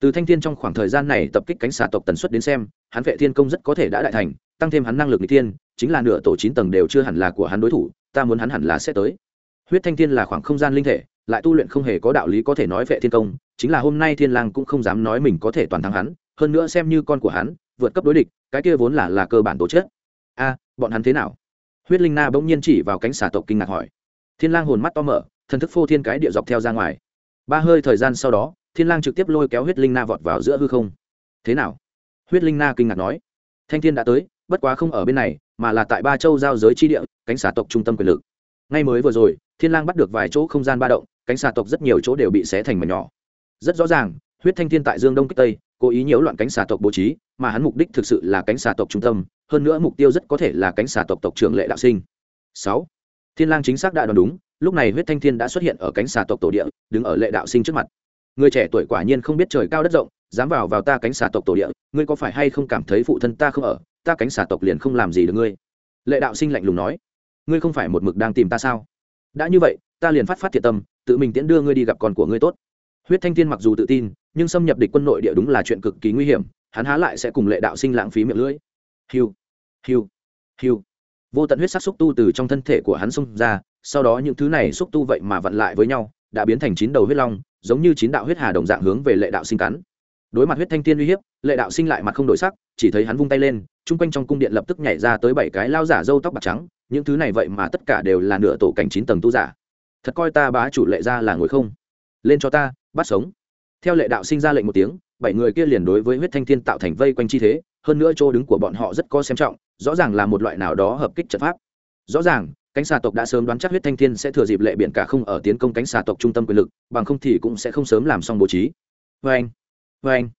Từ thanh thiên trong khoảng thời gian này tập kích cánh xà tộc tần suất đến xem, hắn vệ thiên công rất có thể đã đại thành tăng thêm hắn năng lực n thiên, chính là nửa tổ chín tầng đều chưa hẳn là của hắn đối thủ, ta muốn hắn hẳn là sẽ tới. Huyết thanh thiên là khoảng không gian linh thể, lại tu luyện không hề có đạo lý có thể nói vệ thiên công, chính là hôm nay thiên lang cũng không dám nói mình có thể toàn thắng hắn, hơn nữa xem như con của hắn, vượt cấp đối địch, cái kia vốn là là cơ bản tổ chức a à, bọn hắn thế nào? Huyết linh na bỗng nhiên chỉ vào cánh xà tộc kinh ngạc hỏi. Thiên lang hồn mắt to mở, thần thức phô thiên cái địa dọc theo ra ngoài. Ba hơi thời gian sau đó, thiên lang trực tiếp lôi kéo huyết linh na vọt vào giữa hư không. Thế nào? Huyết linh na kinh ngạc nói. Thanh thiên đã tới bất quá không ở bên này, mà là tại ba châu giao giới chi địa, cánh xà tộc trung tâm quyền lực. Ngay mới vừa rồi, thiên lang bắt được vài chỗ không gian ba động, cánh xà tộc rất nhiều chỗ đều bị xé thành mảnh nhỏ. Rất rõ ràng, huyết thanh thiên tại dương đông kích tây, cố ý nhiễu loạn cánh xà tộc bố trí, mà hắn mục đích thực sự là cánh xà tộc trung tâm, hơn nữa mục tiêu rất có thể là cánh xà tộc tộc trưởng lệ đạo sinh. Sáu, thiên lang chính xác đã đoán đúng, lúc này huyết thanh thiên đã xuất hiện ở cánh xà tộc tổ địa, đứng ở lệ đạo sinh trước mặt. Người trẻ tuổi quả nhiên không biết trời cao đất rộng, dám vào vào ta cánh xà tộc tổ địa, ngươi có phải hay không cảm thấy phụ thân ta không ở? Ta cánh xà tộc liền không làm gì được ngươi. Lệ đạo sinh lạnh lùng nói, ngươi không phải một mực đang tìm ta sao? Đã như vậy, ta liền phát phát thiệt tâm, tự mình tiễn đưa ngươi đi gặp con của ngươi tốt. Huyết thanh thiên mặc dù tự tin, nhưng xâm nhập địch quân nội địa đúng là chuyện cực kỳ nguy hiểm, hắn há lại sẽ cùng lệ đạo sinh lãng phí miệng lưỡi. Hiu hiu hiu. Vô tận huyết sắc xúc tu từ trong thân thể của hắn xông ra, sau đó những thứ này xúc tu vậy mà vặn lại với nhau, đã biến thành chín đầu huyết long, giống như chín đạo huyết hà đồng dạng hướng về lệ đạo sinh cắn. Đối mặt huyết thanh thiên uy hiếp, lệ đạo sinh lại mặt không đổi sắc, chỉ thấy hắn vung tay lên chung quanh trong cung điện lập tức nhảy ra tới bảy cái lao giả râu tóc bạc trắng, những thứ này vậy mà tất cả đều là nửa tổ cảnh chín tầng tu giả. Thật coi ta bá chủ lệ ra là ngồi không? Lên cho ta, bắt sống. Theo lệ đạo sinh ra lệnh một tiếng, bảy người kia liền đối với huyết thanh thiên tạo thành vây quanh chi thế, hơn nữa chỗ đứng của bọn họ rất có xem trọng, rõ ràng là một loại nào đó hợp kích trận pháp. Rõ ràng, cánh xà tộc đã sớm đoán chắc huyết thanh thiên sẽ thừa dịp lệ biển cả không ở tiến công cánh xà tộc trung tâm quyền lực, bằng không thì cũng sẽ không sớm làm xong bố trí. Vê anh vê anh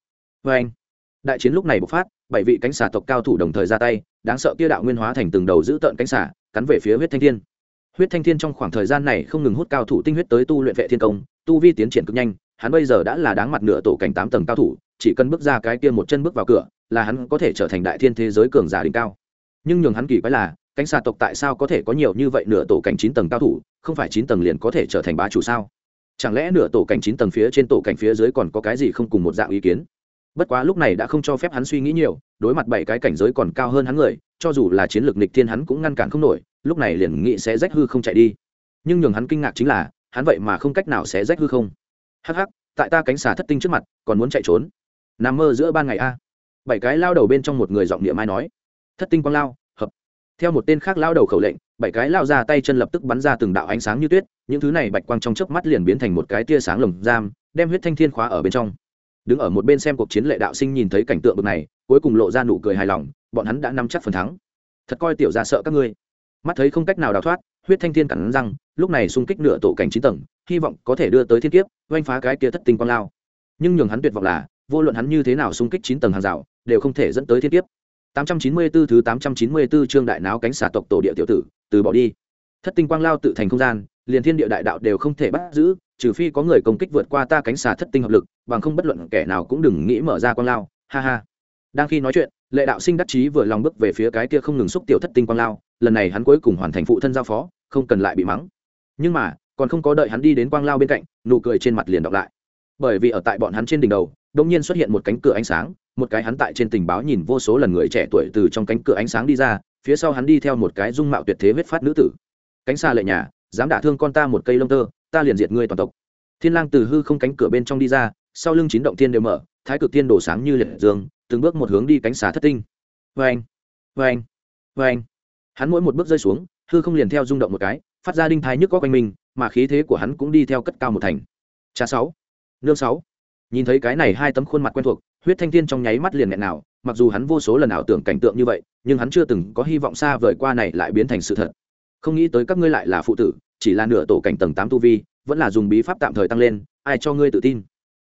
vê anh đại chiến lúc này bộc phát, bảy vị cánh xà tộc cao thủ đồng thời ra tay, đáng sợ kia đạo nguyên hóa thành từng đầu giữ tợn cánh xà, cắn về phía huyết thanh thiên. Huyết thanh thiên trong khoảng thời gian này không ngừng hút cao thủ tinh huyết tới tu luyện vệ thiên công, tu vi tiến triển cực nhanh, hắn bây giờ đã là đáng mặt nửa tổ cảnh tám tầng cao thủ, chỉ cần bước ra cái kia một chân bước vào cửa, là hắn có thể trở thành đại thiên thế giới cường giả đỉnh cao. Nhưng nhường hắn kỳ quái là, cánh xà tộc tại sao có thể có nhiều như vậy nửa tổ cảnh chín tầng cao thủ, không phải chín tầng liền có thể trở thành bá chủ sao? Chẳng lẽ nửa tổ cảnh chín tầng phía trên tổ cảnh phía dưới còn có cái gì không cùng một dạng ý kiến? Bất quá lúc này đã không cho phép hắn suy nghĩ nhiều, đối mặt bảy cái cảnh giới còn cao hơn hắn người, cho dù là chiến lược nịch thiên hắn cũng ngăn cản không nổi, lúc này liền nghĩ sẽ rách hư không chạy đi. Nhưng nhường hắn kinh ngạc chính là, hắn vậy mà không cách nào sẽ rách hư không. Hắc hắc, tại ta cánh xà thất tinh trước mặt, còn muốn chạy trốn? Nằm mơ giữa ban ngày a. Bảy cái lao đầu bên trong một người giọng địa mai nói. Thất tinh quang lao, hợp. Theo một tên khác lao đầu khẩu lệnh, bảy cái lao ra tay chân lập tức bắn ra từng đạo ánh sáng như tuyết, những thứ này bạch quang trong chớp mắt liền biến thành một cái tia sáng lồng giam, đem huyết thanh thiên khóa ở bên trong đứng ở một bên xem cuộc chiến lệ đạo sinh nhìn thấy cảnh tượng bực này, cuối cùng lộ ra nụ cười hài lòng, bọn hắn đã nắm chắc phần thắng. Thật coi tiểu ra sợ các ngươi. Mắt thấy không cách nào đào thoát, huyết thanh thiên cắn răng, lúc này xung kích nửa tổ cảnh chín tầng, hy vọng có thể đưa tới thiên kiếp, oanh phá cái kia thất tinh quang lao. Nhưng nhường hắn tuyệt vọng là, vô luận hắn như thế nào xung kích chín tầng hàng rào, đều không thể dẫn tới thiên kiếp. 894 thứ 894 chương đại náo cánh xà tộc tổ địa tiểu tử, từ bỏ đi. Thất tinh quang lao tự thành không gian, liền thiên địa đại đạo đều không thể bắt giữ trừ phi có người công kích vượt qua ta cánh xà thất tinh hợp lực, bằng không bất luận kẻ nào cũng đừng nghĩ mở ra quang lao. Ha ha. Đang khi nói chuyện, lệ đạo sinh đắc chí vừa lòng bước về phía cái kia không ngừng xúc tiểu thất tinh quang lao, lần này hắn cuối cùng hoàn thành phụ thân giao phó, không cần lại bị mắng. Nhưng mà, còn không có đợi hắn đi đến quang lao bên cạnh, nụ cười trên mặt liền đọc lại. Bởi vì ở tại bọn hắn trên đỉnh đầu đông nhiên xuất hiện một cánh cửa ánh sáng, một cái hắn tại trên tình báo nhìn vô số lần người trẻ tuổi từ trong cánh cửa ánh sáng đi ra, phía sau hắn đi theo một cái dung mạo tuyệt thế huyết phát nữ tử. Cánh xa lệ nhà, dám đả thương con ta một cây lông tơ ta liền diệt ngươi toàn tộc. Thiên lang từ hư không cánh cửa bên trong đi ra, sau lưng chín động thiên đều mở, thái cực thiên đổ sáng như liệt dương, từng bước một hướng đi cánh xà thất tinh. Vang vang vang hắn mỗi một bước rơi xuống, hư không liền theo rung động một cái, phát ra đinh thái nhức có quanh mình, mà khí thế của hắn cũng đi theo cất cao một thành. Cha sáu, nương sáu. Nhìn thấy cái này hai tấm khuôn mặt quen thuộc, huyết thanh thiên trong nháy mắt liền nghẹn nào, mặc dù hắn vô số lần ảo tưởng cảnh tượng như vậy, nhưng hắn chưa từng có hy vọng xa vời qua này lại biến thành sự thật. Không nghĩ tới các ngươi lại là phụ tử chỉ là nửa tổ cảnh tầng tám tu vi, vẫn là dùng bí pháp tạm thời tăng lên, ai cho ngươi tự tin?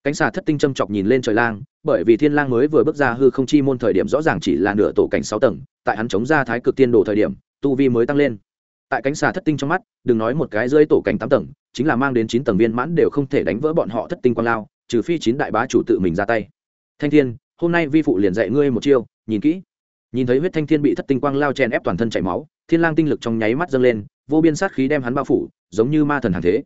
Cánh xà thất tinh châm chọc nhìn lên trời lang, bởi vì thiên lang mới vừa bước ra hư không chi môn thời điểm rõ ràng chỉ là nửa tổ cảnh sáu tầng, tại hắn chống ra thái cực tiên đồ thời điểm, tu vi mới tăng lên. Tại cánh xà thất tinh trong mắt, đừng nói một cái rơi tổ cảnh tám tầng, chính là mang đến chín tầng viên mãn đều không thể đánh vỡ bọn họ thất tinh quan lao, trừ phi chín đại bá chủ tự mình ra tay. Thanh thiên, hôm nay vi phụ liền dạy ngươi một chiêu, nhìn kỹ. Nhìn thấy huyết thanh thiên bị thất tinh quang lao chèn ép toàn thân chảy máu, thiên lang tinh lực trong nháy mắt dâng lên vô biên sát khí đem hắn bao phủ, giống như ma thần hàng thế.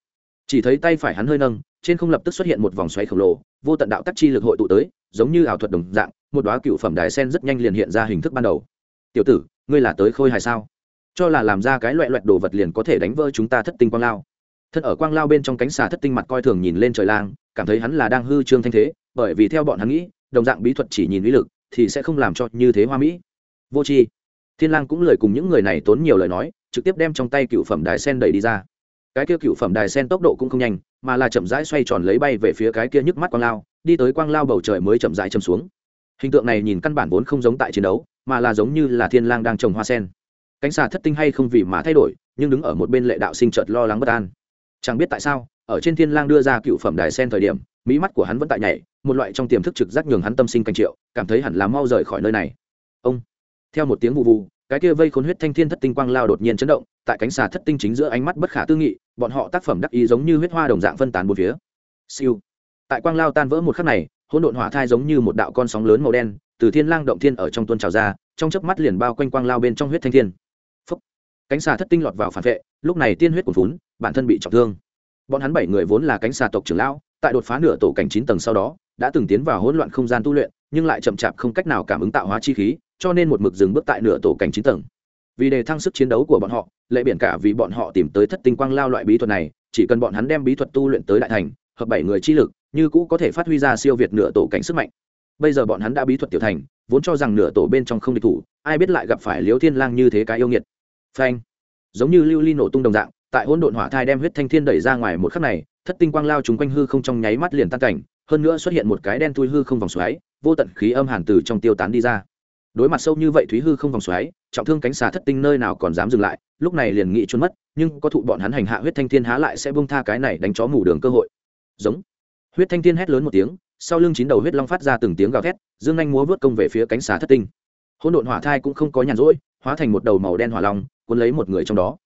Chỉ thấy tay phải hắn hơi nâng, trên không lập tức xuất hiện một vòng xoáy khổng lồ, vô tận đạo tắc chi lực hội tụ tới, giống như ảo thuật đồng dạng, một đóa cựu phẩm đài sen rất nhanh liền hiện ra hình thức ban đầu. Tiểu tử, ngươi là tới khôi hài sao? Cho là làm ra cái loại loại đồ vật liền có thể đánh vỡ chúng ta thất tinh quang lao. Thân ở quang lao bên trong cánh xà thất tinh mặt coi thường nhìn lên trời lang, cảm thấy hắn là đang hư trương thanh thế, bởi vì theo bọn hắn nghĩ, đồng dạng bí thuật chỉ nhìn uy lực thì sẽ không làm cho như thế hoa mỹ. Vô tri. Thiên lang cũng lời cùng những người này tốn nhiều lời nói trực tiếp đem trong tay cựu phẩm đài sen đẩy đi ra. Cái kia cựu phẩm đài sen tốc độ cũng không nhanh, mà là chậm rãi xoay tròn lấy bay về phía cái kia nhức mắt quang lao, đi tới quang lao bầu trời mới chậm rãi châm xuống. Hình tượng này nhìn căn bản vốn không giống tại chiến đấu, mà là giống như là thiên lang đang trồng hoa sen. Cánh xà thất tinh hay không vì mà thay đổi, nhưng đứng ở một bên lệ đạo sinh chợt lo lắng bất an. Chẳng biết tại sao, ở trên thiên lang đưa ra cựu phẩm đài sen thời điểm, mỹ mắt của hắn vẫn tại nhảy, một loại trong tiềm thức trực giác nhường hắn tâm sinh cảnh triệu, cảm thấy hẳn là mau rời khỏi nơi này. Ông, theo một tiếng vụ vụ cái kia vây khốn huyết thanh thiên thất tinh quang lao đột nhiên chấn động, tại cánh xà thất tinh chính giữa ánh mắt bất khả tư nghị, bọn họ tác phẩm đắc ý giống như huyết hoa đồng dạng phân tán bốn phía. Siêu. Tại quang lao tan vỡ một khắc này, hỗn độn hỏa thai giống như một đạo con sóng lớn màu đen, từ thiên lang động thiên ở trong tuôn trào ra, trong chớp mắt liền bao quanh quang lao bên trong huyết thanh thiên. Phúc. cánh xà thất tinh lọt vào phản vệ, lúc này tiên huyết cuồn phún bản thân bị trọng thương. Bọn hắn bảy người vốn là cánh xà tộc trưởng lão, tại đột phá nửa tổ cảnh chín tầng sau đó, đã từng tiến vào hỗn loạn không gian tu luyện, nhưng lại chậm chạp không cách nào cảm ứng tạo hóa chi khí cho nên một mực dừng bước tại nửa tổ cảnh chín tầng. Vì đề thăng sức chiến đấu của bọn họ, lệ biển cả vì bọn họ tìm tới thất tinh quang lao loại bí thuật này, chỉ cần bọn hắn đem bí thuật tu luyện tới đại thành, hợp bảy người chi lực, như cũ có thể phát huy ra siêu việt nửa tổ cảnh sức mạnh. Bây giờ bọn hắn đã bí thuật tiểu thành, vốn cho rằng nửa tổ bên trong không địch thủ, ai biết lại gặp phải liếu thiên lang như thế cái yêu nghiệt. Phanh. Giống như lưu ly nổ tung đồng dạng, tại hỗn độn hỏa thai đem huyết thanh thiên đẩy ra ngoài một khắc này, thất tinh quang lao chúng quanh hư không trong nháy mắt liền tan cảnh, hơn nữa xuất hiện một cái đen thui hư không vòng xoáy, vô tận khí âm hàn từ trong tiêu tán đi ra đối mặt sâu như vậy thúy hư không vòng xoáy, trọng thương cánh xà thất tinh nơi nào còn dám dừng lại, lúc này liền nghĩ trốn mất, nhưng có thụ bọn hắn hành hạ huyết thanh thiên há lại sẽ bông tha cái này đánh chó mù đường cơ hội. Giống. Huyết thanh thiên hét lớn một tiếng, sau lưng chín đầu huyết long phát ra từng tiếng gào thét, dương anh múa vớt công về phía cánh xà thất tinh. Hỗn độn hỏa thai cũng không có nhàn rỗi, hóa thành một đầu màu đen hỏa long, cuốn lấy một người trong đó.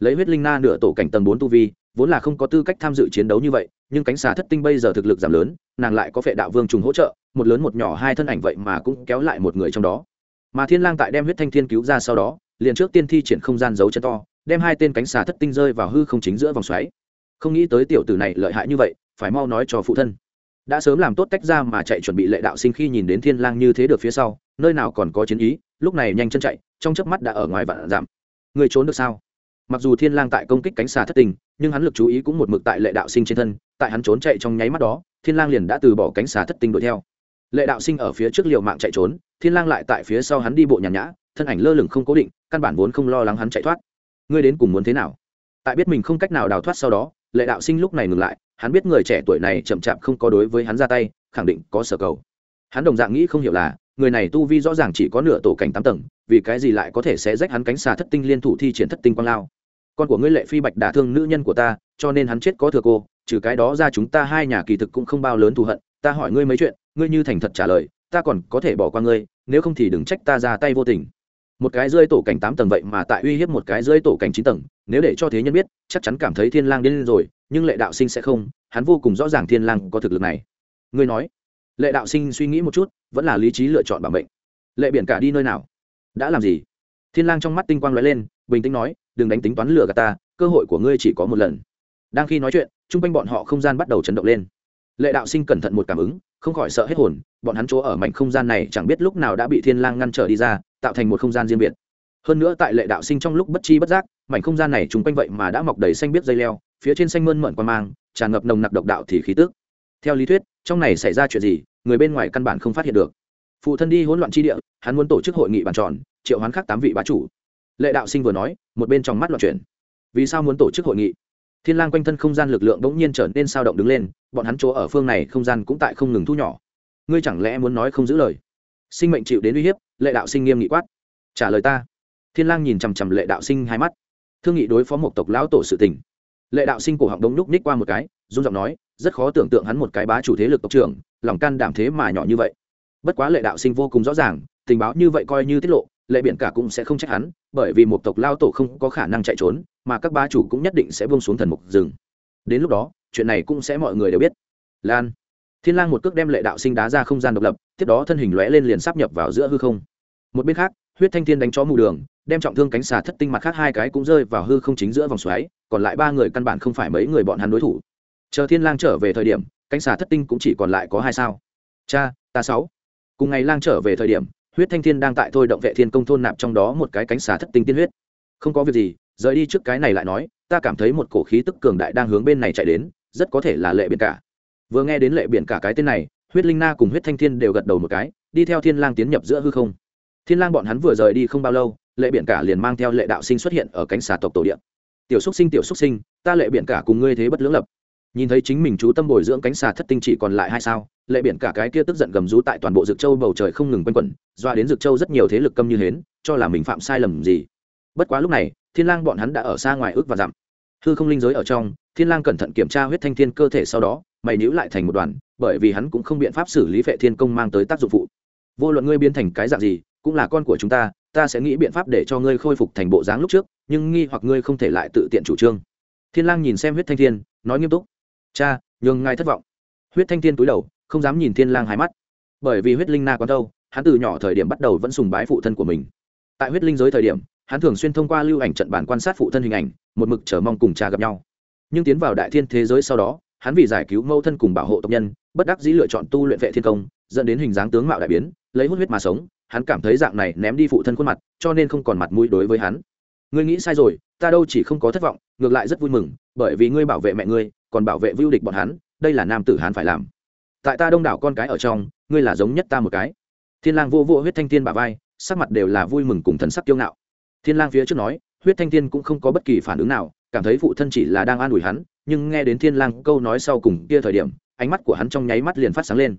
Lấy huyết linh na nửa tổ cảnh tầng bốn tu vi, vốn là không có tư cách tham dự chiến đấu như vậy, nhưng cánh xà thất tinh bây giờ thực lực giảm lớn, nàng lại có phệ đạo vương trùng hỗ trợ, một lớn một nhỏ hai thân ảnh vậy mà cũng kéo lại một người trong đó mà thiên lang tại đem huyết thanh thiên cứu ra sau đó, liền trước tiên thi triển không gian giấu chân to, đem hai tên cánh xà thất tinh rơi vào hư không chính giữa vòng xoáy. Không nghĩ tới tiểu tử này lợi hại như vậy, phải mau nói cho phụ thân. Đã sớm làm tốt cách ra mà chạy chuẩn bị lệ đạo sinh khi nhìn đến thiên lang như thế được phía sau, nơi nào còn có chiến ý, lúc này nhanh chân chạy, trong chớp mắt đã ở ngoài vạn giảm người trốn được sao? Mặc dù thiên lang tại công kích cánh xà thất tình nhưng hắn lực chú ý cũng một mực tại lệ đạo sinh trên thân, tại hắn trốn chạy trong nháy mắt đó, thiên lang liền đã từ bỏ cánh xà thất tinh đuổi theo lệ đạo sinh ở phía trước liều mạng chạy trốn, thiên lang lại tại phía sau hắn đi bộ nhàn nhã, thân ảnh lơ lửng không cố định, căn bản vốn không lo lắng hắn chạy thoát. Ngươi đến cùng muốn thế nào? Tại biết mình không cách nào đào thoát sau đó, lệ đạo sinh lúc này ngừng lại, hắn biết người trẻ tuổi này chậm chạp không có đối với hắn ra tay, khẳng định có sở cầu. Hắn đồng dạng nghĩ không hiểu là, người này tu vi rõ ràng chỉ có nửa tổ cảnh tám tầng, vì cái gì lại có thể sẽ rách hắn cánh xà thất tinh liên thủ thi triển thất tinh quang lao? Con của ngươi lệ phi bạch đả thương nữ nhân của ta, cho nên hắn chết có thừa cô, trừ cái đó ra chúng ta hai nhà kỳ thực cũng không bao lớn thù hận, ta hỏi ngươi mấy chuyện ngươi như thành thật trả lời, ta còn có thể bỏ qua ngươi, nếu không thì đừng trách ta ra tay vô tình. Một cái rơi tổ cảnh tám tầng vậy mà tại uy hiếp một cái rơi tổ cảnh chín tầng, nếu để cho thế nhân biết, chắc chắn cảm thấy thiên lang điên rồi, nhưng lệ đạo sinh sẽ không, hắn vô cùng rõ ràng thiên lang có thực lực này. Ngươi nói, lệ đạo sinh suy nghĩ một chút, vẫn là lý trí lựa chọn bảo mệnh. Lệ biển cả đi nơi nào? Đã làm gì? Thiên lang trong mắt tinh quang lóe lên, bình tĩnh nói, đừng đánh tính toán lừa gạt ta, cơ hội của ngươi chỉ có một lần. Đang khi nói chuyện trung quanh bọn họ không gian bắt đầu chấn động lên. Lệ đạo sinh cẩn thận một cảm ứng không khỏi sợ hết hồn, bọn hắn chỗ ở mảnh không gian này chẳng biết lúc nào đã bị thiên lang ngăn trở đi ra, tạo thành một không gian riêng biệt. Hơn nữa tại lệ đạo sinh trong lúc bất chi bất giác, mảnh không gian này chúng quanh vậy mà đã mọc đầy xanh biết dây leo, phía trên xanh mơn mởn qua mang, tràn ngập nồng nặc độc đạo thì khí tức. Theo lý thuyết, trong này xảy ra chuyện gì, người bên ngoài căn bản không phát hiện được. Phụ thân đi hỗn loạn chi địa, hắn muốn tổ chức hội nghị bàn tròn, triệu hoán khác tám vị bá chủ. Lệ đạo sinh vừa nói, một bên trong mắt loạn chuyển. Vì sao muốn tổ chức hội nghị? Thiên lang quanh thân không gian lực lượng bỗng nhiên trở nên sao động đứng lên, bọn hắn chỗ ở phương này không gian cũng tại không ngừng thu nhỏ. Ngươi chẳng lẽ muốn nói không giữ lời? Sinh mệnh chịu đến uy hiếp, lệ đạo sinh nghiêm nghị quát. Trả lời ta. Thiên lang nhìn chằm chằm lệ đạo sinh hai mắt. Thương nghị đối phó một tộc lão tổ sự tình. Lệ đạo sinh cổ họng đống nhúc ních qua một cái, run giọng nói, rất khó tưởng tượng hắn một cái bá chủ thế lực tộc trưởng, lòng can đảm thế mà nhỏ như vậy. Bất quá lệ đạo sinh vô cùng rõ ràng, tình báo như vậy coi như tiết lộ lệ biển cả cũng sẽ không trách hắn, bởi vì một tộc lao tổ không có khả năng chạy trốn, mà các bá chủ cũng nhất định sẽ buông xuống thần mục rừng. Đến lúc đó, chuyện này cũng sẽ mọi người đều biết. Lan. Thiên lang một cước đem lệ đạo sinh đá ra không gian độc lập, tiếp đó thân hình lóe lên liền sắp nhập vào giữa hư không. Một bên khác, huyết thanh thiên đánh chó mù đường, đem trọng thương cánh xà thất tinh mặt khác hai cái cũng rơi vào hư không chính giữa vòng xoáy, còn lại ba người căn bản không phải mấy người bọn hắn đối thủ. Chờ thiên lang trở về thời điểm, cánh xà thất tinh cũng chỉ còn lại có hai sao. Cha, ta sáu. Cùng ngày lang trở về thời điểm huyết thanh thiên đang tại thôi động vệ thiên công thôn nạp trong đó một cái cánh xà thất tinh tiên huyết. Không có việc gì, rời đi trước cái này lại nói, ta cảm thấy một cổ khí tức cường đại đang hướng bên này chạy đến, rất có thể là lệ biển cả. Vừa nghe đến lệ biển cả cái tên này, huyết linh na cùng huyết thanh thiên đều gật đầu một cái, đi theo thiên lang tiến nhập giữa hư không. Thiên lang bọn hắn vừa rời đi không bao lâu, lệ biển cả liền mang theo lệ đạo sinh xuất hiện ở cánh xà tộc tổ điện tiểu xúc sinh, tiểu xúc sinh, ta lệ biển cả cùng ngươi thế bất lưỡng lập. Nhìn thấy chính mình chú tâm bồi dưỡng cánh xà thất tinh chỉ còn lại hai sao lệ biển cả cái kia tức giận gầm rú tại toàn bộ dược châu bầu trời không ngừng quanh quẩn, doa đến dược châu rất nhiều thế lực câm như hến, cho là mình phạm sai lầm gì. Bất quá lúc này, thiên lang bọn hắn đã ở xa ngoài ước và dặm. Hư không linh giới ở trong, thiên lang cẩn thận kiểm tra huyết thanh thiên cơ thể sau đó, mày níu lại thành một đoàn, bởi vì hắn cũng không biện pháp xử lý phệ thiên công mang tới tác dụng phụ. Vô luận ngươi biến thành cái dạng gì, cũng là con của chúng ta ta sẽ nghĩ biện pháp để cho ngươi khôi phục thành bộ dáng lúc trước, nhưng nghi hoặc ngươi không thể lại tự tiện chủ trương. Thiên lang nhìn xem huyết thanh thiên, nói nghiêm túc. Cha, nhường ngài thất vọng. Huyết thanh thiên túi đầu không dám nhìn thiên lang hai mắt. Bởi vì huyết linh na còn đâu hắn từ nhỏ thời điểm bắt đầu vẫn sùng bái phụ thân của mình. Tại huyết linh giới thời điểm hắn thường xuyên thông qua lưu ảnh trận bản quan sát phụ thân hình ảnh một mực chờ mong cùng cha gặp nhau. Nhưng tiến vào đại thiên thế giới sau đó hắn vì giải cứu mẫu thân cùng bảo hộ tộc nhân bất đắc dĩ lựa chọn tu luyện vệ thiên công dẫn đến hình dáng tướng mạo đại biến lấy hút huyết mà sống hắn cảm thấy dạng này ném đi phụ thân khuôn mặt cho nên không còn mặt mũi đối với hắn. Ngươi nghĩ sai rồi ta đâu chỉ không có thất vọng ngược lại rất vui mừng bởi vì ngươi bảo vệ mẹ ngươi còn bảo vệ vưu địch bọn hắn đây là nam tử hắn phải làm tại ta đông đảo con cái ở trong, ngươi là giống nhất ta một cái. Thiên lang vô vô huyết thanh thiên bả vai, sắc mặt đều là vui mừng cùng thần sắc kiêu ngạo. Thiên lang phía trước nói, huyết thanh thiên cũng không có bất kỳ phản ứng nào, cảm thấy phụ thân chỉ là đang an ủi hắn, nhưng nghe đến thiên lang câu nói sau cùng kia thời điểm, ánh mắt của hắn trong nháy mắt liền phát sáng lên.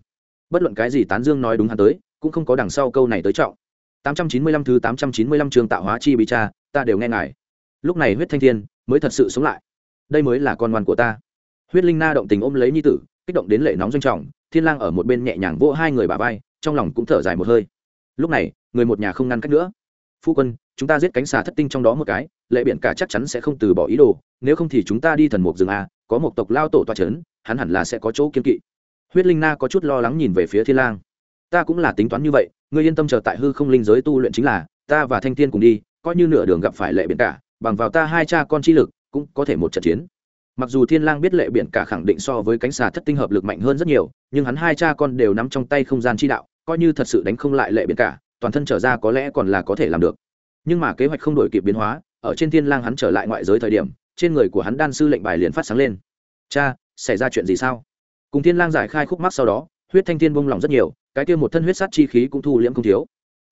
Bất luận cái gì tán dương nói đúng hắn tới, cũng không có đằng sau câu này tới trọng. 895 thứ 895 trường tạo hóa chi bị cha ta đều nghe ngài. Lúc này huyết thanh thiên mới thật sự sống lại. Đây mới là con ngoan của ta. Huyết linh na động tình ôm lấy nhi tử kích động đến lệ nóng doanh trọng, thiên lang ở một bên nhẹ nhàng vỗ hai người bà vai, trong lòng cũng thở dài một hơi. Lúc này, người một nhà không ngăn cách nữa. Phu quân, chúng ta giết cánh xà thất tinh trong đó một cái, lệ biển cả chắc chắn sẽ không từ bỏ ý đồ, nếu không thì chúng ta đi thần mục rừng a, có một tộc lao tổ toa chấn hắn hẳn là sẽ có chỗ kiên kỵ. Huyết linh na có chút lo lắng nhìn về phía thiên lang. Ta cũng là tính toán như vậy, ngươi yên tâm chờ tại hư không linh giới tu luyện chính là, ta và thanh thiên cùng đi, coi như nửa đường gặp phải lệ biển cả, bằng vào ta hai cha con chi lực, cũng có thể một trận chiến mặc dù thiên lang biết lệ biển cả khẳng định so với cánh xà thất tinh hợp lực mạnh hơn rất nhiều, nhưng hắn hai cha con đều nắm trong tay không gian chi đạo, coi như thật sự đánh không lại lệ biển cả, toàn thân trở ra có lẽ còn là có thể làm được. Nhưng mà kế hoạch không đổi kịp biến hóa, ở trên thiên lang hắn trở lại ngoại giới thời điểm, trên người của hắn đan sư lệnh bài liền phát sáng lên. Cha, xảy ra chuyện gì sao? Cùng thiên lang giải khai khúc mắc sau đó, huyết thanh thiên bông lòng rất nhiều, cái kia một thân huyết sát chi khí cũng thu liễm không thiếu.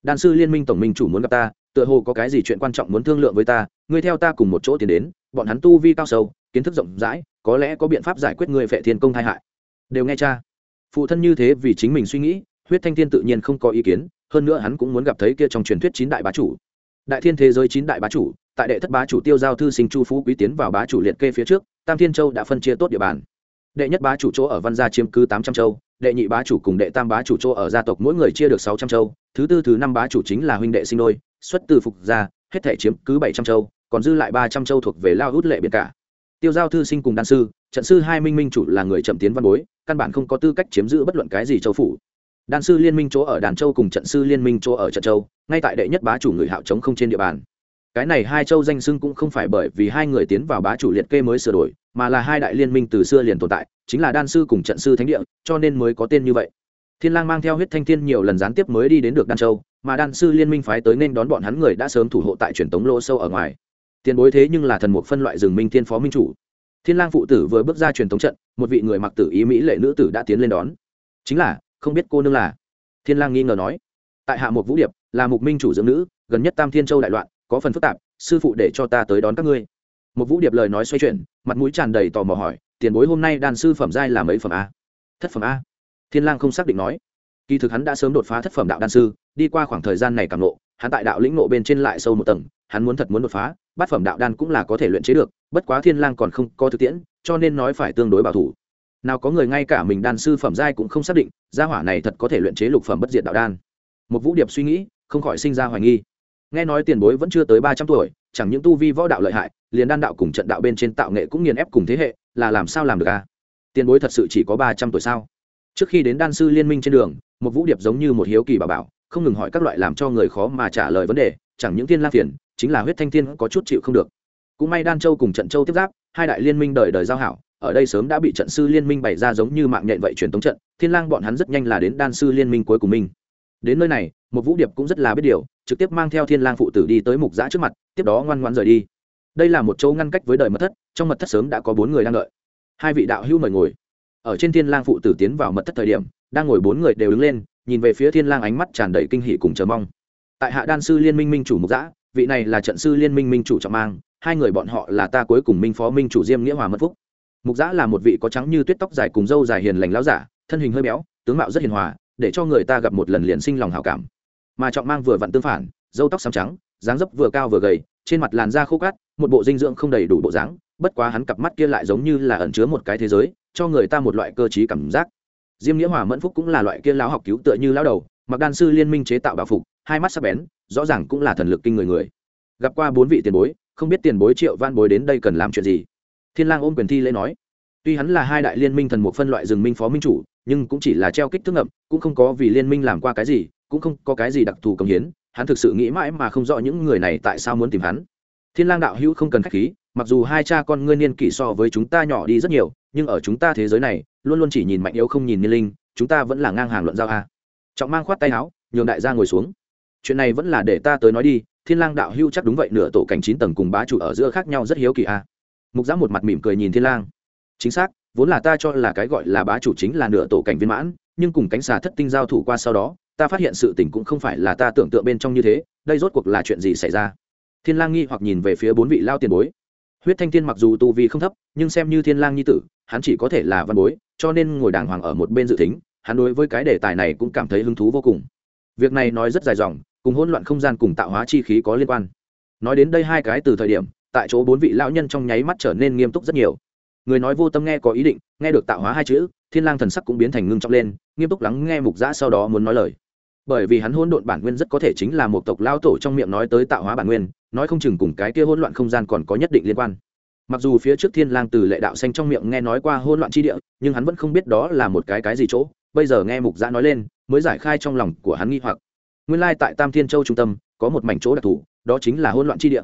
Đan sư liên minh tổng minh chủ muốn gặp ta, tựa hồ có cái gì chuyện quan trọng muốn thương lượng với ta, ngươi theo ta cùng một chỗ tiến đến bọn hắn tu vi cao sâu, kiến thức rộng rãi, có lẽ có biện pháp giải quyết người phệ thiên công tai hại. Đều nghe cha. Phụ thân như thế vì chính mình suy nghĩ, huyết thanh thiên tự nhiên không có ý kiến, hơn nữa hắn cũng muốn gặp thấy kia trong truyền thuyết chín đại bá chủ. Đại thiên thế giới chín đại bá chủ, tại đệ thất bá chủ tiêu giao thư sinh chu phú quý tiến vào bá chủ liệt kê phía trước, tam thiên châu đã phân chia tốt địa bàn. Đệ nhất bá chủ chỗ ở văn gia chiếm cứ tám trăm châu, đệ nhị bá chủ cùng đệ tam bá chủ chỗ ở gia tộc mỗi người chia được sáu trăm châu, thứ tư, thứ năm bá chủ chính là huynh đệ sinh đôi, xuất từ phục gia, hết thể chiếm cứ bảy trăm châu còn dư lại ba trăm châu thuộc về lao hút lệ biệt cả. Tiêu giao thư sinh cùng đan sư, trận sư hai minh minh chủ là người chậm tiến văn bối, căn bản không có tư cách chiếm giữ bất luận cái gì châu phủ. Đan sư liên minh chỗ ở đàn châu cùng trận sư liên minh chỗ ở trận châu, ngay tại đệ nhất bá chủ người hạo chống không trên địa bàn. Cái này hai châu danh xưng cũng không phải bởi vì hai người tiến vào bá chủ liệt kê mới sửa đổi, mà là hai đại liên minh từ xưa liền tồn tại, chính là đan sư cùng trận sư thánh địa, cho nên mới có tên như vậy. Thiên lang mang theo huyết thanh thiên nhiều lần gián tiếp mới đi đến được đan châu, mà đan sư liên minh phái tới nên đón bọn hắn người đã sớm thủ hộ tại truyền tống lỗ sâu ở ngoài tiền bối thế nhưng là thần mục phân loại rừng minh thiên phó minh chủ. Thiên lang phụ tử vừa bước ra truyền thống trận, một vị người mặc tử ý mỹ lệ nữ tử đã tiến lên đón. Chính là, không biết cô nương là? Thiên lang nghi ngờ nói. Tại hạ một vũ điệp, là mục minh chủ dưỡng nữ, gần nhất tam thiên châu đại loạn, có phần phức tạp, sư phụ để cho ta tới đón các ngươi. Một vũ điệp lời nói xoay chuyển, mặt mũi tràn đầy tò mò hỏi, tiền bối hôm nay đàn sư phẩm giai là mấy phẩm a? Thất phẩm a. Thiên lang không xác định nói kỳ thực hắn đã sớm đột phá thất phẩm đạo đan sư, đi qua khoảng thời gian này càng nộ hắn tại đạo lĩnh nộ bên trên lại sâu một tầng, hắn muốn thật muốn đột phá, bát phẩm đạo đan cũng là có thể luyện chế được, bất quá thiên lang còn không có thực tiễn, cho nên nói phải tương đối bảo thủ. Nào có người ngay cả mình đan sư phẩm giai cũng không xác định, gia hỏa này thật có thể luyện chế lục phẩm bất diệt đạo đan. Một vũ điệp suy nghĩ, không khỏi sinh ra hoài nghi. Nghe nói tiền bối vẫn chưa tới ba trăm tuổi, chẳng những tu vi võ đạo lợi hại, liền đan đạo cùng trận đạo bên trên tạo nghệ cũng nghiền ép cùng thế hệ, là làm sao làm được à? Tiền bối thật sự chỉ có ba trăm tuổi sao? Trước khi đến đan sư liên minh trên đường một vũ điệp giống như một hiếu kỳ bà bảo, không ngừng hỏi các loại làm cho người khó mà trả lời vấn đề, chẳng những thiên lang phiền, chính là huyết thanh thiên có chút chịu không được. Cũng may đan châu cùng trận châu tiếp giáp, hai đại liên minh đời đời giao hảo, ở đây sớm đã bị trận sư liên minh bày ra giống như mạng nhện vậy truyền tống trận, thiên lang bọn hắn rất nhanh là đến đan sư liên minh cuối cùng mình. đến nơi này, một vũ điệp cũng rất là biết điều, trực tiếp mang theo thiên lang phụ tử đi tới mục giã trước mặt, tiếp đó ngoan ngoãn rời đi. Đây là một chỗ ngăn cách với đời mật thất, trong mật thất sớm đã có bốn người đang đợi. Hai vị đạo hữu mời ngồi. Ở trên thiên lang phụ tử tiến vào mật thất thời điểm đang ngồi bốn người đều đứng lên, nhìn về phía thiên lang ánh mắt tràn đầy kinh hỉ cùng chờ mong. Tại hạ đan sư liên minh minh chủ mục giã vị này là trận sư liên minh minh chủ trọng mang, hai người bọn họ là ta cuối cùng minh phó minh chủ diêm nghĩa hòa mất phúc. Mục giã là một vị có trắng như tuyết tóc dài cùng râu dài hiền lành láo giả, thân hình hơi béo, tướng mạo rất hiền hòa, để cho người ta gặp một lần liền sinh lòng hảo cảm. Mà trọng mang vừa vặn tương phản, râu tóc xám trắng, dáng dấp vừa cao vừa gầy, trên mặt làn da khô cát, một bộ dinh dưỡng không đầy đủ bộ dáng, bất quá hắn cặp mắt kia lại giống như là ẩn chứa một cái thế giới, cho người ta một loại cơ t cảm giác diêm nghĩa hòa mẫn phúc cũng là loại kia lão học cứu tựa như lão đầu, mặc đan sư liên minh chế tạo bảo phục, hai mắt sắc bén, rõ ràng cũng là thần lực kinh người người. Gặp qua bốn vị tiền bối, không biết tiền bối triệu van bối đến đây cần làm chuyện gì. Thiên lang ôm quyền thi lễ nói. Tuy hắn là hai đại liên minh thần một phân loại rừng minh phó minh chủ, nhưng cũng chỉ là treo kích thước ngậm, cũng không có vì liên minh làm qua cái gì, cũng không có cái gì đặc thù công hiến, hắn thực sự nghĩ mãi mà không rõ những người này tại sao muốn tìm hắn. Thiên lang đạo hữu không cần khách khí, mặc dù hai cha con ngươi niên kỷ so với chúng ta nhỏ đi rất nhiều, nhưng ở chúng ta thế giới này luôn luôn chỉ nhìn mạnh yếu không nhìn niên linh, chúng ta vẫn là ngang hàng luận giao a. Trọng mang khoát tay áo, nhường đại gia ngồi xuống. Chuyện này vẫn là để ta tới nói đi, thiên lang đạo hưu chắc đúng vậy, nửa tổ cảnh chín tầng cùng bá chủ ở giữa khác nhau rất hiếu kỳ a. Mục giã một mặt mỉm cười nhìn thiên lang. Chính xác, vốn là ta cho là cái gọi là bá chủ chính là nửa tổ cảnh viên mãn, nhưng cùng cánh xà thất tinh giao thủ qua sau đó, ta phát hiện sự tình cũng không phải là ta tưởng tượng bên trong như thế, đây rốt cuộc là chuyện gì xảy ra? Thiên lang nghi hoặc nhìn về phía bốn vị lao tiền bối. Huyết thanh thiên mặc dù tu vi không thấp, nhưng xem như thiên lang nhi tử, hắn chỉ có thể là văn bối cho nên ngồi đàng hoàng ở một bên dự tính, hắn đối với cái đề tài này cũng cảm thấy hứng thú vô cùng. Việc này nói rất dài dòng, cùng hỗn loạn không gian cùng tạo hóa chi khí có liên quan. Nói đến đây hai cái từ thời điểm, tại chỗ bốn vị lão nhân trong nháy mắt trở nên nghiêm túc rất nhiều. Người nói vô tâm nghe có ý định, nghe được tạo hóa hai chữ, thiên lang thần sắc cũng biến thành ngưng trọng lên, nghiêm túc lắng nghe mục giã sau đó muốn nói lời. Bởi vì hắn hỗn độn bản nguyên rất có thể chính là một tộc lao tổ trong miệng nói tới tạo hóa bản nguyên, nói không chừng cùng cái kia hỗn loạn không gian còn có nhất định liên quan mặc dù phía trước thiên lang từ lệ đạo xanh trong miệng nghe nói qua hỗn loạn chi địa, nhưng hắn vẫn không biết đó là một cái cái gì chỗ. Bây giờ nghe mục giã nói lên, mới giải khai trong lòng của hắn nghi hoặc. Nguyên lai tại tam thiên châu trung tâm, có một mảnh chỗ đặc thù, đó chính là hỗn loạn chi địa.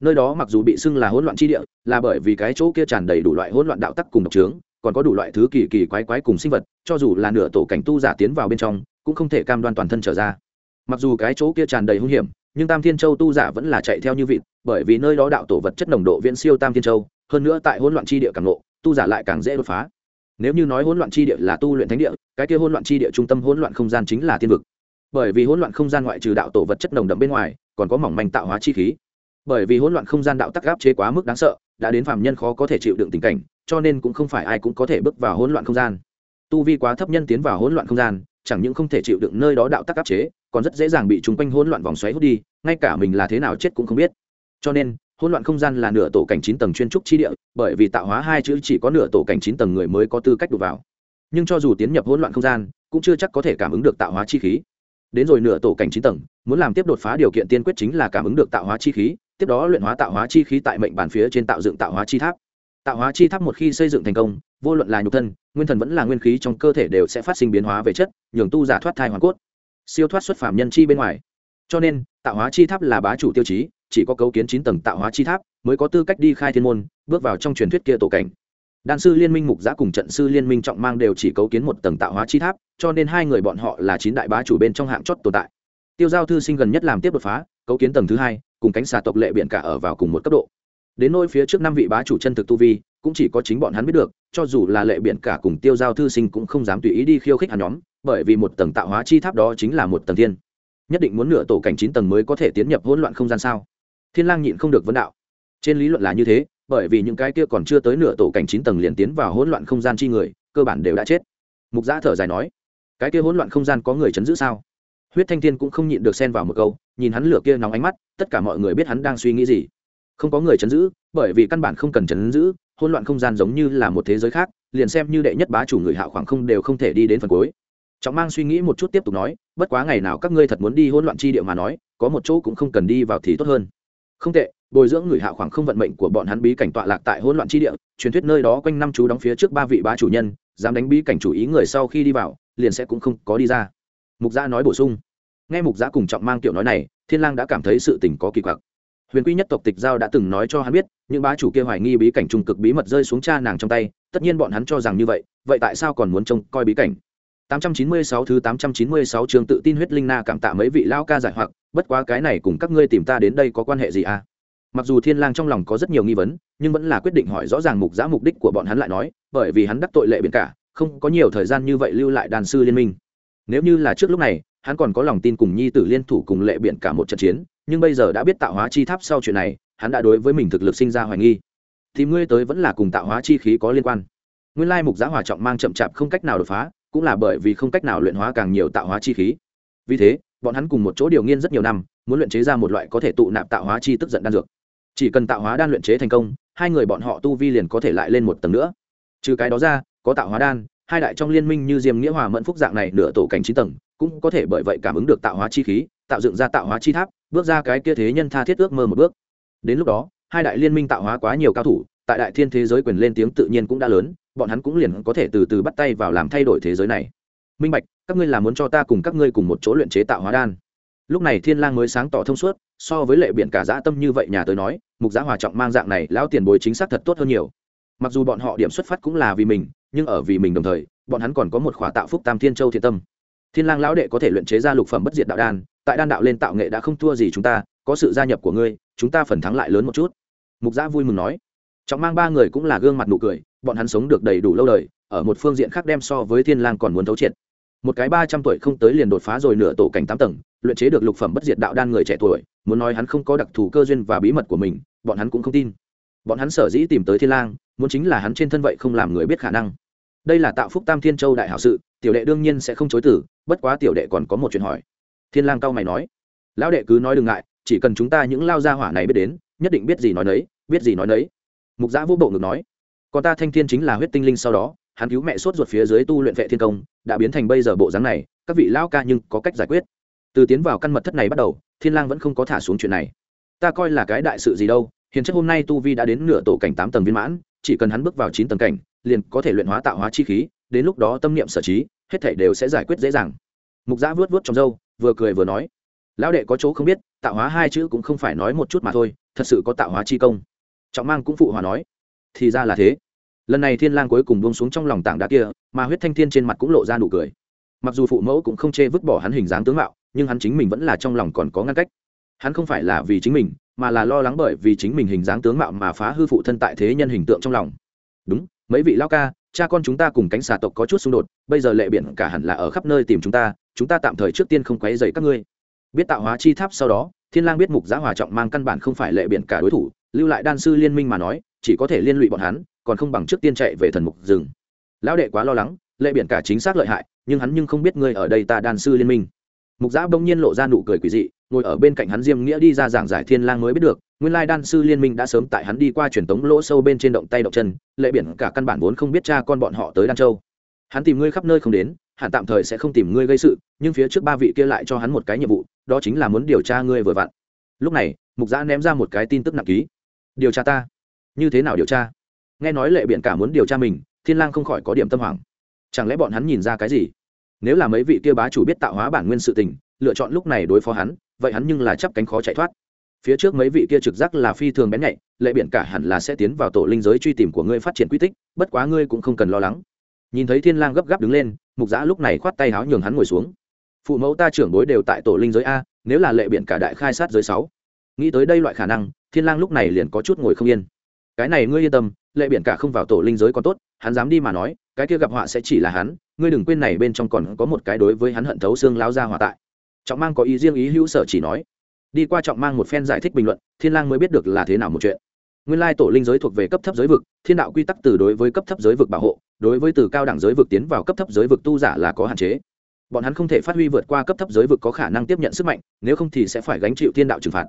Nơi đó mặc dù bị xưng là hỗn loạn chi địa, là bởi vì cái chỗ kia tràn đầy đủ loại hỗn loạn đạo tắc cùng độc trướng, còn có đủ loại thứ kỳ kỳ quái quái cùng sinh vật, cho dù là nửa tổ cảnh tu giả tiến vào bên trong, cũng không thể cam đoan toàn thân trở ra. Mặc dù cái chỗ kia tràn đầy hung hiểm nhưng tam thiên châu tu giả vẫn là chạy theo như vịt, bởi vì nơi đó đạo tổ vật chất nồng độ viễn siêu tam thiên châu, hơn nữa tại hỗn loạn chi địa càng nộ tu giả lại càng dễ đột phá. Nếu như nói hỗn loạn chi địa là tu luyện thánh địa, cái kia hỗn loạn chi địa trung tâm hỗn loạn không gian chính là thiên vực. Bởi vì hỗn loạn không gian ngoại trừ đạo tổ vật chất nồng đậm bên ngoài, còn có mỏng manh tạo hóa chi khí. Bởi vì hỗn loạn không gian đạo tắc gáp chế quá mức đáng sợ, đã đến phàm nhân khó có thể chịu đựng tình cảnh, cho nên cũng không phải ai cũng có thể bước vào hỗn loạn không gian. Tu vi quá thấp nhân tiến vào hỗn loạn không gian, chẳng những không thể chịu đựng nơi đó đạo tắc áp chế còn rất dễ dàng bị chúng quanh hỗn loạn vòng xoáy hút đi, ngay cả mình là thế nào chết cũng không biết. Cho nên, hỗn loạn không gian là nửa tổ cảnh chín tầng chuyên trúc chi địa, bởi vì tạo hóa hai chữ chỉ có nửa tổ cảnh chín tầng người mới có tư cách đột vào. Nhưng cho dù tiến nhập hỗn loạn không gian, cũng chưa chắc có thể cảm ứng được tạo hóa chi khí. Đến rồi nửa tổ cảnh chín tầng, muốn làm tiếp đột phá điều kiện tiên quyết chính là cảm ứng được tạo hóa chi khí, tiếp đó luyện hóa tạo hóa chi khí tại mệnh bản phía trên tạo dựng tạo hóa chi tháp. Tạo hóa chi tháp một khi xây dựng thành công, vô luận là nhục thân, nguyên thần vẫn là nguyên khí trong cơ thể đều sẽ phát sinh biến hóa về chất, nhường tu giả thoát thai hoàn cốt siêu thoát xuất phạm nhân chi bên ngoài. Cho nên, tạo hóa chi tháp là bá chủ tiêu chí, chỉ có cấu kiến chín tầng tạo hóa chi tháp mới có tư cách đi khai thiên môn, bước vào trong truyền thuyết kia tổ cảnh. Đan sư liên minh mục giã cùng trận sư liên minh trọng mang đều chỉ cấu kiến một tầng tạo hóa chi tháp, cho nên hai người bọn họ là chín đại bá chủ bên trong hạng chót tồn tại. Tiêu giao thư sinh gần nhất làm tiếp đột phá, cấu kiến tầng thứ hai, cùng cánh xà tộc lệ biện cả ở vào cùng một cấp độ. Đến nôi phía trước năm vị bá chủ chân thực tu vi, cũng chỉ có chính bọn hắn biết được, cho dù là lệ biện cả cùng tiêu giao thư sinh cũng không dám tùy ý đi khiêu khích hắn nhóm bởi vì một tầng tạo hóa chi tháp đó chính là một tầng thiên. Nhất định muốn nửa tổ cảnh chín tầng mới có thể tiến nhập hỗn loạn không gian sao? Thiên lang nhịn không được vấn đạo. Trên lý luận là như thế, bởi vì những cái kia còn chưa tới nửa tổ cảnh chín tầng liền tiến vào hỗn loạn không gian chi người, cơ bản đều đã chết. Mục giã thở dài nói, cái kia hỗn loạn không gian có người chấn giữ sao? Huyết thanh thiên cũng không nhịn được xen vào một câu, nhìn hắn lửa kia nóng ánh mắt, tất cả mọi người biết hắn đang suy nghĩ gì. Không có người chấn giữ, bởi vì căn bản không cần chấn giữ, hỗn loạn không gian giống như là một thế giới khác, liền xem như đệ nhất bá chủ người hạo khoảng không đều không thể đi đến phần cuối trọng mang suy nghĩ một chút tiếp tục nói, bất quá ngày nào các ngươi thật muốn đi hỗn loạn chi địa mà nói, có một chỗ cũng không cần đi vào thì tốt hơn. Không tệ, bồi dưỡng người hạ khoảng không vận mệnh của bọn hắn bí cảnh tọa lạc tại hỗn loạn chi địa, truyền thuyết nơi đó quanh năm chú đóng phía trước ba vị bá chủ nhân, dám đánh bí cảnh chủ ý người sau khi đi vào, liền sẽ cũng không có đi ra. Mục gia nói bổ sung. Nghe mục gia cùng trọng mang tiểu nói này, thiên lang đã cảm thấy sự tình có kỳ quặc. Huyền quy nhất tộc tịch giao đã từng nói cho hắn biết, những bá chủ kia hoài nghi bí cảnh trung cực bí mật rơi xuống cha nàng trong tay, tất nhiên bọn hắn cho rằng như vậy vậy tại sao còn muốn trông coi bí cảnh? 896 thứ 896 trường tự tin huyết linh na cảm tạ mấy vị lao ca giải hoặc, bất quá cái này cùng các ngươi tìm ta đến đây có quan hệ gì à? Mặc dù Thiên Lang trong lòng có rất nhiều nghi vấn, nhưng vẫn là quyết định hỏi rõ ràng mục giá mục đích của bọn hắn lại nói, bởi vì hắn đắc tội lệ biển cả, không có nhiều thời gian như vậy lưu lại đàn sư liên minh. Nếu như là trước lúc này, hắn còn có lòng tin cùng nhi tử liên thủ cùng lệ biển cả một trận chiến, nhưng bây giờ đã biết tạo hóa chi tháp sau chuyện này, hắn đã đối với mình thực lực sinh ra hoài nghi. Thì ngươi tới vẫn là cùng tạo hóa chi khí có liên quan. Nguyên lai mục giá hòa trọng mang chậm chạp không cách nào đột phá, cũng là bởi vì không cách nào luyện hóa càng nhiều tạo hóa chi khí. Vì thế, bọn hắn cùng một chỗ điều nghiên rất nhiều năm, muốn luyện chế ra một loại có thể tụ nạp tạo hóa chi tức giận đan dược. Chỉ cần tạo hóa đan luyện chế thành công, hai người bọn họ tu vi liền có thể lại lên một tầng nữa. Trừ cái đó ra, có tạo hóa đan, hai đại trong liên minh như diêm nghĩa hòa mẫn phúc dạng này nửa tổ cảnh chín tầng, cũng có thể bởi vậy cảm ứng được tạo hóa chi khí, tạo dựng ra tạo hóa chi tháp, bước ra cái kia thế nhân tha thiết ước mơ một bước. Đến lúc đó, hai đại liên minh tạo hóa quá nhiều cao thủ, tại đại thiên thế giới quyền lên tiếng tự nhiên cũng đã lớn bọn hắn cũng liền có thể từ từ bắt tay vào làm thay đổi thế giới này. Minh bạch, các ngươi là muốn cho ta cùng các ngươi cùng một chỗ luyện chế tạo hóa đan. Lúc này thiên lang mới sáng tỏ thông suốt, so với lệ biển cả dã tâm như vậy nhà tới nói, mục giá hòa trọng mang dạng này, lão tiền bối chính xác thật tốt hơn nhiều. Mặc dù bọn họ điểm xuất phát cũng là vì mình, nhưng ở vì mình đồng thời, bọn hắn còn có một khỏa tạo phúc tam thiên châu thiện tâm. Thiên lang lão đệ có thể luyện chế ra lục phẩm bất diệt đạo đan, tại đan đạo lên tạo nghệ đã không thua gì chúng ta, có sự gia nhập của ngươi, chúng ta phần thắng lại lớn một chút. Mục giá vui mừng nói. Trọng mang ba người cũng là gương mặt nụ cười bọn hắn sống được đầy đủ lâu đời, ở một phương diện khác đem so với thiên lang còn muốn thấu triệt. Một cái ba trăm tuổi không tới liền đột phá rồi nửa tổ cảnh tám tầng, luyện chế được lục phẩm bất diệt đạo đan người trẻ tuổi, muốn nói hắn không có đặc thù cơ duyên và bí mật của mình, bọn hắn cũng không tin. Bọn hắn sở dĩ tìm tới thiên lang, muốn chính là hắn trên thân vậy không làm người biết khả năng. Đây là tạo phúc tam thiên châu đại hảo sự, tiểu đệ đương nhiên sẽ không chối từ, bất quá tiểu đệ còn có một chuyện hỏi. Thiên lang cao mày nói, lão đệ cứ nói đừng ngại, chỉ cần chúng ta những lao gia hỏa này biết đến, nhất định biết gì nói nấy, biết gì nói nấy. Mục giã vô bộ ngực nói còn ta thanh thiên chính là huyết tinh linh sau đó, hắn cứu mẹ sốt ruột phía dưới tu luyện vệ thiên công, đã biến thành bây giờ bộ dáng này, các vị lão ca nhưng có cách giải quyết. Từ tiến vào căn mật thất này bắt đầu, thiên lang vẫn không có thả xuống chuyện này. Ta coi là cái đại sự gì đâu hiện chất hôm nay tu vi đã đến nửa tổ cảnh tám tầng viên mãn, chỉ cần hắn bước vào chín tầng cảnh, liền có thể luyện hóa tạo hóa chi khí, đến lúc đó tâm niệm sở trí, hết thảy đều sẽ giải quyết dễ dàng. Mục giã vớt vớt trong râu, vừa cười vừa nói, lão đệ có chỗ không biết, tạo hóa hai chữ cũng không phải nói một chút mà thôi, thật sự có tạo hóa chi công. Trọng mang cũng phụ hòa nói, thì ra là thế lần này thiên lang cuối cùng buông xuống trong lòng tảng đá kia, mà huyết thanh thiên trên mặt cũng lộ ra nụ cười. Mặc dù phụ mẫu cũng không chê vứt bỏ hắn hình dáng tướng mạo, nhưng hắn chính mình vẫn là trong lòng còn có ngăn cách. Hắn không phải là vì chính mình, mà là lo lắng bởi vì chính mình hình dáng tướng mạo mà phá hư phụ thân tại thế nhân hình tượng trong lòng. Đúng, mấy vị lao ca, cha con chúng ta cùng cánh xà tộc có chút xung đột, bây giờ lệ biển cả hẳn là ở khắp nơi tìm chúng ta chúng ta tạm thời trước tiên không quấy dày các ngươi. Biết tạo hóa chi tháp sau đó, thiên lang biết mục giá hòa trọng mang căn bản không phải lệ biển cả đối thủ, lưu lại đan sư liên minh mà nói, chỉ có thể liên lụy bọn hắn còn không bằng trước tiên chạy về thần mục rừng. Lão đệ quá lo lắng, lệ biển cả chính xác lợi hại, nhưng hắn nhưng không biết ngươi ở đây ta đan sư liên minh. Mục giã bỗng nhiên lộ ra nụ cười quỷ dị, ngồi ở bên cạnh hắn diêm nghĩa đi ra giảng giải thiên lang mới biết được, nguyên lai đan sư liên minh đã sớm tại hắn đi qua truyền tống lỗ sâu bên trên động tay động chân, lệ biển cả căn bản vốn không biết cha con bọn họ tới đan châu. Hắn tìm ngươi khắp nơi không đến hắn tạm thời sẽ không tìm ngươi gây sự, nhưng phía trước ba vị kia lại cho hắn một cái nhiệm vụ, đó chính là muốn điều tra ngươi vừa vặn. Lúc này, mục giã ném ra một cái tin tức nặng ký. Điều tra ta. Như thế nào điều tra? Nghe nói lệ biện cả muốn điều tra mình, thiên lang không khỏi có điểm tâm hoảng. Chẳng lẽ bọn hắn nhìn ra cái gì? Nếu là mấy vị kia bá chủ biết tạo hóa bản nguyên sự tình, lựa chọn lúc này đối phó hắn, vậy hắn nhưng là chắp cánh khó chạy thoát. Phía trước mấy vị kia trực giác là phi thường bén nhạy, lệ biển cả hẳn là sẽ tiến vào tổ linh giới truy tìm của ngươi phát triển quy tích, bất quá ngươi cũng không cần lo lắng. Nhìn thấy thiên lang gấp gáp đứng lên, mục giã lúc này khoát tay háo nhường hắn ngồi xuống. Phụ mẫu ta trưởng bối đều tại tổ linh giới a, nếu là lệ biển cả đại khai sát giới sáu, nghĩ tới đây loại khả năng, thiên lang lúc này liền có chút ngồi không yên cái này ngươi yên tâm, lệ biển cả không vào tổ linh giới còn tốt, hắn dám đi mà nói, cái kia gặp họa sẽ chỉ là hắn, ngươi đừng quên này bên trong còn có một cái đối với hắn hận thấu xương lao ra hòa tại. Trọng mang có ý riêng ý hữu sở chỉ nói. Đi qua trọng mang một phen giải thích bình luận, thiên lang mới biết được là thế nào một chuyện. Nguyên lai tổ linh giới thuộc về cấp thấp giới vực, thiên đạo quy tắc từ đối với cấp thấp giới vực bảo hộ, đối với từ cao đẳng giới vực tiến vào cấp thấp giới vực tu giả là có hạn chế. Bọn hắn không thể phát huy vượt qua cấp thấp giới vực có khả năng tiếp nhận sức mạnh, nếu không thì sẽ phải gánh chịu thiên đạo trừng phạt.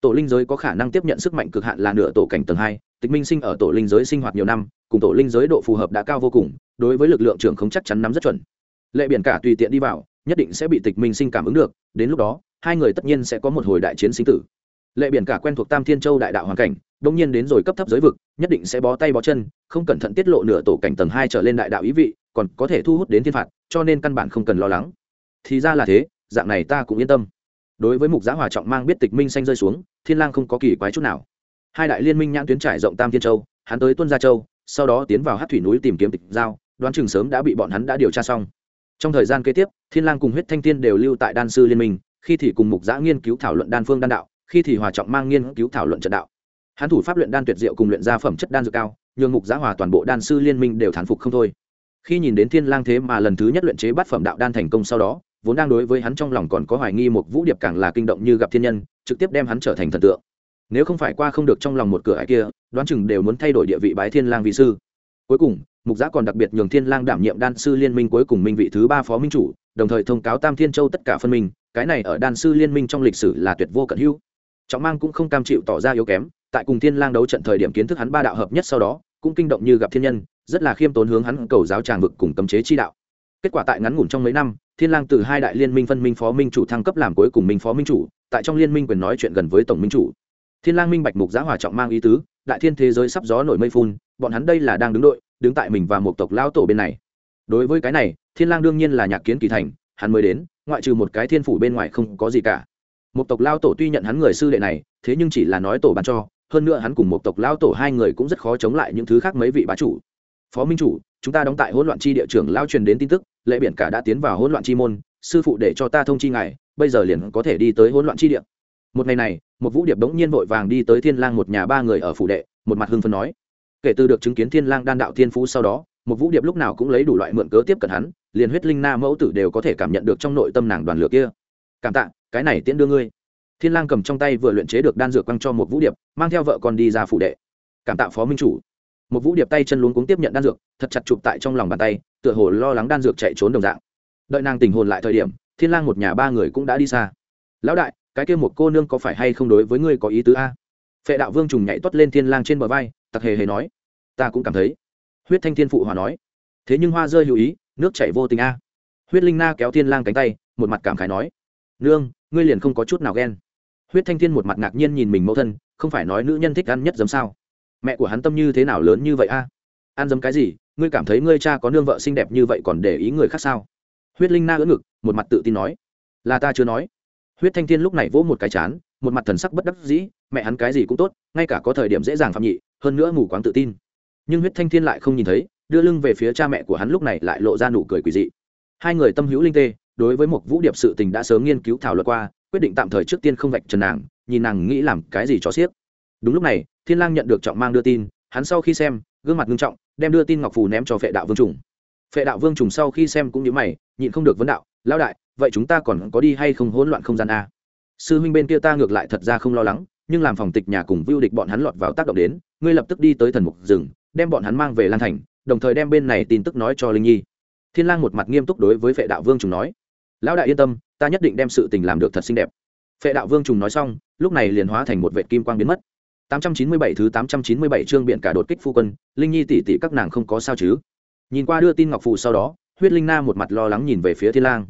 Tổ linh giới có khả năng tiếp nhận sức mạnh cực hạn là nửa tổ cảnh tầng hai tịch minh sinh ở tổ linh giới sinh hoạt nhiều năm, cùng tổ linh giới độ phù hợp đã cao vô cùng, đối với lực lượng trưởng không chắc chắn nắm rất chuẩn. Lệ biển cả tùy tiện đi vào, nhất định sẽ bị tịch minh sinh cảm ứng được, đến lúc đó, hai người tất nhiên sẽ có một hồi đại chiến sinh tử. Lệ biển cả quen thuộc tam thiên châu đại đạo hoàn cảnh, đông nhiên đến rồi cấp thấp giới vực, nhất định sẽ bó tay bó chân, không cẩn thận tiết lộ nửa tổ cảnh tầng hai trở lên đại đạo ý vị, còn có thể thu hút đến thiên phạt, cho nên căn bản không cần lo lắng. Thì ra là thế, dạng này ta cũng yên tâm. Đối với mục giá hòa trọng mang biết tịch minh xanh rơi xuống, thiên lang không có kỳ quái chút nào hai đại liên minh nhãn tuyến trải rộng tam thiên châu, hắn tới tuân gia châu, sau đó tiến vào hát thủy núi tìm kiếm tịch giao, đoán chừng sớm đã bị bọn hắn đã điều tra xong. Trong thời gian kế tiếp, thiên lang cùng huyết thanh thiên đều lưu tại đan sư liên minh, khi thì cùng mục giã nghiên cứu thảo luận đan phương đan đạo, khi thì hòa trọng mang nghiên cứu thảo luận trận đạo. Hắn thủ pháp luyện đan tuyệt diệu cùng luyện ra phẩm chất đan dược cao, nhường mục giã hòa toàn bộ đan sư liên minh đều thán phục không thôi. Khi nhìn đến thiên lang thế mà lần thứ nhất luyện chế bát phẩm đạo đan thành công sau đó, vốn đang đối với hắn trong lòng còn có hoài nghi một vũ điệp càng là kinh động như gặp thiên nhân, trực tiếp đem hắn trở thành thần tượng nếu không phải qua không được trong lòng một cửa ải kia, đoán chừng đều muốn thay đổi địa vị bái thiên lang vị sư. Cuối cùng, mục giã còn đặc biệt nhường thiên lang đảm nhiệm đan sư liên minh cuối cùng minh vị thứ ba phó minh chủ, đồng thời thông cáo tam thiên châu tất cả phân minh, cái này ở đan sư liên minh trong lịch sử là tuyệt vô cận hữu. Trọng mang cũng không cam chịu tỏ ra yếu kém, tại cùng thiên lang đấu trận thời điểm kiến thức hắn ba đạo hợp nhất sau đó, cũng kinh động như gặp thiên nhân, rất là khiêm tốn hướng hắn cầu giáo tràng vực cùng cấm chế chi đạo. Kết quả tại ngắn ngủn trong mấy năm, thiên lang từ hai đại liên minh phân minh phó minh chủ thăng cấp làm cuối cùng minh phó minh chủ, tại trong liên minh quyền nói chuyện gần với tổng minh chủ thiên lang minh bạch mục giá hòa trọng mang ý tứ, đại thiên thế giới sắp gió nổi mây phun, bọn hắn đây là đang đứng đội, đứng tại mình và một tộc lao tổ bên này. Đối với cái này, thiên lang đương nhiên là nhạc kiến kỳ thành, hắn mới đến, ngoại trừ một cái thiên phủ bên ngoài không có gì cả. Một tộc lao tổ tuy nhận hắn người sư đệ này, thế nhưng chỉ là nói tổ ban cho, hơn nữa hắn cùng một tộc lao tổ hai người cũng rất khó chống lại những thứ khác mấy vị bá chủ. Phó minh chủ, chúng ta đóng tại hỗn loạn chi địa trưởng lao truyền đến tin tức lệ biển cả đã tiến vào hỗn loạn chi môn, sư phụ để cho ta thông chi ngài, bây giờ liền có thể đi tới hỗn loạn chi địa một ngày này, một vũ điệp đống nhiên vội vàng đi tới thiên lang một nhà ba người ở phủ đệ, một mặt hưng phấn nói. Kể từ được chứng kiến thiên lang đan đạo thiên phú sau đó, một vũ điệp lúc nào cũng lấy đủ loại mượn cớ tiếp cận hắn, liền huyết linh na mẫu tử đều có thể cảm nhận được trong nội tâm nàng đoàn lửa kia. Cảm tạ, cái này tiễn đưa ngươi. Thiên lang cầm trong tay vừa luyện chế được đan dược quăng cho một vũ điệp, mang theo vợ con đi ra phủ đệ. Cảm tạ phó minh chủ. Một vũ điệp tay chân luống cuống tiếp nhận đan dược, thật chặt chụp tại trong lòng bàn tay, tựa hồ lo lắng đan dược chạy trốn đồng dạng. Đợi nàng tình hồn lại thời điểm, thiên lang một nhà ba người cũng đã đi xa. Lão đại cái kia một cô nương có phải hay không đối với ngươi có ý tứ a? Phệ đạo vương trùng nhảy tuất lên thiên lang trên bờ vai, tặc hề hề nói. Ta cũng cảm thấy. Huyết thanh thiên phụ hòa nói. Thế nhưng hoa rơi hữu ý, nước chảy vô tình a. Huyết linh na kéo thiên lang cánh tay, một mặt cảm khái nói. Nương, ngươi liền không có chút nào ghen. Huyết thanh thiên một mặt ngạc nhiên nhìn mình mẫu thân, không phải nói nữ nhân thích ăn nhất giấm sao? Mẹ của hắn tâm như thế nào lớn như vậy a? Ăn dấm cái gì? Ngươi cảm thấy ngươi cha có nương vợ xinh đẹp như vậy còn để ý người khác sao? Huyết linh na ưỡn ngực, một mặt tự tin nói. Là ta chưa nói huyết thanh thiên lúc này vỗ một cái chán, một mặt thần sắc bất đắc dĩ, mẹ hắn cái gì cũng tốt, ngay cả có thời điểm dễ dàng phạm nhị, hơn nữa mù quáng tự tin. Nhưng huyết thanh thiên lại không nhìn thấy, đưa lưng về phía cha mẹ của hắn lúc này lại lộ ra nụ cười quỳ dị. Hai người tâm hữu linh tê, đối với một vũ điệp sự tình đã sớm nghiên cứu thảo luận qua, quyết định tạm thời trước tiên không vạch trần nàng, nhìn nàng nghĩ làm cái gì cho xiếc đúng lúc này, thiên lang nhận được trọng mang đưa tin, hắn sau khi xem, gương mặt nghiêm trọng, đem đưa tin ngọc phù ném cho phệ đạo vương trùng. Phệ đạo vương trùng sau khi xem cũng nhíu mày, nhịn không được vấn đạo, lão đại vậy chúng ta còn có đi hay không hỗn loạn không gian a sư huynh bên kia ta ngược lại thật ra không lo lắng nhưng làm phòng tịch nhà cùng vưu địch bọn hắn lọt vào tác động đến ngươi lập tức đi tới thần mục rừng đem bọn hắn mang về lan thành đồng thời đem bên này tin tức nói cho linh nhi thiên lang một mặt nghiêm túc đối với phệ đạo vương trùng nói lão đại yên tâm ta nhất định đem sự tình làm được thật xinh đẹp phệ đạo vương trùng nói xong lúc này liền hóa thành một vệ kim quang biến mất 897 thứ 897 chương biển cả đột kích phu quân, Linh Nhi tỷ tỷ các nàng không có sao chứ? Nhìn qua đưa tin ngọc phù sau đó, Huyết Linh Na một mặt lo lắng nhìn về phía Thiên Lang.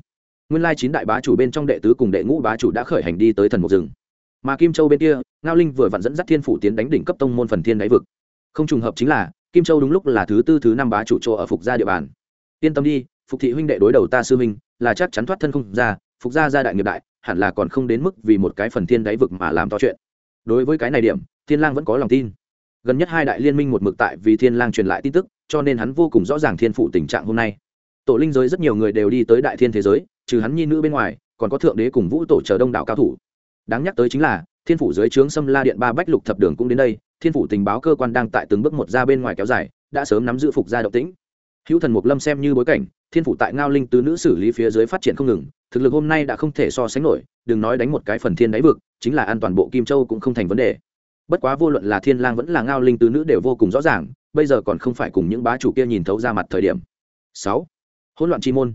Nguyên lai chín đại bá chủ bên trong đệ tứ cùng đệ ngũ bá chủ đã khởi hành đi tới thần mục rừng. Mà Kim Châu bên kia, Ngao Linh vừa vặn dẫn dắt Thiên phủ tiến đánh đỉnh cấp tông môn phần thiên đáy vực. Không trùng hợp chính là, Kim Châu đúng lúc là thứ tư thứ năm bá chủ chỗ ở phục gia địa bàn. yên tâm đi phục thị huynh đệ đối đầu ta sư huynh là chắc chắn thoát thân không ra phục gia gia đại nghiệp đại hẳn là còn không đến mức vì một cái phần thiên đáy vực mà làm to chuyện đối với cái này điểm thiên lang vẫn có lòng tin gần nhất hai đại liên minh một mực tại vì thiên lang truyền lại tin tức cho nên hắn vô cùng rõ ràng thiên phụ tình trạng hôm nay tổ linh giới rất nhiều người đều đi tới đại thiên thế giới trừ hắn nhi nữ bên ngoài, còn có thượng đế cùng vũ tổ chờ đông đảo cao thủ. Đáng nhắc tới chính là, thiên phủ dưới trướng xâm la điện ba bách lục thập đường cũng đến đây, thiên phủ tình báo cơ quan đang tại từng bước một ra bên ngoài kéo dài, đã sớm nắm giữ phục gia động tĩnh. Hữu thần mục lâm xem như bối cảnh, thiên phủ tại ngao linh tứ nữ xử lý phía dưới phát triển không ngừng, thực lực hôm nay đã không thể so sánh nổi, đừng nói đánh một cái phần thiên đáy vực, chính là an toàn bộ kim châu cũng không thành vấn đề. Bất quá vô luận là thiên lang vẫn là ngao linh tứ nữ đều vô cùng rõ ràng, bây giờ còn không phải cùng những bá chủ kia nhìn thấu ra mặt thời điểm. Sáu. Hỗn loạn chi môn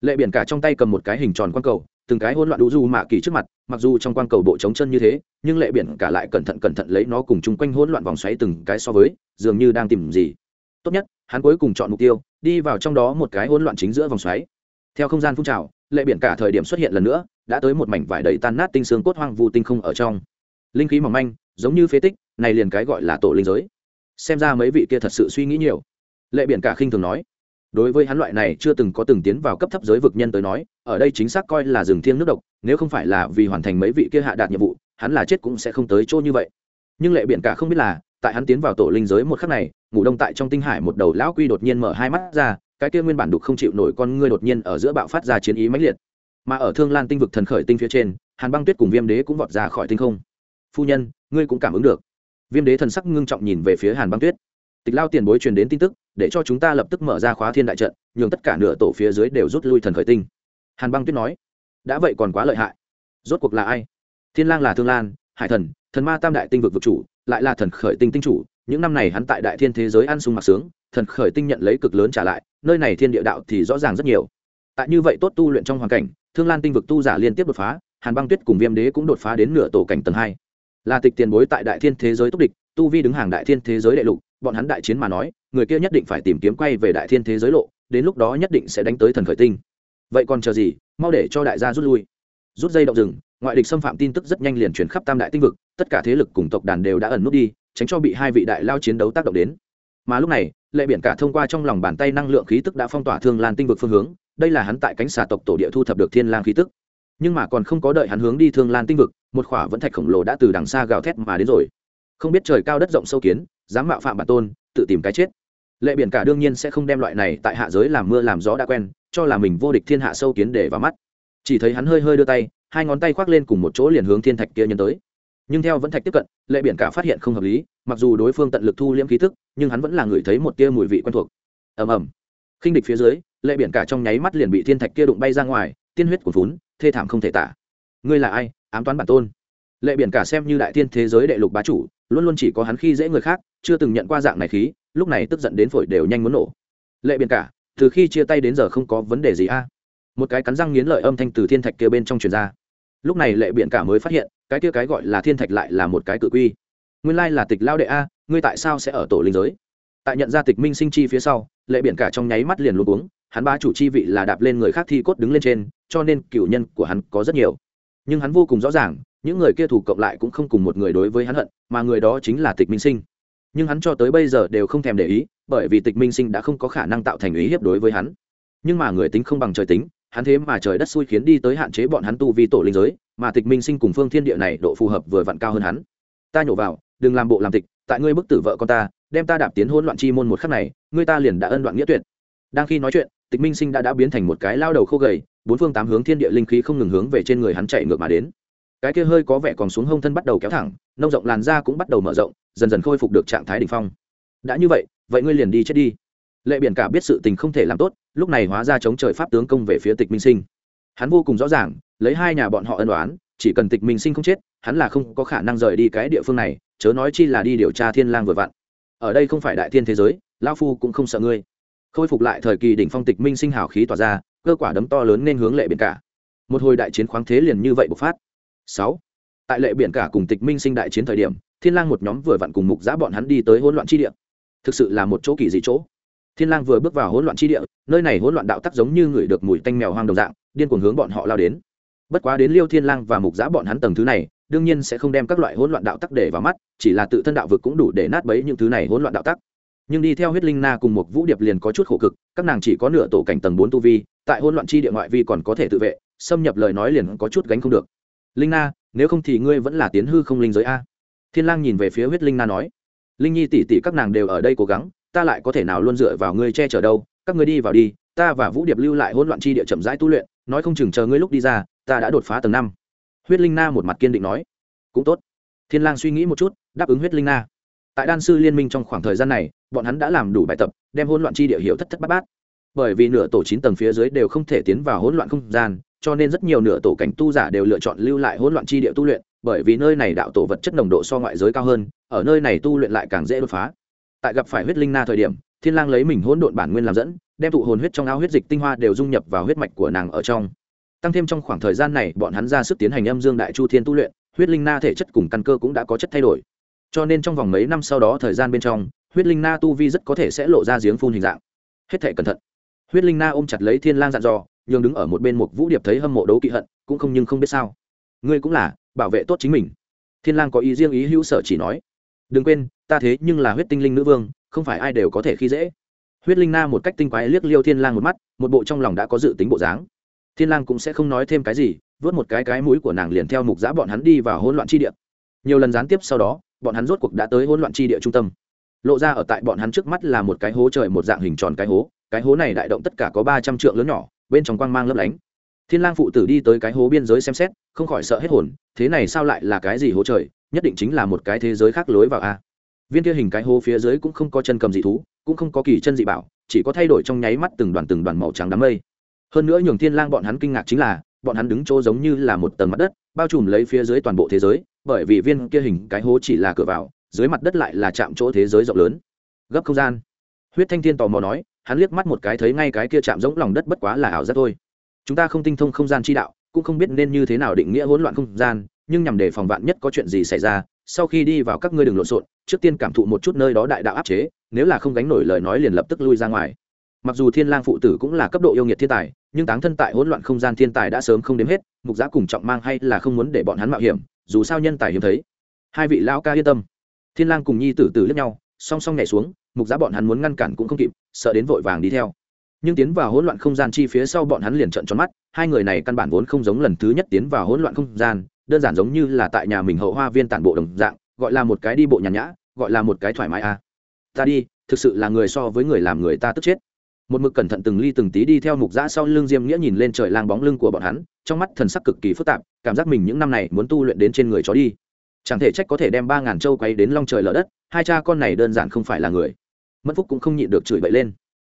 lệ biển cả trong tay cầm một cái hình tròn quang cầu, từng cái hỗn loạn đủ du mạ kỳ trước mặt, mặc dù trong quang cầu bộ chống chân như thế, nhưng lệ biển cả lại cẩn thận cẩn thận lấy nó cùng chung quanh hỗn loạn vòng xoáy từng cái so với, dường như đang tìm gì. Tốt nhất, hắn cuối cùng chọn mục tiêu, đi vào trong đó một cái hỗn loạn chính giữa vòng xoáy. Theo không gian phun trào, lệ biển cả thời điểm xuất hiện lần nữa, đã tới một mảnh vải đầy tan nát tinh xương cốt hoang vu tinh không ở trong. Linh khí mỏng manh, giống như phế tích, này liền cái gọi là tổ linh giới. Xem ra mấy vị kia thật sự suy nghĩ nhiều. Lệ biển cả khinh thường nói đối với hắn loại này chưa từng có từng tiến vào cấp thấp giới vực nhân tới nói, ở đây chính xác coi là rừng thiêng nước độc, nếu không phải là vì hoàn thành mấy vị kia hạ đạt nhiệm vụ, hắn là chết cũng sẽ không tới chỗ như vậy. Nhưng lệ biển cả không biết là, tại hắn tiến vào tổ linh giới một khắc này, ngủ đông tại trong tinh hải một đầu lão quy đột nhiên mở hai mắt ra, cái kia nguyên bản đục không chịu nổi con ngươi đột nhiên ở giữa bạo phát ra chiến ý mãnh liệt. Mà ở thương lan tinh vực thần khởi tinh phía trên, hàn băng tuyết cùng viêm đế cũng vọt ra khỏi tinh không. Phu nhân, ngươi cũng cảm ứng được. Viêm đế thần sắc ngưng trọng nhìn về phía hàn băng tuyết tịch lao tiền bối truyền đến tin tức, để cho chúng ta lập tức mở ra khóa thiên đại trận, nhường tất cả nửa tổ phía dưới đều rút lui thần khởi tinh. Hàn băng tuyết nói, đã vậy còn quá lợi hại. Rốt cuộc là ai? Thiên lang là thương lan, hải thần thần ma tam đại tinh vực vực chủ, lại là thần khởi tinh tinh chủ. Những năm này hắn tại đại thiên thế giới ăn sung mặc sướng, thần khởi tinh nhận lấy cực lớn trả lại, nơi này thiên địa đạo thì rõ ràng rất nhiều. Tại như vậy tốt tu luyện trong hoàn cảnh, thương lan tinh vực tu giả liên tiếp đột phá, hàn băng tuyết cùng viêm đế cũng đột phá đến nửa tổ cảnh tầng hai. Là tịch tiền bối tại đại thiên thế giới túc địch tu vi đứng hàng đại thiên thế giới đại lục, bọn hắn đại chiến mà nói, người kia nhất định phải tìm kiếm quay về đại thiên thế giới lộ, đến lúc đó nhất định sẽ đánh tới thần khởi tinh. Vậy còn chờ gì, mau để cho đại gia rút lui. Rút dây động rừng, ngoại địch xâm phạm tin tức rất nhanh liền chuyển khắp tam đại tinh vực, tất cả thế lực cùng tộc đàn đều đã ẩn nút đi, tránh cho bị hai vị đại lao chiến đấu tác động đến. Mà lúc này, lệ biển cả thông qua trong lòng bàn tay năng lượng khí tức đã phong tỏa thương lan tinh vực phương hướng, đây là hắn tại cánh xà tộc tổ địa thu thập được thiên lang khí tức. Nhưng mà còn không có đợi hắn hướng đi thương lan tinh vực, một khỏa vẫn thạch khổng lồ đã từ đằng xa gào thét mà đến rồi không biết trời cao đất rộng sâu kiến, dám mạo phạm bản tôn, tự tìm cái chết. Lệ biển cả đương nhiên sẽ không đem loại này tại hạ giới làm mưa làm gió đã quen, cho là mình vô địch thiên hạ sâu kiến để vào mắt. Chỉ thấy hắn hơi hơi đưa tay, hai ngón tay khoác lên cùng một chỗ liền hướng thiên thạch kia nhân tới. Nhưng theo vẫn thạch tiếp cận, lệ biển cả phát hiện không hợp lý, mặc dù đối phương tận lực thu liễm khí thức nhưng hắn vẫn là người thấy một tia mùi vị quen thuộc. Ầm ầm. Khinh địch phía dưới, lệ biển cả trong nháy mắt liền bị thiên thạch kia đụng bay ra ngoài, tiên huyết của vốn thê thảm không thể tả. Ngươi là ai, ám toán bản tôn? Lệ biển cả xem như đại tiên thế giới đệ lục bá chủ luôn luôn chỉ có hắn khi dễ người khác, chưa từng nhận qua dạng này khí, lúc này tức giận đến phổi đều nhanh muốn nổ. Lệ biển cả, từ khi chia tay đến giờ không có vấn đề gì a. Một cái cắn răng nghiến lợi âm thanh từ thiên thạch kia bên trong truyền ra. Lúc này lệ biển cả mới phát hiện, cái kia cái gọi là thiên thạch lại là một cái cự quy. Nguyên lai là tịch lao đệ a, ngươi tại sao sẽ ở tổ linh giới? Tại nhận ra tịch minh sinh chi phía sau, lệ biển cả trong nháy mắt liền luôn uống hắn ba chủ chi vị là đạp lên người khác thi cốt đứng lên trên, cho nên cựu nhân của hắn có rất nhiều. Nhưng hắn vô cùng rõ ràng những người kia thủ cộng lại cũng không cùng một người đối với hắn hận, mà người đó chính là tịch minh sinh. Nhưng hắn cho tới bây giờ đều không thèm để ý, bởi vì tịch minh sinh đã không có khả năng tạo thành ý hiếp đối với hắn. Nhưng mà người tính không bằng trời tính, hắn thế mà trời đất xui khiến đi tới hạn chế bọn hắn tu vi tổ linh giới, mà tịch minh sinh cùng phương thiên địa này độ phù hợp vừa vặn cao hơn hắn. Ta nhổ vào, đừng làm bộ làm tịch, tại ngươi bức tử vợ con ta, đem ta đạp tiến hỗn loạn chi môn một khắc này, ngươi ta liền đã ân đoạn nghĩa tuyệt. Đang khi nói chuyện, tịch minh sinh đã đã biến thành một cái lao đầu khô gầy, bốn phương tám hướng thiên địa linh khí không ngừng hướng về trên người hắn chạy ngược mà đến cái kia hơi có vẻ còn xuống hông thân bắt đầu kéo thẳng, nông rộng làn da cũng bắt đầu mở rộng, dần dần khôi phục được trạng thái đ ỉ n h phong. Đã như vậy vậy ngươi liền đi chết đi. Lệ biển cả biết sự tình không thể làm tốt, lúc này hóa ra chống trời pháp tướng công về phía tịch minh sinh. Hắn vô cùng rõ ràng, lấy hai nhà bọn họ ân đoán chỉ cần tịch minh sinh không chết, hắn là không có khả năng rời đi cái địa phương này, chớ nói chi là đi điều tra thiên lang vừa vặn. Ở đây không phải đại thiên thế giới lao phu cũng không sợ ngươi. Khôi phục lại thời kỳ đỉnh phong tịch minh sinh hào khí tỏa ra, cơ quả đấm to lớn nên hướng lệ biển cả. Một hồi đại chiến khoáng thế liền như vậy bộc phát sáu. Tại lệ biển cả cùng tịch minh sinh đại chiến thời điểm, thiên lang một nhóm vừa vặn cùng mục giã bọn hắn đi tới hỗn loạn chi địa. Thực sự là một chỗ kỳ dị chỗ. Thiên lang vừa bước vào hỗn loạn chi địa, nơi này hỗn loạn đạo tắc giống như người được mùi tanh mèo hoang đồng dạng, điên cuồng hướng bọn họ lao đến. Bất quá đến liêu thiên lang và mục giã bọn hắn tầng thứ này, đương nhiên sẽ không đem các loại hỗn loạn đạo tắc để vào mắt, chỉ là tự thân đạo vực cũng đủ để nát bấy những thứ này hỗn loạn đạo tắc. Nhưng đi theo huyết linh na cùng một vũ điệp liền có chút khổ cực, các nàng chỉ có nửa tổ cảnh tầng bốn tu vi, tại hỗn loạn chi địa ngoại vi còn có thể tự vệ, xâm nhập lời nói liền có chút gánh không được linh na, nếu không thì ngươi vẫn là tiến hư không linh giới a. Thiên lang nhìn về phía huyết linh na nói. Linh nhi tỷ tỷ các nàng đều ở đây cố gắng, ta lại có thể nào luôn dựa vào ngươi che chở đâu, các ngươi đi vào đi, ta và vũ điệp lưu lại hỗn loạn chi địa chậm rãi tu luyện, nói không chừng chờ ngươi lúc đi ra, ta đã đột phá tầng năm. Huyết linh na một mặt kiên định nói. Cũng tốt. Thiên lang suy nghĩ một chút, đáp ứng huyết linh na. Tại đan sư liên minh trong khoảng thời gian này, bọn hắn đã làm đủ bài tập, đem hỗn loạn chi địa hiểu thất thất bát bát. Bởi vì nửa tổ chín tầng phía dưới đều không thể tiến vào hỗn loạn không gian cho nên rất nhiều nửa tổ cảnh tu giả đều lựa chọn lưu lại hỗn loạn chi địa tu luyện, bởi vì nơi này đạo tổ vật chất nồng độ so ngoại giới cao hơn, ở nơi này tu luyện lại càng dễ đột phá. Tại gặp phải huyết linh na thời điểm, thiên lang lấy mình hỗn độn bản nguyên làm dẫn, đem tụ hồn huyết trong ao huyết dịch tinh hoa đều dung nhập vào huyết mạch của nàng ở trong. Tăng thêm trong khoảng thời gian này, bọn hắn ra sức tiến hành âm dương đại chu thiên tu luyện, huyết linh na thể chất cùng căn cơ cũng đã có chất thay đổi. Cho nên trong vòng mấy năm sau đó thời gian bên trong, huyết linh na tu vi rất có thể sẽ lộ ra giếng phun hình dạng. Hết thảy cẩn thận. Huyết linh na ôm chặt lấy thiên lang dặn dò nhường đứng ở một bên một vũ điệp thấy hâm mộ đấu kỵ hận, cũng không nhưng không biết sao. Ngươi cũng là, bảo vệ tốt chính mình. Thiên lang có ý riêng ý hữu sở chỉ nói. Đừng quên, ta thế nhưng là huyết tinh linh nữ vương, không phải ai đều có thể khi dễ. Huyết linh na một cách tinh quái liếc liêu thiên lang một mắt, một bộ trong lòng đã có dự tính bộ dáng. Thiên lang cũng sẽ không nói thêm cái gì, vớt một cái cái mũi của nàng liền theo mục giã bọn hắn đi vào hỗn loạn chi địa. Nhiều lần gián tiếp sau đó, bọn hắn rốt cuộc đã tới hỗn loạn chi địa trung tâm. Lộ ra ở tại bọn hắn trước mắt là một cái hố trời, một dạng hình tròn cái hố. Cái hố này đại động tất cả có ba trăm trượng lớn nhỏ bên trong quang mang lấp lánh. Thiên lang phụ tử đi tới cái hố biên giới xem xét, không khỏi sợ hết hồn, thế này sao lại là cái gì hố trời, nhất định chính là một cái thế giới khác lối vào a. Viên kia hình cái hố phía dưới cũng không có chân cầm dị thú, cũng không có kỳ chân dị bảo, chỉ có thay đổi trong nháy mắt từng đoàn từng đoàn màu trắng đám mây. Hơn nữa nhường thiên lang bọn hắn kinh ngạc chính là, bọn hắn đứng chỗ giống như là một tầng mặt đất, bao trùm lấy phía dưới toàn bộ thế giới, bởi vì viên kia hình cái hố chỉ là cửa vào, dưới mặt đất lại là chạm chỗ thế giới rộng lớn. Gấp không gian. Huyết thanh thiên tò mò nói hắn liếc mắt một cái thấy ngay cái kia chạm giống lòng đất bất quá là ảo giác thôi. Chúng ta không tinh thông không gian chi đạo, cũng không biết nên như thế nào định nghĩa hỗn loạn không gian, nhưng nhằm để phòng vạn nhất có chuyện gì xảy ra, sau khi đi vào các ngươi đừng lộn xộn, trước tiên cảm thụ một chút nơi đó đại đạo áp chế, nếu là không gánh nổi lời nói liền lập tức lui ra ngoài. Mặc dù thiên lang phụ tử cũng là cấp độ yêu nghiệt thiên tài, nhưng táng thân tại hỗn loạn không gian thiên tài đã sớm không đếm hết, mục giá cùng trọng mang hay là không muốn để bọn hắn mạo hiểm, dù sao nhân tài hiếm thấy. Hai vị lão ca yên tâm. Thiên lang cùng nhi tử tử lẫn nhau song song nhảy xuống, mục giá bọn hắn muốn ngăn cản cũng không kịp, sợ đến vội vàng đi theo. Nhưng tiến vào hỗn loạn không gian chi phía sau bọn hắn liền trợn tròn mắt, hai người này căn bản vốn không giống lần thứ nhất tiến vào hỗn loạn không gian, đơn giản giống như là tại nhà mình hậu hoa viên tản bộ đồng dạng, gọi là một cái đi bộ nhàn nhã, gọi là một cái thoải mái à. ta đi, thực sự là người so với người làm người ta tức chết. Một mực cẩn thận từng ly từng tí đi theo mục giã sau lưng diêm nghĩa nhìn lên trời lang bóng lưng của bọn hắn, trong mắt thần sắc cực kỳ phức tạp, cảm giác mình những năm này muốn tu luyện đến trên người chó đi chẳng thể trách có thể đem ba ngàn châu quay đến long trời lở đất hai cha con này đơn giản không phải là người. Mất phúc cũng không nhịn được chửi bậy lên.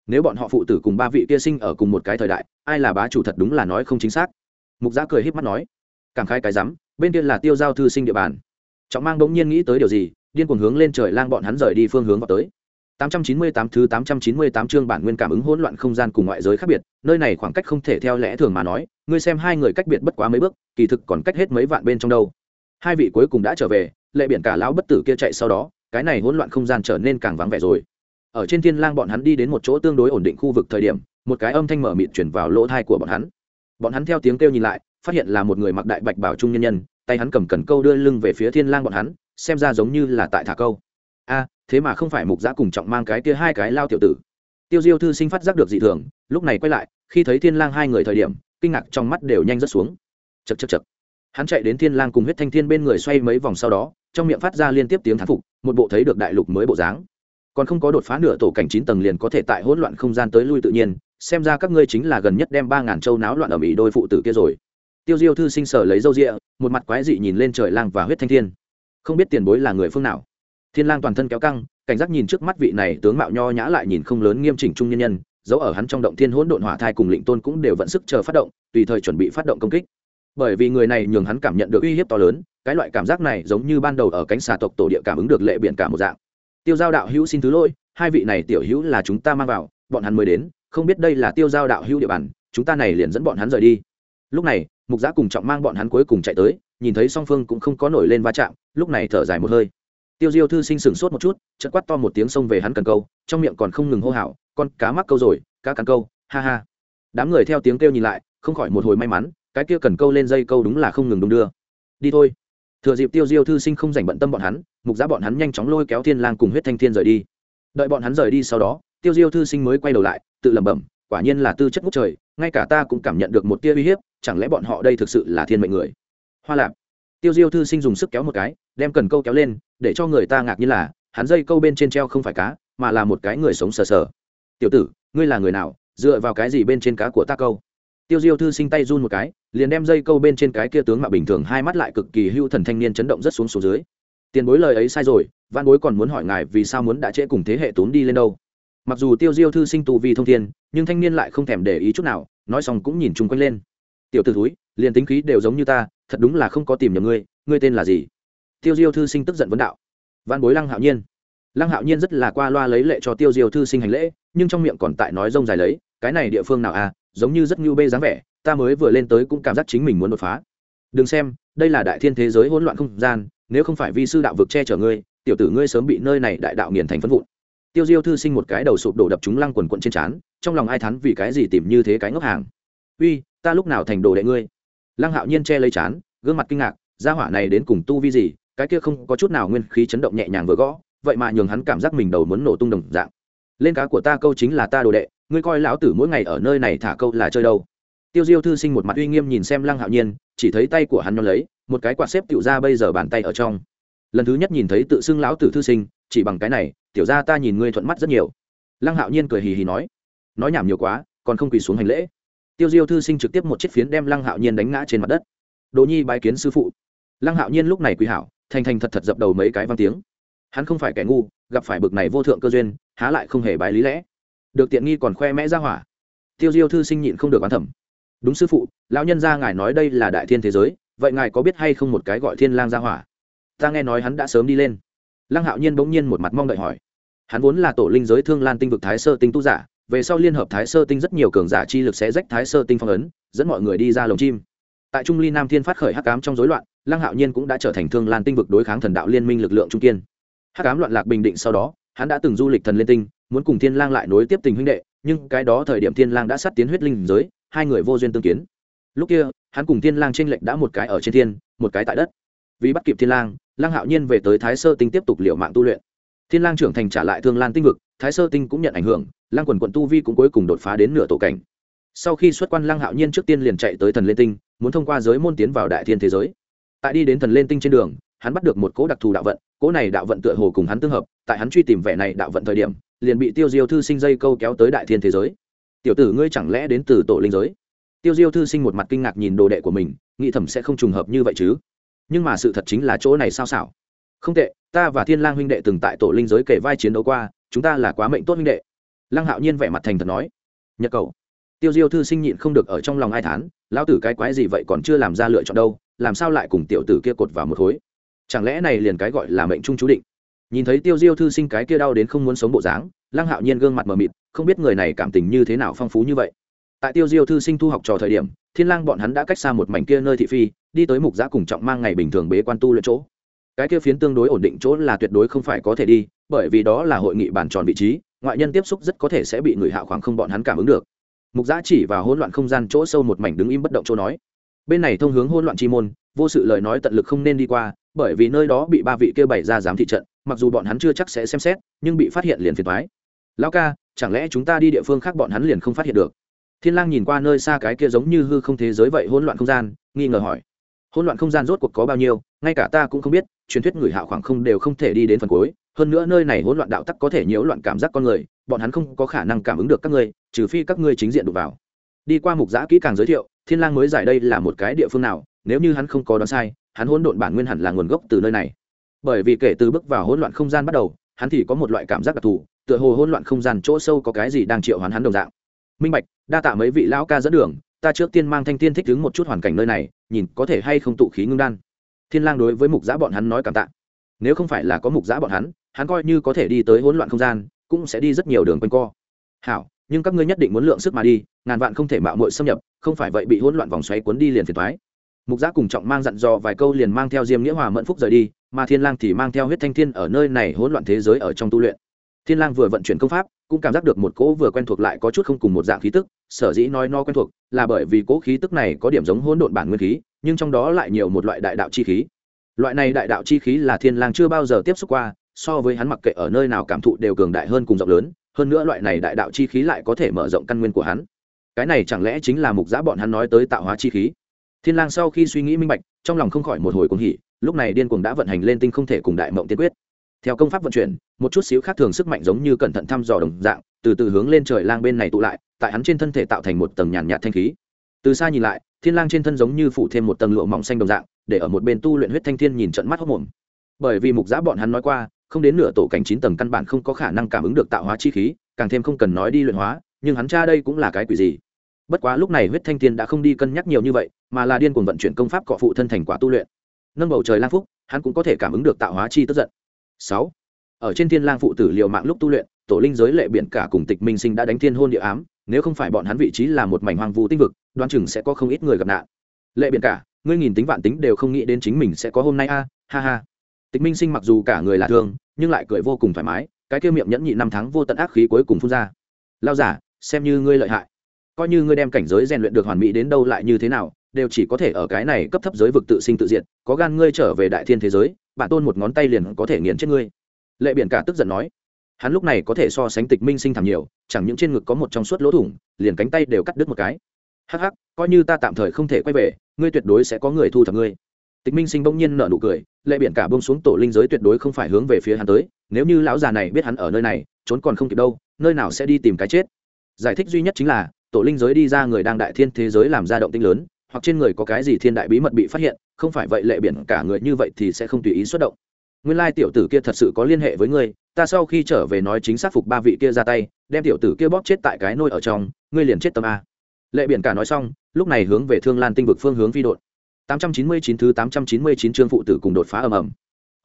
Nếu bọn họ phụ tử cùng ba vị kia sinh ở cùng một cái thời đại ai là bá chủ thật đúng là nói không chính xác. Mục giã cười h í p mắt nói cảm khai cái rắm bên kia là tiêu giao thư sinh địa bàn. Trọng mang bỗng nhiên nghĩ tới điều gì điên cuồng hướng lên trời lang bọn hắn rời đi phương hướng vào tới. 898 thứ 898 chương bản nguyên cảm ứng hỗn loạn không gian cùng ngoại giới khác biệt, nơi này khoảng cách không thể theo lẽ thường mà nói, ngươi xem hai người cách biệt bất quá mấy bước, kỳ thực còn cách hết mấy vạn bên trong đâu. Hai vị cuối cùng đã trở về, lệ biển cả lão bất tử kia chạy sau đó, cái này hỗn loạn không gian trở nên càng vắng vẻ rồi. Ở trên thiên lang bọn hắn đi đến một chỗ tương đối ổn định khu vực thời điểm, một cái âm thanh mở mịt truyền vào lỗ tai của bọn hắn. Bọn hắn theo tiếng kêu nhìn lại, phát hiện là một người mặc đại bạch bảo trung nhân nhân, tay hắn cầm cần câu đưa lưng về phía thiên lang bọn hắn, xem ra giống như là tại thả câu. A, thế mà không phải mục giã cùng trọng mang cái kia hai cái lao tiểu tử tiêu diêu thư sinh phát giác được dị thường lúc này quay lại khi thấy thiên lang hai người thời điểm kinh ngạc trong mắt đều nhanh rất xuống chật chật chật hắn chạy đến thiên lang cùng huyết thanh thiên bên người xoay mấy vòng sau đó, trong miệng phát ra liên tiếp tiếng thán phục, một bộ thấy được đại lục mới bộ dáng. Còn không có đột phá nửa tổ cảnh chín tầng liền có thể tại hỗn loạn không gian tới lui tự nhiên, xem ra các ngươi chính là gần nhất đem ba ngàn châu náo loạn ở mỹ đôi phụ tử kia rồi. Tiêu diêu thư sinh sở lấy dâu rịa, một mặt quái dị nhìn lên trời lang và huyết thanh thiên. Không biết tiền bối là người phương nào. Thiên lang toàn thân kéo căng, cảnh giác nhìn trước mắt vị này tướng mạo nho nhã lại nhìn không lớn nghiêm chỉnh trung nhân nhân dẫu ở hắn trong động thiên hỗn độn hỏa thai cùng lĩnh tôn cũng đều vận sức chờ phát động, tùy thời chuẩn bị phát động công kích bởi vì người này nhường hắn cảm nhận được uy hiếp to lớn, cái loại cảm giác này giống như ban đầu ở cánh xà tộc tổ địa cảm ứng được lệ biển cả một dạng. Tiêu giao đạo hữu xin thứ lỗi, hai vị này tiểu hữu là chúng ta mang vào, bọn hắn mới đến, không biết đây là tiêu giao đạo hữu địa bàn, chúng ta này liền dẫn bọn hắn rời đi. Lúc này, mục giã cùng trọng mang bọn hắn cuối cùng chạy tới, nhìn thấy song phương cũng không có nổi lên va chạm, lúc này thở dài một hơi. Tiêu diêu thư sinh sửng sốt một chút, chợt quát to một tiếng xông về hắn cần câu, trong miệng còn không ngừng hô hào, con cá mắc câu rồi, cá cắn câu, ha ha. Đám người theo tiếng kêu nhìn lại, không khỏi một hồi may mắn cái kia cần câu lên dây câu đúng là không ngừng đung đưa. Đi thôi. Thừa dịp tiêu diêu thư sinh không dành bận tâm bọn hắn, mục giá bọn hắn nhanh chóng lôi kéo thiên lang cùng huyết thanh thiên rời đi. Đợi bọn hắn rời đi sau đó, tiêu diêu thư sinh mới quay đầu lại, tự lẩm bẩm, quả nhiên là tư chất ngút trời, ngay cả ta cũng cảm nhận được một tia uy hiếp, chẳng lẽ bọn họ đây thực sự là thiên mệnh người? Hoa lạp. Tiêu diêu thư sinh dùng sức kéo một cái, đem cần câu kéo lên, để cho người ta ngạc nhiên là, hắn dây câu bên trên treo không phải cá, mà là một cái người sống sờ sờ. Tiểu tử, ngươi là người nào, dựa vào cái gì bên trên cá của ta câu? Tiêu diêu thư sinh tay run một cái, liền đem dây câu bên trên cái kia tướng mạo bình thường hai mắt lại cực kỳ hưu thần thanh niên chấn động rất xuống xuống dưới. Tiền bối lời ấy sai rồi văn bối còn muốn hỏi ngài vì sao muốn đã trễ cùng thế hệ tốn đi lên đâu. Mặc dù tiêu diêu thư sinh tù vì thông thiên, nhưng thanh niên lại không thèm để ý chút nào, nói xong cũng nhìn chung quanh lên. Tiểu t ử liền tính khí đều giống như ta, thật đúng là không có tìm nhầm ngươi ngươi tên là gì? Tiêu diêu thư sinh tức giận vấn đạo. Văn bối lăng hạo nhiên. Lăng hạo nhiên rất là qua loa lấy lệ cho tiêu diêu thư sinh hành lễ, nhưng trong miệng còn tại nói rông dài lấy, cái này địa phương nào à giống như rất nhu bê dáng vẻ, ta mới vừa lên tới cũng cảm giác chính mình muốn đột phá. Đừng xem, đây là đại thiên thế giới hỗn loạn không gian, nếu không phải vi sư đạo vực che chở ngươi, tiểu tử ngươi sớm bị nơi này đại đạo nghiền thành phân vụn. Tiêu diêu thư sinh một cái đầu sụp đổ đập chúng lăng quần quận trên trán, trong lòng ai thắn vì cái gì tìm như thế cái ngốc hàng. Uy, ta lúc nào thành đồ đệ ngươi? Lăng hạo nhiên che lấy chán gương mặt kinh ngạc, gia hỏa này đến cùng tu vi gì, cái kia không có chút nào nguyên khí chấn động nhẹ nhàng vừa gõ, vậy mà nhường hắn cảm giác mình đầu muốn nổ tung đồng dạng. Lên cá của ta câu chính là ta đồ đệ ngươi coi lão tử mỗi ngày ở nơi này thả câu là chơi đâu. Tiêu diêu thư sinh một mặt uy nghiêm nhìn xem lăng hạo nhiên, chỉ thấy tay của hắn nhón lấy, một cái quạt xếp tiểu ra bây giờ bàn tay ở trong. Lần thứ nhất nhìn thấy tự xưng lão tử thư sinh, chỉ bằng cái này, tiểu ra ta nhìn ngươi thuận mắt rất nhiều. Lăng hạo nhiên cười hì hì nói nói nhảm nhiều quá, còn không quỳ xuống hành lễ. Tiêu diêu thư sinh trực tiếp một chiếc phiến đem lăng hạo nhiên đánh ngã trên mặt đất. Đỗ nhi bái kiến sư phụ. Lăng hạo nhiên lúc này quỳ hảo, thành thành thật thật dập đầu mấy cái văn tiếng. Hắn không phải kẻ ngu, gặp phải bực này vô thượng cơ duyên, há lại không hề bái lý lẽ được tiện nghi còn khoe mẽ ra hỏa. Tiêu diêu thư sinh nhịn không được bán thẩm đúng sư phụ, lão nhân gia ngài nói đây là đại thiên thế giới, vậy ngài có biết hay không một cái gọi thiên lang gia hỏa? Ta nghe nói hắn đã sớm đi lên. Lăng hạo nhiên bỗng nhiên một mặt mong đợi hỏi. Hắn vốn là tổ linh giới thương lan tinh vực thái sơ tinh tu giả, về sau liên hợp thái sơ tinh rất nhiều cường giả chi lực sẽ rách thái sơ tinh phong ấn, dẫn mọi người đi ra lồng chim. Tại trung ly nam thiên phát khởi hắc cám trong rối loạn, lăng hạo nhiên cũng đã trở thành thương lan tinh vực đối kháng thần đạo liên minh lực lượng trung kiên. Hắc cám loạn lạc bình định sau đó, hắn đã từng du lịch thần liên tinh muốn cùng thiên lang lại nối tiếp tình huynh đệ, nhưng cái đó thời điểm thiên lang đã sát tiến huyết linh giới, hai người vô duyên tương kiến. Lúc kia, hắn cùng thiên lang tranh lệch đã một cái ở trên thiên, một cái tại đất. Vì bắt kịp thiên lang lang hạo nhiên về tới thái sơ tinh tiếp tục liệu mạng tu luyện. Thiên lang trưởng thành trả lại thương lan tinh vực, thái sơ tinh cũng nhận ảnh hưởng, lang quần quận tu vi cũng cuối cùng đột phá đến nửa tổ cảnh. Sau khi xuất quan, lang hạo nhiên trước tiên liền chạy tới thần lên tinh, muốn thông qua giới môn tiến vào đại thiên thế giới. Tại đi đến thần lên tinh trên đường, hắn bắt được một cỗ đặc thù đạo vận, cỗ này đạo vận tựa hồ cùng hắn tương hợp, tại hắn truy tìm vẻ này đạo vận thời điểm liền bị tiêu diêu thư sinh dây câu kéo tới đại thiên thế giới. Tiểu tử ngươi chẳng lẽ đến từ tổ linh giới? Tiêu diêu thư sinh một mặt kinh ngạc nhìn đồ đệ của mình, nghĩ thầm sẽ không trùng hợp như vậy chứ. Nhưng mà sự thật chính là chỗ này sao xảo? Không tệ, ta và thiên lang huynh đệ từng tại tổ linh giới kể vai chiến đấu qua, chúng ta là quá mệnh tốt huynh đệ. Lăng hạo nhiên vẻ mặt thành thật nói. Nhật cầu. Tiêu diêu thư sinh nhịn không được ở trong lòng ai thán, lão tử cái quái gì vậy còn chưa làm ra lựa chọn đâu, làm sao lại cùng tiểu tử kia cột vào một khối? Chẳng lẽ này liền cái gọi là mệnh trung chú định? Nhìn thấy tiêu diêu thư sinh cái kia đau đến không muốn sống bộ dáng, lăng hạo nhiên gương mặt mờ mịt, không biết người này cảm tình như thế nào phong phú như vậy. Tại tiêu diêu thư sinh thu học trò thời điểm, thiên lang bọn hắn đã cách xa một mảnh kia nơi thị phi, đi tới mục giã cùng trọng mang ngày bình thường bế quan tu luyện chỗ. Cái kia phiến tương đối ổn định chỗ là tuyệt đối không phải có thể đi, bởi vì đó là hội nghị bàn tròn vị trí, ngoại nhân tiếp xúc rất có thể sẽ bị người hạ khoảng không bọn hắn cảm ứng được. Mục giã chỉ vào hỗn loạn không gian chỗ sâu một mảnh đứng im bất động chỗ nói. Bên này thông hướng hỗn loạn chi môn vô sự lời nói tận lực không nên đi qua, bởi vì nơi đó bị ba vị kia bày ra giám thị trận, mặc dù bọn hắn chưa chắc sẽ xem xét, nhưng bị phát hiện liền phiền thoái lão ca, chẳng lẽ chúng ta đi địa phương khác bọn hắn liền không phát hiện được? Thiên lang nhìn qua nơi xa cái kia giống như hư không thế giới vậy hỗn loạn không gian, nghi ngờ hỏi. Hỗn loạn không gian rốt cuộc có bao nhiêu, ngay cả ta cũng không biết, truyền thuyết người hạ khoảng không đều không thể đi đến phần cuối. Hơn nữa nơi này hỗn loạn đạo tắc có thể nhiễu loạn cảm giác con người, bọn hắn không có khả năng cảm ứng được các ngươi, trừ phi các ngươi chính diện đụng vào. Đi qua mục giã kỹ càng giới thiệu, thiên lang mới giải đây là một cái địa phương nào nếu như hắn không có đoán sai, hắn hỗn độn bản nguyên hẳn là nguồn gốc từ nơi này. Bởi vì kể từ bước vào hỗn loạn không gian bắt đầu, hắn thì có một loại cảm giác đặc thù, tựa hồ hỗn loạn không gian chỗ sâu có cái gì đang triệu hoán hắn đồng dạng. Minh bạch, đa tạ mấy vị lão ca dẫn đường, ta trước tiên mang thanh tiên thích ứng một chút hoàn cảnh nơi này, nhìn có thể hay không tụ khí ngưng đan. Thiên lang đối với mục giã bọn hắn nói cảm tạ. Nếu không phải là có mục giã bọn hắn hắn coi như có thể đi tới hỗn loạn không gian, cũng sẽ đi rất nhiều đường quanh co. Hảo, nhưng các ngươi nhất định muốn lượng sức mà đi, ngàn vạn không thể mạo muội xâm nhập, không phải vậy bị hỗn loạn vòng xoáy cuốn đi liền phiền toái mục giã cùng trọng mang dặn dò vài câu liền mang theo diêm nghĩa hòa mẫn phúc rời đi, mà thiên lang thì mang theo huyết thanh thiên ở nơi này hỗn loạn thế giới ở trong tu luyện. Thiên lang vừa vận chuyển công pháp, cũng cảm giác được một cỗ vừa quen thuộc lại có chút không cùng một dạng khí tức, sở dĩ nói no quen thuộc là bởi vì cỗ khí tức này có điểm giống hỗn độn bản nguyên khí, nhưng trong đó lại nhiều một loại đại đạo chi khí. Loại này đại đạo chi khí là thiên lang chưa bao giờ tiếp xúc qua, so với hắn mặc kệ ở nơi nào cảm thụ đều cường đại hơn cùng rộng lớn, hơn nữa loại này đại đạo chi khí lại có thể mở rộng căn nguyên của hắn. Cái này chẳng lẽ chính là mục giã bọn hắn nói tới tạo hóa chi khí? Thiên lang sau khi suy nghĩ minh bạch, trong lòng không khỏi một hồi cuồng hỉ, lúc này điên cuồng đã vận hành lên tinh không thể cùng đại mộng tiên quyết. Theo công pháp vận chuyển, một chút xíu khác thường sức mạnh giống như cẩn thận thăm dò đồng dạng, từ từ hướng lên trời lang bên này tụ lại, tại hắn trên thân thể tạo thành một tầng nhàn nhạt thanh khí. Từ xa nhìn lại, thiên lang trên thân giống như phủ thêm một tầng lụa mỏng xanh đồng dạng, để ở một bên tu luyện huyết thanh thiên nhìn trận mắt hốc mồm. Bởi vì mục giã bọn hắn nói qua, không đến nửa tổ cảnh chín tầng căn bản không có khả năng cảm ứng được tạo hóa chi khí, càng thêm không cần nói đi luyện hóa, nhưng hắn cha đây cũng là cái quỷ gì? Bất quá lúc này huyết thanh thiên đã không đi cân nhắc nhiều như vậy, mà là điên cuồng vận chuyển công pháp cọ phụ thân thành quả tu luyện. Nâng bầu trời lang phúc, hắn cũng có thể cảm ứng được tạo hóa chi tức giận. Sáu, ở trên thiên lang phụ tử liều mạng lúc tu luyện, tổ linh giới lệ biển cả cùng tịch minh sinh đã đánh thiên hôn địa ám, nếu không phải bọn hắn vị trí là một mảnh hoang vu tinh vực, đoán chừng sẽ có không ít người gặp nạn. Lệ biển cả, ngươi nghìn tính vạn tính đều không nghĩ đến chính mình sẽ có hôm nay a, ha ha. Tịch minh sinh mặc dù cả người là thương, nhưng lại cười vô cùng thoải mái, cái kia miệng nhẫn nhị năm tháng vô tận ác khí cuối cùng phun ra. Lao giả, xem như ngươi lợi hại coi như ngươi đem cảnh giới rèn luyện được hoàn mỹ đến đâu lại như thế nào, đều chỉ có thể ở cái này cấp thấp giới vực tự sinh tự diệt, có gan ngươi trở về đại thiên thế giới, bạn tôn một ngón tay liền có thể nghiền chết ngươi. Lệ biển cả tức giận nói. Hắn lúc này có thể so sánh tịch minh sinh thảm nhiều, chẳng những trên ngực có một trong suốt lỗ thủng, liền cánh tay đều cắt đứt một cái. Hắc hắc, coi như ta tạm thời không thể quay về, ngươi tuyệt đối sẽ có người thu thập ngươi. Tịch minh sinh bỗng nhiên nở nụ cười, lệ biển cả bông xuống tổ linh giới tuyệt đối không phải hướng về phía hắn tới, nếu như lão già này biết hắn ở nơi này, trốn còn không kịp đâu, nơi nào sẽ đi tìm cái chết. Giải thích duy nhất chính là tổ linh giới đi ra người đang đại thiên thế giới làm ra động tinh lớn, hoặc trên người có cái gì thiên đại bí mật bị phát hiện, không phải vậy lệ biển cả người như vậy thì sẽ không tùy ý xuất động. Nguyên lai tiểu tử kia thật sự có liên hệ với ngươi, ta sau khi trở về nói chính xác phục ba vị kia ra tay, đem tiểu tử kia bóp chết tại cái nôi ở trong, ngươi liền chết tâm a. Lệ biển cả nói xong, lúc này hướng về thương lan tinh vực phương hướng phi đột. 899 thứ 899 chương phụ tử cùng đột phá ầm ầm.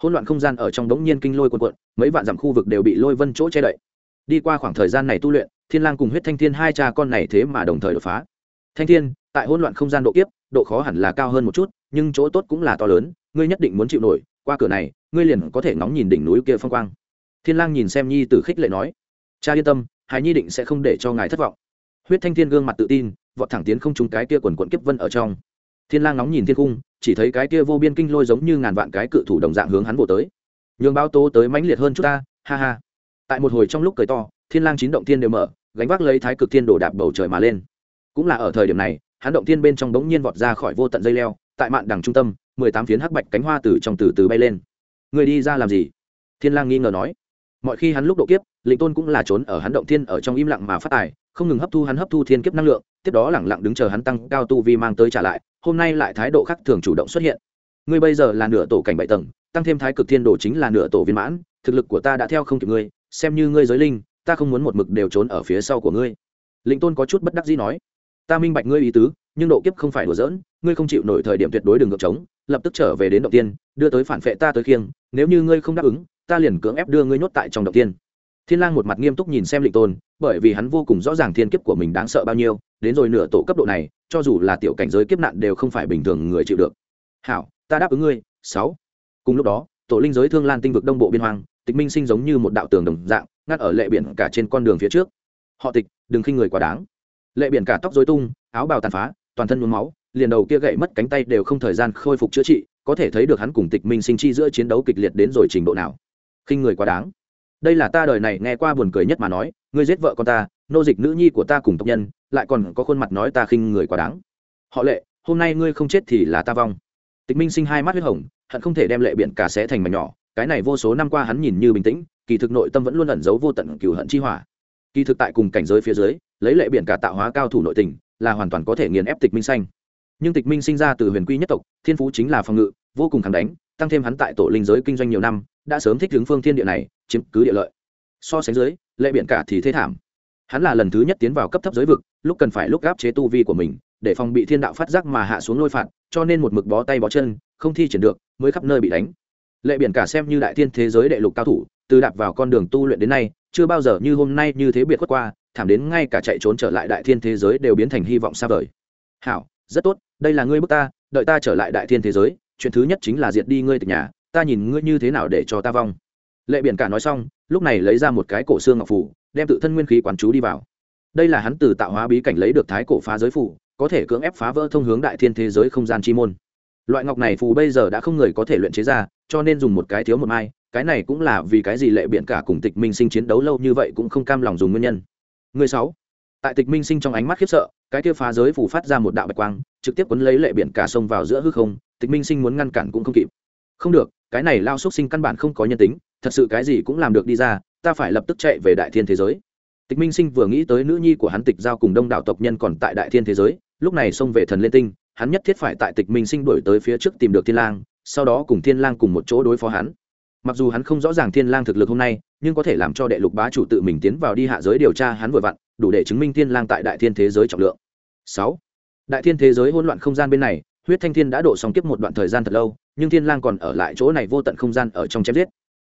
Hỗn loạn không gian ở trong đống nhiên kinh lôi cuộn cuộn, mấy vạn dặm khu vực đều bị lôi vân chỗ che đậy. Đi qua khoảng thời gian này tu luyện thiên lang cùng huyết thanh thiên hai cha con này thế mà đồng thời đột phá. Thanh thiên, tại hỗn loạn không gian độ kiếp, độ khó hẳn là cao hơn một chút, nhưng chỗ tốt cũng là to lớn, ngươi nhất định muốn chịu nổi, qua cửa này, ngươi liền có thể ngóng nhìn đỉnh núi kia phong quang. Thiên lang nhìn xem nhi tử khích lệ nói, cha yên tâm, hải nhi định sẽ không để cho ngài thất vọng. Huyết thanh thiên gương mặt tự tin, vọt thẳng tiến không trúng cái kia quần quận kiếp vân ở trong. Thiên lang ngóng nhìn thiên cung chỉ thấy cái kia vô biên kinh lôi giống như ngàn vạn cái cự thủ đồng dạng hướng hắn bổ tới. Nhường bao tố tới mãnh liệt hơn chút ta, ha ha. Tại một hồi trong lúc cười to thiên lang chín động thiên đều mở, gánh vác lấy thái cực thiên đổ đạp bầu trời mà lên. Cũng là ở thời điểm này, hắn động thiên bên trong đống nhiên vọt ra khỏi vô tận dây leo, tại mạn đằng trung tâm, mười tám phiến hắc bạch cánh hoa từ trong từ từ bay lên. Người đi ra làm gì? Thiên lang nghi ngờ nói. Mọi khi hắn lúc độ kiếp Lệnh tôn cũng là trốn ở hắn động thiên ở trong im lặng mà phát tài, không ngừng hấp thu hắn hấp thu thiên kiếp năng lượng, tiếp đó lẳng lặng đứng chờ hắn tăng cao tu vi mang tới trả lại, hôm nay lại thái độ khác thường chủ động xuất hiện. Ngươi bây giờ là nửa tổ cảnh bảy tầng, tăng thêm thái cực thiên đồ chính là nửa tổ viên mãn, thực lực của ta đã theo không kịp ngươi, xem như ngươi giới linh ta không muốn một mực đều trốn ở phía sau của ngươi. Lĩnh tôn có chút bất đắc dĩ nói, ta minh bạch ngươi ý tứ, nhưng độ kiếp không phải đùa giỡn, ngươi không chịu nổi thời điểm tuyệt đối đừng ngược trống, lập tức trở về đến động tiên, đưa tới phản vệ ta tới khiêng, nếu như ngươi không đáp ứng, ta liền cưỡng ép đưa ngươi nhốt tại trong động tiên. Thiên lang một mặt nghiêm túc nhìn xem lĩnh tôn, bởi vì hắn vô cùng rõ ràng thiên kiếp của mình đáng sợ bao nhiêu, đến rồi nửa tổ cấp độ này, cho dù là tiểu cảnh giới kiếp nạn đều không phải bình thường người chịu được. Hảo, ta đáp ứng ngươi, sáu. Cùng lúc đó, tổ linh giới thương lan tinh vực đông bộ biên hoang, tịch minh sinh giống như một đạo tường đồng dạng ngắt ở lệ biển cả trên con đường phía trước. Họ tịch, đừng khinh người quá đáng. Lệ biển cả tóc dối tung, áo bào tàn phá, toàn thân nhuốm máu, liền đầu kia gậy mất cánh tay đều không thời gian khôi phục chữa trị, có thể thấy được hắn cùng tịch minh sinh chi giữa chiến đấu kịch liệt đến rồi trình độ nào. Khinh người quá đáng. Đây là ta đời này nghe qua buồn cười nhất mà nói, ngươi giết vợ con ta, nô dịch nữ nhi của ta cùng tộc nhân, lại còn có khuôn mặt nói ta khinh người quá đáng. Họ lệ, hôm nay ngươi không chết thì là ta vong. Tịch minh sinh hai mắt huyết hồng, hận không thể đem lệ biển cả xé thành mảnh nhỏ, cái này vô số năm qua hắn nhìn như bình tĩnh kỳ thực nội tâm vẫn luôn ẩn giấu vô tận cừu hận chi hỏa. Kỳ thực tại cùng cảnh giới phía dưới, lấy lệ biển cả tạo hóa cao thủ nội tình, là hoàn toàn có thể nghiền ép tịch minh xanh nhưng tịch minh sinh ra từ huyền quy nhất tộc, thiên phú chính là phòng ngự, vô cùng kháng đánh, tăng thêm hắn tại tổ linh giới kinh doanh nhiều năm, đã sớm thích ứng phương thiên địa này, chiếm cứ địa lợi. So sánh dưới, lệ biển cả thì thế thảm. Hắn là lần thứ nhất tiến vào cấp thấp giới vực, lúc cần phải lúc gáp chế tu vi của mình, để phòng bị thiên đạo phát giác mà hạ xuống lôi phạt, cho nên một mực bó tay bó chân, không thi triển được, mới khắp nơi bị đánh lệ biển cả xem như đại thiên thế giới đệ lục cao thủ, từ đạp vào con đường tu luyện đến nay, chưa bao giờ như hôm nay như thế biệt khuất qua, thảm đến ngay cả chạy trốn trở lại đại thiên thế giới đều biến thành hy vọng xa vời. Hảo, rất tốt, đây là ngươi bước ta, đợi ta trở lại đại thiên thế giới, chuyện thứ nhất chính là diệt đi ngươi từ nhà, ta nhìn ngươi như thế nào để cho ta vong. Lệ biển cả nói xong, lúc này lấy ra một cái cổ xương ngọc phủ, đem tự thân nguyên khí quán chú đi vào. Đây là hắn từ tạo hóa bí cảnh lấy được thái cổ phá giới phủ, có thể cưỡng ép phá vỡ thông hướng đại thiên thế giới không gian chi môn. Loại ngọc này phù bây giờ đã không người có thể luyện chế ra cho nên dùng một cái thiếu một mai, cái này cũng là vì cái gì lệ biện cả cùng tịch minh sinh chiến đấu lâu như vậy cũng không cam lòng dùng nguyên nhân. Người sáu, tại tịch minh sinh trong ánh mắt khiếp sợ, cái kia phá giới phủ phát ra một đạo bạch quang, trực tiếp quấn lấy lệ biển cả sông vào giữa hư không, tịch minh sinh muốn ngăn cản cũng không kịp. Không được, cái này lao xúc sinh căn bản không có nhân tính, thật sự cái gì cũng làm được đi ra, ta phải lập tức chạy về đại thiên thế giới. Tịch minh sinh vừa nghĩ tới nữ nhi của hắn tịch giao cùng đông đảo tộc nhân còn tại đại thiên thế giới, lúc này xông về thần lên tinh, hắn nhất thiết phải tại tịch minh sinh đổi tới phía trước tìm được thiên lang sau đó cùng thiên lang cùng một chỗ đối phó hắn. Mặc dù hắn không rõ ràng thiên lang thực lực hôm nay, nhưng có thể làm cho đệ lục bá chủ tự mình tiến vào đi hạ giới điều tra hắn vừa vặn, đủ để chứng minh thiên lang tại đại thiên thế giới trọng lượng. Sáu. Đại thiên thế giới hỗn loạn không gian bên này, huyết thanh thiên đã độ xong kiếp một đoạn thời gian thật lâu, nhưng thiên lang còn ở lại chỗ này vô tận không gian ở trong chém giết.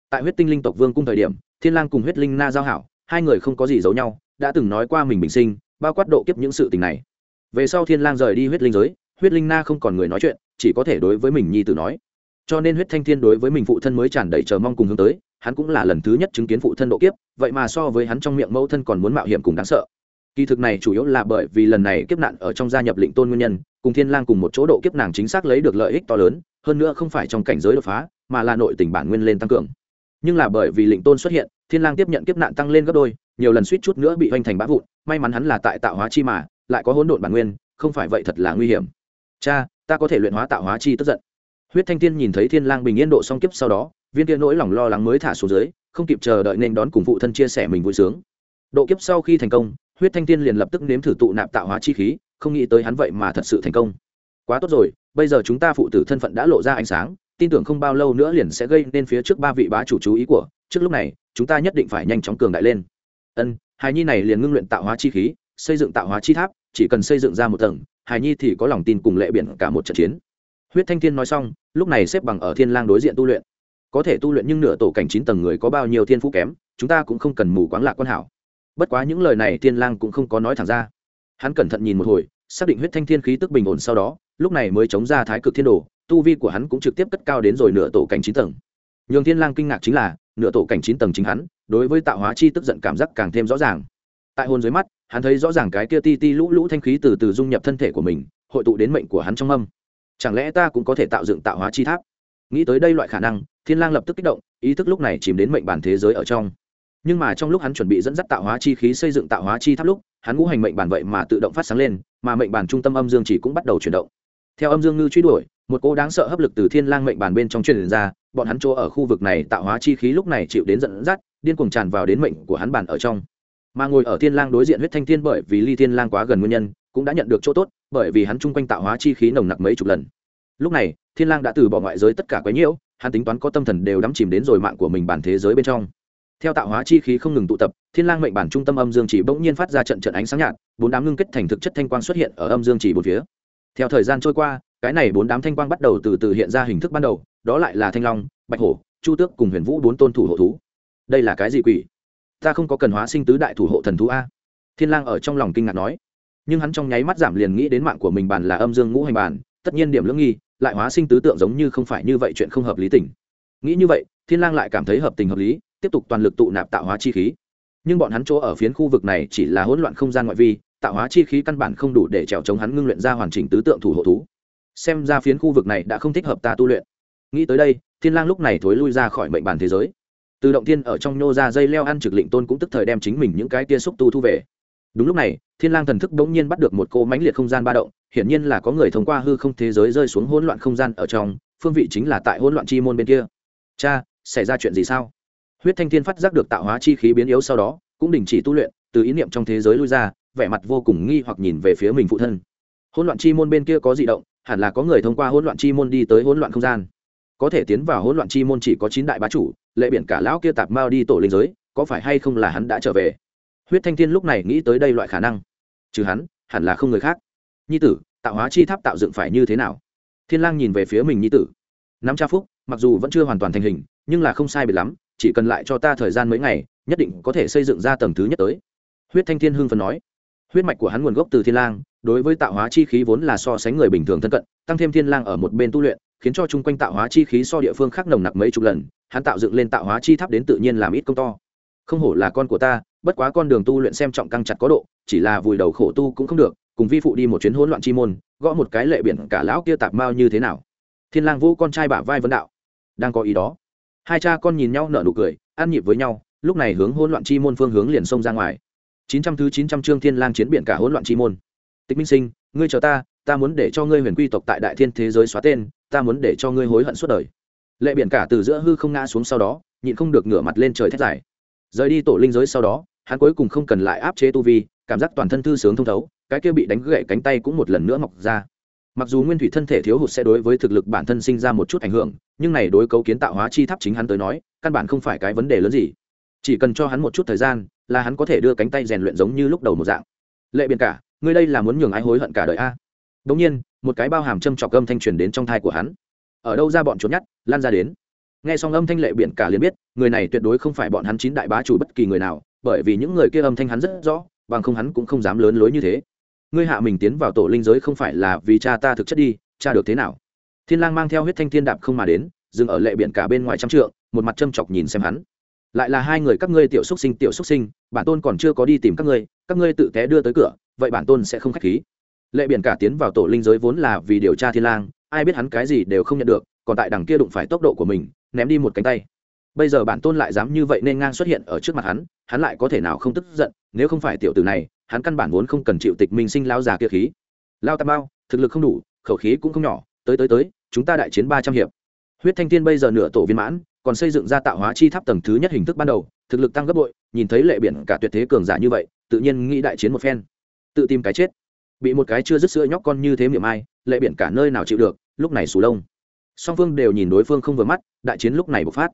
Tại huyết tinh linh tộc vương cung thời điểm, thiên lang cùng huyết linh na giao hảo, hai người không có gì giấu nhau, đã từng nói qua mình bình sinh, bao quát độ kiếp những sự tình này. Về sau thiên lang rời đi huyết linh giới, huyết linh na không còn người nói chuyện, chỉ có thể đối với mình nhi tử nói cho nên huyết thanh thiên đối với mình phụ thân mới tràn đầy chờ mong cùng hướng tới, hắn cũng là lần thứ nhất chứng kiến phụ thân độ kiếp, vậy mà so với hắn trong miệng mẫu thân còn muốn mạo hiểm cùng đáng sợ. Kỳ thực này chủ yếu là bởi vì lần này kiếp nạn ở trong gia nhập lĩnh tôn nguyên nhân, cùng thiên lang cùng một chỗ độ kiếp nàng chính xác lấy được lợi ích to lớn, hơn nữa không phải trong cảnh giới đột phá, mà là nội tình bản nguyên lên tăng cường. Nhưng là bởi vì lĩnh tôn xuất hiện, thiên lang tiếp nhận kiếp nạn tăng lên gấp đôi, nhiều lần suýt chút nữa bị hoành thành bã vụn, may mắn hắn là tại tạo hóa chi mà, lại có hỗn độn bản nguyên, không phải vậy thật là nguy hiểm. Cha, ta có thể luyện hóa tạo hóa chi tức giận huyết thanh thiên nhìn thấy thiên lang bình yên độ song kiếp sau đó, viên kia nỗi lòng lo lắng mới thả xuống dưới, không kịp chờ đợi nên đón cùng phụ thân chia sẻ mình vui sướng. Độ kiếp sau khi thành công, huyết thanh thiên liền lập tức nếm thử tụ nạp tạo hóa chi khí, không nghĩ tới hắn vậy mà thật sự thành công. Quá tốt rồi, bây giờ chúng ta phụ tử thân phận đã lộ ra ánh sáng, tin tưởng không bao lâu nữa liền sẽ gây nên phía trước ba vị bá chủ chú ý của, trước lúc này, chúng ta nhất định phải nhanh chóng cường đại lên. Ân hài nhi này liền ngưng luyện tạo hóa chi khí, xây dựng tạo hóa chi tháp, chỉ cần xây dựng ra một tầng hài nhi thì có lòng tin cùng lệ biển cả một trận chiến huyết thanh thiên nói xong, lúc này xếp bằng ở thiên lang đối diện tu luyện. Có thể tu luyện nhưng nửa tổ cảnh chín tầng người có bao nhiêu thiên phú kém, chúng ta cũng không cần mù quáng lạc quan hảo. Bất quá những lời này thiên lang cũng không có nói thẳng ra. Hắn cẩn thận nhìn một hồi, xác định huyết thanh thiên khí tức bình ổn sau đó, lúc này mới chống ra thái cực thiên đồ, tu vi của hắn cũng trực tiếp cất cao đến rồi nửa tổ cảnh chín tầng. Nhường thiên lang kinh ngạc chính là, nửa tổ cảnh chín tầng chính hắn, đối với tạo hóa chi tức giận cảm giác càng thêm rõ ràng. Tại hồn dưới mắt, hắn thấy rõ ràng cái kia ti ti lũ lũ thanh khí từ từ dung nhập thân thể của mình, hội tụ đến mệnh của hắn trong âm chẳng lẽ ta cũng có thể tạo dựng tạo hóa chi tháp? Nghĩ tới đây loại khả năng, thiên lang lập tức kích động, ý thức lúc này chìm đến mệnh bản thế giới ở trong. Nhưng mà trong lúc hắn chuẩn bị dẫn dắt tạo hóa chi khí xây dựng tạo hóa chi tháp lúc, hắn ngũ hành mệnh bản vậy mà tự động phát sáng lên, mà mệnh bản trung tâm âm dương chỉ cũng bắt đầu chuyển động. Theo âm dương ngư truy đuổi, một cô đáng sợ hấp lực từ thiên lang mệnh bản bên trong truyền ra, bọn hắn chỗ ở khu vực này tạo hóa chi khí lúc này chịu đến dẫn dắt, điên cuồng tràn vào đến mệnh của hắn bản ở trong. Mà ngồi ở thiên lang đối diện huyết thanh thiên bởi vì ly thiên lang quá gần nguyên nhân cũng đã nhận được chỗ tốt, bởi vì hắn chung quanh tạo hóa chi khí nồng nặc mấy chục lần. Lúc này, thiên lang đã từ bỏ ngoại giới tất cả quấy nhiễu, hắn tính toán có tâm thần đều đắm chìm đến rồi mạng của mình bản thế giới bên trong. Theo tạo hóa chi khí không ngừng tụ tập, thiên lang mệnh bản trung tâm âm dương chỉ bỗng nhiên phát ra trận trận ánh sáng nhạt, bốn đám ngưng kết thành thực chất thanh quang xuất hiện ở âm dương chỉ bốn phía. Theo thời gian trôi qua, cái này bốn đám thanh quang bắt đầu từ từ hiện ra hình thức ban đầu, đó lại là thanh long, bạch hổ, chu tước cùng huyền vũ bốn tôn thủ hộ thú. Đây là cái gì quỷ? Ta không có cần hóa sinh tứ đại thủ hộ thần thú a. Thiên lang ở trong lòng kinh ngạc nói nhưng hắn trong nháy mắt giảm liền nghĩ đến mạng của mình bản là âm dương ngũ hành bản tất nhiên điểm lưỡng nghi, lại hóa sinh tứ tượng giống như không phải như vậy chuyện không hợp lý tình. Nghĩ như vậy, thiên lang lại cảm thấy hợp tình hợp lý, tiếp tục toàn lực tụ nạp tạo hóa chi khí. Nhưng bọn hắn chỗ ở phiến khu vực này chỉ là hỗn loạn không gian ngoại vi, tạo hóa chi khí căn bản không đủ để trèo chống hắn ngưng luyện ra hoàn chỉnh tứ tượng thủ hộ thú. Xem ra phiến khu vực này đã không thích hợp ta tu luyện. Nghĩ tới đây, thiên lang lúc này thối lui ra khỏi mệnh bản thế giới. Từ động thiên ở trong nhô ra dây leo ăn trực lệnh tôn cũng tức thời đem chính mình những cái tia xúc tu thu về đúng lúc này, thiên lang thần thức bỗng nhiên bắt được một cô mãnh liệt không gian ba động, hiển nhiên là có người thông qua hư không thế giới rơi xuống hỗn loạn không gian ở trong, phương vị chính là tại hỗn loạn chi môn bên kia. Cha, xảy ra chuyện gì sao? Huyết thanh thiên phát giác được tạo hóa chi khí biến yếu sau đó, cũng đình chỉ tu luyện, từ ý niệm trong thế giới lui ra, vẻ mặt vô cùng nghi hoặc nhìn về phía mình phụ thân. Hỗn loạn chi môn bên kia có dị động, hẳn là có người thông qua hỗn loạn chi môn đi tới hỗn loạn không gian. Có thể tiến vào hỗn loạn chi môn chỉ có chín đại bá chủ, lệ biển cả lão kia tạp mao đi tổ linh giới, có phải hay không là hắn đã trở về? Huyết thanh thiên lúc này nghĩ tới đây loại khả năng. Trừ hắn, hẳn là không người khác. Nhi tử, tạo hóa chi tháp tạo dựng phải như thế nào? Thiên lang nhìn về phía mình nhi tử. Nắm cha phúc, mặc dù vẫn chưa hoàn toàn thành hình, nhưng là không sai biệt lắm, chỉ cần lại cho ta thời gian mấy ngày, nhất định có thể xây dựng ra tầng thứ nhất tới. Huyết thanh thiên hưng phần nói. Huyết mạch của hắn nguồn gốc từ thiên lang, đối với tạo hóa chi khí vốn là so sánh người bình thường thân cận, tăng thêm thiên lang ở một bên tu luyện, khiến cho chung quanh tạo hóa chi khí so địa phương khác nồng nặc mấy chục lần, hắn tạo dựng lên tạo hóa chi tháp đến tự nhiên làm ít công to không hổ là con của ta, bất quá con đường tu luyện xem trọng căng chặt có độ, chỉ là vùi đầu khổ tu cũng không được, cùng vi phụ đi một chuyến hỗn loạn chi môn, gõ một cái lệ biển cả lão kia tạp mao như thế nào. Thiên lang vũ con trai bả vai vấn đạo. Đang có ý đó. Hai cha con nhìn nhau nở nụ cười, ăn nhịp với nhau, lúc này hướng hỗn loạn chi môn phương hướng liền xông ra ngoài. Chín trăm thứ chín trăm chương thiên lang chiến biển cả hỗn loạn chi môn. Tịch minh sinh, ngươi chờ ta ta muốn để cho ngươi huyền quy tộc tại đại thiên thế giới xóa tên, ta muốn để cho ngươi hối hận suốt đời. Lệ biển cả từ giữa hư không ngã xuống sau đó, nhịn không được ngửa mặt lên trời thét dài rời đi tổ linh giới sau đó, hắn cuối cùng không cần lại áp chế tu vi, cảm giác toàn thân thư sướng thông thấu, cái kia bị đánh gãy cánh tay cũng một lần nữa mọc ra. Mặc dù nguyên thủy thân thể thiếu hụt sẽ đối với thực lực bản thân sinh ra một chút ảnh hưởng, nhưng này đối cấu kiến tạo hóa chi tháp chính hắn tới nói, căn bản không phải cái vấn đề lớn gì. Chỉ cần cho hắn một chút thời gian, là hắn có thể đưa cánh tay rèn luyện giống như lúc đầu một dạng. Lệ biển cả, ngươi đây là muốn nhường ai hối hận cả đời a? Đống nhiên, một cái bao hàm châm trọc âm thanh truyền đến trong thai của hắn. Ở đâu ra bọn trốn nhát, lan ra đến nghe xong âm thanh lệ biển cả liền biết, người này tuyệt đối không phải bọn hắn chín đại bá chủ bất kỳ người nào, bởi vì những người kia âm thanh hắn rất rõ, bằng không hắn cũng không dám lớn lối như thế. Ngươi hạ mình tiến vào tổ linh giới không phải là vì cha ta thực chất đi, cha được thế nào? Thiên lang mang theo huyết thanh thiên đạp không mà đến, dừng ở lệ biển cả bên ngoài trăm trượng, một mặt châm chọc nhìn xem hắn. Lại là hai người các ngươi tiểu xuất sinh, tiểu xuất sinh, bản tôn còn chưa có đi tìm các ngươi các ngươi tự té đưa tới cửa, vậy bản tôn sẽ không khách khí. Lệ biển cả tiến vào tổ linh giới vốn là vì điều tra thiên lang, ai biết hắn cái gì đều không nhận được, còn tại đằng kia đụng phải tốc độ của mình ném đi một cánh tay. Bây giờ bản tôn lại dám như vậy nên ngang xuất hiện ở trước mặt hắn hắn lại có thể nào không tức giận, nếu không phải tiểu tử này, hắn căn bản vốn không cần chịu tịch minh sinh lao già kia khí. Lao tam bao, thực lực không đủ, khẩu khí cũng không nhỏ, tới tới tới, chúng ta đại chiến ba trăm hiệp. Huyết thanh thiên bây giờ nửa tổ viên mãn, còn xây dựng ra tạo hóa chi tháp tầng thứ nhất hình thức ban đầu, thực lực tăng gấp bội, nhìn thấy lệ biển cả tuyệt thế cường giả như vậy, tự nhiên nghĩ đại chiến một phen. Tự tìm cái chết. Bị một cái chưa dứt sữa nhóc con như thế miệng ai, lệ biển cả nơi nào chịu được, lúc này sù lông song phương đều nhìn đối phương không vừa mắt, đại chiến lúc này bộc phát.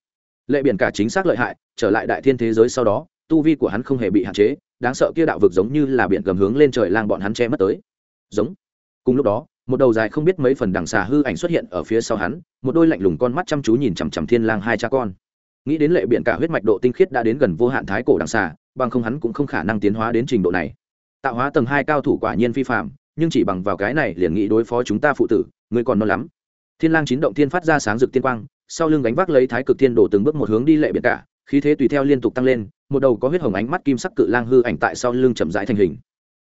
Lệ biển cả chính xác lợi hại, trở lại đại thiên thế giới sau đó, tu vi của hắn không hề bị hạn chế, đáng sợ kia đạo vực giống như là biển cầm hướng lên trời lang bọn hắn che mất tới. Giống. Cùng lúc đó, một đầu dài không biết mấy phần đằng xà hư ảnh xuất hiện ở phía sau hắn, một đôi lạnh lùng con mắt chăm chú nhìn chằm chằm thiên lang hai cha con. Nghĩ đến lệ biển cả huyết mạch độ tinh khiết đã đến gần vô hạn thái cổ đằng xà, bằng không hắn cũng không khả năng tiến hóa đến trình độ này. Tạo hóa tầng hai cao thủ quả nhiên phi phạm nhưng chỉ bằng vào cái này liền nghĩ đối phó chúng ta phụ tử, ngươi còn non lắm thiên lang chín động thiên phát ra sáng rực tiên quang, sau lưng gánh vác lấy thái cực thiên đổ từng bước một hướng đi lệ biệt cả, khí thế tùy theo liên tục tăng lên, một đầu có huyết hồng ánh mắt kim sắc cự lang hư ảnh tại sau lưng chậm rãi thành hình.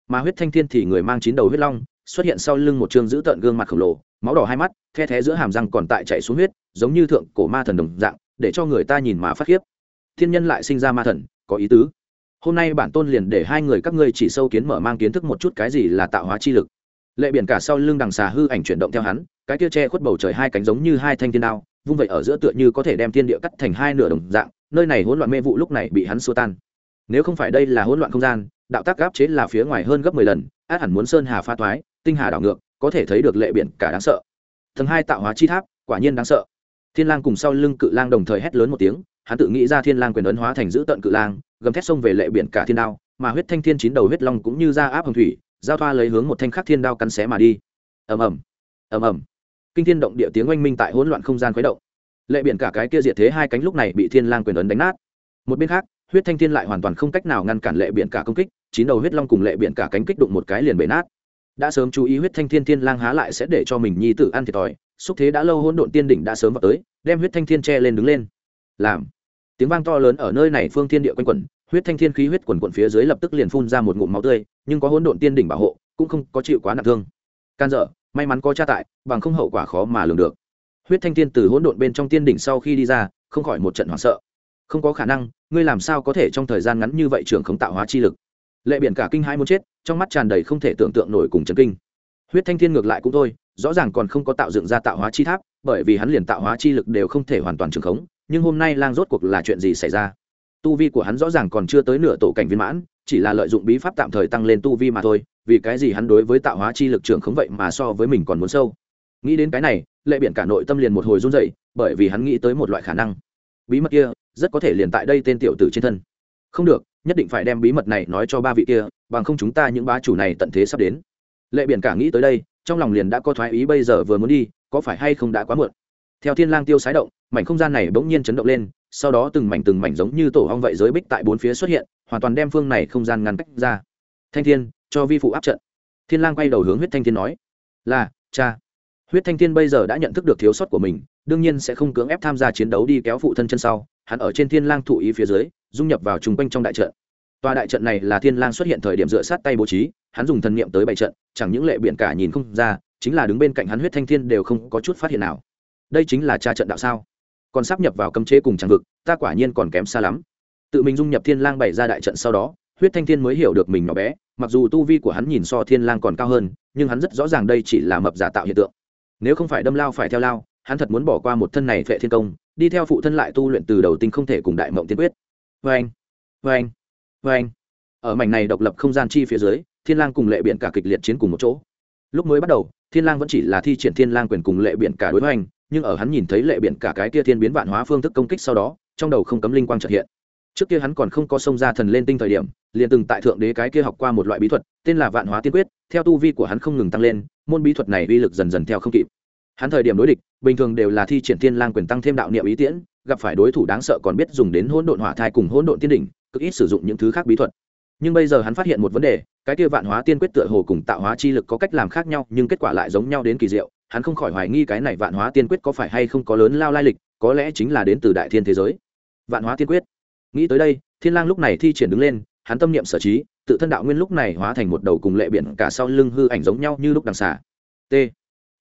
Mà huyết thanh thiên thì người mang chín đầu huyết long, xuất hiện sau lưng một trương giữ tợn gương mặt khổng lồ, máu đỏ hai mắt, the thé giữa hàm răng còn tại chạy xuống huyết, giống như thượng cổ ma thần đồng dạng, để cho người ta nhìn mà phát khiếp. Thiên nhân lại sinh ra ma thần, có ý tứ. Hôm nay bản tôn liền để hai người các ngươi chỉ sâu kiến mở mang kiến thức một chút cái gì là tạo hóa chi lực lệ biển cả sau lưng đằng xà hư ảnh chuyển động theo hắn, cái kia che khuất bầu trời hai cánh giống như hai thanh thiên đao, vung vậy ở giữa tựa như có thể đem thiên địa cắt thành hai nửa đồng dạng, nơi này hỗn loạn mê vụ lúc này bị hắn xua tan. Nếu không phải đây là hỗn loạn không gian, đạo tác gáp chế là phía ngoài hơn gấp mười lần, át hẳn muốn sơn hà pha toái, tinh hà đảo ngược, có thể thấy được lệ biển cả đáng sợ. Tầng hai tạo hóa chi tháp, quả nhiên đáng sợ. Thiên lang cùng sau lưng cự lang đồng thời hét lớn một tiếng, hắn tự nghĩ ra thiên lang quyền ấn hóa thành giữ tận cự lang, gầm thét xông về lệ biển cả thiên đao, mà huyết thanh thiên chín đầu huyết long cũng như ra áp hồng thủy giao thoa lấy hướng một thanh khắc thiên đao cắn xé mà đi. Ầm ầm ầm ầm. Kinh thiên động địa tiếng oanh minh tại hỗn loạn không gian khuấy động. Lệ biển cả cái kia diệt thế hai cánh lúc này bị thiên lang quyền ấn đánh nát. Một bên khác, huyết thanh thiên lại hoàn toàn không cách nào ngăn cản lệ biển cả công kích, chín đầu huyết long cùng lệ biển cả cánh kích đụng một cái liền bể nát. Đã sớm chú ý huyết thanh thiên thiên lang há lại sẽ để cho mình nhi tử ăn thiệt thòi, xúc thế đã lâu hỗn độn tiên đỉnh đã sớm vào tới, đem huyết thanh thiên che lên đứng lên. Làm. Tiếng vang to lớn ở nơi này phương thiên địa quanh quẩn huyết thanh thiên khí huyết quần quần phía dưới lập tức liền phun ra một ngụm máu tươi, nhưng có hỗn độn tiên đỉnh bảo hộ, cũng không có chịu quá nặng thương. Can dở, may mắn có cha tại, bằng không hậu quả khó mà lường được. Huyết thanh thiên từ hỗn độn bên trong tiên đỉnh sau khi đi ra, không khỏi một trận hoảng sợ. Không có khả năng, ngươi làm sao có thể trong thời gian ngắn như vậy trưởng khống tạo hóa chi lực? Lệ biển cả kinh hai muốn chết, trong mắt tràn đầy không thể tưởng tượng nổi cùng chấn kinh. Huyết thanh thiên ngược lại cũng thôi, rõ ràng còn không có tạo dựng ra tạo hóa chi tháp, bởi vì hắn liền tạo hóa chi lực đều không thể hoàn toàn trường khống, nhưng hôm nay lang rốt cuộc là chuyện gì xảy ra? Tu vi của hắn rõ ràng còn chưa tới nửa tổ cảnh viên mãn, chỉ là lợi dụng bí pháp tạm thời tăng lên tu vi mà thôi, vì cái gì hắn đối với tạo hóa chi lực trưởng khống vậy mà so với mình còn muốn sâu? Nghĩ đến cái này, lệ biển cả nội tâm liền một hồi run dậy bởi vì hắn nghĩ tới một loại khả năng. Bí mật kia, rất có thể liền tại đây tên tiểu tử trên thân. Không được, nhất định phải đem bí mật này nói cho ba vị kia, bằng không chúng ta những bá chủ này tận thế sắp đến. Lệ biển cả nghĩ tới đây, trong lòng liền đã có thoái ý bây giờ vừa muốn đi, có phải hay không đã quá muộn? Theo thiên lang tiêu sái động, mảnh không gian này bỗng nhiên chấn động lên sau đó từng mảnh từng mảnh giống như tổ hong vậy giới bích tại bốn phía xuất hiện, hoàn toàn đem phương này không gian ngăn cách ra. Thanh thiên, cho vi phụ áp trận. Thiên lang quay đầu hướng huyết thanh thiên nói, là, cha. Huyết thanh thiên bây giờ đã nhận thức được thiếu sót của mình, đương nhiên sẽ không cưỡng ép tham gia chiến đấu đi kéo phụ thân chân sau, hắn ở trên thiên lang thụ ý phía dưới, dung nhập vào chung quanh trong đại trận. Tòa đại trận này là thiên lang xuất hiện thời điểm dựa sát tay bố trí, hắn dùng thần niệm tới bày trận, chẳng những lệ biển cả nhìn không ra, chính là đứng bên cạnh hắn huyết thanh thiên đều không có chút phát hiện nào. Đây chính là tra trận đạo sao? Còn sắp nhập vào cấm chế cùng tràng vực, ta quả nhiên còn kém xa lắm. Tự mình dung nhập thiên lang bày ra đại trận sau đó, huyết thanh thiên mới hiểu được mình nhỏ bé, mặc dù tu vi của hắn nhìn so thiên lang còn cao hơn, nhưng hắn rất rõ ràng đây chỉ là mập giả tạo hiện tượng. Nếu không phải đâm lao phải theo lao, hắn thật muốn bỏ qua một thân này vệ thiên công, đi theo phụ thân lại tu luyện từ đầu tinh không thể cùng đại mộng tiên quyết. Vê anh vê anh vê anh ở mảnh này độc lập không gian chi phía dưới, thiên lang cùng lệ biển cả kịch liệt chiến cùng một chỗ. Lúc mới bắt đầu, thiên lang vẫn chỉ là thi triển thiên lang quyền cùng lệ biển cả đối hoành nhưng ở hắn nhìn thấy lệ biển cả cái kia thiên biến vạn hóa phương thức công kích sau đó, trong đầu không cấm linh quang chợt hiện. Trước kia hắn còn không có sông ra thần lên tinh thời điểm, liền từng tại thượng đế cái kia học qua một loại bí thuật, tên là vạn hóa tiên quyết, theo tu vi của hắn không ngừng tăng lên, môn bí thuật này uy lực dần dần theo không kịp. Hắn thời điểm đối địch, bình thường đều là thi triển thiên lang quyền tăng thêm đạo niệm ý tiễn, gặp phải đối thủ đáng sợ còn biết dùng đến hỗn độn hỏa thai cùng hỗn độn tiên đỉnh, cực ít sử dụng những thứ khác bí thuật. Nhưng bây giờ hắn phát hiện một vấn đề, cái kia vạn hóa tiên quyết tựa hồ cùng tạo hóa chi lực có cách làm khác nhau, nhưng kết quả lại giống nhau đến kỳ diệu hắn không khỏi hoài nghi cái này vạn hóa tiên quyết có phải hay không có lớn lao lai lịch, có lẽ chính là đến từ đại thiên thế giới. Vạn hóa tiên quyết. Nghĩ tới đây, thiên lang lúc này thi triển đứng lên, hắn tâm niệm sở trí, tự thân đạo nguyên lúc này hóa thành một đầu cùng lệ biển cả sau lưng hư ảnh giống nhau như lúc đằng xà. T.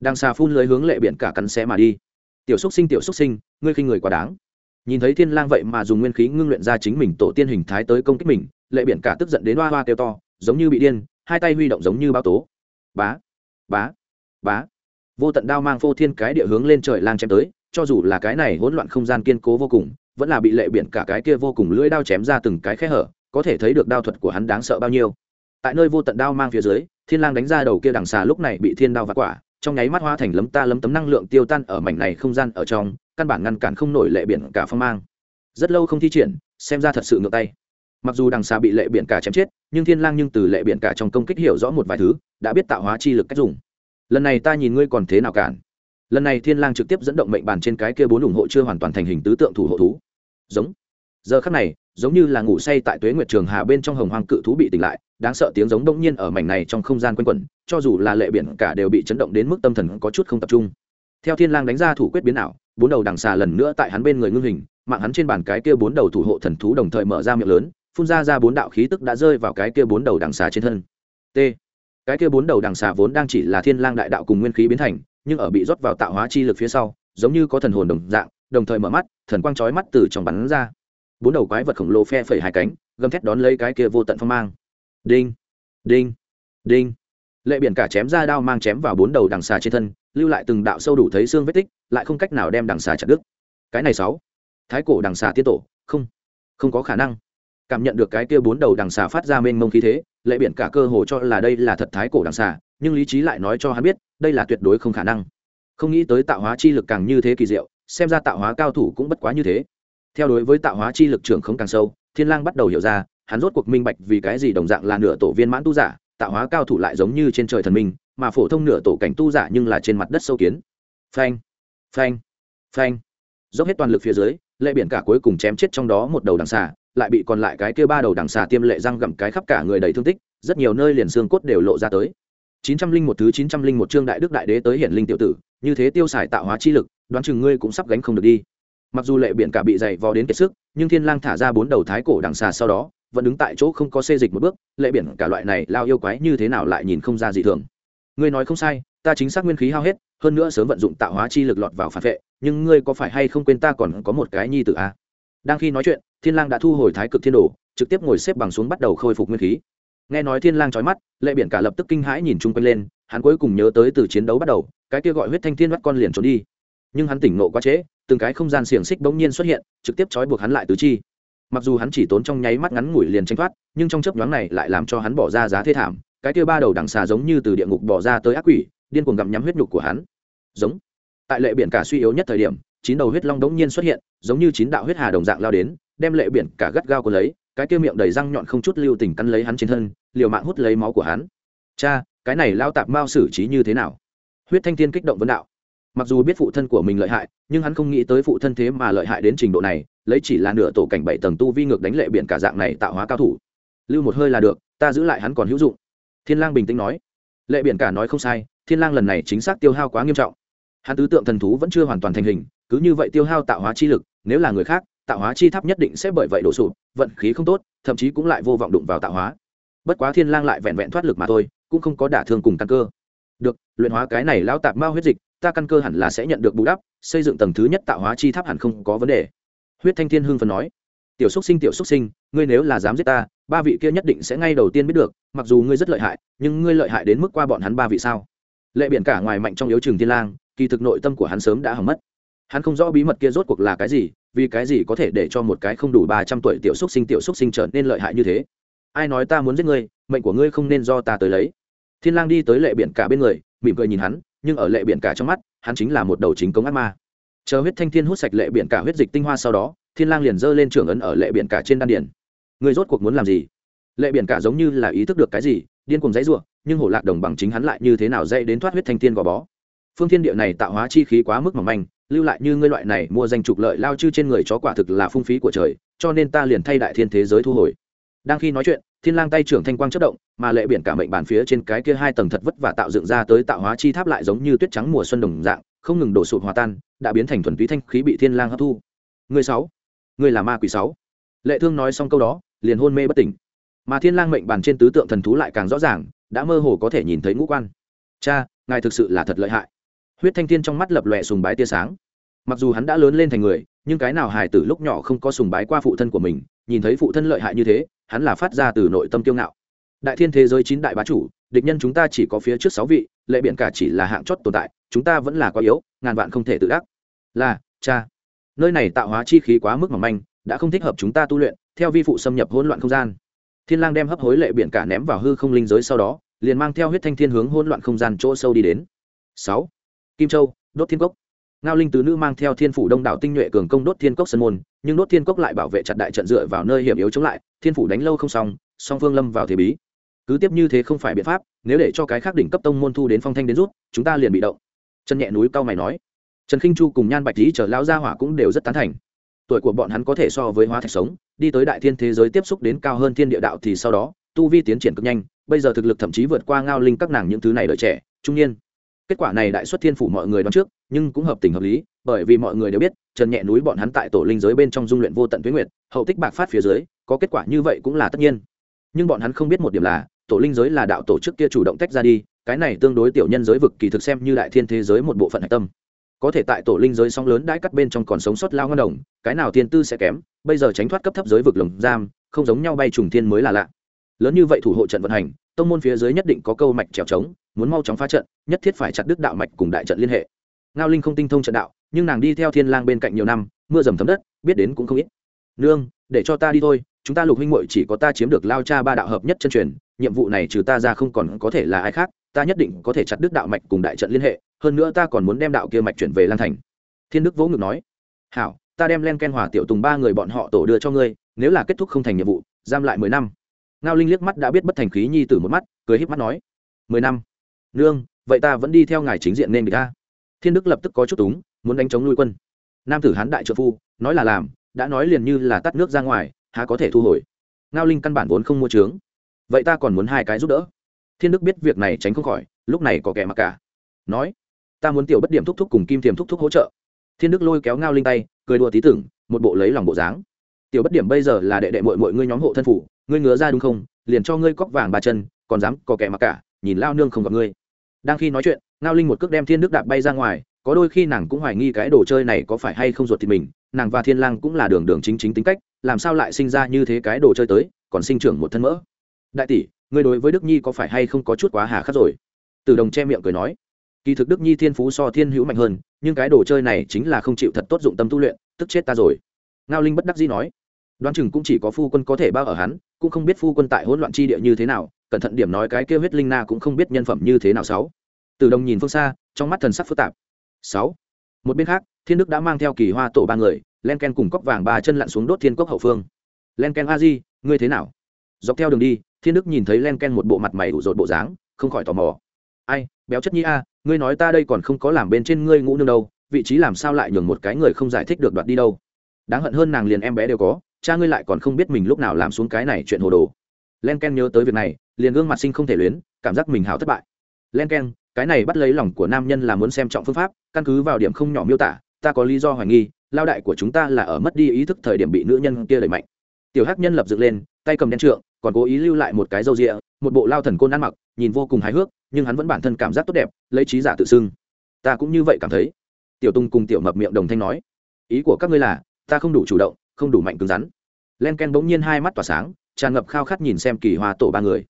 Đằng xà phun lưới hướng lệ biển cả cắn xé mà đi. Tiểu xúc sinh, tiểu xúc sinh, ngươi khinh người quá đáng. Nhìn thấy thiên lang vậy mà dùng nguyên khí ngưng luyện ra chính mình tổ tiên hình thái tới công kích mình, lệ biển cả tức giận đến hoa hoa kêu to, giống như bị điên, hai tay huy động giống như bao tố. Bá bá bá vô tận đao mang phô thiên cái địa hướng lên trời lang chém tới, cho dù là cái này hỗn loạn không gian kiên cố vô cùng, vẫn là bị lệ biển cả cái kia vô cùng lưỡi đao chém ra từng cái khe hở, có thể thấy được đao thuật của hắn đáng sợ bao nhiêu. Tại nơi vô tận đao mang phía dưới, thiên lang đánh ra đầu kia đằng xà lúc này bị thiên đao vặt quả, trong nháy mắt hoa thành lấm ta lấm tấm năng lượng tiêu tan ở mảnh này không gian ở trong, căn bản ngăn cản không nổi lệ biển cả phong mang. Rất lâu không thi triển, xem ra thật sự ngược tay. Mặc dù đằng xà bị lệ biển cả chém chết, nhưng thiên lang nhưng từ lệ biển cả trong công kích hiểu rõ một vài thứ, đã biết tạo hóa chi lực cách dùng lần này ta nhìn ngươi còn thế nào cản? Lần này thiên lang trực tiếp dẫn động mệnh bàn trên cái kia bốn ủng hộ chưa hoàn toàn thành hình tứ tượng thủ hộ thú. Giống. Giờ khắc này, giống như là ngủ say tại tuế nguyệt trường hà bên trong hồng hoang cự thú bị tỉnh lại, đáng sợ tiếng giống đông nhiên ở mảnh này trong không gian quanh quẩn, cho dù là lệ biển cả đều bị chấn động đến mức tâm thần có chút không tập trung. Theo thiên lang đánh ra thủ quyết biến ảo, bốn đầu đằng xà lần nữa tại hắn bên người ngưng hình, mạng hắn trên bàn cái kia bốn đầu thủ hộ thần thú đồng thời mở ra miệng lớn, phun ra ra bốn đạo khí tức đã rơi vào cái kia bốn đầu đằng xà trên thân. T cái kia bốn đầu đằng xà vốn đang chỉ là thiên lang đại đạo cùng nguyên khí biến thành, nhưng ở bị rót vào tạo hóa chi lực phía sau, giống như có thần hồn đồng dạng, đồng thời mở mắt, thần quang chói mắt từ trong bắn ra. Bốn đầu quái vật khổng lồ phe phẩy hai cánh, gầm thét đón lấy cái kia vô tận phong mang. Đinh đinh đinh. Lệ biển cả chém ra đao mang chém vào bốn đầu đằng xà trên thân, lưu lại từng đạo sâu đủ thấy xương vết tích, lại không cách nào đem đằng xà chặt đứt. Cái này sáu. Thái cổ đằng xà tiết tổ, không không có khả năng cảm nhận được cái kia bốn đầu đằng xà phát ra mênh mông khí thế, lệ biển cả cơ hồ cho là đây là thật thái cổ đằng xà, nhưng lý trí lại nói cho hắn biết, đây là tuyệt đối không khả năng. Không nghĩ tới tạo hóa chi lực càng như thế kỳ diệu, xem ra tạo hóa cao thủ cũng bất quá như thế. Theo đối với tạo hóa chi lực trưởng không càng sâu, thiên lang bắt đầu hiểu ra, hắn rốt cuộc minh bạch vì cái gì đồng dạng là nửa tổ viên mãn tu giả, tạo hóa cao thủ lại giống như trên trời thần minh, mà phổ thông nửa tổ cảnh tu giả nhưng là trên mặt đất sâu kiến. Phanh phanh phanh. Dốc hết toàn lực phía dưới, lệ biển cả cuối cùng chém chết trong đó một đầu đằng xà lại bị còn lại cái kia ba đầu đằng xà tiêm lệ răng gặm cái khắp cả người đầy thương tích, rất nhiều nơi liền xương cốt đều lộ ra tới. chín trăm linh một thứ chín trăm linh một chương đại đức đại đế tới hiển linh tiểu tử, như thế tiêu xài tạo hóa chi lực, đoán chừng ngươi cũng sắp gánh không được đi. Mặc dù lệ biển cả bị dày vò đến kiệt sức, nhưng thiên lang thả ra bốn đầu thái cổ đằng xà sau đó, vẫn đứng tại chỗ không có xê dịch một bước, lệ biển cả loại này lao yêu quái như thế nào lại nhìn không ra gì thường. Ngươi nói không sai, ta chính xác nguyên khí hao hết, hơn nữa sớm vận dụng tạo hóa chi lực lọt vào phản vệ, nhưng ngươi có phải hay không quên ta còn có một cái nhi tử a à? Đang khi nói chuyện, thiên lang đã thu hồi thái cực thiên đồ, trực tiếp ngồi xếp bằng xuống bắt đầu khôi phục nguyên khí. Nghe nói thiên lang chói mắt, lệ biển cả lập tức kinh hãi nhìn chung quanh lên, hắn cuối cùng nhớ tới từ chiến đấu bắt đầu, cái kia gọi huyết thanh thiên bắt con liền trốn đi. Nhưng hắn tỉnh nộ quá trễ, từng cái không gian xiềng xích bỗng nhiên xuất hiện, trực tiếp trói buộc hắn lại tứ chi. Mặc dù hắn chỉ tốn trong nháy mắt ngắn ngủi liền tranh thoát, nhưng trong chớp nhoáng này lại làm cho hắn bỏ ra giá thê thảm, cái kia ba đầu đằng xà giống như từ địa ngục bỏ ra tới ác quỷ, điên cuồng gặm nhắm huyết nhục của hắn. Giống. Tại lệ biển cả suy yếu nhất thời điểm chín đầu huyết long đống nhiên xuất hiện, giống như chín đạo huyết hà đồng dạng lao đến, đem lệ biển cả gắt gao của lấy, cái kia miệng đầy răng nhọn không chút lưu tình cắn lấy hắn trên thân, liều mạng hút lấy máu của hắn. Cha, cái này lao tạp mao xử trí như thế nào? Huyết thanh thiên kích động vấn đạo. Mặc dù biết phụ thân của mình lợi hại, nhưng hắn không nghĩ tới phụ thân thế mà lợi hại đến trình độ này, lấy chỉ là nửa tổ cảnh bảy tầng tu vi ngược đánh lệ biển cả dạng này tạo hóa cao thủ. Lưu một hơi là được, ta giữ lại hắn còn hữu dụng. Thiên lang bình tĩnh nói. Lệ biển cả nói không sai, thiên lang lần này chính xác tiêu hao quá nghiêm trọng. Hắn tứ tượng thần thú vẫn chưa hoàn toàn thành hình cứ như vậy tiêu hao tạo hóa chi lực, nếu là người khác, tạo hóa chi tháp nhất định sẽ bởi vậy đổ sụp, vận khí không tốt, thậm chí cũng lại vô vọng đụng vào tạo hóa. Bất quá thiên lang lại vẹn vẹn thoát lực mà thôi, cũng không có đả thương cùng căn cơ. Được, luyện hóa cái này lão tạp ma huyết dịch, ta căn cơ hẳn là sẽ nhận được bù đắp, xây dựng tầng thứ nhất tạo hóa chi tháp hẳn không có vấn đề. Huyết thanh thiên hưng phần nói. Tiểu xúc sinh, tiểu xúc sinh, ngươi nếu là dám giết ta, ba vị kia nhất định sẽ ngay đầu tiên biết được, mặc dù ngươi rất lợi hại, nhưng ngươi lợi hại đến mức qua bọn hắn ba vị sao? Lệ biển cả ngoài mạnh trong yếu trường thiên lang, kỳ thực nội tâm của hắn sớm đã hỏng mất hắn không rõ bí mật kia rốt cuộc là cái gì, vì cái gì có thể để cho một cái không đủ ba trăm tuổi tiểu xúc sinh tiểu xúc sinh trở nên lợi hại như thế. Ai nói ta muốn giết ngươi, mệnh của ngươi không nên do ta tới lấy. Thiên lang đi tới lệ biển cả bên người, mỉm cười nhìn hắn, nhưng ở lệ biển cả trong mắt, hắn chính là một đầu chính công ác ma. Chờ huyết thanh thiên hút sạch lệ biển cả huyết dịch tinh hoa sau đó, thiên lang liền giơ lên trưởng ấn ở lệ biển cả trên đan điền. người rốt cuộc muốn làm gì? Lệ biển cả giống như là ý thức được cái gì, điên cuồng dãy rủa, nhưng hổ lạc đồng bằng chính hắn lại như thế nào dây đến thoát huyết thanh thiên gò bó. Phương thiên địa này tạo hóa chi khí quá mức mỏng manh lưu lại như ngươi loại này mua danh trục lợi lao chư trên người chó quả thực là phung phí của trời, cho nên ta liền thay đại thiên thế giới thu hồi. Đang khi nói chuyện, thiên lang tay trưởng thanh quang chất động, mà lệ biển cả mệnh bản phía trên cái kia hai tầng thật vất vả tạo dựng ra tới tạo hóa chi tháp lại giống như tuyết trắng mùa xuân đồng dạng, không ngừng đổ sụp hòa tan, đã biến thành thuần túy thanh khí bị thiên lang hấp thu. Người sáu, người là ma quỷ sáu. Lệ thương nói xong câu đó, liền hôn mê bất tỉnh. Mà thiên lang mệnh bản trên tứ tượng thần thú lại càng rõ ràng, đã mơ hồ có thể nhìn thấy ngũ quan. Cha, ngài thực sự là thật lợi hại huyết thanh thiên trong mắt lập lòe sùng bái tia sáng. Mặc dù hắn đã lớn lên thành người, nhưng cái nào hài tử lúc nhỏ không có sùng bái qua phụ thân của mình, nhìn thấy phụ thân lợi hại như thế, hắn là phát ra từ nội tâm kiêu ngạo. Đại thiên thế giới chín đại bá chủ, địch nhân chúng ta chỉ có phía trước sáu vị, lệ biện cả chỉ là hạng chót tồn tại, chúng ta vẫn là quá yếu, ngàn vạn không thể tự ác là, cha. Nơi này tạo hóa chi khí quá mức mỏng manh, đã không thích hợp chúng ta tu luyện, theo vi phụ xâm nhập hỗn loạn không gian. Thiên lang đem hấp hối lệ biển cả ném vào hư không linh giới sau đó, liền mang theo huyết thanh thiên hướng hỗn loạn không gian chỗ sâu đi đến. Sáu kim châu, đốt thiên cốc. Ngao linh tứ nữ mang theo thiên phủ đông đảo tinh nhuệ cường công đốt thiên cốc sân môn, nhưng đốt thiên cốc lại bảo vệ chặt đại trận dựa vào nơi hiểm yếu chống lại, thiên phủ đánh lâu không xong, song phương lâm vào thế bí. Cứ tiếp như thế không phải biện pháp, nếu để cho cái khác đỉnh cấp tông môn thu đến phong thanh đến rút, chúng ta liền bị động. Trần nhẹ núi cao mày nói. Trần khinh chu cùng nhan bạch lý chờ lão gia hỏa cũng đều rất tán thành. Tuổi của bọn hắn có thể so với hóa thạch sống, đi tới đại thiên thế giới tiếp xúc đến cao hơn thiên địa đạo thì sau đó, tu vi tiến triển cực nhanh, bây giờ thực lực thậm chí vượt qua ngao linh các nàng những thứ này đợi trẻ, trung niên kết quả này đại xuất thiên phủ mọi người đoán trước, nhưng cũng hợp tình hợp lý, bởi vì mọi người đều biết, trần nhẹ núi bọn hắn tại tổ linh giới bên trong dung luyện vô tận tuyến nguyệt, hậu tích bạc phát phía dưới, có kết quả như vậy cũng là tất nhiên. Nhưng bọn hắn không biết một điểm là, tổ linh giới là đạo tổ chức kia chủ động tách ra đi, cái này tương đối tiểu nhân giới vực kỳ thực xem như đại thiên thế giới một bộ phận hạch tâm. Có thể tại tổ linh giới sóng lớn đãi cắt bên trong còn sống sót lao ngân đồng, cái nào thiên tư sẽ kém, bây giờ tránh thoát cấp thấp giới vực lồng giam, không giống nhau bay trùng thiên mới là lạ. Lớn như vậy thủ hộ trận vận hành, tông môn phía dưới nhất định có câu mạch trèo trống muốn mau chóng phá trận, nhất thiết phải chặt đứt đạo mạch cùng đại trận liên hệ. Ngao linh không tinh thông trận đạo, nhưng nàng đi theo thiên lang bên cạnh nhiều năm, mưa dầm thấm đất, biết đến cũng không ít. Nương, để cho ta đi thôi, chúng ta lục huynh muội chỉ có ta chiếm được lao cha ba đạo hợp nhất chân truyền, nhiệm vụ này trừ ta ra không còn có thể là ai khác, ta nhất định có thể chặt đứt đạo mạch cùng đại trận liên hệ, hơn nữa ta còn muốn đem đạo kia mạch chuyển về lan thành. Thiên đức vỗ ngực nói, hảo, ta đem len ken hòa tiểu tùng ba người bọn họ tổ đưa cho ngươi, nếu là kết thúc không thành nhiệm vụ, giam lại mười năm. Ngao linh liếc mắt đã biết bất thành khí nhi tử một mắt, cười híp mắt nói, mười năm nương, vậy ta vẫn đi theo ngài chính diện nên địch ta. Thiên đức lập tức có chút túng, muốn đánh chống nuôi quân. Nam tử hán đại trợ phu, nói là làm, đã nói liền như là tắt nước ra ngoài, há có thể thu hồi. Ngao linh căn bản vốn không mua trướng. Vậy ta còn muốn hai cái giúp đỡ. Thiên đức biết việc này tránh không khỏi, lúc này có kẻ mặc cả. Nói, ta muốn tiểu bất điểm thúc thúc cùng kim tiềm thúc thúc hỗ trợ. Thiên đức lôi kéo ngao linh tay, cười đùa tí tưởng, một bộ lấy lòng bộ dáng. Tiểu bất điểm bây giờ là đệ đệ mội mội ngươi nhóm hộ thân phủ, ngươi ngứa ra đúng không? Liền cho ngươi cóc vàng ba chân, còn dám có kẻ mặc cả nhìn lao nương không gặp ngươi. Đang khi nói chuyện, ngao linh một cước đem thiên đức đạp bay ra ngoài, có đôi khi nàng cũng hoài nghi cái đồ chơi này có phải hay không ruột thì mình, nàng và thiên lang cũng là đường đường chính chính tính cách, làm sao lại sinh ra như thế cái đồ chơi tới, còn sinh trưởng một thân mỡ. Đại tỷ, ngươi đối với đức nhi có phải hay không có chút quá hà khắc rồi? Từ đồng che miệng cười nói. Kỳ thực đức nhi thiên phú so thiên hữu mạnh hơn, nhưng cái đồ chơi này chính là không chịu thật tốt dụng tâm tu luyện, tức chết ta rồi. Ngao linh bất đắc dĩ nói. Đoán chừng cũng chỉ có phu quân có thể bao ở hắn, cũng không biết phu quân tại hỗn loạn chi địa như thế nào cẩn thận điểm nói cái kia huyết linh na cũng không biết nhân phẩm như thế nào. Sáu. Từ đồng nhìn phương xa, trong mắt thần sắc phức tạp. Sáu. Một bên khác, thiên đức đã mang theo kỳ hoa tổ ba người, len ken cùng cóc vàng ba chân lặn xuống đốt thiên cốc hậu phương. Len ken a di, ngươi thế nào? Dọc theo đường đi, thiên đức nhìn thấy len ken một bộ mặt mày ủ rột bộ dáng, không khỏi tò mò. Ai, béo chất nhi a, ngươi nói ta đây còn không có làm bên trên ngươi ngũ nương đâu, vị trí làm sao lại nhường một cái người không giải thích được đoạt đi đâu? Đáng hận hơn nàng liền em bé đều có, cha ngươi lại còn không biết mình lúc nào làm xuống cái này chuyện hồ đồ len ken nhớ tới việc này, liền gương mặt sinh không thể luyến, cảm giác mình hào thất bại. Len ken, cái này bắt lấy lòng của nam nhân là muốn xem trọng phương pháp, căn cứ vào điểm không nhỏ miêu tả, ta có lý do hoài nghi, lao đại của chúng ta là ở mất đi ý thức thời điểm bị nữ nhân kia đẩy mạnh. Tiểu hắc nhân lập dựng lên, tay cầm đen trượng, còn cố ý lưu lại một cái râu rịa, một bộ lao thần côn ăn mặc, nhìn vô cùng hài hước, nhưng hắn vẫn bản thân cảm giác tốt đẹp, lấy trí giả tự xưng. Ta cũng như vậy cảm thấy. Tiểu tung cùng tiểu mập miệng đồng thanh nói. Ý của các ngươi là, ta không đủ chủ động, không đủ mạnh cứng rắn. Len ken bỗng nhiên hai mắt tỏa sáng tràn ngập khao khát nhìn xem kỳ hoa tổ ba người.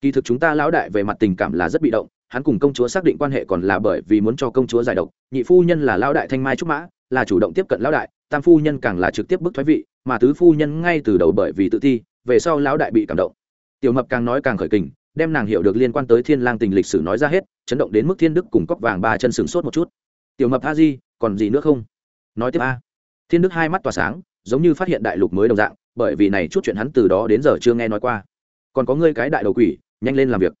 Kỳ thực chúng ta lão đại về mặt tình cảm là rất bị động, hắn cùng công chúa xác định quan hệ còn là bởi vì muốn cho công chúa giải độc, nhị phu nhân là lão đại thanh mai trúc mã, là chủ động tiếp cận lão đại, tam phu nhân càng là trực tiếp bức thoái vị, mà tứ phu nhân ngay từ đầu bởi vì tự thi về sau lão đại bị cảm động. Tiểu mập càng nói càng khởi kình, đem nàng hiểu được liên quan tới thiên lang tình lịch sử nói ra hết, chấn động đến mức thiên đức cùng cóc vàng ba chân sừng sốt một chút. Tiểu mập a di, còn gì nữa không? Nói tiếp a. Thiên đức hai mắt tỏa sáng, giống như phát hiện đại lục mới đồng dạng bởi vì này chút chuyện hắn từ đó đến giờ chưa nghe nói qua. Còn có ngươi cái đại đầu quỷ, nhanh lên làm việc.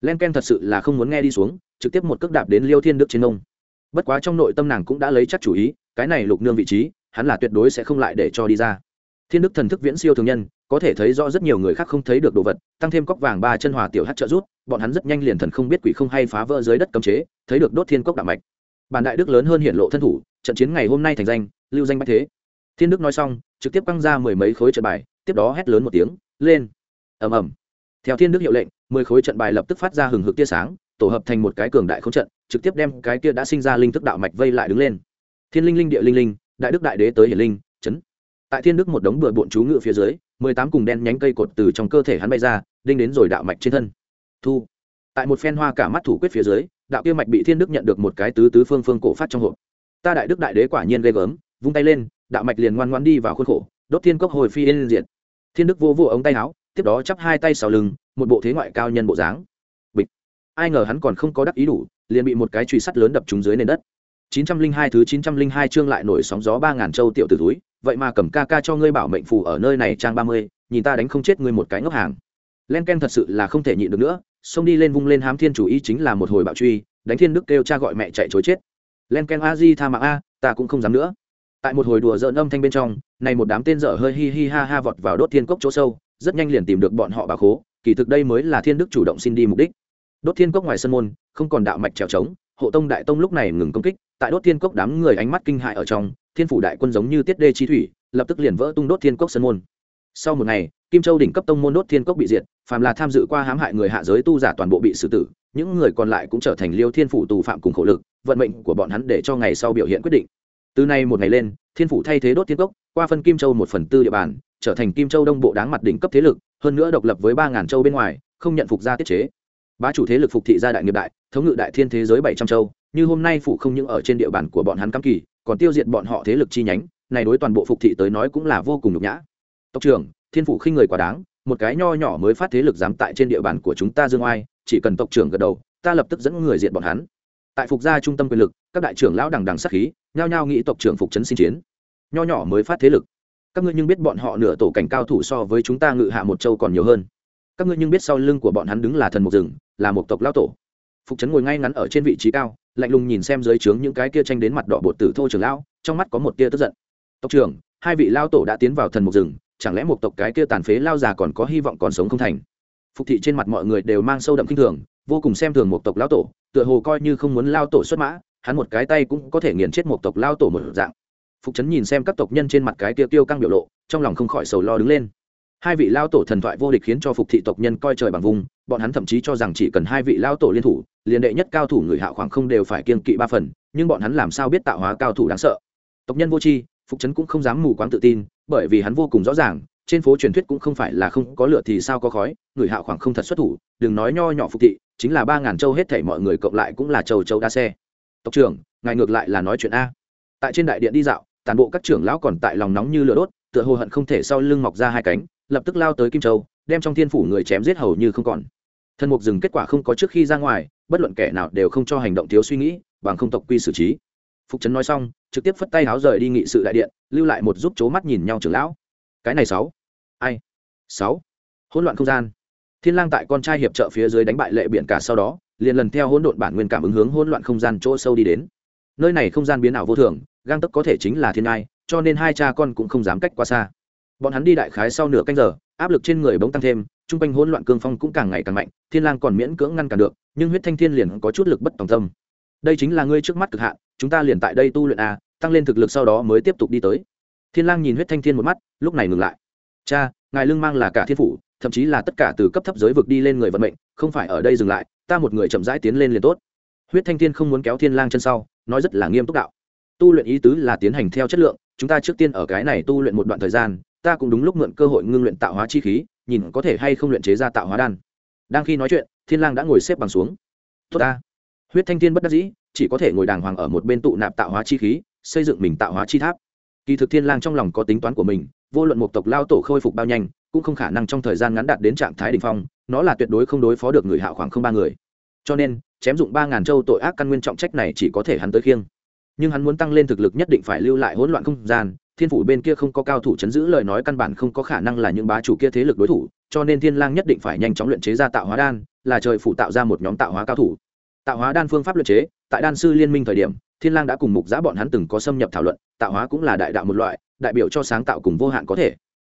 Len ken thật sự là không muốn nghe đi xuống, trực tiếp một cước đạp đến liêu thiên đức trên ông. Bất quá trong nội tâm nàng cũng đã lấy chắc chủ ý, cái này lục nương vị trí, hắn là tuyệt đối sẽ không lại để cho đi ra. Thiên đức thần thức viễn siêu thường nhân, có thể thấy rõ rất nhiều người khác không thấy được đồ vật, tăng thêm cốc vàng ba chân hòa tiểu hát trợ rút bọn hắn rất nhanh liền thần không biết quỷ không hay phá vỡ dưới đất cấm chế, thấy được đốt thiên cốc đạo mạch. Bản đại đức lớn hơn hiện lộ thân thủ, trận chiến ngày hôm nay thành danh, lưu danh bách thế thiên đức nói xong, trực tiếp căng ra mười mấy khối trận bài, tiếp đó hét lớn một tiếng, lên! Ầm ầm. Theo thiên đức hiệu lệnh, mười khối trận bài lập tức phát ra hừng hực tia sáng, tổ hợp thành một cái cường đại không trận, trực tiếp đem cái kia đã sinh ra linh thức đạo mạch vây lại đứng lên. Thiên linh linh địa linh linh, đại đức đại đế tới hiển linh, chấn. Tại thiên đức một đống bừa bộn chú ngự phía dưới, mười tám cùng đen nhánh cây cột từ trong cơ thể hắn bay ra, đinh đến rồi đạo mạch trên thân. Thu. Tại một phen hoa cả mắt thủ quyết phía dưới, đạo kia mạch bị thiên đức nhận được một cái tứ tứ phương phương cổ phát trong hộp. Ta đại đức đại đế quả nhiên ghê gớm, vung tay lên đạo mạch liền ngoan ngoan đi vào khuôn khổ đốt thiên cốc hồi phi yên diện thiên đức vô vô ống tay áo tiếp đó chắp hai tay sau lưng một bộ thế ngoại cao nhân bộ dáng bịch ai ngờ hắn còn không có đắc ý đủ liền bị một cái truy sắt lớn đập trúng dưới nền đất 902 thứ 902 chương lại nổi sóng gió 3000 châu tiểu tử túi, vậy mà cầm ca ca cho ngươi bảo mệnh phù ở nơi này trang 30, nhìn ta đánh không chết ngươi một cái ngốc hàng. Lenken thật sự là không thể nhịn được nữa, xông đi lên vung lên hám thiên chủ ý chính là một hồi bạo truy, đánh thiên đức kêu cha gọi mẹ chạy trối chết. Lenken a di tha mạng a, ta cũng không dám nữa. Tại một hồi đùa dợn âm thanh bên trong, này một đám tên dở hơi hi hi ha ha vọt vào đốt thiên cốc chỗ sâu, rất nhanh liền tìm được bọn họ bà khố, kỳ thực đây mới là thiên đức chủ động xin đi mục đích. Đốt thiên cốc ngoài sân môn, không còn đạo mạch trèo trống, hộ tông đại tông lúc này ngừng công kích, tại đốt thiên cốc đám người ánh mắt kinh hại ở trong thiên phủ đại quân giống như tiết đê chi thủy lập tức liền vỡ tung đốt thiên cốc sân môn sau một ngày kim châu đỉnh cấp tông môn đốt thiên cốc bị diệt phàm là tham dự qua hãm hại người hạ giới tu giả toàn bộ bị xử tử những người còn lại cũng trở thành liêu thiên phủ tù phạm cùng khổ lực vận mệnh của bọn hắn để cho ngày sau biểu hiện quyết định từ nay một ngày lên, thiên phủ thay thế đốt thiên cốc, qua phân kim châu một phần tư địa bàn, trở thành kim châu đông bộ đáng mặt đỉnh cấp thế lực, hơn nữa độc lập với ba ngàn châu bên ngoài, không nhận phục gia tiết chế. Bá chủ thế lực phục thị gia đại nghiệp đại, thống ngự đại thiên thế giới bảy trăm châu, như hôm nay phủ không những ở trên địa bàn của bọn hắn cắm kỳ, còn tiêu diệt bọn họ thế lực chi nhánh, này đối toàn bộ phục thị tới nói cũng là vô cùng nhục nhã. Tộc trưởng, thiên phủ khinh người quá đáng, một cái nho nhỏ mới phát thế lực dám tại trên địa bàn của chúng ta dương oai, chỉ cần tộc trưởng gật đầu, ta lập tức dẫn người diệt bọn hắn tại phục gia trung tâm quyền lực, các đại trưởng lão đằng đằng sát khí, nhao nhao nghĩ tộc trưởng phục trấn xin chiến. Nho nhỏ mới phát thế lực. Các ngươi nhưng biết bọn họ nửa tổ cảnh cao thủ so với chúng ta ngự hạ một châu còn nhiều hơn. Các ngươi nhưng biết sau lưng của bọn hắn đứng là thần mục rừng, là một tộc lão tổ. Phục trấn ngồi ngay ngắn ở trên vị trí cao, lạnh lùng nhìn xem dưới trướng những cái kia tranh đến mặt đỏ bột tử thô trưởng lão, trong mắt có một tia tức giận. Tộc trưởng, hai vị lao tổ đã tiến vào thần mục rừng, chẳng lẽ một tộc cái kia tàn phế lao già còn có hy vọng còn sống không thành? Phục thị trên mặt mọi người đều mang sâu đậm kinh thường vô cùng xem thường một tộc lao tổ, tựa hồ coi như không muốn lao tổ xuất mã, hắn một cái tay cũng có thể nghiền chết một tộc lao tổ một dạng. Phục trấn nhìn xem các tộc nhân trên mặt cái kia tiêu căng biểu lộ, trong lòng không khỏi sầu lo đứng lên. Hai vị lao tổ thần thoại vô địch khiến cho phục thị tộc nhân coi trời bằng vùng, bọn hắn thậm chí cho rằng chỉ cần hai vị lao tổ liên thủ, liền đệ nhất cao thủ người hạ khoảng không đều phải kiên kỵ ba phần, nhưng bọn hắn làm sao biết tạo hóa cao thủ đáng sợ. Tộc nhân vô tri, phục trấn cũng không dám mù quáng tự tin, bởi vì hắn vô cùng rõ ràng trên phố truyền thuyết cũng không phải là không có lửa thì sao có khói, người hạ khoảng không thật xuất thủ, đừng nói nho nhỏ phục thị, chính là ba ngàn châu hết thảy mọi người cộng lại cũng là châu châu đa xe. Tộc trưởng, ngài ngược lại là nói chuyện a. Tại trên đại điện đi dạo, toàn bộ các trưởng lão còn tại lòng nóng như lửa đốt, tựa hồ hận không thể sau lưng mọc ra hai cánh, lập tức lao tới kim châu, đem trong thiên phủ người chém giết hầu như không còn. Thần mục dừng kết quả không có trước khi ra ngoài, bất luận kẻ nào đều không cho hành động thiếu suy nghĩ, bằng không tộc quy xử trí. Phục trấn nói xong, trực tiếp phất tay háo rời đi nghị sự đại điện, lưu lại một giúp chố mắt nhìn nhau trưởng lão cái này sáu. Ai? Sáu. Hỗn loạn không gian. Thiên lang tại con trai hiệp trợ phía dưới đánh bại lệ biển cả sau đó, liền lần theo hỗn độn bản nguyên cảm ứng hướng hỗn loạn không gian chỗ sâu đi đến. Nơi này không gian biến ảo vô thường, gang tấc có thể chính là thiên ai cho nên hai cha con cũng không dám cách quá xa. Bọn hắn đi đại khái sau nửa canh giờ, áp lực trên người bỗng tăng thêm trung quanh hỗn loạn cương phong cũng càng ngày càng mạnh, thiên lang còn miễn cưỡng ngăn cản được, nhưng huyết thanh thiên liền có chút lực bất tòng tâm. Đây chính là ngươi trước mắt cực hạn, chúng ta liền tại đây tu luyện a tăng lên thực lực sau đó mới tiếp tục đi tới thiên lang nhìn huyết thanh thiên một mắt, lúc này ngừng lại. Cha, ngài lương mang là cả thiên phủ, thậm chí là tất cả từ cấp thấp giới vực đi lên người vận mệnh, không phải ở đây dừng lại, ta một người chậm rãi tiến lên liền tốt. Huyết thanh thiên không muốn kéo thiên lang chân sau, nói rất là nghiêm túc đạo. Tu luyện ý tứ là tiến hành theo chất lượng, chúng ta trước tiên ở cái này tu luyện một đoạn thời gian, ta cũng đúng lúc mượn cơ hội ngưng luyện tạo hóa chi khí, nhìn có thể hay không luyện chế ra tạo hóa đan. Đang khi nói chuyện, thiên lang đã ngồi xếp bằng xuống. Tốt ta. Huyết thanh thiên bất đắc dĩ, chỉ có thể ngồi đàng hoàng ở một bên tụ nạp tạo hóa chi khí, xây dựng mình tạo hóa chi tháp kỳ thực thiên lang trong lòng có tính toán của mình, vô luận một tộc lao tổ khôi phục bao nhanh, cũng không khả năng trong thời gian ngắn đạt đến trạng thái đỉnh phong, nó là tuyệt đối không đối phó được người hạo khoảng không ba người. Cho nên, chém dụng ba ngàn châu tội ác căn nguyên trọng trách này chỉ có thể hắn tới khiêng. Nhưng hắn muốn tăng lên thực lực nhất định phải lưu lại hỗn loạn không gian, thiên phủ bên kia không có cao thủ chấn giữ lời nói căn bản không có khả năng là những bá chủ kia thế lực đối thủ, cho nên thiên lang nhất định phải nhanh chóng luyện chế ra tạo hóa đan, là trời phủ tạo ra một nhóm tạo hóa cao thủ. Tạo hóa đan phương pháp luyện chế, tại đan sư liên minh thời điểm thiên lang đã cùng mục giã bọn hắn từng có xâm nhập thảo luận, tạo hóa cũng là đại đạo một loại, đại biểu cho sáng tạo cùng vô hạn có thể.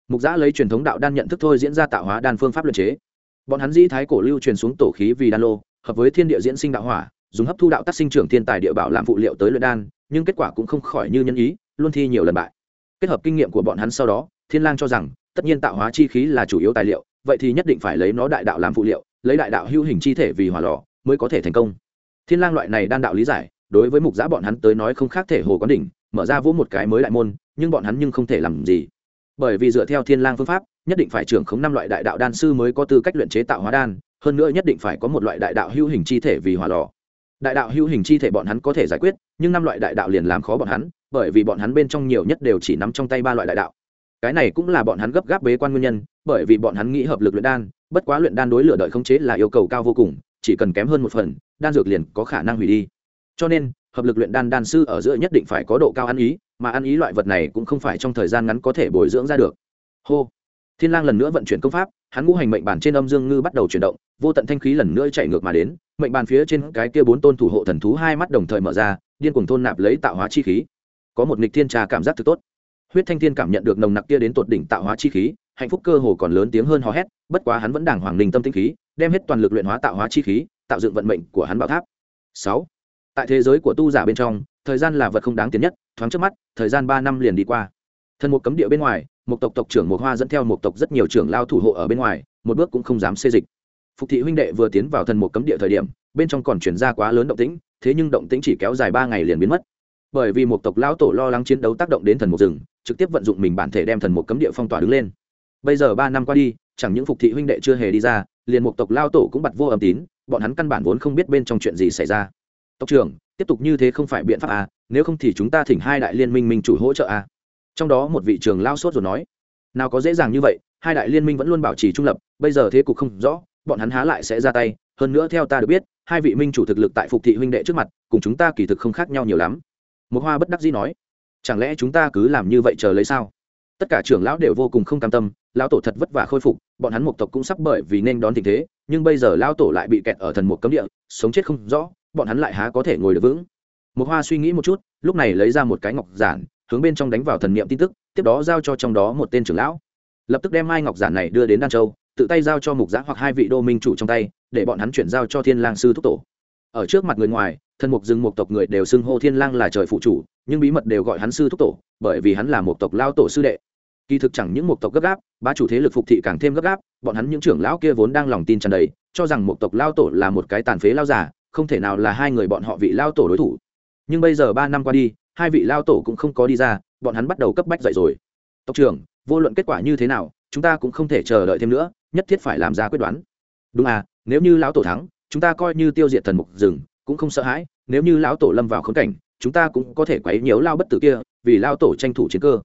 Mục giã lấy truyền thống đạo đan nhận thức thôi diễn ra tạo hóa đan phương pháp luyện chế. Bọn hắn dĩ thái cổ lưu truyền xuống tổ khí vì đan lô, hợp với thiên địa diễn sinh đạo hỏa, dùng hấp thu đạo tác sinh trưởng thiên tài địa bảo làm phụ liệu tới luyện đan, nhưng kết quả cũng không khỏi như nhân ý, luôn thi nhiều lần bại. Kết hợp kinh nghiệm của bọn hắn sau đó, thiên lang cho rằng, tất nhiên tạo hóa chi khí là chủ yếu tài liệu, vậy thì nhất định phải lấy nó đại đạo làm phụ liệu, lấy đại đạo hữu hình chi thể vì hỏa lò mới có thể thành công. Thiên lang loại này đan đạo lý giải đối với mục giã bọn hắn tới nói không khác thể hồ quán đỉnh, mở ra vỗ một cái mới đại môn, nhưng bọn hắn nhưng không thể làm gì. Bởi vì dựa theo thiên lang phương pháp, nhất định phải trưởng khống năm loại đại đạo đan sư mới có tư cách luyện chế tạo hóa đan, hơn nữa nhất định phải có một loại đại đạo hữu hình chi thể vì hỏa lò. Đại đạo hữu hình chi thể bọn hắn có thể giải quyết, nhưng năm loại đại đạo liền làm khó bọn hắn, bởi vì bọn hắn bên trong nhiều nhất đều chỉ nắm trong tay ba loại đại đạo. Cái này cũng là bọn hắn gấp gáp bế quan nguyên nhân, bởi vì bọn hắn nghĩ hợp lực luyện đan, bất quá luyện đan đối lửa đợi khống chế là yêu cầu cao vô cùng, chỉ cần kém hơn một phần, đan dược liền có khả năng hủy đi cho nên, hợp lực luyện đan đan sư ở giữa nhất định phải có độ cao ăn ý, mà ăn ý loại vật này cũng không phải trong thời gian ngắn có thể bồi dưỡng ra được. Hô. Thiên lang lần nữa vận chuyển công pháp, hắn ngũ hành mệnh bản trên âm dương ngư bắt đầu chuyển động, vô tận thanh khí lần nữa chạy ngược mà đến, mệnh bàn phía trên cái kia bốn tôn thủ hộ thần thú hai mắt đồng thời mở ra, điên cuồng thôn nạp lấy tạo hóa chi khí. Có một nghịch thiên trà cảm giác thực tốt. Huyết thanh thiên cảm nhận được nồng nặc kia đến tột đỉnh tạo hóa chi khí, hạnh phúc cơ hồ còn lớn tiếng hơn hò hét, bất quá hắn vẫn đàng hoàng đình tâm tinh khí, đem hết toàn lực luyện hóa tạo hóa chi khí, tạo dựng vận mệnh của hắn bảo tháp. Sáu tại thế giới của tu giả bên trong, thời gian là vật không đáng tiền nhất, thoáng trước mắt, thời gian ba năm liền đi qua. Thần một cấm địa bên ngoài, một tộc tộc trưởng một hoa dẫn theo một tộc rất nhiều trưởng lao thủ hộ ở bên ngoài, một bước cũng không dám xê dịch. Phục thị huynh đệ vừa tiến vào thần một cấm địa thời điểm, bên trong còn chuyển ra quá lớn động tĩnh, thế nhưng động tĩnh chỉ kéo dài ba ngày liền biến mất. Bởi vì một tộc lao tổ lo lắng chiến đấu tác động đến thần một rừng, trực tiếp vận dụng mình bản thể đem thần một cấm địa phong tỏa đứng lên. Bây giờ ba năm qua đi, chẳng những phục thị huynh đệ chưa hề đi ra, liền một tộc lao tổ cũng bật vô âm tín, bọn hắn căn bản vốn không biết bên trong chuyện gì xảy ra tộc trưởng, tiếp tục như thế không phải biện pháp à nếu không thì chúng ta thỉnh hai đại liên minh minh chủ hỗ trợ à. Trong đó một vị trưởng lao sốt rồi nói, nào có dễ dàng như vậy, hai đại liên minh vẫn luôn bảo trì trung lập, bây giờ thế cục không rõ, bọn hắn há lại sẽ ra tay, hơn nữa theo ta được biết, hai vị minh chủ thực lực tại phục thị huynh đệ trước mặt, cùng chúng ta kỳ thực không khác nhau nhiều lắm. Một hoa bất đắc dĩ nói, chẳng lẽ chúng ta cứ làm như vậy chờ lấy sao? Tất cả trưởng lão đều vô cùng không cam tâm, lão tổ thật vất vả khôi phục, bọn hắn một tộc cũng sắp bởi vì nên đón tình thế, nhưng bây giờ lão tổ lại bị kẹt ở thần một cấm địa, sống chết không rõ bọn hắn lại há có thể ngồi được vững. Một hoa suy nghĩ một chút, lúc này lấy ra một cái ngọc giản, hướng bên trong đánh vào thần niệm tin tức, tiếp đó giao cho trong đó một tên trưởng lão. Lập tức đem mai ngọc giản này đưa đến đan châu, tự tay giao cho mục giã hoặc hai vị đô minh chủ trong tay, để bọn hắn chuyển giao cho thiên lang sư thúc tổ. Ở trước mặt người ngoài, thân mục rừng một tộc người đều xưng hô thiên lang là trời phụ chủ, nhưng bí mật đều gọi hắn sư thúc tổ, bởi vì hắn là một tộc lao tổ sư đệ. Kỳ thực chẳng những một tộc gấp gáp ba chủ thế lực phục thị càng thêm gấp gáp, bọn hắn những trưởng lão kia vốn đang lòng tin tràn đầy, cho rằng một tộc lao tổ là một cái tàn phế lao giả không thể nào là hai người bọn họ vị lao tổ đối thủ. Nhưng bây giờ ba năm qua đi, hai vị lao tổ cũng không có đi ra, bọn hắn bắt đầu cấp bách dậy rồi. Tộc trưởng, vô luận kết quả như thế nào, chúng ta cũng không thể chờ đợi thêm nữa, nhất thiết phải làm ra quyết đoán. Đúng à nếu như lão tổ thắng, chúng ta coi như tiêu diệt thần mục rừng, cũng không sợ hãi, nếu như lão tổ lâm vào khốn cảnh, chúng ta cũng có thể quấy nhiều lao bất tử kia, vì lao tổ tranh thủ chiến cơ.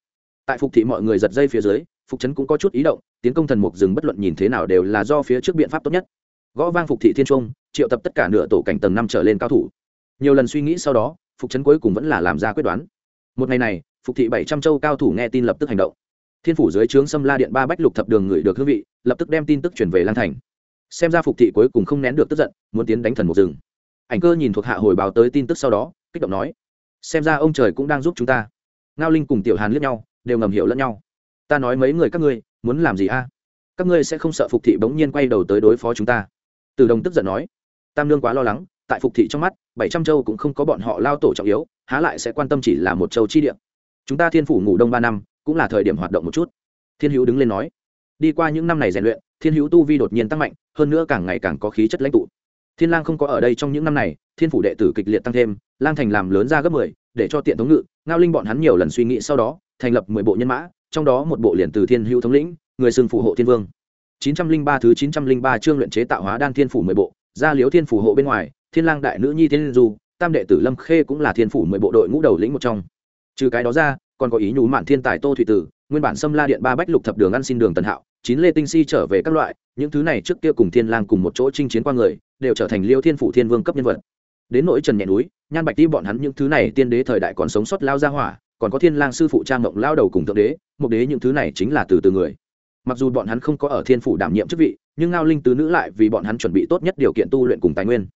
Tại phục thị mọi người giật dây phía dưới, phục trấn cũng có chút ý động, tiến công thần mục rừng bất luận nhìn thế nào đều là do phía trước biện pháp tốt nhất gõ vang phục thị thiên trung, triệu tập tất cả nửa tổ cảnh tầng năm trở lên cao thủ. Nhiều lần suy nghĩ sau đó, phục trấn cuối cùng vẫn là làm ra quyết đoán. Một ngày này, phục thị bảy trăm châu cao thủ nghe tin lập tức hành động. Thiên phủ dưới trướng xâm la điện ba bách lục thập đường người được hương vị, lập tức đem tin tức chuyển về lan thành. Xem ra phục thị cuối cùng không nén được tức giận, muốn tiến đánh thần một rừng. Ảnh cơ nhìn thuộc hạ hồi báo tới tin tức sau đó, kích động nói, xem ra ông trời cũng đang giúp chúng ta. Ngao linh cùng tiểu hàn liếc nhau, đều ngầm hiểu lẫn nhau. Ta nói mấy người các ngươi, muốn làm gì a? Các ngươi sẽ không sợ phục thị bỗng nhiên quay đầu tới đối phó chúng ta từ đồng tức giận nói, tam nương quá lo lắng, tại phục thị trong mắt, bảy trăm châu cũng không có bọn họ lao tổ trọng yếu, há lại sẽ quan tâm chỉ là một châu chi địa. Chúng ta thiên phủ ngủ đông ba năm, cũng là thời điểm hoạt động một chút. Thiên hữu đứng lên nói, đi qua những năm này rèn luyện, thiên hữu tu vi đột nhiên tăng mạnh, hơn nữa càng ngày càng có khí chất lãnh tụ. Thiên lang không có ở đây trong những năm này, thiên phủ đệ tử kịch liệt tăng thêm, lang thành làm lớn ra gấp mười, để cho tiện thống ngự, ngao linh bọn hắn nhiều lần suy nghĩ sau đó, thành lập mười bộ nhân mã, trong đó một bộ liền từ thiên hữu thống lĩnh, người xưng phụ hộ thiên vương chín trăm linh ba thứ chín trăm linh ba chương luyện chế tạo hóa đan thiên phủ mười bộ, gia liếu thiên phủ hộ bên ngoài, thiên lang đại nữ nhi thiên du, tam đệ tử lâm khê cũng là thiên phủ mười bộ đội ngũ đầu lĩnh một trong. Trừ cái đó ra, còn có ý nhú mạn thiên tài tô thủy tử, nguyên bản xâm la điện ba bách lục thập đường ăn xin đường tần hạo, chín lê tinh si trở về các loại, những thứ này trước kia cùng thiên lang cùng một chỗ chinh chiến qua người, đều trở thành liêu thiên phủ thiên vương cấp nhân vật. Đến nỗi trần nhẹ núi, nhan bạch ti bọn hắn những thứ này tiên đế thời đại còn sống sót lao ra hỏa, còn có thiên lang sư phụ trang ngộng lao đầu cùng thượng đế, mục đế những thứ này chính là từ từ người mặc dù bọn hắn không có ở thiên phủ đảm nhiệm chức vị, nhưng ngao linh tứ nữ lại vì bọn hắn chuẩn bị tốt nhất điều kiện tu luyện cùng tài nguyên.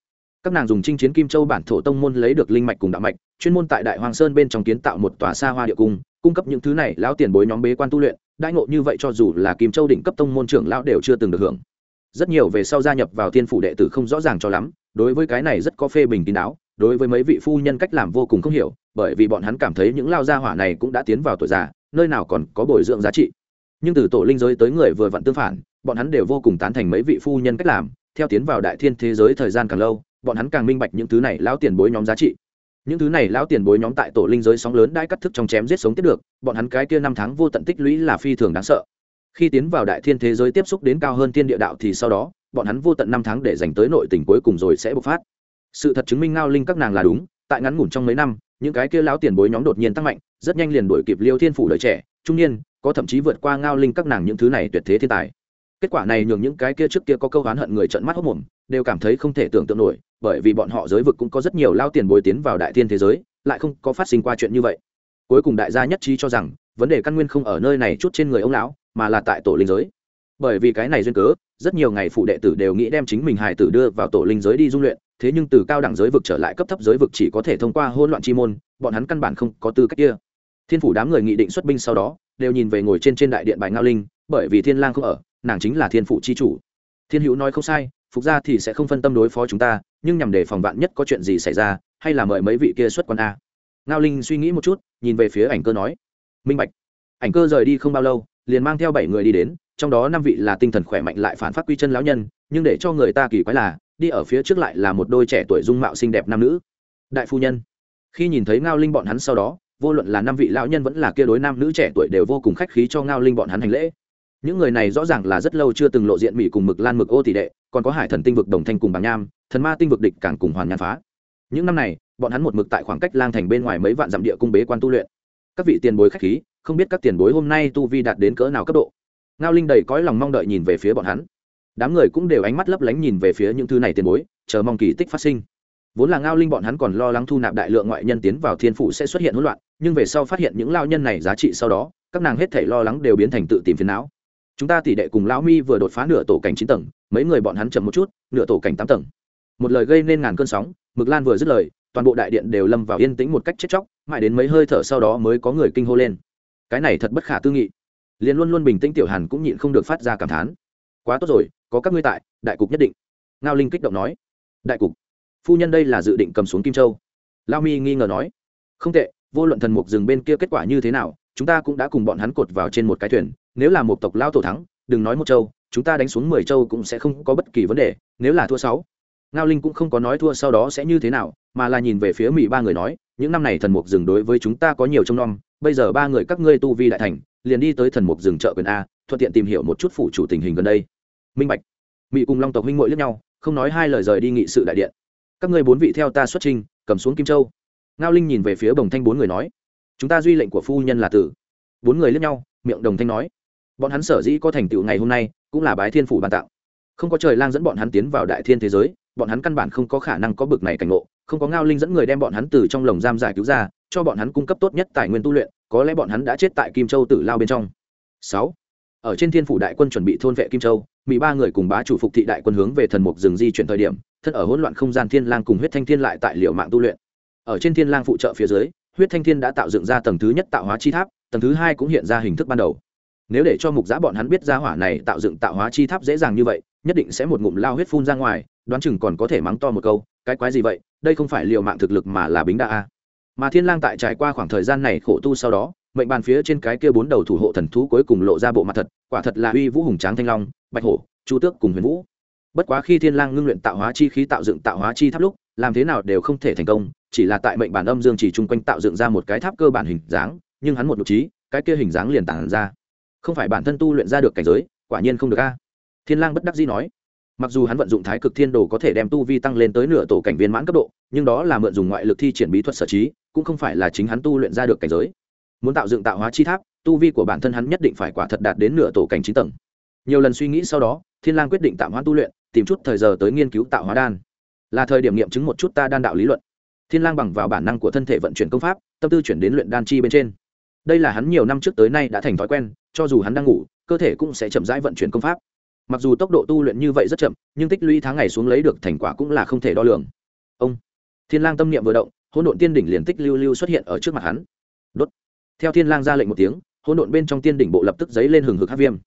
Các nàng dùng chinh chiến kim châu bản thổ tông môn lấy được linh mạch cùng đạo mạch, chuyên môn tại đại hoàng sơn bên trong kiến tạo một tòa xa hoa địa cung cung cấp những thứ này lão tiền bối nhóm bế quan tu luyện, đãi ngộ như vậy cho dù là kim châu đỉnh cấp tông môn trưởng lão đều chưa từng được hưởng. Rất nhiều về sau gia nhập vào thiên phủ đệ tử không rõ ràng cho lắm, đối với cái này rất có phê bình kín đáo, đối với mấy vị phu nhân cách làm vô cùng không hiểu, bởi vì bọn hắn cảm thấy những lao gia hỏa này cũng đã tiến vào tuổi già, nơi nào còn có bồi dưỡng giá trị nhưng từ tổ linh giới tới người vừa vặn tương phản, bọn hắn đều vô cùng tán thành mấy vị phu nhân cách làm, theo tiến vào đại thiên thế giới thời gian càng lâu, bọn hắn càng minh bạch những thứ này lão tiền bối nhóm giá trị. Những thứ này lão tiền bối nhóm tại tổ linh giới sóng lớn đãi cắt thức trong chém giết sống tiếp được, bọn hắn cái kia năm tháng vô tận tích lũy là phi thường đáng sợ. Khi tiến vào đại thiên thế giới tiếp xúc đến cao hơn thiên địa đạo thì sau đó, bọn hắn vô tận năm tháng để dành tới nội tình cuối cùng rồi sẽ bộc phát. Sự thật chứng minh ngao linh các nàng là đúng, tại ngắn ngủn trong mấy năm, những cái kia lão tiền bối nhóm đột nhiên tăng mạnh, rất nhanh liền đổi kịp liêu thiên phủ đời trẻ trung niên, có thậm chí vượt qua ngao linh các nàng những thứ này tuyệt thế thiên tài. Kết quả này nhường những cái kia trước kia có câu oán hận người trợn mắt hốc mồm, đều cảm thấy không thể tưởng tượng nổi, bởi vì bọn họ giới vực cũng có rất nhiều lao tiền bồi tiến vào đại thiên thế giới, lại không có phát sinh qua chuyện như vậy. Cuối cùng đại gia nhất trí cho rằng, vấn đề căn nguyên không ở nơi này chút trên người ông lão, mà là tại tổ linh giới. Bởi vì cái này duyên cớ, rất nhiều ngày phụ đệ tử đều nghĩ đem chính mình hài tử đưa vào tổ linh giới đi dung luyện, thế nhưng từ cao đẳng giới vực trở lại cấp thấp giới vực chỉ có thể thông qua hôn loạn chi môn, bọn hắn căn bản không có tư cách kia thiên phủ đám người nghị định xuất binh sau đó, đều nhìn về ngồi trên trên đại điện bài ngao linh, bởi vì thiên lang không ở, nàng chính là thiên phụ chi chủ. Thiên hữu nói không sai, phục gia thì sẽ không phân tâm đối phó chúng ta, nhưng nhằm để phòng vạn nhất có chuyện gì xảy ra, hay là mời mấy vị kia xuất quân a. Ngao linh suy nghĩ một chút, nhìn về phía ảnh cơ nói. Minh bạch. Ảnh cơ rời đi không bao lâu, liền mang theo bảy người đi đến, trong đó năm vị là tinh thần khỏe mạnh lại phản phát quy chân lão nhân, nhưng để cho người ta kỳ quái là, đi ở phía trước lại là một đôi trẻ tuổi dung mạo xinh đẹp nam nữ. Đại phu nhân. Khi nhìn thấy ngao linh bọn hắn sau đó vô luận là năm vị lão nhân vẫn là kia đối nam nữ trẻ tuổi đều vô cùng khách khí cho ngao linh bọn hắn hành lễ. Những người này rõ ràng là rất lâu chưa từng lộ diện mỹ cùng mực lan mực ô tỷ đệ, còn có hải thần tinh vực đồng thanh cùng bàng nham, thần ma tinh vực địch càng cùng hoàn nhàn phá. Những năm này, bọn hắn một mực tại khoảng cách lang thành bên ngoài mấy vạn dặm địa cung bế quan tu luyện. Các vị tiền bối khách khí, không biết các tiền bối hôm nay tu vi đạt đến cỡ nào cấp độ. Ngao linh đầy cõi lòng mong đợi nhìn về phía bọn hắn. Đám người cũng đều ánh mắt lấp lánh nhìn về phía những thứ này tiền bối, chờ mong kỳ tích phát sinh. Vốn là ngao linh bọn hắn còn lo lắng thu nạp đại lượng ngoại nhân tiến vào thiên phủ sẽ xuất hiện hỗn loạn nhưng về sau phát hiện những lao nhân này giá trị sau đó, các nàng hết thể lo lắng đều biến thành tự tìm phiền não. Chúng ta tỷ đệ cùng lão mi vừa đột phá nửa tổ cảnh chín tầng, mấy người bọn hắn chậm một chút, nửa tổ cảnh tám tầng. Một lời gây nên ngàn cơn sóng, mực lan vừa dứt lời, toàn bộ đại điện đều lâm vào yên tĩnh một cách chết chóc, mãi đến mấy hơi thở sau đó mới có người kinh hô lên. Cái này thật bất khả tư nghị. Liền luôn luôn bình tĩnh tiểu hàn cũng nhịn không được phát ra cảm thán. Quá tốt rồi, có các ngươi tại, đại cục nhất định. Ngao linh kích động nói. Đại cục. Phu nhân đây là dự định cầm xuống kim châu. Lao mi nghi ngờ nói. Không tệ vô luận thần mục rừng bên kia kết quả như thế nào, chúng ta cũng đã cùng bọn hắn cột vào trên một cái thuyền. Nếu là một tộc lao tổ thắng, đừng nói một châu, chúng ta đánh xuống mười châu cũng sẽ không có bất kỳ vấn đề. Nếu là thua sáu, ngao linh cũng không có nói thua sau đó sẽ như thế nào, mà là nhìn về phía mỹ ba người nói, những năm này thần mục rừng đối với chúng ta có nhiều trông nom, bây giờ ba người các ngươi tu vi đại thành, liền đi tới thần mục rừng chợ quyền a, thuận tiện tìm hiểu một chút phủ chủ tình hình gần đây. Minh bạch mỹ cùng long tộc huynh muội lẫn nhau, không nói hai lời rời đi nghị sự đại điện. Các ngươi bốn vị theo ta xuất trình cầm xuống kim châu ngao linh nhìn về phía bồng thanh bốn người nói, chúng ta duy lệnh của phu nhân là tử. Bốn người liếc nhau, miệng đồng thanh nói, bọn hắn sở dĩ có thành tựu ngày hôm nay cũng là bái thiên phủ bàn tạo không có trời lang dẫn bọn hắn tiến vào đại thiên thế giới, bọn hắn căn bản không có khả năng có bực này cảnh ngộ. Không có ngao linh dẫn người đem bọn hắn từ trong lồng giam giải cứu ra, cho bọn hắn cung cấp tốt nhất tài nguyên tu luyện, có lẽ bọn hắn đã chết tại kim châu tử lao bên trong. Sáu, ở trên thiên phủ đại quân chuẩn bị thôn vệ kim châu mỹ ba người cùng bá chủ phục thị đại quân hướng về thần mục rừng di chuyển thời điểm, thân ở hỗn loạn không gian thiên lang cùng huyết thanh thiên lại tại liệu mạng tu luyện ở trên thiên lang phụ trợ phía dưới, huyết thanh thiên đã tạo dựng ra tầng thứ nhất tạo hóa chi tháp, tầng thứ hai cũng hiện ra hình thức ban đầu. Nếu để cho mục giã bọn hắn biết ra hỏa này tạo dựng tạo hóa chi tháp dễ dàng như vậy, nhất định sẽ một ngụm lao huyết phun ra ngoài, đoán chừng còn có thể mắng to một câu, cái quái gì vậy, đây không phải liều mạng thực lực mà là bính đa a. Mà thiên lang tại trải qua khoảng thời gian này khổ tu sau đó, mệnh bàn phía trên cái kia bốn đầu thủ hộ thần thú cuối cùng lộ ra bộ mặt thật, quả thật là uy vũ hùng tráng thanh long, bạch hổ, chu tước cùng huyền vũ. Bất quá khi thiên lang ngưng luyện tạo hóa chi khí tạo dựng tạo hóa chi tháp lúc làm thế nào đều không thể thành công, chỉ là tại mệnh bản âm dương chỉ chung quanh tạo dựng ra một cái tháp cơ bản hình dáng, nhưng hắn một nội trí, cái kia hình dáng liền tản ra. Không phải bản thân tu luyện ra được cảnh giới, quả nhiên không được a. Thiên lang bất đắc dĩ nói. Mặc dù hắn vận dụng thái cực thiên đồ có thể đem tu vi tăng lên tới nửa tổ cảnh viên mãn cấp độ, nhưng đó là mượn dùng ngoại lực thi triển bí thuật sở trí, cũng không phải là chính hắn tu luyện ra được cảnh giới. Muốn tạo dựng tạo hóa chi tháp, tu vi của bản thân hắn nhất định phải quả thật đạt đến nửa tổ cảnh chín tầng. Nhiều lần suy nghĩ sau đó, thiên lang quyết định tạm hoãn tu luyện, tìm chút thời giờ tới nghiên cứu tạo hóa đan là thời điểm nghiệm chứng một chút ta đan đạo lý luận. Thiên lang bằng vào bản năng của thân thể vận chuyển công pháp, tâm tư chuyển đến luyện đan chi bên trên. Đây là hắn nhiều năm trước tới nay đã thành thói quen, cho dù hắn đang ngủ, cơ thể cũng sẽ chậm rãi vận chuyển công pháp. Mặc dù tốc độ tu luyện như vậy rất chậm, nhưng tích lũy tháng ngày xuống lấy được thành quả cũng là không thể đo lường. Ông, thiên lang tâm niệm vừa động, hỗn độn tiên đỉnh liền tích lưu lưu xuất hiện ở trước mặt hắn. Đốt. Theo thiên lang ra lệnh một tiếng, hỗn độn bên trong tiên đỉnh bộ lập tức giấy lên hừng hực hắc viêm.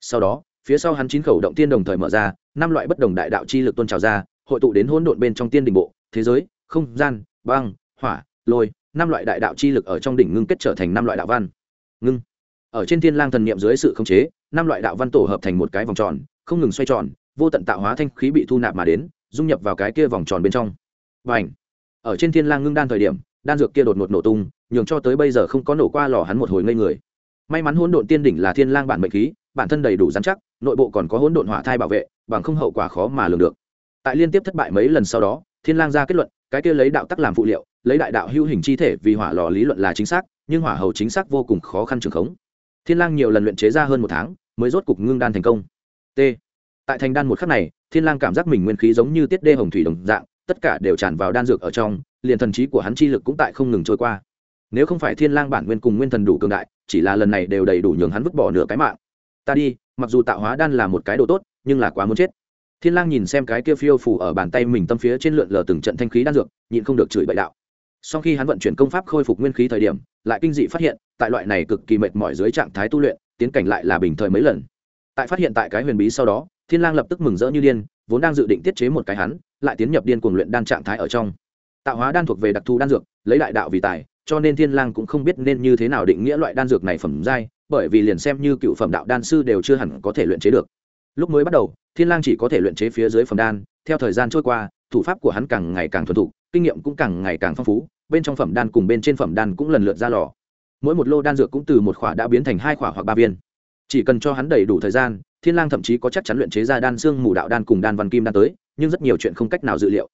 Sau đó, phía sau hắn chín khẩu động tiên đồng thời mở ra, năm loại bất đồng đại đạo chi lực tôn trào ra hội tụ đến hỗn độn bên trong tiên đỉnh bộ, thế giới, không gian, băng, hỏa, lôi, năm loại đại đạo chi lực ở trong đỉnh ngưng kết trở thành năm loại đạo văn. Ngưng. Ở trên thiên lang thần niệm dưới sự khống chế, năm loại đạo văn tổ hợp thành một cái vòng tròn, không ngừng xoay tròn, vô tận tạo hóa thanh khí bị thu nạp mà đến, dung nhập vào cái kia vòng tròn bên trong. Và ảnh ở trên thiên lang ngưng đan thời điểm, đan dược kia đột ngột nổ tung, nhường cho tới bây giờ không có nổ qua lò hắn một hồi ngây người. May mắn hỗn độn tiên đỉnh là thiên lang bản mệnh khí, bản thân đầy đủ dán chắc, nội bộ còn có hỗn độn hỏa thai bảo vệ, bằng không hậu quả khó mà lường được tại liên tiếp thất bại mấy lần sau đó, thiên lang ra kết luận, cái kia lấy đạo tắc làm phụ liệu, lấy đại đạo hữu hình chi thể vì hỏa lò lý luận là chính xác, nhưng hỏa hầu chính xác vô cùng khó khăn trường khống. Thiên lang nhiều lần luyện chế ra hơn một tháng, mới rốt cục ngưng đan thành công. T. Tại thành đan một khắc này, thiên lang cảm giác mình nguyên khí giống như tiết đê hồng thủy đồng dạng, tất cả đều tràn vào đan dược ở trong, liền thần trí của hắn chi lực cũng tại không ngừng trôi qua. Nếu không phải thiên lang bản nguyên cùng nguyên thần đủ cường đại, chỉ là lần này đều đầy đủ nhường hắn vứt bỏ nửa cái mạng. Ta đi, mặc dù tạo hóa đan là một cái đồ tốt, nhưng là quá muốn chết thiên lang nhìn xem cái kia phiêu phủ ở bàn tay mình tâm phía trên lượn lờ từng trận thanh khí đan dược, nhịn không được chửi bậy đạo. Sau khi hắn vận chuyển công pháp khôi phục nguyên khí thời điểm, lại kinh dị phát hiện, tại loại này cực kỳ mệt mỏi dưới trạng thái tu luyện, tiến cảnh lại là bình thời mấy lần. Tại phát hiện tại cái huyền bí sau đó, thiên lang lập tức mừng rỡ như điên, vốn đang dự định tiết chế một cái hắn, lại tiến nhập điên cuồng luyện đan trạng thái ở trong. Tạo hóa đan thuộc về đặc thù đan dược, lấy đại đạo vì tài, cho nên thiên lang cũng không biết nên như thế nào định nghĩa loại đan dược này phẩm giai, bởi vì liền xem như cựu phẩm đạo đan sư đều chưa hẳn có thể luyện chế được. Lúc mới bắt đầu thiên lang chỉ có thể luyện chế phía dưới phẩm đan, theo thời gian trôi qua, thủ pháp của hắn càng ngày càng thuần thục, kinh nghiệm cũng càng ngày càng phong phú, bên trong phẩm đan cùng bên trên phẩm đan cũng lần lượt ra lò. Mỗi một lô đan dược cũng từ một khỏa đã biến thành hai khỏa hoặc ba viên. Chỉ cần cho hắn đầy đủ thời gian, thiên lang thậm chí có chắc chắn luyện chế ra đan xương mù đạo đan cùng đan văn kim đan tới, nhưng rất nhiều chuyện không cách nào dự liệu.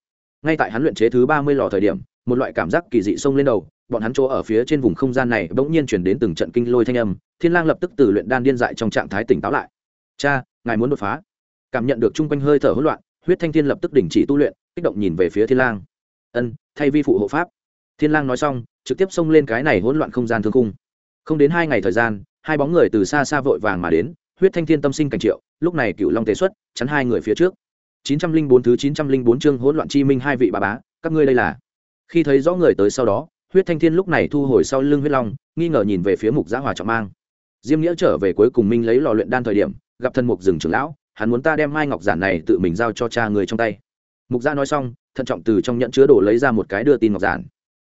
Ngay tại hắn luyện chế thứ ba mươi lò thời điểm, một loại cảm giác kỳ dị xông lên đầu, bọn hắn chỗ ở phía trên vùng không gian này bỗng nhiên chuyển đến từng trận kinh lôi thanh âm, thiên lang lập tức từ luyện đan điên dại trong trạng thái tỉnh táo lại. Cha, ngài muốn đột phá? Cảm nhận được chung quanh hơi thở hỗn loạn, huyết thanh thiên lập tức đình chỉ tu luyện, kích động nhìn về phía thiên lang. Ân, thay vi phụ hộ pháp. Thiên lang nói xong, trực tiếp xông lên cái này hỗn loạn không gian thương khung. Không đến hai ngày thời gian, hai bóng người từ xa xa vội vàng mà đến, huyết thanh thiên tâm sinh cảnh triệu, lúc này cựu long tế xuất, chắn hai người phía trước. Chín trăm linh bốn thứ chín trăm linh bốn chương hỗn loạn chi minh hai vị bà bá, các ngươi đây là? Khi thấy rõ người tới sau đó, huyết thanh thiên lúc này thu hồi sau lưng huyết long, nghi ngờ nhìn về phía mục giã hòa trọng mang. Diêm nghĩa trở về cuối cùng minh lấy lò luyện đan thời điểm, gặp thân mục rừng trưởng lão hắn muốn ta đem mai ngọc giản này tự mình giao cho cha người trong tay. Mục gia nói xong, thận trọng từ trong nhẫn chứa đồ lấy ra một cái đưa tin ngọc giản.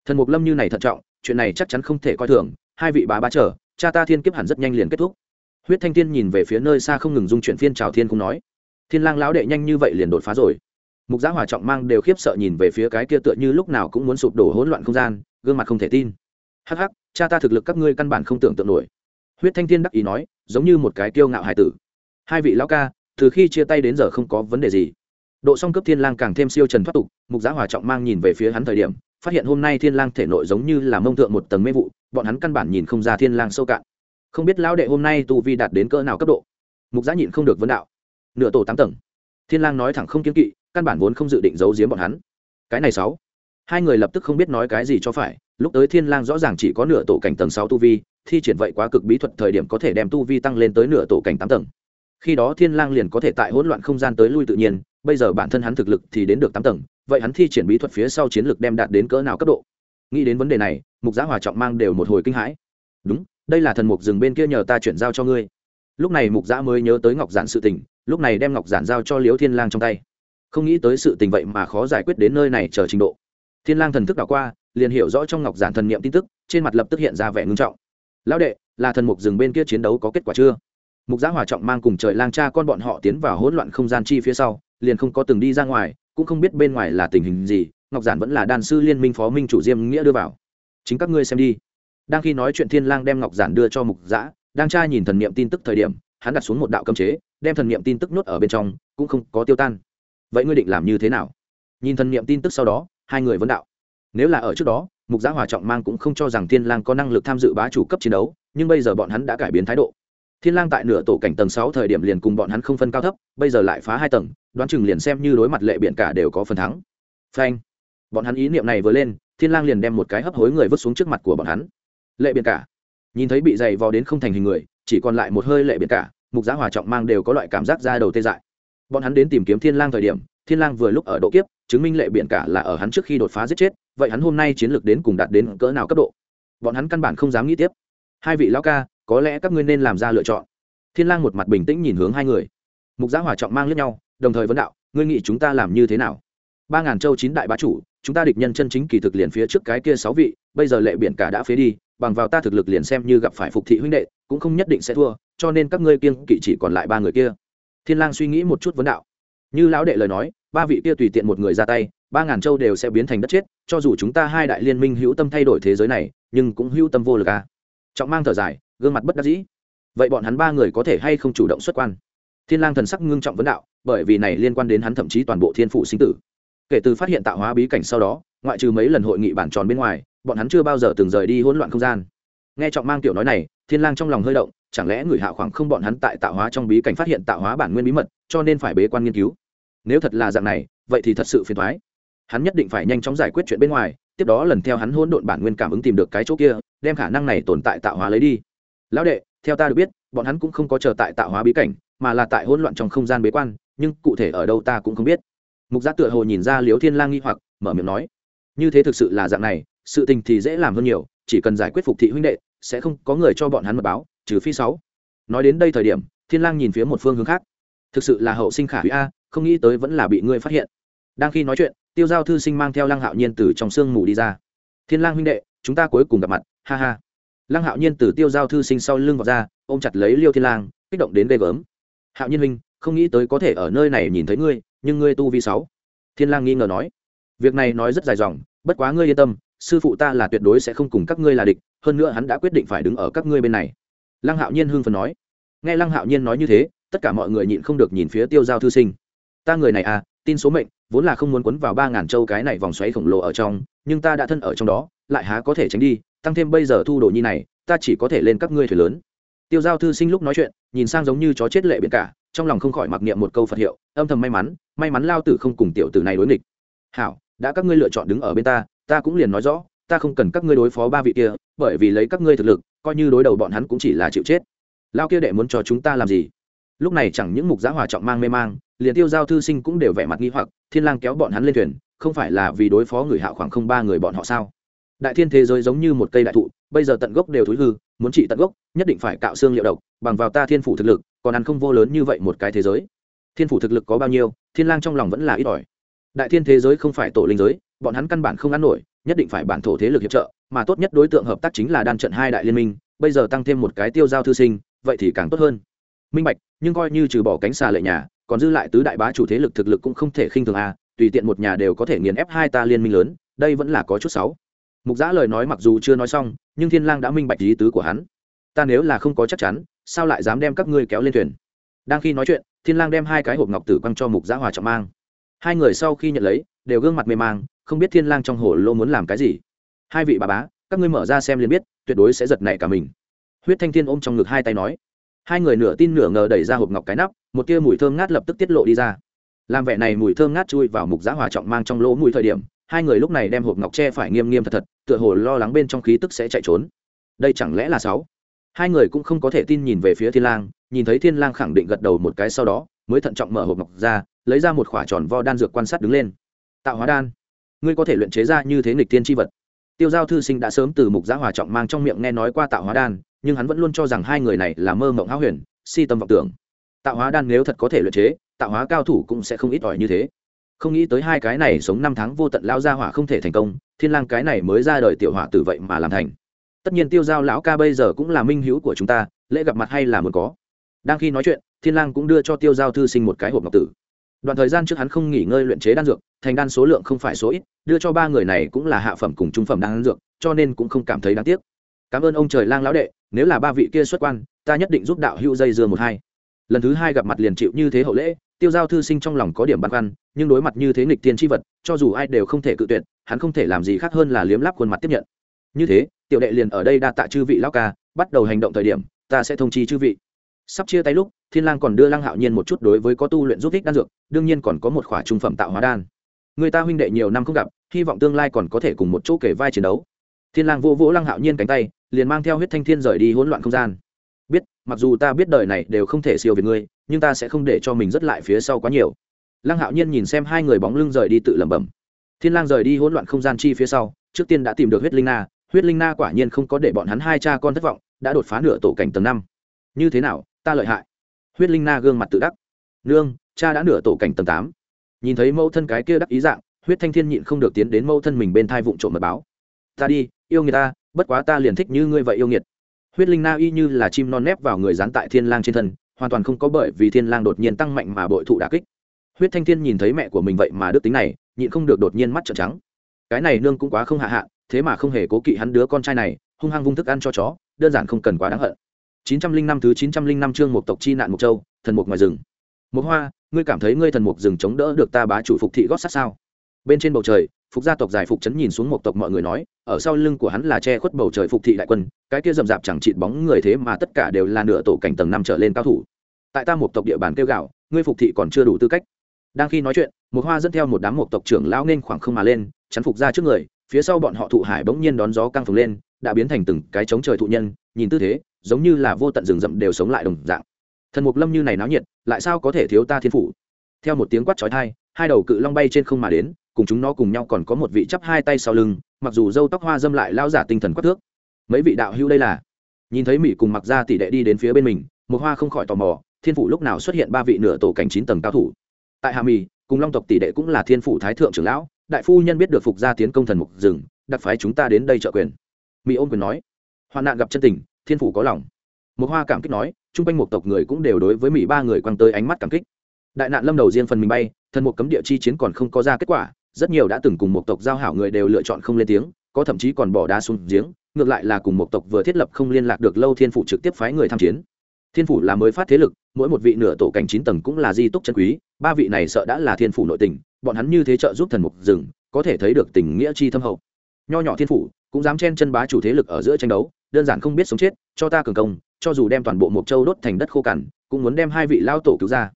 Thần mục lâm như này thận trọng, chuyện này chắc chắn không thể coi thường, hai vị bá bá chờ, cha ta thiên kiếp hẳn rất nhanh liền kết thúc. Huyết thanh thiên nhìn về phía nơi xa không ngừng dung chuyển phiên trào thiên cũng nói, thiên lang lão đệ nhanh như vậy liền đột phá rồi. Mục gia hòa trọng mang đều khiếp sợ nhìn về phía cái kia tựa như lúc nào cũng muốn sụp đổ hỗn loạn không gian, gương mặt không thể tin. Hắc hắc, cha ta thực lực các ngươi căn bản không tưởng tượng nổi. Huyết thanh thiên đắc ý nói, giống như một cái kiêu ngạo hải tử. Hai vị lão ca từ khi chia tay đến giờ không có vấn đề gì. Độ song cấp thiên lang càng thêm siêu trần thoát tục, mục giá hòa trọng mang nhìn về phía hắn thời điểm, phát hiện hôm nay thiên lang thể nội giống như là mông thượng một tầng mê vụ, bọn hắn căn bản nhìn không ra thiên lang sâu cạn. Không biết lão đệ hôm nay tu vi đạt đến cỡ nào cấp độ. Mục giá nhịn không được vấn đạo. Nửa tổ tám tầng. Thiên lang nói thẳng không kiên kỵ, căn bản vốn không dự định giấu giếm bọn hắn. Cái này sáu. Hai người lập tức không biết nói cái gì cho phải, lúc tới thiên lang rõ ràng chỉ có nửa tổ cảnh tầng sáu tu vi, thi triển vậy quá cực bí thuật thời điểm có thể đem tu vi tăng lên tới nửa tổ cảnh tám tầng khi đó thiên lang liền có thể tại hỗn loạn không gian tới lui tự nhiên, bây giờ bản thân hắn thực lực thì đến được tám tầng, vậy hắn thi triển bí thuật phía sau chiến lực đem đạt đến cỡ nào cấp độ? Nghĩ đến vấn đề này, mục giá hòa trọng mang đều một hồi kinh hãi. Đúng, đây là thần mục rừng bên kia nhờ ta chuyển giao cho ngươi. Lúc này mục giã mới nhớ tới ngọc giản sự tình, lúc này đem ngọc giản giao cho liễu thiên lang trong tay. Không nghĩ tới sự tình vậy mà khó giải quyết đến nơi này chờ trình độ. Thiên lang thần thức đảo qua, liền hiểu rõ trong ngọc giản thần niệm tin tức, trên mặt lập tức hiện ra vẻ ngưng trọng. Lão đệ, là thần mục rừng bên kia chiến đấu có kết quả chưa? Mục giã hòa trọng mang cùng trời lang cha con bọn họ tiến vào hỗn loạn không gian chi phía sau, liền không có từng đi ra ngoài, cũng không biết bên ngoài là tình hình gì, ngọc giản vẫn là đan sư liên minh phó minh chủ diêm nghĩa đưa vào. Chính các ngươi xem đi. Đang khi nói chuyện thiên lang đem ngọc giản đưa cho mục giã, đang tra nhìn thần niệm tin tức thời điểm, hắn đặt xuống một đạo cấm chế, đem thần niệm tin tức nuốt ở bên trong, cũng không có tiêu tan. Vậy ngươi định làm như thế nào? Nhìn thần niệm tin tức sau đó, hai người vẫn đạo. Nếu là ở trước đó, mục giã hòa trọng mang cũng không cho rằng thiên lang có năng lực tham dự bá chủ cấp chiến đấu, nhưng bây giờ bọn hắn đã cải biến thái độ thiên lang tại nửa tổ cảnh tầng sáu thời điểm liền cùng bọn hắn không phân cao thấp, bây giờ lại phá hai tầng, đoán chừng liền xem như đối mặt lệ biển cả đều có phần thắng. Phanh. Bọn hắn ý niệm này vừa lên, thiên lang liền đem một cái hấp hối người vứt xuống trước mặt của bọn hắn. Lệ biển cả. Nhìn thấy bị dày vò đến không thành hình người, chỉ còn lại một hơi lệ biển cả, mục giá hòa trọng mang đều có loại cảm giác ra đầu tê dại. Bọn hắn đến tìm kiếm thiên lang thời điểm, thiên lang vừa lúc ở độ kiếp, chứng minh lệ biển cả là ở hắn trước khi đột phá giết chết, vậy hắn hôm nay chiến lược đến cùng đạt đến cỡ nào cấp độ? Bọn hắn căn bản không dám nghĩ tiếp. Hai vị lão ca có lẽ các ngươi nên làm ra lựa chọn. Thiên lang một mặt bình tĩnh nhìn hướng hai người. Mục giã hòa trọng mang lẫn nhau, đồng thời vấn đạo, ngươi nghĩ chúng ta làm như thế nào? Ba ngàn châu chín đại bá chủ, chúng ta địch nhân chân chính kỳ thực liền phía trước cái kia sáu vị, bây giờ lệ biển cả đã phế đi, bằng vào ta thực lực liền xem như gặp phải phục thị huynh đệ, cũng không nhất định sẽ thua, cho nên các ngươi kiên kỵ chỉ còn lại ba người kia. Thiên lang suy nghĩ một chút vấn đạo. Như lão đệ lời nói, ba vị kia tùy tiện một người ra tay, ba ngàn châu đều sẽ biến thành đất chết, cho dù chúng ta hai đại liên minh hữu tâm thay đổi thế giới này, nhưng cũng hữu tâm vô lực à. Trọng mang thở dài gương mặt bất đắc dĩ. Vậy bọn hắn ba người có thể hay không chủ động xuất quan? Thiên lang thần sắc ngưng trọng vấn đạo, bởi vì này liên quan đến hắn thậm chí toàn bộ thiên phụ sinh tử. Kể từ phát hiện tạo hóa bí cảnh sau đó, ngoại trừ mấy lần hội nghị bản tròn bên ngoài, bọn hắn chưa bao giờ từng rời đi hỗn loạn không gian. Nghe trọng mang tiểu nói này, thiên lang trong lòng hơi động, chẳng lẽ người hạ khoảng không bọn hắn tại tạo hóa trong bí cảnh phát hiện tạo hóa bản nguyên bí mật, cho nên phải bế quan nghiên cứu? Nếu thật là dạng này, vậy thì thật sự phiền toái. Hắn nhất định phải nhanh chóng giải quyết chuyện bên ngoài, tiếp đó lần theo hắn hỗn độn bản nguyên cảm ứng tìm được cái chỗ kia, đem khả năng này tồn tại tạo hóa lấy đi lão đệ, theo ta được biết, bọn hắn cũng không có chờ tại tạo hóa bí cảnh, mà là tại hỗn loạn trong không gian bế quan, nhưng cụ thể ở đâu ta cũng không biết. Mục giác tựa hồ nhìn ra liếu thiên lang nghi hoặc, mở miệng nói, như thế thực sự là dạng này, sự tình thì dễ làm hơn nhiều, chỉ cần giải quyết phục thị huynh đệ, sẽ không có người cho bọn hắn mật báo, trừ phi sáu. Nói đến đây thời điểm, thiên lang nhìn phía một phương hướng khác. Thực sự là hậu sinh khả hủy a, không nghĩ tới vẫn là bị ngươi phát hiện. Đang khi nói chuyện, tiêu giao thư sinh mang theo lăng hạo nhiên từ trong sương mù đi ra. Thiên lang huynh đệ, chúng ta cuối cùng gặp mặt, ha ha lăng hạo nhiên từ tiêu giao thư sinh sau lưng vào ra, ôm chặt lấy liêu thiên lang, kích động đến ghê gớm. Hạo nhiên huynh, không nghĩ tới có thể ở nơi này nhìn thấy ngươi, nhưng ngươi tu vi sáu. Thiên lang nghi ngờ nói. Việc này nói rất dài dòng, bất quá ngươi yên tâm, sư phụ ta là tuyệt đối sẽ không cùng các ngươi là địch, hơn nữa hắn đã quyết định phải đứng ở các ngươi bên này. Lăng hạo nhiên hưng phấn nói. Nghe lăng hạo nhiên nói như thế, tất cả mọi người nhịn không được nhìn phía tiêu giao thư sinh. Ta người này à tin số mệnh, vốn là không muốn quấn vào ba ngàn châu cái này vòng xoáy khổng lồ ở trong, nhưng ta đã thân ở trong đó, lại há có thể tránh đi tăng thêm bây giờ thu đồ nhi này, ta chỉ có thể lên các ngươi thuyền lớn. Tiêu giao thư sinh lúc nói chuyện, nhìn sang giống như chó chết lệ biển cả, trong lòng không khỏi mặc niệm một câu phật hiệu, âm thầm may mắn may mắn lao tử không cùng tiểu tử này đối nghịch. Hảo, đã các ngươi lựa chọn đứng ở bên ta ta cũng liền nói rõ, ta không cần các ngươi đối phó ba vị kia, bởi vì lấy các ngươi thực lực, coi như đối đầu bọn hắn cũng chỉ là chịu chết. Lao kia đệ muốn cho chúng ta làm gì? Lúc này chẳng những mục giá hòa trọng mang mê mang, liền tiêu giao thư sinh cũng đều vẻ mặt nghi hoặc, thiên lang kéo bọn hắn lên thuyền, không phải là vì đối phó người hạo khoảng không ba người bọn họ sao? Đại thiên thế giới giống như một cây đại thụ, bây giờ tận gốc đều thối hư, muốn trị tận gốc, nhất định phải cạo xương liệu độc, bằng vào ta thiên phủ thực lực, còn ăn không vô lớn như vậy một cái thế giới. Thiên phủ thực lực có bao nhiêu, thiên lang trong lòng vẫn là ít ỏi. Đại thiên thế giới không phải tổ linh giới, bọn hắn căn bản không ăn nổi, nhất định phải bản thổ thế lực hiệp trợ, mà tốt nhất đối tượng hợp tác chính là đan trận hai đại liên minh, bây giờ tăng thêm một cái tiêu giao thư sinh, vậy thì càng tốt hơn. Minh bạch, nhưng coi như trừ bỏ cánh xà lệ nhà, còn dư lại tứ đại bá chủ thế lực thực lực cũng không thể khinh thường a tùy tiện một nhà đều có thể nghiền ép hai ta liên minh lớn, đây vẫn là có chút xấu mục giã lời nói mặc dù chưa nói xong, nhưng thiên lang đã minh bạch ý tứ của hắn. Ta nếu là không có chắc chắn, sao lại dám đem các ngươi kéo lên thuyền? Đang khi nói chuyện, thiên lang đem hai cái hộp ngọc tử quăng cho mục giã hòa trọng mang. Hai người sau khi nhận lấy, đều gương mặt mê mang, không biết thiên lang trong hồ lô muốn làm cái gì. Hai vị bà bá, các ngươi mở ra xem liền biết, tuyệt đối sẽ giật nảy cả mình. Huyết thanh thiên ôm trong ngực hai tay nói. Hai người nửa tin nửa ngờ đẩy ra hộp ngọc cái nắp, một tia mùi thơm ngát lập tức tiết lộ đi ra. Làm vẻ này mùi thơm ngát chui vào mục Giã hòa trọng mang trong lỗ mùi thời điểm, hai người lúc này đem hộp ngọc che phải nghiêm nghiêm thật thật tựa hồ lo lắng bên trong khí tức sẽ chạy trốn. Đây chẳng lẽ là sáu? Hai người cũng không có thể tin nhìn về phía thiên lang, nhìn thấy thiên lang khẳng định gật đầu một cái sau đó, mới thận trọng mở hộp ngọc ra, lấy ra một khỏa tròn vo đan dược quan sát đứng lên. Tạo hóa đan. Ngươi có thể luyện chế ra như thế nghịch tiên tri vật. Tiêu giao thư sinh đã sớm từ mục giá hòa trọng mang trong miệng nghe nói qua tạo hóa đan, nhưng hắn vẫn luôn cho rằng hai người này là mơ mộng háo huyền, si tâm vọng tưởng. Tạo hóa đan nếu thật có thể luyện chế, tạo hóa cao thủ cũng sẽ không ít ỏi như thế. Không nghĩ tới hai cái này sống năm tháng vô tận lao ra hỏa không thể thành công thiên lang cái này mới ra đời tiểu hỏa tử vậy mà làm thành. Tất nhiên tiêu giao lão ca bây giờ cũng là minh hữu của chúng ta, lễ gặp mặt hay là muốn có. Đang khi nói chuyện, thiên lang cũng đưa cho tiêu giao thư sinh một cái hộp ngọc tử. Đoạn thời gian trước hắn không nghỉ ngơi luyện chế đan dược, thành đan số lượng không phải số ít, đưa cho ba người này cũng là hạ phẩm cùng trung phẩm đang ăn dược, cho nên cũng không cảm thấy đáng tiếc. Cảm ơn ông trời lang lão đệ, nếu là ba vị kia xuất quan, ta nhất định giúp đạo hữu dây dưa một hai. Lần thứ hai gặp mặt liền chịu như thế hậu lễ, tiêu giao thư sinh trong lòng có điểm băn khoăn, nhưng đối mặt như thế nghịch tiên tri vật, cho dù ai đều không thể cự tuyệt hắn không thể làm gì khác hơn là liếm lắp khuôn mặt tiếp nhận. Như thế, tiểu đệ liền ở đây đa tạ chư vị lão ca, bắt đầu hành động thời điểm, ta sẽ thông chi chư vị. Sắp chia tay lúc, thiên lang còn đưa lăng hạo nhiên một chút đối với có tu luyện giúp ích đan dược, đương nhiên còn có một khỏa trung phẩm tạo hóa đan. Người ta huynh đệ nhiều năm không gặp, hy vọng tương lai còn có thể cùng một chỗ kể vai chiến đấu. Thiên lang vô vỗ lăng hạo nhiên cánh tay, liền mang theo huyết thanh thiên rời đi hỗn loạn không gian. Biết, mặc dù ta biết đời này đều không thể siêu việt ngươi, nhưng ta sẽ không để cho mình rất lại phía sau quá nhiều. Lăng hạo nhiên nhìn xem hai người bóng lưng rời đi tự lẩm bẩm thiên lang rời đi hỗn loạn không gian chi phía sau, trước tiên đã tìm được huyết linh na. Huyết linh na quả nhiên không có để bọn hắn hai cha con thất vọng, đã đột phá nửa tổ cảnh tầng năm. Như thế nào, ta lợi hại? Huyết linh na gương mặt tự đắc. Nương, cha đã nửa tổ cảnh tầng tám. Nhìn thấy mẫu thân cái kia đắc ý dạng, huyết thanh thiên nhịn không được tiến đến mẫu thân mình bên thai vụn trộm mật báo. Ta đi, yêu người ta, bất quá ta liền thích như ngươi vậy yêu nghiệt. Huyết linh na y như là chim non nép vào người dán tại thiên lang trên thân, hoàn toàn không có bởi vì thiên lang đột nhiên tăng mạnh mà bội thụ đả kích huyết thanh thiên nhìn thấy mẹ của mình vậy mà đức tính này, nhịn không được đột nhiên mắt trợn trắng. Cái này nương cũng quá không hạ hạ, thế mà không hề cố kỵ hắn đứa con trai này, hung hăng vung thức ăn cho chó, đơn giản không cần quá đáng hận. 905 thứ 905 chương một tộc chi nạn mục châu, thần mục ngoài rừng. Một hoa, ngươi cảm thấy ngươi thần mục rừng chống đỡ được ta bá chủ phục thị gót sát sao? Bên trên bầu trời, phục gia tộc giải phục chấn nhìn xuống một tộc mọi người nói, ở sau lưng của hắn là che khuất bầu trời phục thị đại quân, cái kia rậm rạp chẳng chịt bóng người thế mà tất cả đều là nửa tổ cảnh tầng năm trở lên cao thủ. Tại ta một tộc địa bàn kêu gạo, ngươi phục thị còn chưa đủ tư cách đang khi nói chuyện, một hoa dẫn theo một đám một tộc trưởng lão nên khoảng không mà lên, chắn phục ra trước người, phía sau bọn họ thụ hải bỗng nhiên đón gió căng phồng lên, đã biến thành từng cái chống trời thụ nhân, nhìn tư thế, giống như là vô tận rừng rậm đều sống lại đồng dạng. Thần mục lâm như này náo nhiệt, lại sao có thể thiếu ta thiên phủ? Theo một tiếng quát chói thai hai đầu cự long bay trên không mà đến, cùng chúng nó cùng nhau còn có một vị chắp hai tay sau lưng, mặc dù dâu tóc hoa dâm lại lao giả tinh thần quát thước. Mấy vị đạo hữu đây là? Nhìn thấy mỹ cùng mặc ra tỷ đệ đi đến phía bên mình, một hoa không khỏi tò mò, thiên phủ lúc nào xuất hiện ba vị nửa tổ cảnh chín tầng cao thủ? Tại hà mì, cùng long tộc tỷ đệ cũng là thiên phủ thái thượng trưởng lão, đại phu nhân biết được phục gia tiến công thần mục rừng, đặc phái chúng ta đến đây trợ quyền. Mỹ ôm quyền nói. Hoạn nạn gặp chân tình, thiên phủ có lòng. Một hoa cảm kích nói, chung quanh một tộc người cũng đều đối với mỹ ba người quăng tới ánh mắt cảm kích. Đại nạn lâm đầu riêng phần mình bay, thần mục cấm địa chi chiến còn không có ra kết quả, rất nhiều đã từng cùng một tộc giao hảo người đều lựa chọn không lên tiếng, có thậm chí còn bỏ đá xuống giếng, ngược lại là cùng một tộc vừa thiết lập không liên lạc được lâu thiên phủ trực tiếp phái người tham chiến thiên phủ là mới phát thế lực, mỗi một vị nửa tổ cảnh chín tầng cũng là di túc chân quý, ba vị này sợ đã là thiên phủ nội tình, bọn hắn như thế trợ giúp thần mục rừng, có thể thấy được tình nghĩa chi thâm hậu. Nho nhỏ thiên phủ cũng dám chen chân bá chủ thế lực ở giữa tranh đấu, đơn giản không biết sống chết, cho ta cường công, cho dù đem toàn bộ mộc châu đốt thành đất khô cằn, cũng muốn đem hai vị lao tổ cứu ra.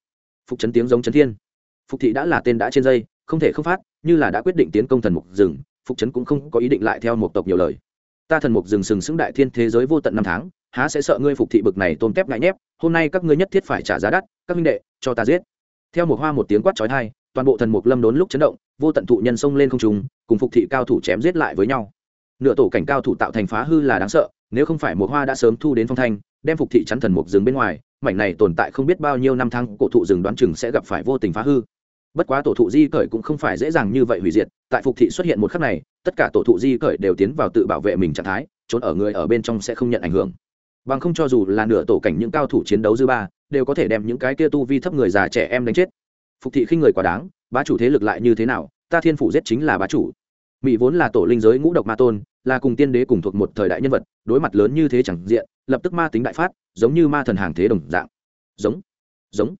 Phục chấn tiếng giống chấn thiên. Phục thị đã là tên đã trên dây, không thể không phát, như là đã quyết định tiến công thần mục rừng, phục chấn cũng không có ý định lại theo một tộc nhiều lời. Ta thần mục rừng sừng sững đại thiên thế giới vô tận năm tháng há sẽ sợ ngươi phục thị bực này tôm tép ngại nhép, hôm nay các ngươi nhất thiết phải trả giá đắt, các minh đệ, cho ta giết. Theo một hoa một tiếng quát trói thai toàn bộ thần mục lâm đốn lúc chấn động, vô tận thụ nhân xông lên không trùng cùng phục thị cao thủ chém giết lại với nhau. Nửa tổ cảnh cao thủ tạo thành phá hư là đáng sợ, nếu không phải một hoa đã sớm thu đến phong thanh, đem phục thị chắn thần mục rừng bên ngoài, mảnh này tồn tại không biết bao nhiêu năm tháng, cổ thụ rừng đoán chừng sẽ gặp phải vô tình phá hư. Bất quá tổ thụ di cởi cũng không phải dễ dàng như vậy hủy diệt, tại phục thị xuất hiện một khắc này, tất cả tổ thụ di cởi đều tiến vào tự bảo vệ mình trạng thái, trốn ở người ở bên trong sẽ không nhận ảnh hưởng bằng không cho dù là nửa tổ cảnh những cao thủ chiến đấu dư ba, đều có thể đem những cái kia tu vi thấp người già trẻ em đánh chết. Phục thị khi người quá đáng, bá chủ thế lực lại như thế nào, ta thiên phủ giết chính là bá chủ. Mỹ vốn là tổ linh giới ngũ độc ma tôn, là cùng tiên đế cùng thuộc một thời đại nhân vật, đối mặt lớn như thế chẳng diện, lập tức ma tính đại phát, giống như ma thần hàng thế đồng dạng. Giống giống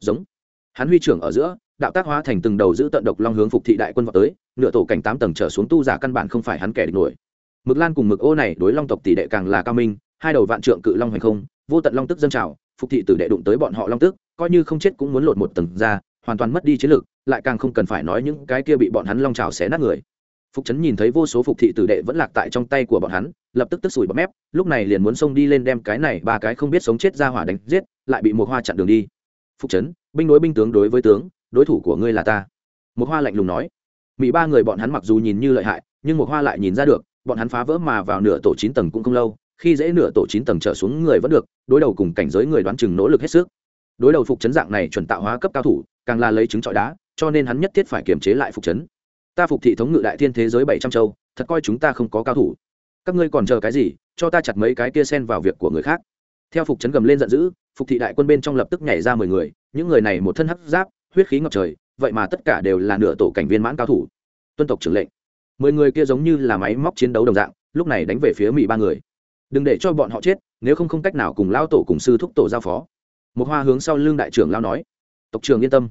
giống. Hắn huy trưởng ở giữa, đạo tác hóa thành từng đầu giữ tận độc long hướng phục thị đại quân vào tới, nửa tổ cảnh tám tầng trở xuống tu giả căn bản không phải hắn kẻ địch nổi. Mực lan cùng mực ô này đối long tộc tỷ đệ càng là cao minh hai đầu vạn trượng cự long hành không, vô tận long tức dâng trào, phục thị tử đệ đụng tới bọn họ long tức, coi như không chết cũng muốn lột một tầng ra, hoàn toàn mất đi chiến lực, lại càng không cần phải nói những cái kia bị bọn hắn long trào xé nát người. Phục chấn nhìn thấy vô số phục thị tử đệ vẫn lạc tại trong tay của bọn hắn, lập tức tức sủi bọt mép, lúc này liền muốn xông đi lên đem cái này ba cái không biết sống chết ra hỏa đánh giết, lại bị một hoa chặn đường đi. Phục chấn, binh đối binh tướng đối với tướng, đối thủ của ngươi là ta. Một hoa lạnh lùng nói. Mỹ ba người bọn hắn mặc dù nhìn như lợi hại, nhưng một hoa lại nhìn ra được, bọn hắn phá vỡ mà vào nửa tổ chín tầng cũng không lâu khi dễ nửa tổ chín tầng trở xuống người vẫn được, đối đầu cùng cảnh giới người đoán chừng nỗ lực hết sức. Đối đầu phục chấn dạng này chuẩn tạo hóa cấp cao thủ, càng là lấy trứng trọi đá, cho nên hắn nhất thiết phải kiềm chế lại phục chấn. Ta phục thị thống ngự đại thiên thế giới bảy trăm châu, thật coi chúng ta không có cao thủ. Các ngươi còn chờ cái gì, cho ta chặt mấy cái kia sen vào việc của người khác. Theo phục chấn gầm lên giận dữ, phục thị đại quân bên trong lập tức nhảy ra mười người, những người này một thân hấp giáp, huyết khí ngập trời, vậy mà tất cả đều là nửa tổ cảnh viên mãn cao thủ. Tuân tộc trưởng lệnh. Mười người kia giống như là máy móc chiến đấu đồng dạng, lúc này đánh về phía mỹ ba người đừng để cho bọn họ chết, nếu không không cách nào cùng lao tổ cùng sư thúc tổ giao phó. Một hoa hướng sau lưng đại trưởng lao nói. Tộc trưởng yên tâm.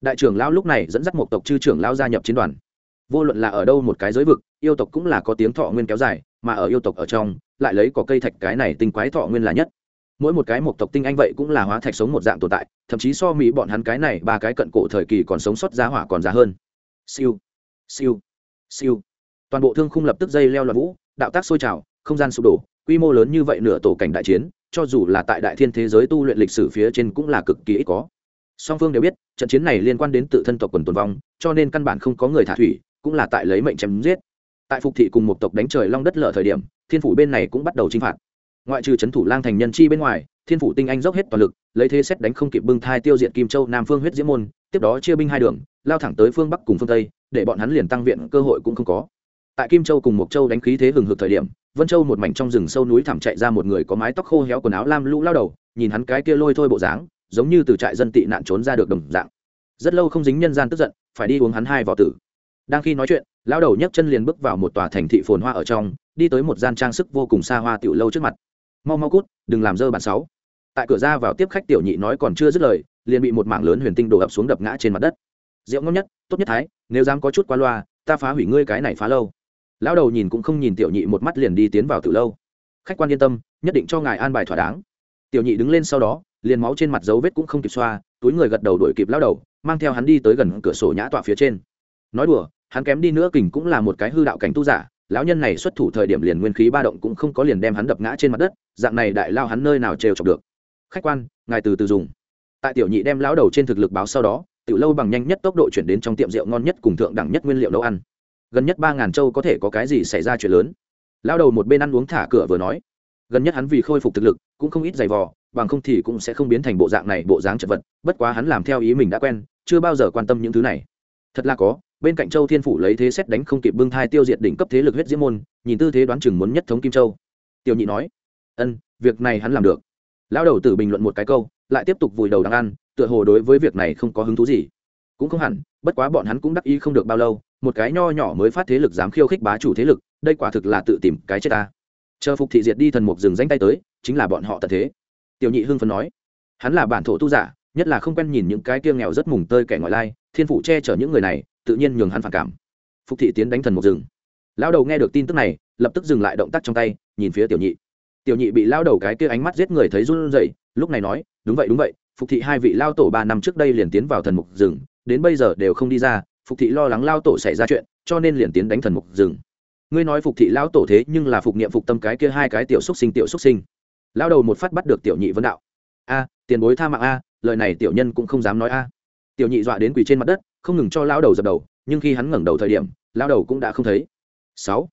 Đại trưởng lao lúc này dẫn dắt một tộc chư trưởng lao gia nhập chiến đoàn. Vô luận là ở đâu một cái giới vực, yêu tộc cũng là có tiếng thọ nguyên kéo dài, mà ở yêu tộc ở trong, lại lấy có cây thạch cái này tinh quái thọ nguyên là nhất. Mỗi một cái một tộc tinh anh vậy cũng là hóa thạch sống một dạng tồn tại, thậm chí so mỹ bọn hắn cái này ba cái cận cổ thời kỳ còn sống sót giá hỏa còn giá hơn. Siêu siêu siêu. Toàn bộ thương khung lập tức dây leo loạn vũ, đạo tác sôi trào, không gian sụp đổ quy mô lớn như vậy nửa tổ cảnh đại chiến, cho dù là tại đại thiên thế giới tu luyện lịch sử phía trên cũng là cực kỳ ít có. Song phương đều biết, trận chiến này liên quan đến tự thân tộc quần tồn vong, cho nên căn bản không có người thả thủy, cũng là tại lấy mệnh chém giết. Tại phục thị cùng một tộc đánh trời long đất lở thời điểm, thiên phủ bên này cũng bắt đầu chinh phạt. Ngoại trừ c h ấ n thủ lang thành nhân chi bên ngoài, thiên phủ tinh anh dốc hết toàn lực, lấy thế xét đánh không kịp bưng thai tiêu diệt kim châu nam phương huyết diễm môn, tiếp đó chia binh hai đường, lao thẳng tới phương bắc cùng phương tây, để bọn hắn liền tăng viện, cơ hội cũng không có. Tại kim châu cùng mộc châu đánh khí thế hừng hực thời điểm vân châu một mảnh trong rừng sâu núi thẳm chạy ra một người có mái tóc khô héo quần áo lam lũ lao đầu, nhìn hắn cái kia lôi thôi bộ dáng, giống như từ trại dân tị nạn trốn ra được đồng dạng. Rất lâu không dính nhân gian tức giận, phải đi uống hắn hai vỏ tử. Đang khi nói chuyện, lao đầu nhấc chân liền bước vào một tòa thành thị phồn hoa ở trong, đi tới một gian trang sức vô cùng xa hoa tiểu lâu trước mặt. Mau mau cút, đừng làm dơ bàn sáu. Tại cửa ra vào tiếp khách tiểu nhị nói còn chưa dứt lời, liền bị một mảng lớn huyền tinh đổ ập xuống đập ngã trên mặt đất. Rượu ngon nhất, tốt nhất thái, nếu dám có chút qua loa, ta phá hủy ngươi cái này phá lâu lão đầu nhìn cũng không nhìn tiểu nhị một mắt liền đi tiến vào từ lâu. Khách quan yên tâm, nhất định cho ngài an bài thỏa đáng. Tiểu nhị đứng lên sau đó, liền máu trên mặt dấu vết cũng không kịp xoa, túi người gật đầu đuổi kịp lão đầu, mang theo hắn đi tới gần cửa sổ nhã tọa phía trên. Nói đùa, hắn kém đi nữa kình cũng là một cái hư đạo cảnh tu giả, lão nhân này xuất thủ thời điểm liền nguyên khí ba động cũng không có liền đem hắn đập ngã trên mặt đất, dạng này đại lao hắn nơi nào trêu chọc được. Khách quan, ngài từ từ dùng. Tại tiểu nhị đem lão đầu trên thực lực báo sau đó tiểu lâu bằng nhanh nhất tốc độ chuyển đến trong tiệm rượu ngon nhất cùng thượng đẳng nhất nguyên liệu nấu ăn gần nhất ba ngàn châu có thể có cái gì xảy ra chuyện lớn? Lao đầu một bên ăn uống thả cửa vừa nói, gần nhất hắn vì khôi phục thực lực, cũng không ít giày vò, bằng không thì cũng sẽ không biến thành bộ dạng này, bộ dáng chật vật, bất quá hắn làm theo ý mình đã quen, chưa bao giờ quan tâm những thứ này. Thật là có, bên cạnh châu thiên phủ lấy thế xét đánh không kịp bưng thai tiêu diệt đỉnh cấp thế lực huyết diễm môn, nhìn tư thế đoán chừng muốn nhất thống kim châu. Tiểu nhị nói, ân, việc này hắn làm được. Lão đầu tử bình luận một cái câu, lại tiếp tục vùi đầu đang ăn, tựa hồ đối với việc này không có hứng thú gì cũng không hẳn, bất quá bọn hắn cũng đắc ý không được bao lâu, một cái nho nhỏ mới phát thế lực dám khiêu khích bá chủ thế lực, đây quả thực là tự tìm cái chết ta. Chờ phục thị diệt đi thần mục rừng danh tay tới, chính là bọn họ tận thế. Tiểu nhị hưng phấn nói, hắn là bản thổ tu giả, nhất là không quen nhìn những cái kia nghèo rất mùng tơi kẻ ngoại lai, thiên phụ che chở những người này, tự nhiên nhường hắn phản cảm. Phục thị tiến đánh thần mục rừng. Lão đầu nghe được tin tức này, lập tức dừng lại động tác trong tay, nhìn phía tiểu nhị. Tiểu nhị bị lao đầu cái kia ánh mắt giết người thấy run rẩy, lúc này nói, đúng vậy đúng vậy, phục thị hai vị lao tổ ba năm trước đây liền tiến vào thần mục rừng đến bây giờ đều không đi ra, phục thị lo lắng lao tổ xảy ra chuyện, cho nên liền tiến đánh thần mục rừng. Ngươi nói phục thị lao tổ thế nhưng là phục niệm phục tâm cái kia hai cái tiểu xúc sinh tiểu xúc sinh. Lao đầu một phát bắt được tiểu nhị vấn đạo. A, tiền bối tha mạng a, lời này tiểu nhân cũng không dám nói a. Tiểu nhị dọa đến quỳ trên mặt đất, không ngừng cho lao đầu dập đầu, nhưng khi hắn ngẩng đầu thời điểm, lao đầu cũng đã không thấy. Sáu,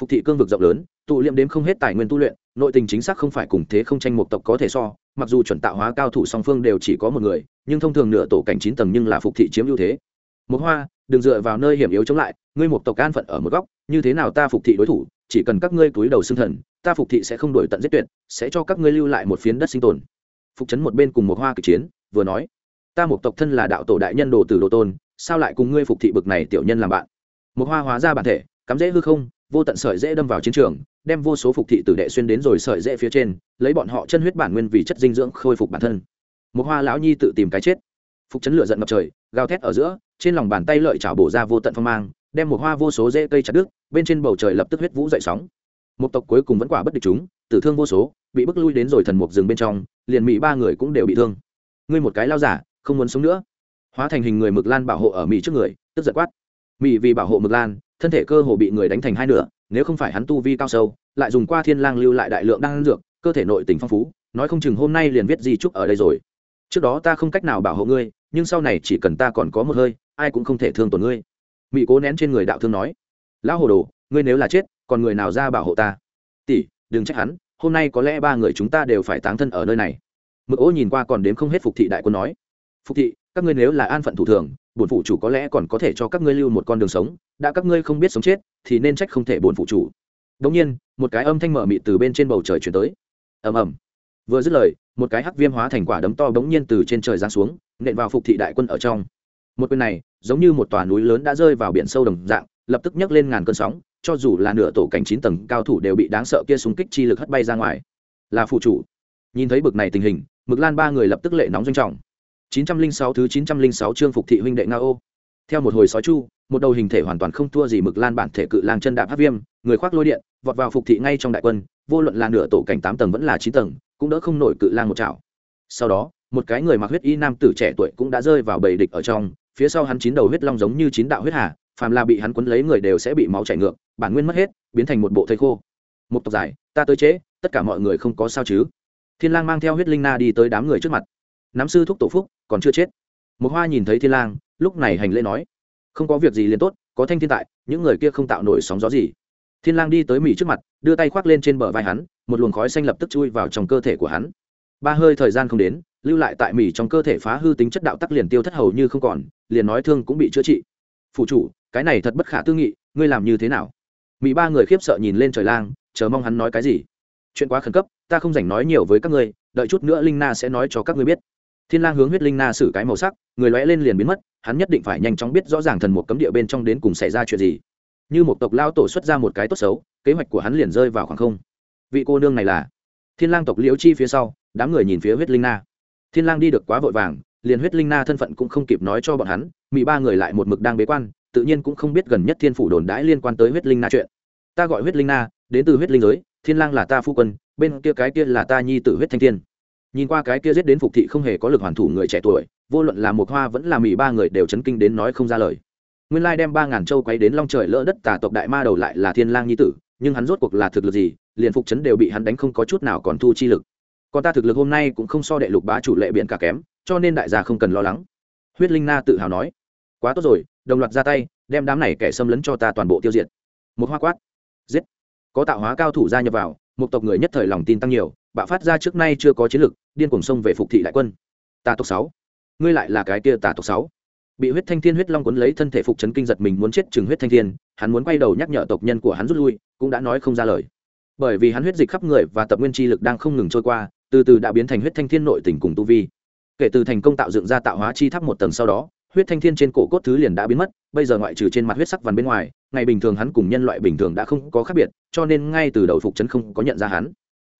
phục thị cương vực rộng lớn, tụ liệm đếm không hết tài nguyên tu luyện nội tình chính xác không phải cùng thế không tranh một tộc có thể so, mặc dù chuẩn tạo hóa cao thủ song phương đều chỉ có một người, nhưng thông thường nửa tổ cảnh chín tầng nhưng là phục thị chiếm ưu thế. Một hoa, đừng dựa vào nơi hiểm yếu chống lại, ngươi một tộc an phận ở một góc, như thế nào ta phục thị đối thủ, chỉ cần các ngươi túi đầu xương thần, ta phục thị sẽ không đổi tận giết tuyệt, sẽ cho các ngươi lưu lại một phiến đất sinh tồn. Phục chấn một bên cùng một hoa kịch chiến, vừa nói, ta một tộc thân là đạo tổ đại nhân đồ từ đồ tôn, sao lại cùng ngươi phục thị bực này tiểu nhân làm bạn? Một hoa hóa ra bản thể, cắm dễ hư không vô tận sợi dễ đâm vào chiến trường, đem vô số phục thị tử đệ xuyên đến rồi sợi dễ phía trên, lấy bọn họ chân huyết bản nguyên vì chất dinh dưỡng khôi phục bản thân. Một hoa lão nhi tự tìm cái chết. Phục chấn lửa giận ngập trời, gào thét ở giữa, trên lòng bàn tay lợi chảo bổ ra vô tận phong mang, đem một hoa vô số rễ cây chặt đứt, bên trên bầu trời lập tức huyết vũ dậy sóng. Một tộc cuối cùng vẫn quả bất địch chúng, tử thương vô số, bị bức lui đến rồi thần mục rừng bên trong, liền mỹ ba người cũng đều bị thương. Ngươi một cái lao giả, không muốn sống nữa. Hóa thành hình người mực lan bảo hộ ở mỹ trước người, tức giật quát. Mỹ vì bảo hộ mực lan thân thể cơ hồ bị người đánh thành hai nửa, nếu không phải hắn tu vi cao sâu, lại dùng qua thiên lang lưu lại đại lượng đan dược, cơ thể nội tình phong phú, nói không chừng hôm nay liền viết di trúc ở đây rồi. Trước đó ta không cách nào bảo hộ ngươi, nhưng sau này chỉ cần ta còn có một hơi, ai cũng không thể thương tổn ngươi. Mỹ cố nén trên người đạo thương nói. Lão hồ đồ, ngươi nếu là chết, còn người nào ra bảo hộ ta? Tỷ, đừng trách hắn, hôm nay có lẽ ba người chúng ta đều phải táng thân ở nơi này. Mực ố nhìn qua còn đếm không hết phục thị đại quân nói. Phục thị, các ngươi nếu là an phận thủ thường bổn phụ chủ có lẽ còn có thể cho các ngươi lưu một con đường sống, đã các ngươi không biết sống chết, thì nên trách không thể bổn phụ chủ. Đống nhiên, một cái âm thanh mở mịt từ bên trên bầu trời chuyển tới. Ầm ầm. Vừa dứt lời, một cái hắc viêm hóa thành quả đấm to bỗng nhiên từ trên trời giáng xuống, nện vào phục thị đại quân ở trong. Một quyền này, giống như một tòa núi lớn đã rơi vào biển sâu đồng dạng, lập tức nhấc lên ngàn cơn sóng, cho dù là nửa tổ cảnh chín tầng cao thủ đều bị đáng sợ kia súng kích chi lực hất bay ra ngoài. Là phụ chủ. Nhìn thấy bực này tình hình, mực lan ba người lập tức lệ nóng doanh trọng. 906 thứ 906 chương phục thị huynh đệ nga ô. Theo một hồi sói chu một đầu hình thể hoàn toàn không thua gì mực lan bản thể cự lang chân đạp hắc viêm người khoác lôi điện vọt vào phục thị ngay trong đại quân vô luận là nửa tổ cảnh tám tầng vẫn là chín tầng cũng đỡ không nổi cự lang một chảo. Sau đó một cái người mặc huyết y nam tử trẻ tuổi cũng đã rơi vào bầy địch ở trong phía sau hắn chín đầu huyết long giống như chín đạo huyết hà phàm là bị hắn quấn lấy người đều sẽ bị máu chảy ngược bản nguyên mất hết biến thành một bộ thây khô. Một tộc dài ta tới chế, tất cả mọi người không có sao chứ. Thiên lang mang theo huyết linh na đi tới đám người trước mặt nắm sư thúc tổ phúc, còn chưa chết. Một hoa nhìn thấy thiên lang, lúc này hành lễ nói, không có việc gì liền tốt, có thanh thiên tại, những người kia không tạo nổi sóng gió gì. Thiên lang đi tới mỉ trước mặt, đưa tay khoác lên trên bờ vai hắn, một luồng khói xanh lập tức chui vào trong cơ thể của hắn. Ba hơi thời gian không đến, lưu lại tại mỉ trong cơ thể phá hư tính chất đạo tắc liền tiêu thất hầu như không còn, liền nói thương cũng bị chữa trị. Phụ chủ, cái này thật bất khả tư nghị, ngươi làm như thế nào? Mỹ ba người khiếp sợ nhìn lên trời lang, chờ mong hắn nói cái gì. Chuyện quá khẩn cấp, ta không dành nói nhiều với các ngươi, đợi chút nữa linh na sẽ nói cho các ngươi biết thiên lang hướng huyết linh na xử cái màu sắc, người lóe lên liền biến mất, hắn nhất định phải nhanh chóng biết rõ ràng thần một cấm địa bên trong đến cùng xảy ra chuyện gì. Như một tộc lao tổ xuất ra một cái tốt xấu, kế hoạch của hắn liền rơi vào khoảng không. Vị cô nương này là thiên lang tộc liễu chi phía sau, đám người nhìn phía huyết linh na. Thiên lang đi được quá vội vàng, liền huyết linh na thân phận cũng không kịp nói cho bọn hắn mỹ ba người lại một mực đang bế quan, tự nhiên cũng không biết gần nhất thiên phủ đồn đãi liên quan tới huyết linh na chuyện. Ta gọi huyết linh na, đến từ huyết linh giới, thiên lang là ta phu quân, bên kia cái kia là ta nhi tử huyết thanh thiên nhìn qua cái kia giết đến phục thị không hề có lực hoàn thủ người trẻ tuổi, vô luận là một hoa vẫn là mỹ ba người đều chấn kinh đến nói không ra lời. Nguyên lai đem ba ngàn châu quay đến long trời lỡ đất tà tộc đại ma đầu lại là thiên lang nhi tử, nhưng hắn rốt cuộc là thực lực gì, liền phục chấn đều bị hắn đánh không có chút nào còn thu chi lực. Còn ta thực lực hôm nay cũng không so đệ lục bá chủ lệ biện cả kém, cho nên đại gia không cần lo lắng. Huyết linh na tự hào nói, quá tốt rồi, đồng loạt ra tay, đem đám này kẻ xâm lấn cho ta toàn bộ tiêu diệt. Một hoa quát, giết. Có tạo hóa cao thủ gia nhập vào một tộc người nhất thời lòng tin tăng nhiều bạo phát ra trước nay chưa có chiến lực điên cuồng sông về phục thị đại quân. Tà tộc sáu. Ngươi lại là cái kia tà tộc sáu. Bị huyết thanh thiên huyết long cuốn lấy thân thể phục chấn kinh giật mình muốn chết chừng huyết thanh thiên, hắn muốn quay đầu nhắc nhở tộc nhân của hắn rút lui, cũng đã nói không ra lời. Bởi vì hắn huyết dịch khắp người và tập nguyên chi lực đang không ngừng trôi qua, từ từ đã biến thành huyết thanh thiên nội tình cùng tu vi. Kể từ thành công tạo dựng ra tạo hóa chi tháp một tầng sau đó, huyết thanh thiên trên cổ cốt thứ liền đã biến mất, bây giờ ngoại trừ trên mặt huyết sắc vằn bên ngoài, ngày bình thường hắn cùng nhân loại bình thường đã không có khác biệt, cho nên ngay từ đầu phục chấn không có nhận ra hắn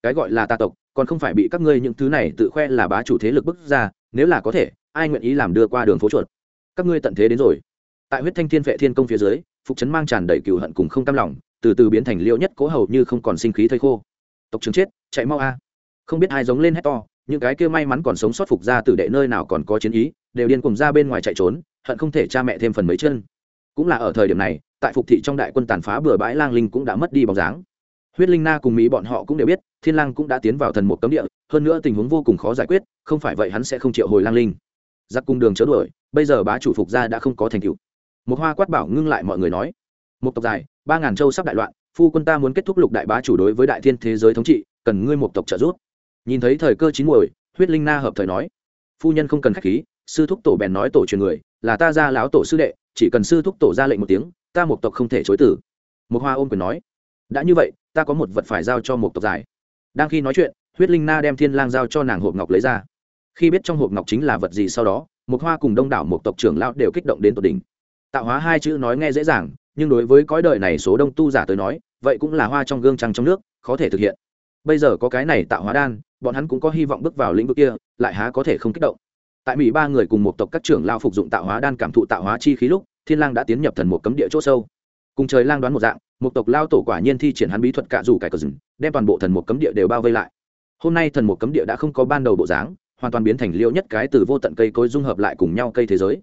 cái gọi là tà tộc, còn không phải bị các ngươi những thứ này tự khoe là bá chủ thế lực bức ra, nếu là có thể, ai nguyện ý làm đưa qua đường phố chuột? Các ngươi tận thế đến rồi. Tại huyết thanh thiên vệ thiên công phía dưới, phục chấn mang tràn đầy cừu hận cùng không cam lòng, từ từ biến thành liêu nhất cố hầu như không còn sinh khí thây khô. Tộc trưởng chết, chạy mau a. Không biết ai giống lên hét to, những cái kia may mắn còn sống sót phục ra từ đệ nơi nào còn có chiến ý, đều điên cùng ra bên ngoài chạy trốn, hận không thể cha mẹ thêm phần mấy chân. Cũng là ở thời điểm này, tại phục thị trong đại quân tàn phá bừa bãi lang linh cũng đã mất đi bóng dáng huyết linh na cùng mỹ bọn họ cũng đều biết, thiên lang cũng đã tiến vào thần một cấm địa, hơn nữa tình huống vô cùng khó giải quyết, không phải vậy hắn sẽ không chịu hồi lang linh. Giặc cung đường chớ đuổi, bây giờ bá chủ phục gia đã không có thành tựu. Một hoa quát bảo ngưng lại mọi người nói một tộc dài, ba ngàn châu sắp đại loạn, phu quân ta muốn kết thúc lục đại bá chủ đối với đại thiên thế giới thống trị, cần ngươi một tộc trợ giúp. Nhìn thấy thời cơ chín muồi, huyết linh na hợp thời nói, phu nhân không cần khách khí, sư thúc tổ bèn nói tổ truyền người, là ta ra láo tổ sư đệ, chỉ cần sư thúc tổ ra lệnh một tiếng, ta một tộc không thể chối tử một hoa ôm quyền nói đã như vậy, ta có một vật phải giao cho một tộc dài. Đang khi nói chuyện, huyết linh na đem thiên lang giao cho nàng hộp ngọc lấy ra. Khi biết trong hộp ngọc chính là vật gì sau đó, một hoa cùng đông đảo một tộc trưởng lão đều kích động đến tột đỉnh. Tạo hóa hai chữ nói nghe dễ dàng, nhưng đối với cõi đời này số đông tu giả tới nói, vậy cũng là hoa trong gương trăng trong nước, khó thể thực hiện. Bây giờ có cái này tạo hóa đan, bọn hắn cũng có hy vọng bước vào lĩnh vực kia, lại há có thể không kích động. Tại mỹ ba người cùng một tộc các trưởng lao phục dụng tạo hóa đan cảm thụ tạo hóa chi khí lúc, thiên lang đã tiến nhập thần một cấm địa chỗ sâu. Cùng trời lang đoán một dạng một tộc lao tổ quả nhiên thi triển hắn bí thuật cạ dù cải cờ rừng, đem toàn bộ thần một cấm địa đều bao vây lại. Hôm nay thần một cấm địa đã không có ban đầu bộ dáng, hoàn toàn biến thành liêu nhất cái từ vô tận cây cối dung hợp lại cùng nhau cây thế giới.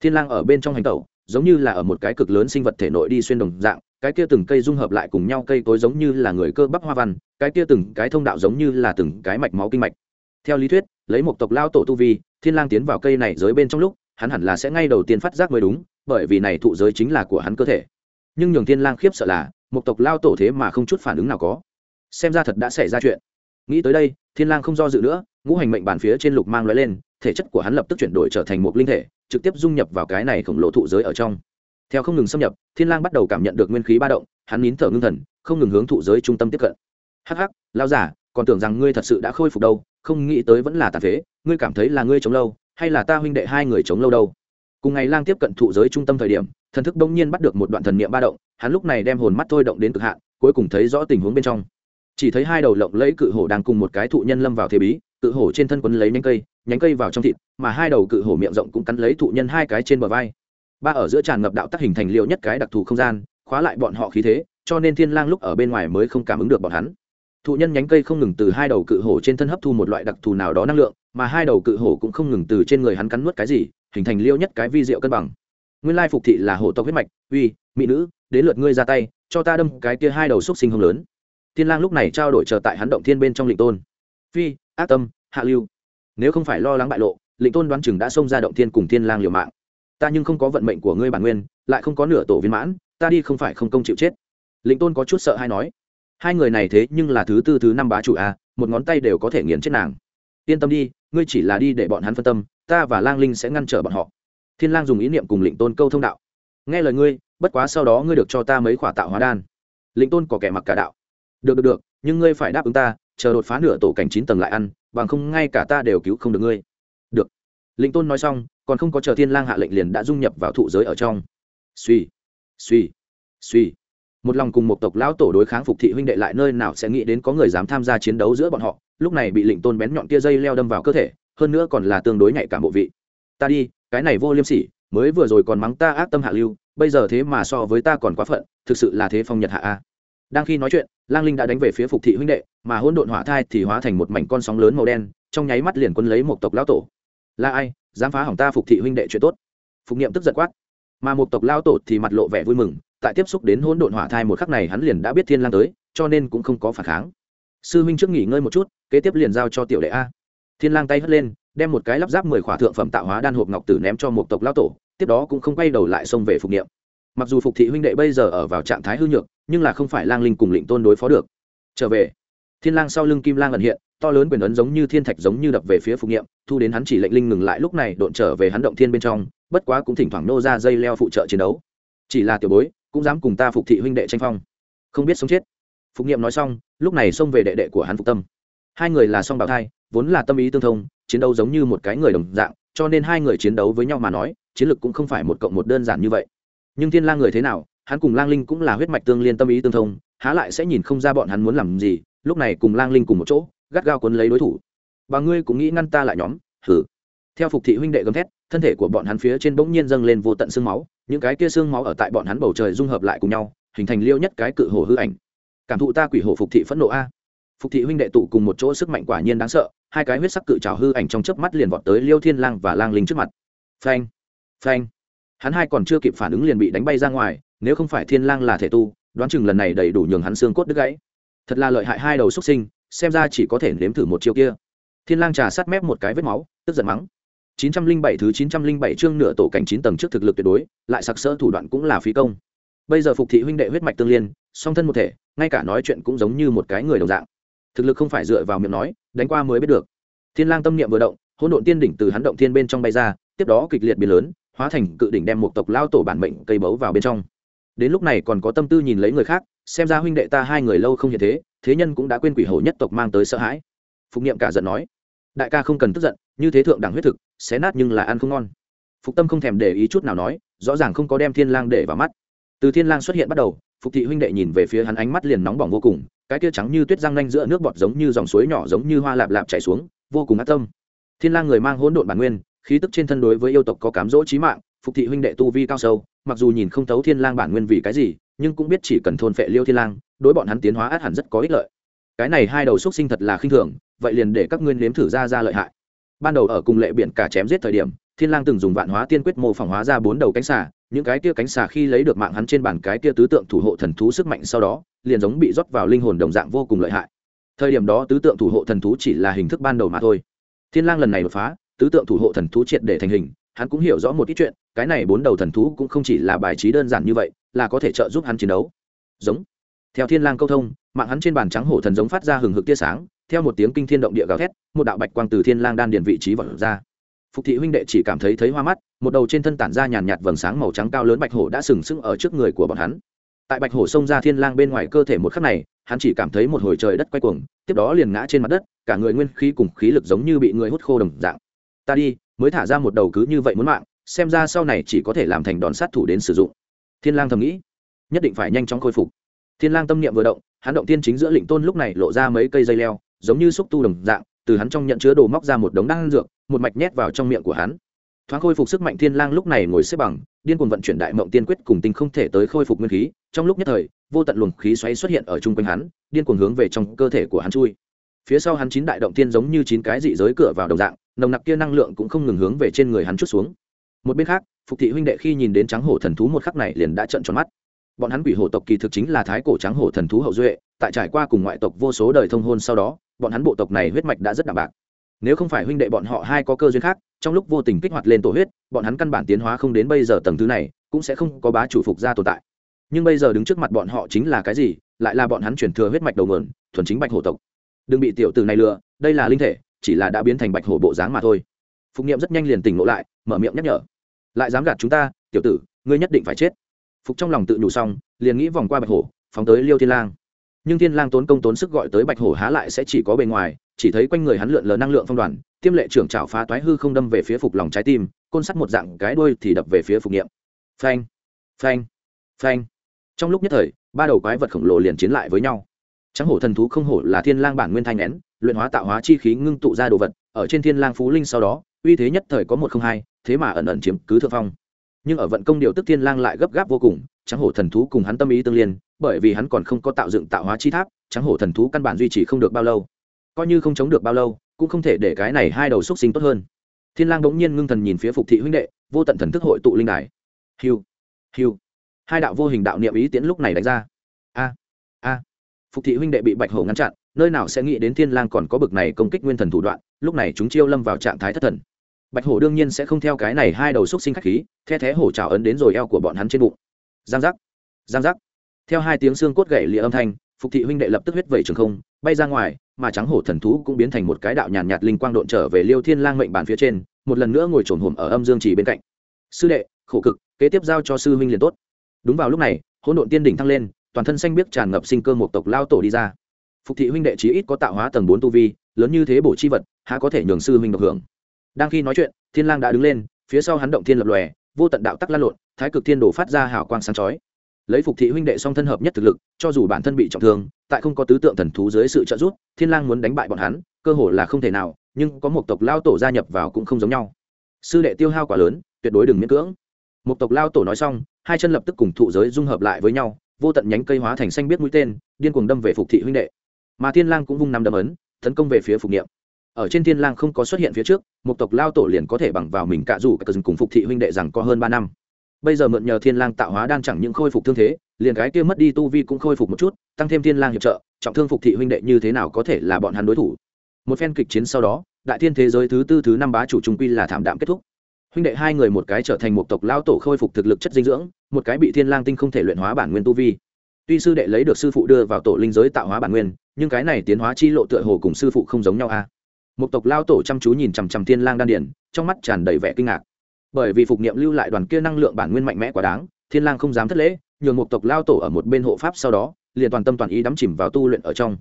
Thiên lang ở bên trong hành tẩu, giống như là ở một cái cực lớn sinh vật thể nội đi xuyên đồng dạng, cái kia từng cây dung hợp lại cùng nhau cây cối giống như là người cơ bắp hoa văn, cái kia từng cái thông đạo giống như là từng cái mạch máu kinh mạch. Theo lý thuyết, lấy một tộc lao tổ tu vi, thiên lang tiến vào cây này giới bên trong lúc, hắn hẳn là sẽ ngay đầu tiên phát giác mới đúng, bởi vì này thụ giới chính là của hắn cơ thể nhưng nhường thiên lang khiếp sợ là, một tộc lao tổ thế mà không chút phản ứng nào có. Xem ra thật đã xảy ra chuyện. Nghĩ tới đây, thiên lang không do dự nữa, ngũ hành mệnh bản phía trên lục mang lóe lên, thể chất của hắn lập tức chuyển đổi trở thành một linh thể, trực tiếp dung nhập vào cái này khổng lồ thụ giới ở trong. Theo không ngừng xâm nhập, thiên lang bắt đầu cảm nhận được nguyên khí ba động, hắn nín thở ngưng thần, không ngừng hướng thụ giới trung tâm tiếp cận. Hắc hắc lao giả còn tưởng rằng ngươi thật sự đã khôi phục đâu, không nghĩ tới vẫn là tàn phế, ngươi cảm thấy là ngươi chống lâu, hay là ta huynh đệ hai người chống lâu đâu? Cùng ngày lang tiếp cận thụ giới trung tâm thời điểm, thần thức bỗng nhiên bắt được một đoạn thần niệm ba động, hắn lúc này đem hồn mắt thôi động đến cực hạn, cuối cùng thấy rõ tình huống bên trong. Chỉ thấy hai đầu lộng lẫy cự hổ đang cùng một cái thụ nhân lâm vào thế bí, cự hổ trên thân quấn lấy nhánh cây nhánh cây vào trong thịt, mà hai đầu cự hổ miệng rộng cũng cắn lấy thụ nhân hai cái trên bờ vai. Ba ở giữa tràn ngập đạo tác hình thành liệu nhất cái đặc thù không gian, khóa lại bọn họ khí thế, cho nên thiên lang lúc ở bên ngoài mới không cảm ứng được bọn hắn. Thụ nhân nhánh cây không ngừng từ hai đầu cự hổ trên thân hấp thu một loại đặc thù nào đó năng lượng, mà hai đầu cự hổ cũng không ngừng từ trên người hắn cắn nuốt cái gì hình thành liêu nhất cái vi diệu cân bằng. Nguyên lai phục thị là hổ tộc huyết mạch, uy, mỹ nữ, đến lượt ngươi ra tay, cho ta đâm cái kia hai đầu xúc sinh hông lớn. Thiên lang lúc này trao đổi chờ tại hắn động thiên bên trong lĩnh tôn. Phi, ác tâm, hạ lưu. Nếu không phải lo lắng bại lộ, lĩnh tôn đoán chừng đã xông ra động thiên cùng thiên lang liều mạng. Ta nhưng không có vận mệnh của ngươi bản nguyên, lại không có nửa tổ viên mãn, ta đi không phải không công chịu chết. Lĩnh tôn có chút sợ hay nói. Hai người này thế nhưng là thứ tư, thứ năm bá chủ a, một ngón tay đều có thể nghiền chết nàng. Yên tâm đi, ngươi chỉ là đi để bọn hắn phân tâm ta và lang linh sẽ ngăn trở bọn họ. Thiên lang dùng ý niệm cùng lĩnh tôn câu thông đạo. Nghe lời ngươi, bất quá sau đó ngươi được cho ta mấy khỏa tạo hóa đan. Lĩnh tôn có kẻ mặc cả đạo. Được được được, nhưng ngươi phải đáp ứng ta, chờ đột phá nửa tổ cảnh chín tầng lại ăn, bằng không ngay cả ta đều cứu không được ngươi. Được. Lĩnh tôn nói xong, còn không có chờ thiên lang hạ lệnh liền đã dung nhập vào thụ giới ở trong. Suy suy suy một lòng cùng một tộc lão tổ đối kháng phục thị huynh đệ lại nơi nào sẽ nghĩ đến có người dám tham gia chiến đấu giữa bọn họ. Lúc này bị lĩnh tôn bén nhọn tia dây leo đâm vào cơ thể hơn nữa còn là tương đối nhạy cảm bộ vị. Ta đi, cái này vô liêm sỉ, mới vừa rồi còn mắng ta ác tâm hạ lưu, bây giờ thế mà so với ta còn quá phận, thực sự là thế phong nhật hạ a. Đang khi nói chuyện, lang linh đã đánh về phía phục thị huynh đệ, mà hôn độn hỏa thai thì hóa thành một mảnh con sóng lớn màu đen, trong nháy mắt liền quân lấy một tộc lão tổ. Là ai? Dám phá hỏng ta phục thị huynh đệ chuyện tốt. Phục niệm tức giận quát. Mà một tộc lão tổ thì mặt lộ vẻ vui mừng, tại tiếp xúc đến hôn độn hỏa thai một khắc này hắn liền đã biết thiên lang tới, cho nên cũng không có phản kháng. Sư huynh trước nghỉ ngơi một chút, kế tiếp liền giao cho tiểu đệ a thiên lang tay hất lên, đem một cái lắp ráp mười khỏa thượng phẩm tạo hóa đan hộp ngọc tử ném cho một tộc lão tổ, tiếp đó cũng không quay đầu lại xông về phục niệm. Mặc dù phục thị huynh đệ bây giờ ở vào trạng thái hư nhược, nhưng là không phải lang linh cùng lĩnh tôn đối phó được. Trở về, thiên lang sau lưng kim lang ẩn hiện, to lớn quyền ấn giống như thiên thạch giống như đập về phía phục niệm, thu đến hắn chỉ lệnh linh ngừng lại lúc này độn trở về hắn động thiên bên trong, bất quá cũng thỉnh thoảng nô ra dây leo phụ trợ chiến đấu. Chỉ là tiểu bối, cũng dám cùng ta phục thị huynh đệ tranh phong. Không biết sống chết. Phục niệm nói xong, lúc này xông về đệ đệ của hắn phục tâm. Hai người là song bảo thai vốn là tâm ý tương thông, chiến đấu giống như một cái người đồng dạng, cho nên hai người chiến đấu với nhau mà nói, chiến lược cũng không phải một cộng một đơn giản như vậy. Nhưng thiên lang người thế nào, hắn cùng lang linh cũng là huyết mạch tương liên tâm ý tương thông, há lại sẽ nhìn không ra bọn hắn muốn làm gì, lúc này cùng lang linh cùng một chỗ, gắt gao cuốn lấy đối thủ. Bà ngươi cũng nghĩ ngăn ta lại nhóm hử theo phục thị huynh đệ gầm thét, thân thể của bọn hắn phía trên bỗng nhiên dâng lên vô tận xương máu, những cái kia xương máu ở tại bọn hắn bầu trời dung hợp lại cùng nhau, hình thành liêu nhất cái cự hổ hư ảnh. Cảm thụ ta quỷ hổ phục thị phẫn nộ a. Phục thị huynh đệ tụ cùng một chỗ sức mạnh quả nhiên đáng sợ hai cái huyết sắc cự trào hư ảnh trong chớp mắt liền vọt tới liêu thiên lang và lang linh trước mặt. Phanh phanh. Hắn hai còn chưa kịp phản ứng liền bị đánh bay ra ngoài, nếu không phải thiên lang là thể tu, đoán chừng lần này đầy đủ nhường hắn xương cốt đứt gãy. Thật là lợi hại hai đầu xuất sinh, xem ra chỉ có thể nếm thử một chiêu kia. Thiên lang trà sát mép một cái vết máu, tức giận mắng. 907 thứ 907 chương nửa tổ cảnh 9 tầng trước thực lực tuyệt đối, lại sặc sỡ thủ đoạn cũng là phí công. Bây giờ phục thị huynh đệ huyết mạch tương liên, song thân một thể, ngay cả nói chuyện cũng giống như một cái người đồng dạng thực lực không phải dựa vào miệng nói, đánh qua mới biết được. Thiên lang tâm niệm vừa động, hỗn độn tiên đỉnh từ hắn động thiên bên trong bay ra, tiếp đó kịch liệt biến lớn, hóa thành cự đỉnh đem một tộc lao tổ bản mệnh cây bấu vào bên trong. Đến lúc này còn có tâm tư nhìn lấy người khác, xem ra huynh đệ ta hai người lâu không hiện thế thế nhân cũng đã quên quỷ hổ nhất tộc mang tới sợ hãi. Phục niệm cả giận nói, đại ca không cần tức giận, như thế thượng đẳng huyết thực, xé nát nhưng là ăn không ngon. Phục tâm không thèm để ý chút nào nói, rõ ràng không có đem thiên lang để vào mắt. Từ thiên lang xuất hiện bắt đầu, phục thị huynh đệ nhìn về phía hắn ánh mắt liền nóng bỏng vô cùng cái kia trắng như tuyết răng nanh giữa nước bọt giống như dòng suối nhỏ giống như hoa lạp lạp chảy xuống, vô cùng ác tâm. Thiên lang người mang hỗn độn bản nguyên, khí tức trên thân đối với yêu tộc có cám dỗ chí mạng, phục thị huynh đệ tu vi cao sâu, mặc dù nhìn không thấu thiên lang bản nguyên vì cái gì, nhưng cũng biết chỉ cần thôn phệ liêu thiên lang, đối bọn hắn tiến hóa át hẳn rất có ích lợi. Cái này hai đầu xuất sinh thật là khinh thường, vậy liền để các ngươi nếm thử ra ra lợi hại. Ban đầu ở cùng lệ biển cả chém giết thời điểm, thiên lang từng dùng vạn hóa tiên quyết mô phỏng hóa ra bốn đầu cánh xà những cái kia cánh xà khi lấy được mạng hắn trên bản cái kia tứ tượng thủ hộ thần thú sức mạnh sau đó, liền giống bị rót vào linh hồn đồng dạng vô cùng lợi hại. Thời điểm đó tứ tượng thủ hộ thần thú chỉ là hình thức ban đầu mà thôi. Thiên lang lần này đột phá, tứ tượng thủ hộ thần thú triệt để thành hình, hắn cũng hiểu rõ một ít chuyện, cái này bốn đầu thần thú cũng không chỉ là bài trí đơn giản như vậy, là có thể trợ giúp hắn chiến đấu. Giống. Theo thiên lang câu thông, mạng hắn trên bàn trắng hổ thần giống phát ra hừng hực tia sáng, theo một tiếng kinh thiên động địa gào thét, một đạo bạch quang từ thiên lang đan điền vị trí vọt ra. Phục thị huynh đệ chỉ cảm thấy thấy hoa mắt một đầu trên thân tản ra nhàn nhạt vầng sáng màu trắng cao lớn bạch hổ đã sừng sững ở trước người của bọn hắn. Tại bạch hổ xông ra thiên lang bên ngoài cơ thể một khắc này, hắn chỉ cảm thấy một hồi trời đất quay cuồng, tiếp đó liền ngã trên mặt đất, cả người nguyên khí cùng khí lực giống như bị người hút khô đồng dạng. Ta đi, mới thả ra một đầu cứ như vậy muốn mạng, xem ra sau này chỉ có thể làm thành đòn sát thủ đến sử dụng. Thiên lang thầm nghĩ. Nhất định phải nhanh chóng khôi phục. Thiên lang tâm niệm vừa động, hắn động tiên chính giữa lĩnh tôn lúc này lộ ra mấy cây dây leo, giống như xúc tu đồng dạng, từ hắn trong nhận chứa đồ móc ra một đống đan dược, một mạch nhét vào trong miệng của hắn thoáng khôi phục sức mạnh thiên lang lúc này ngồi xếp bằng, điên cuồng vận chuyển đại mộng tiên quyết cùng tinh không thể tới khôi phục nguyên khí. Trong lúc nhất thời, vô tận luồng khí xoáy xuất hiện ở trung quanh hắn, điên cuồng hướng về trong cơ thể của hắn chui. Phía sau hắn chín đại động tiên giống như chín cái dị giới cửa vào đồng dạng, nồng nặc kia năng lượng cũng không ngừng hướng về trên người hắn chút xuống. Một bên khác, phục thị huynh đệ khi nhìn đến trắng hổ thần thú một khắc này liền đã trợn tròn mắt. Bọn hắn quỷ hổ tộc kỳ thực chính là thái cổ trắng hổ thần thú hậu duệ, tại trải qua cùng ngoại tộc vô số đời thông hôn sau đó, bọn hắn bộ tộc này huyết mạch đã rất đạm bạc nếu không phải huynh đệ bọn họ hai có cơ duyên khác, trong lúc vô tình kích hoạt lên tổ huyết, bọn hắn căn bản tiến hóa không đến bây giờ tầng thứ này, cũng sẽ không có bá chủ phục gia tồn tại. Nhưng bây giờ đứng trước mặt bọn họ chính là cái gì? Lại là bọn hắn chuyển thừa huyết mạch đầu nguồn, thuần chính bạch hổ tộc. Đừng bị tiểu tử này lừa, đây là linh thể, chỉ là đã biến thành bạch hổ bộ dáng mà thôi. Phục nghiệm rất nhanh liền tỉnh ngộ lại, mở miệng nhắc nhở. Lại dám gạt chúng ta, tiểu tử, ngươi nhất định phải chết. Phục trong lòng tự nhủ xong, liền nghĩ vòng qua bạch hổ, phóng tới liêu thiên lang. Nhưng thiên lang tốn công tốn sức gọi tới bạch hổ há lại sẽ chỉ có bề ngoài chỉ thấy quanh người hắn lượn lờ năng lượng phong đoàn, tiêm lệ trưởng trào phá toái hư không đâm về phía phục lòng trái tim, côn sắt một dạng cái đuôi thì đập về phía phục nghiệm phanh phanh phanh. Trong lúc nhất thời, ba đầu quái vật khổng lồ liền chiến lại với nhau. Trắng hổ thần thú không hổ là thiên lang bản nguyên thanh nén, luyện hóa tạo hóa chi khí ngưng tụ ra đồ vật, ở trên thiên lang phú linh sau đó, uy thế nhất thời có một không hai, thế mà ẩn ẩn chiếm cứ thượng phong. Nhưng ở vận công điều tức thiên lang lại gấp gáp vô cùng, trắng hổ thần thú cùng hắn tâm ý tương liên, bởi vì hắn còn không có tạo dựng tạo hóa chi tháp, trắng hổ thần thú căn bản duy trì không được bao lâu coi như không chống được bao lâu, cũng không thể để cái này hai đầu xúc sinh tốt hơn. Thiên lang bỗng nhiên ngưng thần nhìn phía phục thị huynh đệ, vô tận thần thức hội tụ linh đài. Hiu hiu. Hai đạo vô hình đạo niệm ý tiễn lúc này đánh ra. A a. Phục thị huynh đệ bị bạch hổ ngăn chặn, nơi nào sẽ nghĩ đến thiên lang còn có bực này công kích nguyên thần thủ đoạn, lúc này chúng chiêu lâm vào trạng thái thất thần. Bạch hổ đương nhiên sẽ không theo cái này hai đầu xúc sinh khách khí, the thế hổ trào ấn đến rồi eo của bọn hắn trên bụng. Giang giác giang giác. Theo hai tiếng xương cốt gãy lìa âm thanh, phục thị huynh đệ lập tức huyết vẩy trường không bay ra ngoài mà trắng hổ thần thú cũng biến thành một cái đạo nhàn nhạt, nhạt linh quang độn trở về liêu thiên lang mệnh bàn phía trên một lần nữa ngồi trồn hổm ở âm dương chỉ bên cạnh. Sư đệ khổ cực kế tiếp giao cho sư huynh liền tốt. Đúng vào lúc này hỗn độn tiên đỉnh thăng lên toàn thân xanh biếc tràn ngập sinh cơ một tộc lao tổ đi ra. Phục thị huynh đệ chí ít có tạo hóa tầng bốn tu vi lớn như thế bổ chi vật há có thể nhường sư huynh độc hưởng. Đang khi nói chuyện thiên lang đã đứng lên phía sau hắn động thiên lập lòe vô tận đạo tắc lan lộn thái cực thiên đổ phát ra hào quang sáng chói lấy phục thị huynh đệ song thân hợp nhất thực lực, cho dù bản thân bị trọng thương, tại không có tứ tượng thần thú dưới sự trợ giúp, thiên lang muốn đánh bại bọn hắn, cơ hội là không thể nào, nhưng có một tộc lao tổ gia nhập vào cũng không giống nhau. Sư đệ tiêu hao quá lớn, tuyệt đối đừng miễn cưỡng. Một tộc lao tổ nói xong, hai chân lập tức cùng thụ giới dung hợp lại với nhau, vô tận nhánh cây hóa thành xanh biết mũi tên, điên cuồng đâm về phục thị huynh đệ. Mà thiên lang cũng vung nắm đấm ấn, tấn công về phía phục niệm. Ở trên thiên lang không có xuất hiện phía trước, một tộc lao tổ liền có thể bằng vào mình cạ rủ cả cùng phục thị huynh đệ rằng có hơn ba năm bây giờ mượn nhờ thiên lang tạo hóa đang chẳng những khôi phục thương thế, liền cái kia mất đi tu vi cũng khôi phục một chút, tăng thêm thiên lang hiệp trợ, trọng thương phục thị huynh đệ như thế nào có thể là bọn hắn đối thủ. Một phen kịch chiến sau đó, đại thiên thế giới thứ tư thứ năm bá chủ trung quy là thảm đạm kết thúc. Huynh đệ hai người một cái trở thành một tộc lao tổ khôi phục thực lực chất dinh dưỡng, một cái bị thiên lang tinh không thể luyện hóa bản nguyên tu vi. Tuy sư đệ lấy được sư phụ đưa vào tổ linh giới tạo hóa bản nguyên, nhưng cái này tiến hóa chi lộ tựa hồ cùng sư phụ không giống nhau a. Một tộc lao tổ chăm chú nhìn chằm chằm thiên lang đan điển trong mắt tràn đầy vẻ kinh ngạc bởi vì phục niệm lưu lại đoàn kia năng lượng bản nguyên mạnh mẽ quá đáng, thiên lang không dám thất lễ, nhường một tộc lao tổ ở một bên hộ pháp sau đó, liền toàn tâm toàn ý đắm chìm vào tu luyện ở trong.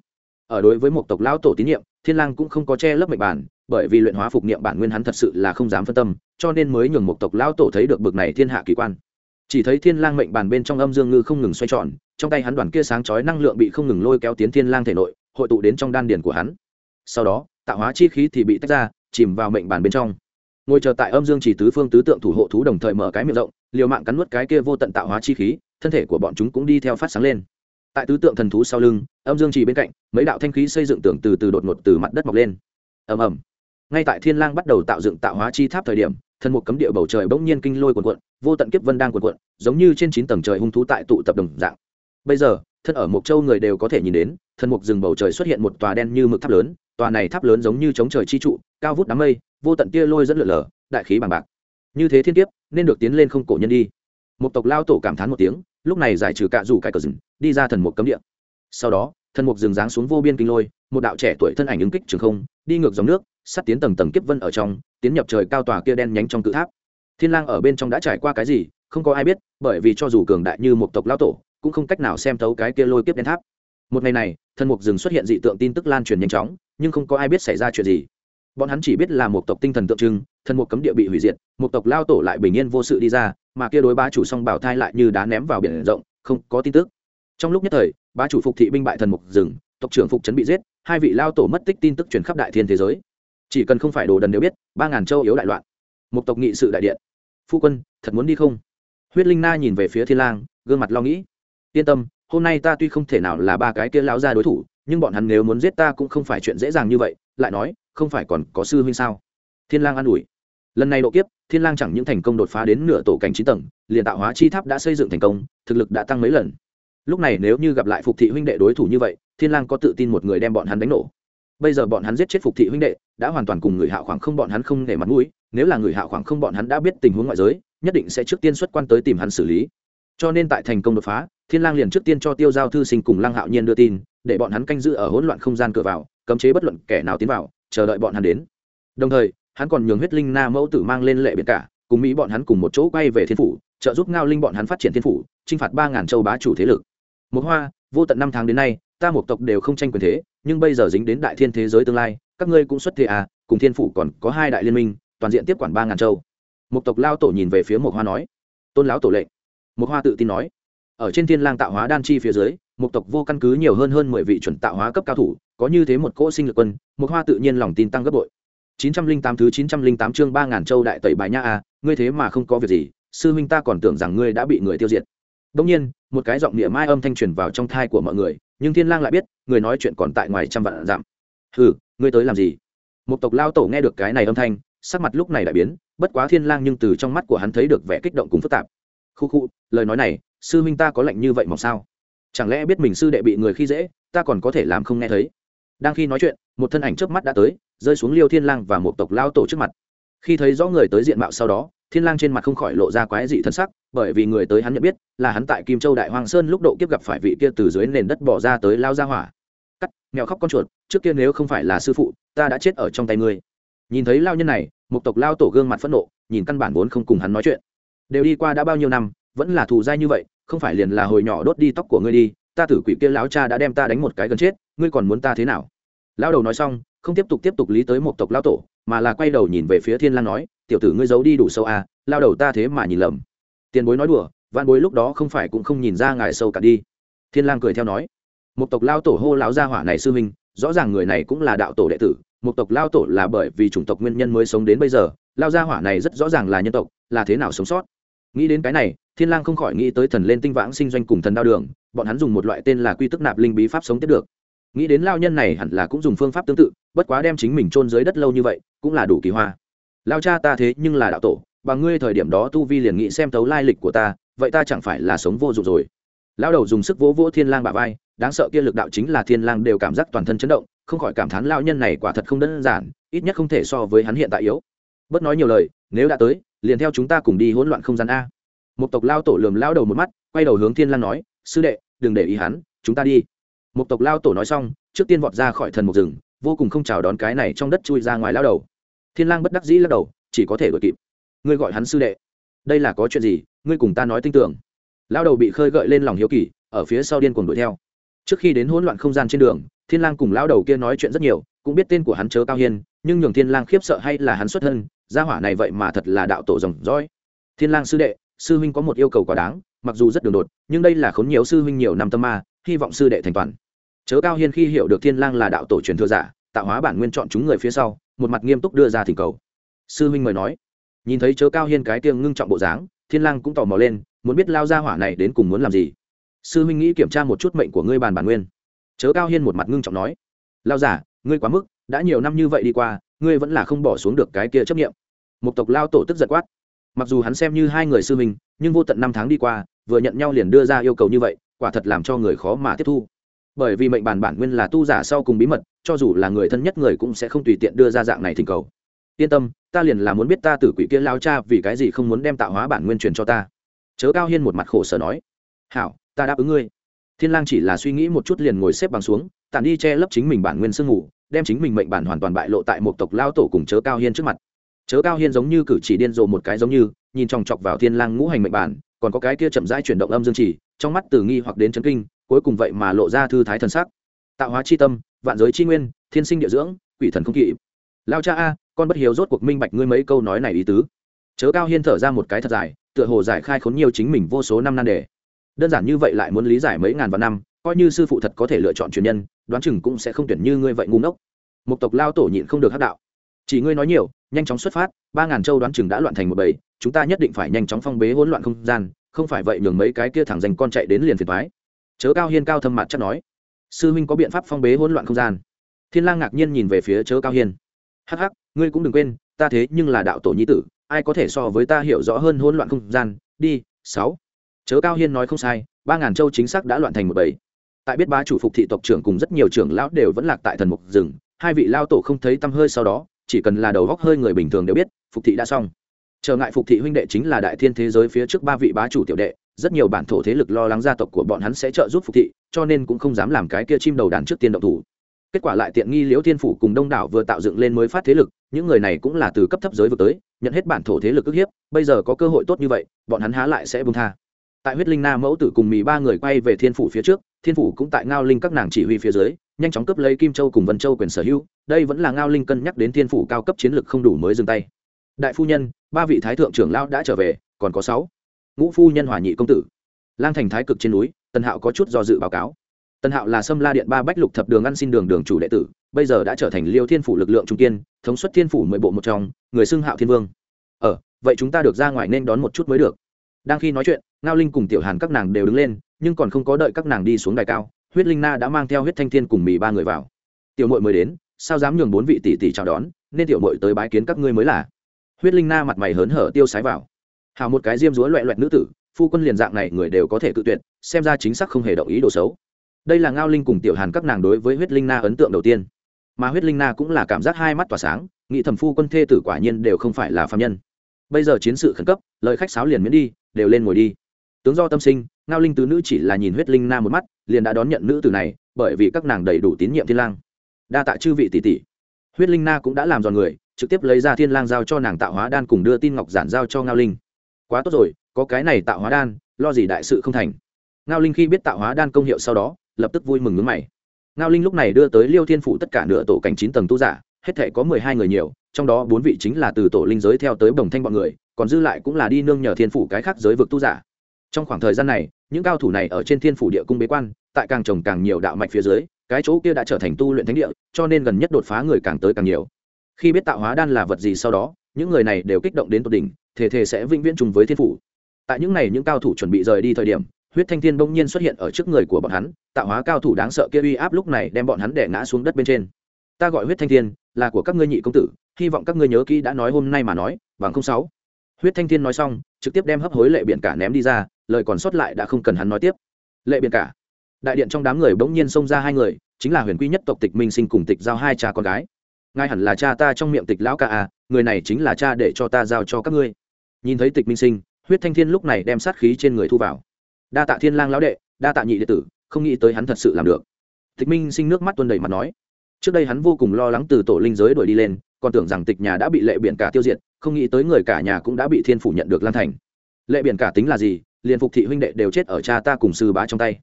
Ở đối với một tộc lao tổ tín nhiệm, thiên lang cũng không có che lấp mệnh bản, bởi vì luyện hóa phục niệm bản nguyên hắn thật sự là không dám phân tâm, cho nên mới nhường một tộc lao tổ thấy được bực này thiên hạ kỳ quan. Chỉ thấy thiên lang mệnh bản bên trong âm dương ngư không ngừng xoay tròn, trong tay hắn đoàn kia sáng chói năng lượng bị không ngừng lôi kéo tiến thiên lang thể nội, hội tụ đến trong đan điền của hắn. Sau đó, tạo hóa chi khí thì bị tách ra, chìm vào mệnh bản bên trong ngồi chờ tại âm dương chỉ tứ phương tứ tượng thủ hộ thú đồng thời mở cái miệng rộng, liều mạng cắn nuốt cái kia vô tận tạo hóa chi khí, thân thể của bọn chúng cũng đi theo phát sáng lên. Tại tứ tượng thần thú sau lưng, âm dương chỉ bên cạnh, mấy đạo thanh khí xây dựng tưởng từ từ đột ngột từ mặt đất mọc lên. Ầm ầm. Ngay tại thiên lang bắt đầu tạo dựng tạo hóa chi tháp thời điểm thần mục cấm địa bầu trời bỗng nhiên kinh lôi cuộn cuộn, vô tận kiếp vân đang cuộn cuộn, giống như trên chín tầng trời hung thú tại tụ tập đồng dạng. Bây giờ, thân ở mộc châu người đều có thể nhìn đến thần mục rừng bầu trời xuất hiện một tòa đen như mực tháp lớn, tòa này tháp lớn giống như chống trời chi trụ, cao vút đám mây vô tận tia lôi dẫn lượn lờ, đại khí bằng bạc. Như thế thiên kiếp, nên được tiến lên không cổ nhân đi. Một tộc lao tổ cảm thán một tiếng, lúc này giải trừ cạ rủ cải cờ rừng đi ra thần mục cấm địa. Sau đó, thần mục rừng giáng xuống vô biên kinh lôi, một đạo trẻ tuổi thân ảnh ứng kích trường không, đi ngược dòng nước, sắt tiến tầng tầng kiếp vân ở trong, tiến nhập trời cao tòa kia đen nhánh trong cự tháp. Thiên lang ở bên trong đã trải qua cái gì, không có ai biết, bởi vì cho dù cường đại như một tộc lao tổ, cũng không cách nào xem thấu cái kia lôi kiếp đen tháp. Một ngày này, thần mục rừng xuất hiện dị tượng tin tức lan truyền nhanh chóng, nhưng không có ai biết xảy ra chuyện gì bọn hắn chỉ biết là một tộc tinh thần tượng trưng thần một cấm địa bị hủy diệt, một tộc lao tổ lại bình yên vô sự đi ra, mà kia đối bá chủ song bảo thai lại như đá ném vào biển rộng, không có tin tức. Trong lúc nhất thời, bá chủ phục thị binh bại thần mục rừng tộc trưởng phục trấn bị giết, hai vị lao tổ mất tích tin tức truyền khắp đại thiên thế giới. Chỉ cần không phải đồ đần đều biết, ba ngàn châu yếu đại loạn. Một tộc nghị sự đại điện. Phu quân, thật muốn đi không? Huyết linh na nhìn về phía thiên lang, gương mặt lo nghĩ. Yên tâm, hôm nay ta tuy không thể nào là ba cái kia lão ra đối thủ, nhưng bọn hắn nếu muốn giết ta cũng không phải chuyện dễ dàng như vậy, lại nói không phải còn có sư huynh sao? Thiên lang an ủi. Lần này độ kiếp, thiên lang chẳng những thành công đột phá đến nửa tổ cảnh chín tầng, liền tạo hóa chi tháp đã xây dựng thành công, thực lực đã tăng mấy lần. Lúc này nếu như gặp lại phục thị huynh đệ đối thủ như vậy, thiên lang có tự tin một người đem bọn hắn đánh nổ. Bây giờ bọn hắn giết chết phục thị huynh đệ, đã hoàn toàn cùng người hạ khoảng không bọn hắn không để mặt mũi, nếu là người hạ khoảng không bọn hắn đã biết tình huống ngoại giới, nhất định sẽ trước tiên xuất quan tới tìm hắn xử lý. Cho nên tại thành công đột phá, thiên lang liền trước tiên cho tiêu giao thư sinh cùng Lang hạo nhiên đưa tin, để bọn hắn canh giữ ở hỗn loạn không gian cửa vào, cấm chế bất luận kẻ nào tiến vào chờ đợi bọn hắn đến. Đồng thời, hắn còn nhường huyết linh na mẫu tử mang lên lệ biệt cả, cùng mỹ bọn hắn cùng một chỗ quay về thiên phủ, trợ giúp ngao linh bọn hắn phát triển thiên phủ, chinh phạt ba ngàn châu bá chủ thế lực. Một hoa, vô tận năm tháng đến nay, ta một tộc đều không tranh quyền thế, nhưng bây giờ dính đến đại thiên thế giới tương lai, các ngươi cũng xuất thế à cùng thiên phủ còn có hai đại liên minh, toàn diện tiếp quản ba ngàn châu. Một tộc lao tổ nhìn về phía một hoa nói, tôn lão tổ lệnh. Một hoa tự tin nói, ở trên thiên lang tạo hóa đan chi phía dưới một tộc vô căn cứ nhiều hơn hơn mười vị chuẩn tạo hóa cấp cao thủ có như thế một cỗ sinh lực quân, một hoa tự nhiên lòng tin tăng gấp bội. Chín trăm linh tám thứ chín trăm linh tám chương ba ngàn châu đại tẩy bài nha a, ngươi thế mà không có việc gì, sư huynh ta còn tưởng rằng ngươi đã bị người tiêu diệt. Đông nhiên, một cái giọng niệm mai âm thanh truyền vào trong thai của mọi người, nhưng thiên lang lại biết, người nói chuyện còn tại ngoài trăm vạn dặm. Hừ, ngươi tới làm gì? Một tộc lao tổ nghe được cái này âm thanh, sắc mặt lúc này đại biến, bất quá thiên lang nhưng từ trong mắt của hắn thấy được vẻ kích động cùng phức tạp. Khu khu, lời nói này, sư huynh ta có lệnh như vậy mà sao? Chẳng lẽ biết mình sư đệ bị người khi dễ, ta còn có thể làm không nghe thấy? Đang khi nói chuyện, một thân ảnh trước mắt đã tới, rơi xuống liêu thiên lang và một tộc lao tổ trước mặt. Khi thấy rõ người tới diện mạo sau đó, thiên lang trên mặt không khỏi lộ ra quái dị thân sắc, bởi vì người tới hắn nhận biết là hắn tại kim châu đại hoàng sơn lúc độ kiếp gặp phải vị kia từ dưới nền đất bỏ ra tới lao ra hỏa. Cắt, mèo khóc con chuột, trước kia nếu không phải là sư phụ, ta đã chết ở trong tay ngươi. Nhìn thấy lao nhân này, một tộc lao tổ gương mặt phẫn nộ, nhìn căn bản vốn không cùng hắn nói chuyện. Đều đi qua đã bao nhiêu năm, vẫn là thù dai như vậy, không phải liền là hồi nhỏ đốt đi tóc của ngươi đi ta tử quỷ kia lão cha đã đem ta đánh một cái gần chết, ngươi còn muốn ta thế nào? Lão đầu nói xong, không tiếp tục tiếp tục lý tới một tộc lão tổ, mà là quay đầu nhìn về phía thiên lang nói, tiểu tử ngươi giấu đi đủ sâu à lao đầu ta thế mà nhìn lầm. Tiền bối nói đùa, vạn bối lúc đó không phải cũng không nhìn ra ngài sâu cả đi. Thiên lang cười theo nói, một tộc lao tổ hô lão gia hỏa này sư minh rõ ràng người này cũng là đạo tổ đệ tử, một tộc lao tổ là bởi vì chủng tộc nguyên nhân mới sống đến bây giờ lao gia hỏa này rất rõ ràng là nhân tộc, là thế nào sống sót? Nghĩ đến cái này, thiên lang không khỏi nghĩ tới thần lên tinh vãng sinh doanh cùng thần đao đường, bọn hắn dùng một loại tên là quy tức nạp linh bí pháp sống tiếp được. Nghĩ đến lao nhân này hẳn là cũng dùng phương pháp tương tự, bất quá đem chính mình chôn dưới đất lâu như vậy, cũng là đủ kỳ hoa. Lao cha ta thế nhưng là đạo tổ, bằng ngươi thời điểm đó tu vi liền nghĩ xem tấu lai lịch của ta, vậy ta chẳng phải là sống vô dụng rồi. Lao đầu dùng sức vỗ vỗ thiên lang bả vai, đáng sợ kia lực đạo chính là thiên lang đều cảm giác toàn thân chấn động, không khỏi cảm thán lao nhân này quả thật không đơn giản, ít nhất không thể so với hắn hiện tại yếu. Bất nói nhiều lời, nếu đã tới liền theo chúng ta cùng đi hỗn loạn không gian a. Một tộc lao tổ lườm lao đầu một mắt, quay đầu hướng thiên lang nói, sư đệ, đừng để ý hắn, chúng ta đi. Một tộc lao tổ nói xong, trước tiên vọt ra khỏi thần mục rừng, vô cùng không chào đón cái này trong đất chui ra ngoài lao đầu. Thiên lang bất đắc dĩ lắc đầu, chỉ có thể đuổi kịp. Ngươi gọi hắn sư đệ. Đây là có chuyện gì? Ngươi cùng ta nói tin tưởng. Lao đầu bị khơi gợi lên lòng hiếu kỳ, ở phía sau điên cuồng đuổi theo. Trước khi đến hỗn loạn không gian trên đường, thiên lang cùng lao đầu kia nói chuyện rất nhiều, cũng biết tên của hắn chớ cao hiên nhưng nhường thiên lang khiếp sợ hay là hắn xuất thân, gia hỏa này vậy mà thật là đạo tổ rồng roi. Thiên lang sư đệ, sư huynh có một yêu cầu quá đáng, mặc dù rất đường đột, nhưng đây là khốn nhiều sư huynh nhiều năm tâm ma, hy vọng sư đệ thành toàn. Chớ cao hiên khi hiểu được thiên lang là đạo tổ truyền thừa giả, tạo hóa bản nguyên chọn chúng người phía sau, một mặt nghiêm túc đưa ra thỉnh cầu. Sư huynh mời nói. Nhìn thấy chớ cao hiên cái tiêng ngưng trọng bộ dáng, thiên lang cũng tò mò lên, muốn biết lao gia hỏa này đến cùng muốn làm gì. Sư huynh nghĩ kiểm tra một chút mệnh của ngươi bàn bản nguyên. Chớ cao hiên một mặt ngưng trọng nói. Lao giả, ngươi quá mức đã nhiều năm như vậy đi qua ngươi vẫn là không bỏ xuống được cái kia chấp nghiệm một tộc lao tổ tức giật quát. Mặc dù hắn xem như hai người sư mình, nhưng vô tận năm tháng đi qua vừa nhận nhau liền đưa ra yêu cầu như vậy quả thật làm cho người khó mà tiếp thu. Bởi vì mệnh bản bản nguyên là tu giả sau cùng bí mật cho dù là người thân nhất người cũng sẽ không tùy tiện đưa ra dạng này thỉnh cầu. Yên tâm ta liền là muốn biết ta tử quỷ kia lao cha vì cái gì không muốn đem tạo hóa bản nguyên truyền cho ta. Chớ cao hiên một mặt khổ sở nói. Hảo ta đáp ứng ngươi. Thiên lang chỉ là suy nghĩ một chút liền ngồi xếp bằng xuống tàn đi che lấp chính mình bản nguyên sương ngủ đem chính mình mệnh bản hoàn toàn bại lộ tại một tộc lao tổ cùng chớ cao hiên trước mặt. Chớ cao hiên giống như cử chỉ điên rồ một cái giống như, nhìn chòng chọc vào thiên lang ngũ hành mệnh bản, còn có cái kia chậm rãi chuyển động âm dương chỉ, trong mắt từ nghi hoặc đến chấn kinh, cuối cùng vậy mà lộ ra thư thái thần sắc. Tạo hóa chi tâm, vạn giới chi nguyên, thiên sinh địa dưỡng, quỷ thần không kỵ. Lao cha a, con bất hiếu rốt cuộc minh bạch ngươi mấy câu nói này ý tứ. Chớ cao hiên thở ra một cái thật dài, tựa hồ giải khai khốn nhiều chính mình vô số năm nan đề. Đơn giản như vậy lại muốn lý giải mấy ngàn vạn năm coi như sư phụ thật có thể lựa chọn truyền nhân, đoán chừng cũng sẽ không tuyển như ngươi vậy ngu ngốc. Một tộc lao tổ nhịn không được hắc đạo. Chỉ ngươi nói nhiều, nhanh chóng xuất phát, ba ngàn châu đoán chừng đã loạn thành một bầy, chúng ta nhất định phải nhanh chóng phong bế hỗn loạn không gian, không phải vậy nhường mấy cái kia thẳng dành con chạy đến liền phiền thoái chớ cao hiên cao thâm mặt chắc nói. Sư huynh có biện pháp phong bế hỗn loạn không gian? Thiên lang ngạc nhiên nhìn về phía chớ cao hiên. Hắc hắc, ngươi cũng đừng quên, ta thế nhưng là đạo tổ nhi tử, ai có thể so với ta hiểu rõ hơn hỗn loạn không gian? Đi, sáu. Chớ cao hiên nói không sai, ba ngàn châu chính xác đã loạn thành một bầy tại biết ba chủ phục thị tộc trưởng cùng rất nhiều trưởng lão đều vẫn lạc tại thần mục rừng, hai vị lao tổ không thấy tâm hơi sau đó, chỉ cần là đầu góc hơi người bình thường đều biết, phục thị đã xong. Trở ngại phục thị huynh đệ chính là đại thiên thế giới phía trước ba vị bá chủ tiểu đệ, rất nhiều bản thổ thế lực lo lắng gia tộc của bọn hắn sẽ trợ giúp phục thị, cho nên cũng không dám làm cái kia chim đầu đàn trước tiên động thủ. Kết quả lại tiện nghi liễu thiên phủ cùng đông đảo vừa tạo dựng lên mới phát thế lực, những người này cũng là từ cấp thấp giới vừa tới, nhận hết bản thổ thế lực ức hiếp, bây giờ có cơ hội tốt như vậy, bọn hắn há lại sẽ bung tha. Tại huyết linh na mẫu tử cùng mì ba người quay về thiên phủ phía trước thiên phủ cũng tại ngao linh các nàng chỉ huy phía dưới, nhanh chóng cướp lấy kim châu cùng vân châu quyền sở hữu, đây vẫn là ngao linh cân nhắc đến thiên phủ cao cấp chiến lược không đủ mới dừng tay. Đại phu nhân, ba vị thái thượng trưởng lão đã trở về, còn có sáu. Ngũ phu nhân hòa nhị công tử. Lang thành thái cực trên núi, tần hạo có chút do dự báo cáo. Tần hạo là sâm la điện ba bách lục thập đường ăn xin đường đường chủ đệ tử, bây giờ đã trở thành liêu thiên phủ lực lượng trung kiên, thống suất thiên phủ mười bộ một trong, người xưng hạo thiên vương. Ờ vậy chúng ta được ra ngoài nên đón một chút mới được đang khi nói chuyện, ngao linh cùng tiểu hàn các nàng đều đứng lên, nhưng còn không có đợi các nàng đi xuống đài cao, huyết linh na đã mang theo huyết thanh thiên cùng mì ba người vào. Tiểu mội mới đến, sao dám nhường bốn vị tỷ tỷ chào đón, nên tiểu mội tới bái kiến các ngươi mới là. Huyết linh na mặt mày hớn hở tiêu sái vào. Hào một cái diêm dúa loẹ loẹt nữ tử, phu quân liền dạng này người đều có thể cự tuyệt, xem ra chính xác không hề động ý đồ xấu. Đây là ngao linh cùng tiểu hàn các nàng đối với huyết linh na ấn tượng đầu tiên. Mà huyết linh na cũng là cảm giác hai mắt tỏa sáng, nghĩ thầm phu quân thê tử quả nhiên đều không phải là phạm nhân bây giờ chiến sự khẩn cấp, lời khách sáo liền miễn đi, đều lên ngồi đi. Tướng do tâm sinh, ngao linh tứ nữ chỉ là nhìn huyết linh na một mắt, liền đã đón nhận nữ tử này, bởi vì các nàng đầy đủ tín nhiệm thiên lang. Đa tạ chư vị tỷ tỷ. Huyết linh na cũng đã làm giòn người, trực tiếp lấy ra thiên lang giao cho nàng tạo hóa đan cùng đưa tin ngọc giản giao cho ngao linh. Quá tốt rồi, có cái này tạo hóa đan, lo gì đại sự không thành. Ngao linh khi biết tạo hóa đan công hiệu sau đó, lập tức vui mừng ngứng mày. Ngao linh lúc này đưa tới liêu thiên phủ tất cả nửa tổ cảnh chín tầng tu giả, hết thể có mười hai người nhiều trong đó bốn vị chính là từ tổ linh giới theo tới bồng thanh bọn người, còn dư lại cũng là đi nương nhờ thiên phủ cái khác giới vực tu giả. Trong khoảng thời gian này, những cao thủ này ở trên thiên phủ địa cung bế quan, tại càng trồng càng nhiều đạo mạch phía dưới, cái chỗ kia đã trở thành tu luyện thánh địa, cho nên gần nhất đột phá người càng tới càng nhiều. Khi biết tạo hóa đan là vật gì sau đó, những người này đều kích động đến tột đỉnh thể thể sẽ vĩnh viễn chung với thiên phủ. Tại những này những cao thủ chuẩn bị rời đi thời điểm, huyết thanh thiên bỗng nhiên xuất hiện ở trước người của bọn hắn, tạo hóa cao thủ đáng sợ kia uy áp lúc này đem bọn hắn đè ngã xuống đất bên trên. Ta gọi huyết thanh thiên, là của các ngươi nhị công tử hy vọng các ngươi nhớ kỹ đã nói hôm nay mà nói, bằng không sáu. Huyết thanh thiên nói xong, trực tiếp đem hấp hối lệ biển cả ném đi ra, lời còn sót lại đã không cần hắn nói tiếp. Lệ biển cả. Đại điện trong đám người bỗng nhiên xông ra hai người, chính là huyền quy nhất tộc tịch minh sinh cùng tịch giao hai cha con gái. Ngay hẳn là cha ta trong miệng tịch lão ca à người này chính là cha để cho ta giao cho các ngươi. Nhìn thấy tịch minh sinh, huyết thanh thiên lúc này đem sát khí trên người thu vào. Đa tạ thiên lang lão đệ, đa tạ nhị đệ tử, không nghĩ tới hắn thật sự làm được. Tịch minh sinh nước mắt tuôn đầy mặt nói. Trước đây hắn vô cùng lo lắng từ tổ linh giới đuổi đi lên còn tưởng rằng tịch nhà đã bị lệ biển cả tiêu diệt, không nghĩ tới người cả nhà cũng đã bị thiên phủ nhận được lan thành. Lệ biển cả tính là gì? Liền phục thị huynh đệ đều chết ở cha ta cùng sư bá trong tay.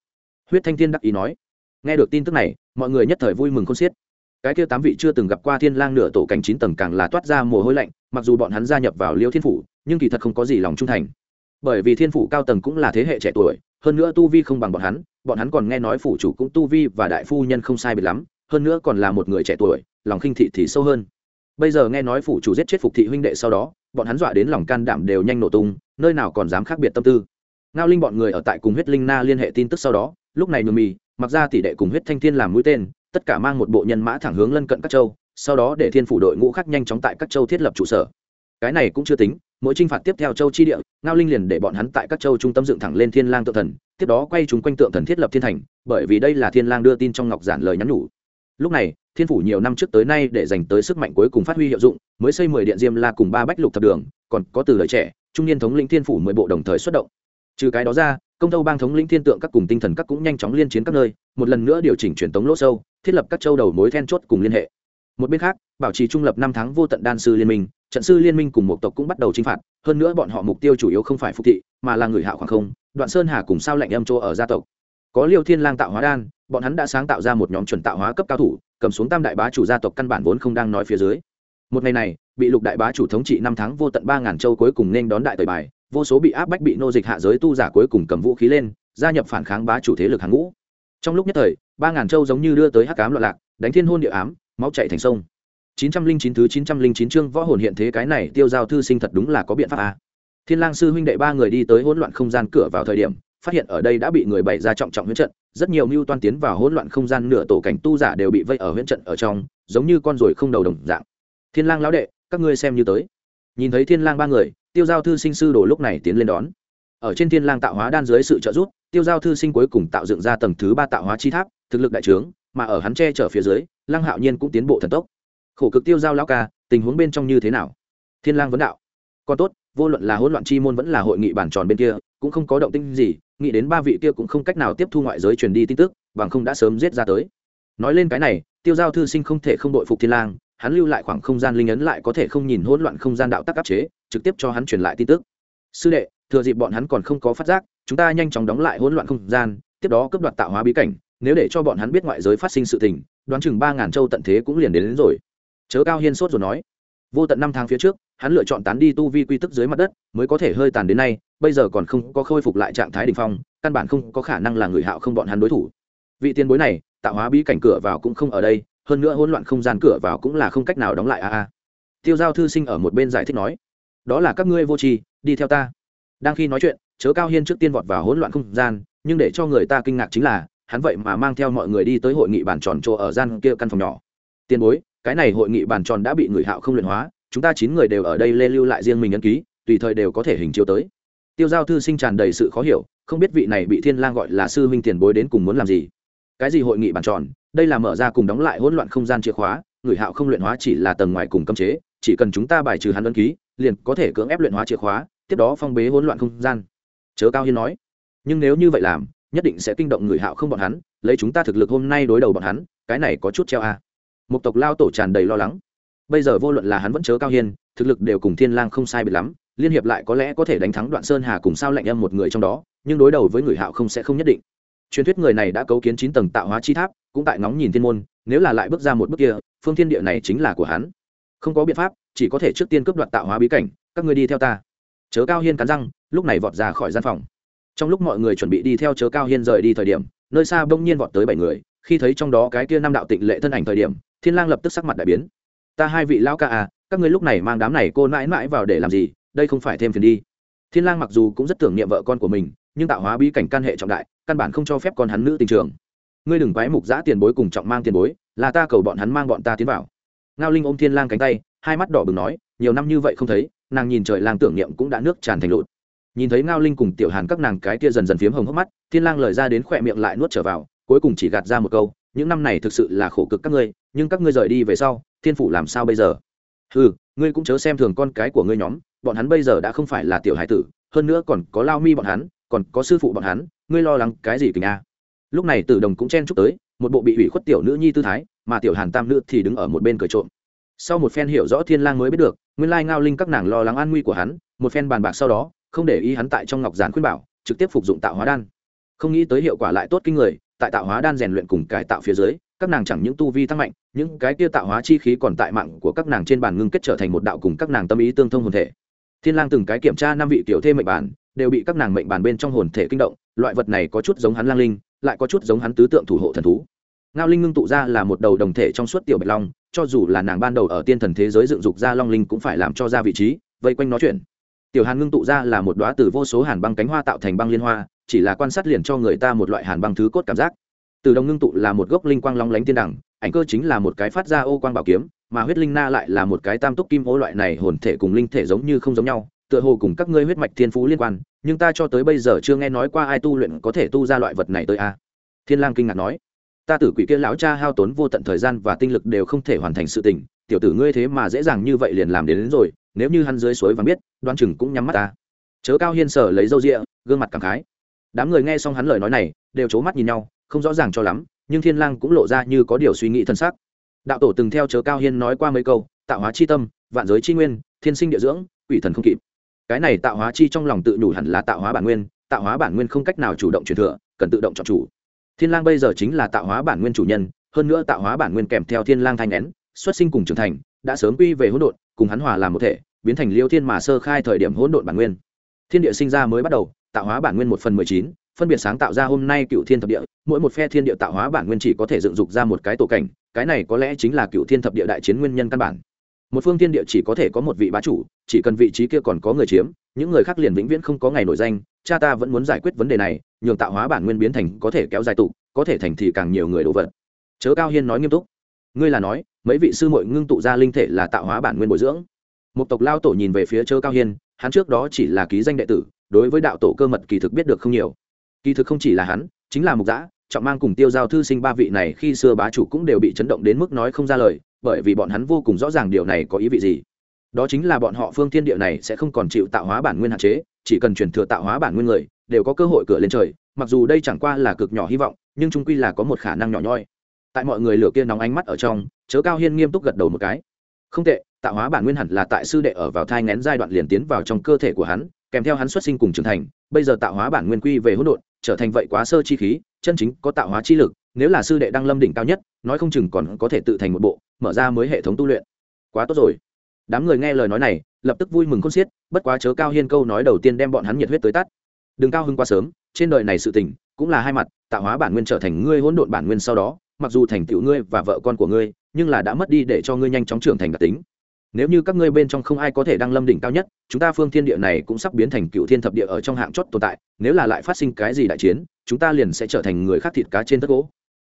Huyết thanh thiên đắc ý nói. Nghe được tin tức này, mọi người nhất thời vui mừng khôn xiết. Cái kia tám vị chưa từng gặp qua thiên lang nửa tổ cảnh chín tầng càng là toát ra mồ hôi lạnh, mặc dù bọn hắn gia nhập vào liêu thiên phủ, nhưng kỳ thật không có gì lòng trung thành. Bởi vì thiên phủ cao tầng cũng là thế hệ trẻ tuổi, hơn nữa tu vi không bằng bọn hắn bọn hắn còn nghe nói phủ chủ cũng tu vi và đại phu nhân không sai biệt lắm, hơn nữa còn là một người trẻ tuổi, lòng khinh thị thì sâu hơn bây giờ nghe nói phủ chủ giết chết phục thị huynh đệ sau đó, bọn hắn dọa đến lòng can đảm đều nhanh nổ tung, nơi nào còn dám khác biệt tâm tư. Ngao linh bọn người ở tại cùng huyết linh na liên hệ tin tức sau đó, lúc này nhường mì, mặc ra tỷ đệ cùng huyết thanh thiên làm mũi tên, tất cả mang một bộ nhân mã thẳng hướng lân cận các châu, sau đó để thiên phủ đội ngũ khác nhanh chóng tại các châu thiết lập trụ sở. Cái này cũng chưa tính, mỗi t r i n h phạt tiếp theo châu chi địa, ngao linh liền để bọn hắn tại các châu trung tâm dựng thẳng lên thiên lang tự thần, tiếp đó quay chúng quanh tượng thần thiết lập thiên thành, bởi vì đây là thiên lang đưa tin trong ngọc giản lời nhắn nhủ. Lúc này thiên phủ nhiều năm trước tới nay để dành tới sức mạnh cuối cùng phát huy hiệu dụng, mới xây mười điện diêm la cùng ba bách lục thập đường, còn có từ lời trẻ, trung niên thống lĩnh thiên phủ mười bộ đồng thời xuất động. Trừ cái đó ra, công tâu bang thống lĩnh thiên tượng các cùng tinh thần các cũng nhanh chóng liên chiến các nơi, một lần nữa điều chỉnh truyền tống lỗ sâu, thiết lập các châu đầu mối then chốt cùng liên hệ. Một bên khác, bảo trì trung lập năm tháng vô tận đan sư liên minh, trận sư liên minh cùng một tộc cũng bắt đầu chinh phạt, hơn nữa bọn họ mục tiêu chủ yếu không phải phục thị, mà là người hạ khoảng không, đoạn sơn hà cùng sao lệnh âm chỗ ở gia tộc có liêu thiên lang tạo hóa đan, bọn hắn đã sáng tạo ra một nhóm chuẩn tạo hóa cấp cao thủ, cầm xuống tam đại bá chủ gia tộc căn bản vốn không đang nói phía dưới. Một ngày này, bị lục đại bá chủ thống trị năm tháng vô tận ba ngàn châu cuối cùng nên đón đại tời bài, vô số bị áp bách bị nô dịch hạ giới tu giả cuối cùng cầm vũ khí lên, gia nhập phản kháng bá chủ thế lực hàng ngũ. Trong lúc nhất thời, ba ngàn châu giống như đưa tới hắc ám loạn lạc, đánh thiên hôn địa ám, máu chạy thành sông. Chín trăm linh chín thứ chín trăm linh chín chương võ hồn hiện thế cái này tiêu giao thư sinh thật đúng là có biện pháp à. thiên lang sư huynh đệ ba người đi tới hỗn loạn không gian cửa vào thời điểm phát hiện ở đây đã bị người bày ra trọng trọng huyễn trận, rất nhiều mưu toan tiến vào hỗn loạn không gian nửa tổ cảnh tu giả đều bị vây ở huyễn trận ở trong, giống như con ruồi không đầu đồng dạng. Thiên lang lão đệ, các ngươi xem như tới. Nhìn thấy thiên lang ba người, tiêu giao thư sinh sư đồ lúc này tiến lên đón. Ở trên thiên lang tạo hóa đan dưới sự trợ giúp, tiêu giao thư sinh cuối cùng tạo dựng ra tầng thứ ba tạo hóa chi tháp, thực lực đại trướng, mà ở hắn che chở phía dưới, lăng hạo nhiên cũng tiến bộ thần tốc. Khổ cực tiêu giao lão ca, tình huống bên trong như thế nào? Thiên lang vấn đạo còn tốt vô luận là hỗn loạn chi môn vẫn là hội nghị bản tròn bên kia cũng không có động tĩnh gì nghĩ đến ba vị kia cũng không cách nào tiếp thu ngoại giới truyền đi tin tức bằng không đã sớm giết ra tới. Nói lên cái này tiêu giao thư sinh không thể không đội phục thiên lang hắn lưu lại khoảng không gian linh ấn lại có thể không nhìn hỗn loạn không gian đạo tắc áp chế trực tiếp cho hắn truyền lại tin tức. Sư đệ thừa dịp bọn hắn còn không có phát giác chúng ta nhanh chóng đóng lại hỗn loạn không gian tiếp đó cướp đoạt tạo hóa bí cảnh nếu để cho bọn hắn biết ngoại giới phát sinh sự tình đoán chừng ba ngàn châu tận thế cũng liền đến, đến rồi. Chớ cao hiên sốt rồi nói vô tận năm tháng phía trước, hắn lựa chọn tán đi tu vi quy tức dưới mặt đất, mới có thể hơi tàn đến nay, bây giờ còn không có khôi phục lại trạng thái đ ỉ n h phong, căn bản không có khả năng là người hạo không bọn hắn đối thủ. Vị tiền bối này, tạo hóa bí cảnh cửa vào cũng không ở đây, hơn nữa hỗn loạn không gian cửa vào cũng là không cách nào đóng lại a a. Tiêu giao thư sinh ở một bên giải thích nói, đó là các ngươi vô tri, đi theo ta. Đang khi nói chuyện, chớ cao hiên trước tiên vọt vào hỗn loạn không gian, nhưng để cho người ta kinh ngạc chính là, hắn vậy mà mang theo mọi người đi tới hội nghị bàn tròn chỗ ở gian kia căn phòng nhỏ. Tiền bối cái này hội nghị bàn tròn đã bị người hạo không luyện hóa, chúng ta chín người đều ở đây lê lưu lại riêng mình ấn ký, tùy thời đều có thể hình chiếu tới. Tiêu giao thư sinh tràn đầy sự khó hiểu, không biết vị này bị thiên lang gọi là sư huynh tiền bối đến cùng muốn làm gì. Cái gì hội nghị bàn tròn? Đây là mở ra cùng đóng lại hỗn loạn không gian chìa khóa, người hạo không luyện hóa chỉ là tầng ngoài cùng cấm chế, chỉ cần chúng ta bài trừ hắn ấn ký, liền có thể cưỡng ép luyện hóa chìa khóa, tiếp đó phong bế hỗn loạn không gian. Chớ cao hiên nói. Nhưng nếu như vậy làm, nhất định sẽ kinh động người hạo không bọn hắn, lấy chúng ta thực lực hôm nay đối đầu bọn hắn, cái này có chút treo a. à một tộc lao tổ tràn đầy lo lắng. Bây giờ vô luận là hắn vẫn chớ cao hiên thực lực đều cùng thiên lang không sai biệt lắm, liên hiệp lại có lẽ có thể đánh thắng đoạn sơn hà cùng sao lạnh âm một người trong đó, nhưng đối đầu với người hạo không sẽ không nhất định. Truyền thuyết người này đã cấu kiến chín tầng tạo hóa chi tháp, cũng tại ngóng nhìn thiên môn, nếu là lại bước ra một bước kia, phương thiên địa này chính là của hắn. Không có biện pháp, chỉ có thể trước tiên cướp đoạt tạo hóa bí cảnh, các ngươi đi theo ta. Chớ cao hiên cắn răng, lúc này vọt ra khỏi gian phòng. Trong lúc mọi người chuẩn bị đi theo chớ cao hiên rời đi thời điểm, nơi xa bỗng nhiên vọt tới bảy người khi thấy trong đó cái kia năm đạo tịnh lệ thân ảnh thời điểm, thiên lang lập tức sắc mặt đại biến. Ta hai vị lão ca à các ngươi lúc này mang đám này cô mãi mãi vào để làm gì? Đây không phải thêm phiền đi. Thiên lang mặc dù cũng rất tưởng niệm vợ con của mình, nhưng tạo hóa bí cảnh căn hệ trọng đại, căn bản không cho phép con hắn nữ tình trường. Ngươi đừng quái mục giã tiền bối cùng trọng mang tiền bối, là ta cầu bọn hắn mang bọn ta tiến vào. Ngao linh ôm thiên lang cánh tay, hai mắt đỏ bừng nói, nhiều năm như vậy không thấy, nàng nhìn trời lang tưởng niệm cũng đã nước tràn thành lụt. Nhìn thấy ngao linh cùng tiểu hàn các nàng cái kia dần dần phiếm hồng hốc mắt, thiên lang lời ra đến khỏe miệng lại nuốt trở vào cuối cùng chỉ gạt ra một câu, những năm này thực sự là khổ cực các ngươi, nhưng các ngươi rời đi về sau, thiên phủ làm sao bây giờ? Ừ ngươi cũng chớ xem thường con cái của ngươi nhóm, bọn hắn bây giờ đã không phải là tiểu hải tử, hơn nữa còn có lao mi bọn hắn, còn có sư phụ bọn hắn, ngươi lo lắng cái gì kình a? Lúc này tử đồng cũng chen chúc tới, một bộ bị ủy khuất tiểu nữ nhi tư thái, mà tiểu hàn tam nữ thì đứng ở một bên cười trộm. Sau một phen hiểu rõ thiên lang mới biết được, nguyên lai ngao linh các nàng lo lắng an nguy của hắn, một phen bàn bạc sau đó, không để ý hắn tại trong ngọc giản khuyên bảo, trực tiếp phục dụng tạo hóa đan. Không nghĩ tới hiệu quả lại tốt kinh người tại tạo hóa đan rèn luyện cùng cải tạo phía dưới, các nàng chẳng những tu vi tăng mạnh, những cái kia tạo hóa chi khí còn tại mạng của các nàng trên bàn ngưng kết trở thành một đạo cùng các nàng tâm ý tương thông hồn thể. Thiên lang từng cái kiểm tra năm vị tiểu thê mệnh bản, đều bị các nàng mệnh bản bên trong hồn thể kinh động, loại vật này có chút giống hắn lang linh, lại có chút giống hắn tứ tượng thủ hộ thần thú. Ngao linh ngưng tụ ra là một đầu đồng thể trong suốt tiểu bạch long, cho dù là nàng ban đầu ở tiên thần thế giới dựng dục ra long linh cũng phải làm cho ra vị trí, vây quanh nó chuyển. Tiểu hàn ngưng tụ ra là một đóa từ vô số hàn băng cánh hoa tạo thành băng liên hoa chỉ là quan sát liền cho người ta một loại hàn băng thứ cốt cảm giác. Từ đồng ngưng tụ là một gốc linh quang long lánh tiên đẳng ảnh cơ chính là một cái phát ra ô quang bảo kiếm mà huyết linh na lại là một cái tam túc kim ô loại này hồn thể cùng linh thể giống như không giống nhau tựa hồ cùng các ngươi huyết mạch thiên phú liên quan nhưng ta cho tới bây giờ chưa nghe nói qua ai tu luyện có thể tu ra loại vật này tới a. Thiên lang kinh ngạc nói. Ta tử quỷ kia lão cha hao tốn vô tận thời gian và tinh lực đều không thể hoàn thành sự tình tiểu tử ngươi thế mà dễ dàng như vậy liền làm đến, đến rồi nếu như hắn dưới suối vàng biết đoan chừng cũng nhắm mắt ta. Chớ cao hiên sở lấy dâu rịa gương mặt cảm khái đám người nghe xong hắn lời nói này, đều c mắt nhìn nhau, không rõ ràng cho lắm, nhưng thiên lang cũng lộ ra như có điều suy nghĩ thân sắc đạo tổ từng theo chớ cao hiên nói qua mấy câu, tạo hóa chi tâm, vạn giới chi nguyên, thiên sinh địa dưỡng, quỷ thần không kịp. Cái này tạo hóa chi trong lòng tự đủ hẳn là tạo hóa bản nguyên, tạo hóa bản nguyên không cách nào chủ động truyền thừa, cần tự động chọn chủ. Thiên lang bây giờ chính là tạo hóa bản nguyên chủ nhân, hơn nữa tạo hóa bản nguyên kèm theo thiên lang thanh nén, xuất sinh cùng trưởng thành, đã sớm quy về hỗn độn, cùng hắn hòa làm một thể, biến thành liêu thiên mà sơ khai thời điểm hỗn độn bản nguyên. Thiên địa sinh ra mới bắt đầu tạo hóa bản nguyên một phần mười chín, phân biệt sáng tạo ra hôm nay cựu thiên thập địa, mỗi một phe thiên địa tạo hóa bản nguyên chỉ có thể dựng dục ra một cái tổ cảnh, cái này có lẽ chính là cựu thiên thập địa đại chiến nguyên nhân căn bản. Một phương thiên địa chỉ có thể có một vị bá chủ, chỉ cần vị trí kia còn có người chiếm, những người khác liền vĩnh viễn không có ngày nổi danh, cha ta vẫn muốn giải quyết vấn đề này, nhường tạo hóa bản nguyên biến thành có thể kéo dài tụ, có thể thành thì càng nhiều người đổ vật. Chớ cao hiên nói nghiêm túc. Ngươi là nói, mấy vị sư muội ngưng tụ ra linh thể là tạo hóa bản nguyên bồi dưỡng. Một tộc lao tổ nhìn về phía chớ cao hiên, hắn trước đó chỉ là ký danh đệ tử đối với đạo tổ cơ mật kỳ thực biết được không nhiều. Kỳ thực không chỉ là hắn, chính là mục giã trọng mang cùng tiêu giao thư sinh ba vị này khi xưa bá chủ cũng đều bị chấn động đến mức nói không ra lời, bởi vì bọn hắn vô cùng rõ ràng điều này có ý vị gì. Đó chính là bọn họ phương thiên địa này sẽ không còn chịu tạo hóa bản nguyên hạn chế, chỉ cần chuyển thừa tạo hóa bản nguyên người, đều có cơ hội cửa lên trời, mặc dù đây chẳng qua là cực nhỏ hy vọng, nhưng trung quy là có một khả năng nhỏ nhoi. Tại mọi người lửa kia nóng ánh mắt ở trong, chớ cao hiên nghiêm túc gật đầu một cái. Không tệ, tạo hóa bản nguyên hẳn là tại sư đệ ở vào thai ngén giai đoạn liền tiến vào trong cơ thể của hắn kèm theo hắn xuất sinh cùng trưởng thành, bây giờ tạo hóa bản nguyên quy về hỗn độn, trở thành vậy quá sơ chi khí, chân chính có tạo hóa chi lực, nếu là sư đệ đang lâm đỉnh cao nhất, nói không chừng còn có thể tự thành một bộ, mở ra mới hệ thống tu luyện. Quá tốt rồi. Đám người nghe lời nói này, lập tức vui mừng khôn xiết, bất quá chớ cao hiên câu nói đầu tiên đem bọn hắn nhiệt huyết tới tắt. Đừng cao hưng quá sớm, trên đời này sự tình, cũng là hai mặt, tạo hóa bản nguyên trở thành ngươi, hỗn độn bản nguyên sau đó, mặc dù thành tựu ngươi và vợ con của ngươi, nhưng là đã mất đi để cho ngươi nhanh chóng trưởng thành đặc tính nếu như các ngươi bên trong không ai có thể đăng lâm đỉnh cao nhất, chúng ta phương thiên địa này cũng sắp biến thành cựu thiên thập địa ở trong hạng chót tồn tại, nếu là lại phát sinh cái gì đại chiến, chúng ta liền sẽ trở thành người khác thịt cá trên tất gỗ.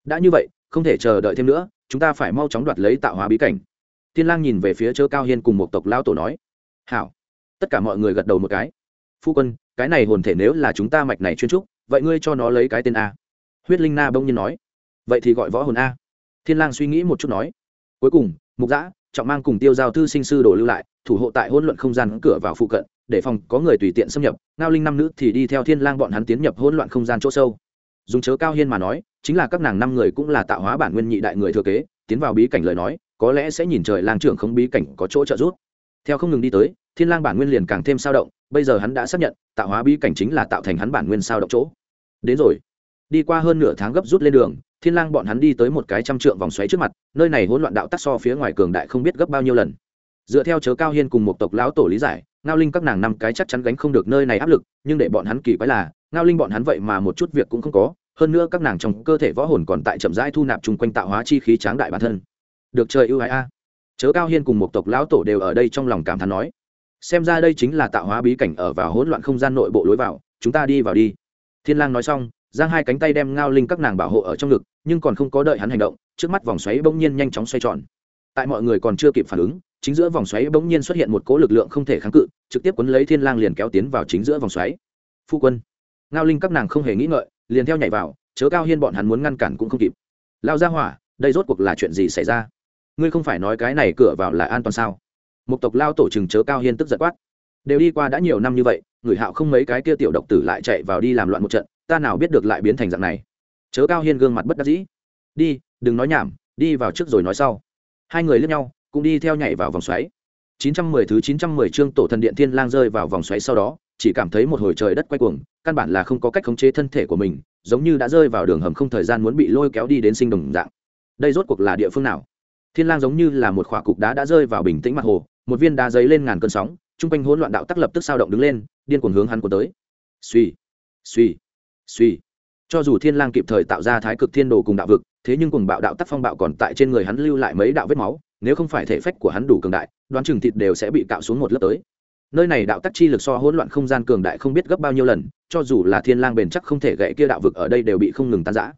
Đã như vậy, không thể chờ đợi thêm nữa, chúng ta phải mau chóng đoạt lấy tạo hóa bí cảnh. Thiên lang nhìn về phía chớ cao hiên cùng một tộc lao tổ nói. Hảo. Tất cả mọi người gật đầu một cái. Phu quân, cái này hồn thể nếu là chúng ta mạch này chuyên trúc, vậy ngươi cho nó lấy cái tên a. Huyết linh na bỗng nhiên nói. Vậy thì gọi võ hồn a. Thiên lang suy nghĩ một chút nói. Cuối cùng, mục giã trọng mang cùng tiêu giao thư sinh sư đồ lưu lại, thủ hộ tại hỗn loạn không gian cửa vào phụ cận, để phòng có người tùy tiện xâm nhập. Ngao linh năm nữ thì đi theo thiên lang bọn hắn tiến nhập hỗn loạn không gian chỗ sâu. Dùng chớ cao hiên mà nói, chính là các nàng năm người cũng là tạo hóa bản nguyên nhị đại người thừa kế, tiến vào bí cảnh lời nói, có lẽ sẽ nhìn trời lang trưởng không bí cảnh có chỗ trợ giúp. Theo không ngừng đi tới, thiên lang bản nguyên liền càng thêm sao động, bây giờ hắn đã xác nhận, tạo hóa bí cảnh chính là tạo thành hắn bản nguyên sao động chỗ. Đến rồi đi qua hơn nửa tháng gấp rút lên đường, thiên lang bọn hắn đi tới một cái trăm trượng vòng xoáy trước mặt, nơi này hỗn loạn đạo tắc so phía ngoài cường đại không biết gấp bao nhiêu lần. Dựa theo chớ cao hiên cùng một tộc lão tổ lý giải, ngao linh các nàng năm cái chắc chắn gánh không được nơi này áp lực, nhưng để bọn hắn kỳ quái là, ngao linh bọn hắn vậy mà một chút việc cũng không có, hơn nữa các nàng trong cơ thể võ hồn còn tại chậm rãi thu nạp chung quanh tạo hóa chi khí tráng đại bản thân. Được trời ưu ái a. Chớ cao hiên cùng một tộc lão tổ đều ở đây trong lòng cảm thán nói, xem ra đây chính là tạo hóa bí cảnh ở vào hỗn loạn không gian nội bộ lối vào, chúng ta đi vào đi. Thiên lang nói xong giang hai cánh tay đem ngao linh các nàng bảo hộ ở trong ngực, nhưng còn không có đợi hắn hành động, trước mắt vòng xoáy bỗng nhiên nhanh chóng xoay tròn. Tại mọi người còn chưa kịp phản ứng, chính giữa vòng xoáy bỗng nhiên xuất hiện một cỗ lực lượng không thể kháng cự, trực tiếp quấn lấy thiên lang liền kéo tiến vào chính giữa vòng xoáy. Phu quân. Ngao linh các nàng không hề nghĩ ngợi, liền theo nhảy vào, chớ cao hiên bọn hắn muốn ngăn cản cũng không kịp. Lao ra hỏa, đây rốt cuộc là chuyện gì xảy ra? Ngươi không phải nói cái này cửa vào là an toàn sao? Một tộc lao tổ chừng chớ cao hiên tức giật quát. Đều đi qua đã nhiều năm như vậy, người hạo không mấy cái kia tiểu độc tử lại chạy vào đi làm loạn một trận ta nào biết được lại biến thành dạng này? Chớ cao hiên gương mặt bất đắc dĩ. Đi, đừng nói nhảm, đi vào trước rồi nói sau. Hai người lướt nhau, cũng đi theo nhảy vào vòng xoáy. 910 thứ 910 chương tổ thần điện thiên lang rơi vào vòng xoáy sau đó, chỉ cảm thấy một hồi trời đất quay cuồng, căn bản là không có cách khống chế thân thể của mình, giống như đã rơi vào đường hầm không thời gian muốn bị lôi kéo đi đến sinh đồng dạng. Đây rốt cuộc là địa phương nào? Thiên lang giống như là một khỏa cục đá đã rơi vào bình tĩnh mặt hồ, một viên đá giấy lên ngàn cơn sóng trung quanh hỗn loạn đạo tắc lập tức sao động đứng lên, điên cuồng hướng hắn cuốn tới. Suy suy suy. Cho dù thiên lang kịp thời tạo ra thái cực thiên đồ cùng đạo vực, thế nhưng cùng bạo đạo tắc phong bạo còn tại trên người hắn lưu lại mấy đạo vết máu, nếu không phải thể phách của hắn đủ cường đại, đoán chừng thịt đều sẽ bị cạo xuống một lớp tới. Nơi này đạo tắc chi lực so hỗn loạn không gian cường đại không biết gấp bao nhiêu lần, cho dù là thiên lang bền chắc không thể gãy kia đạo vực ở đây đều bị không ngừng tan rã.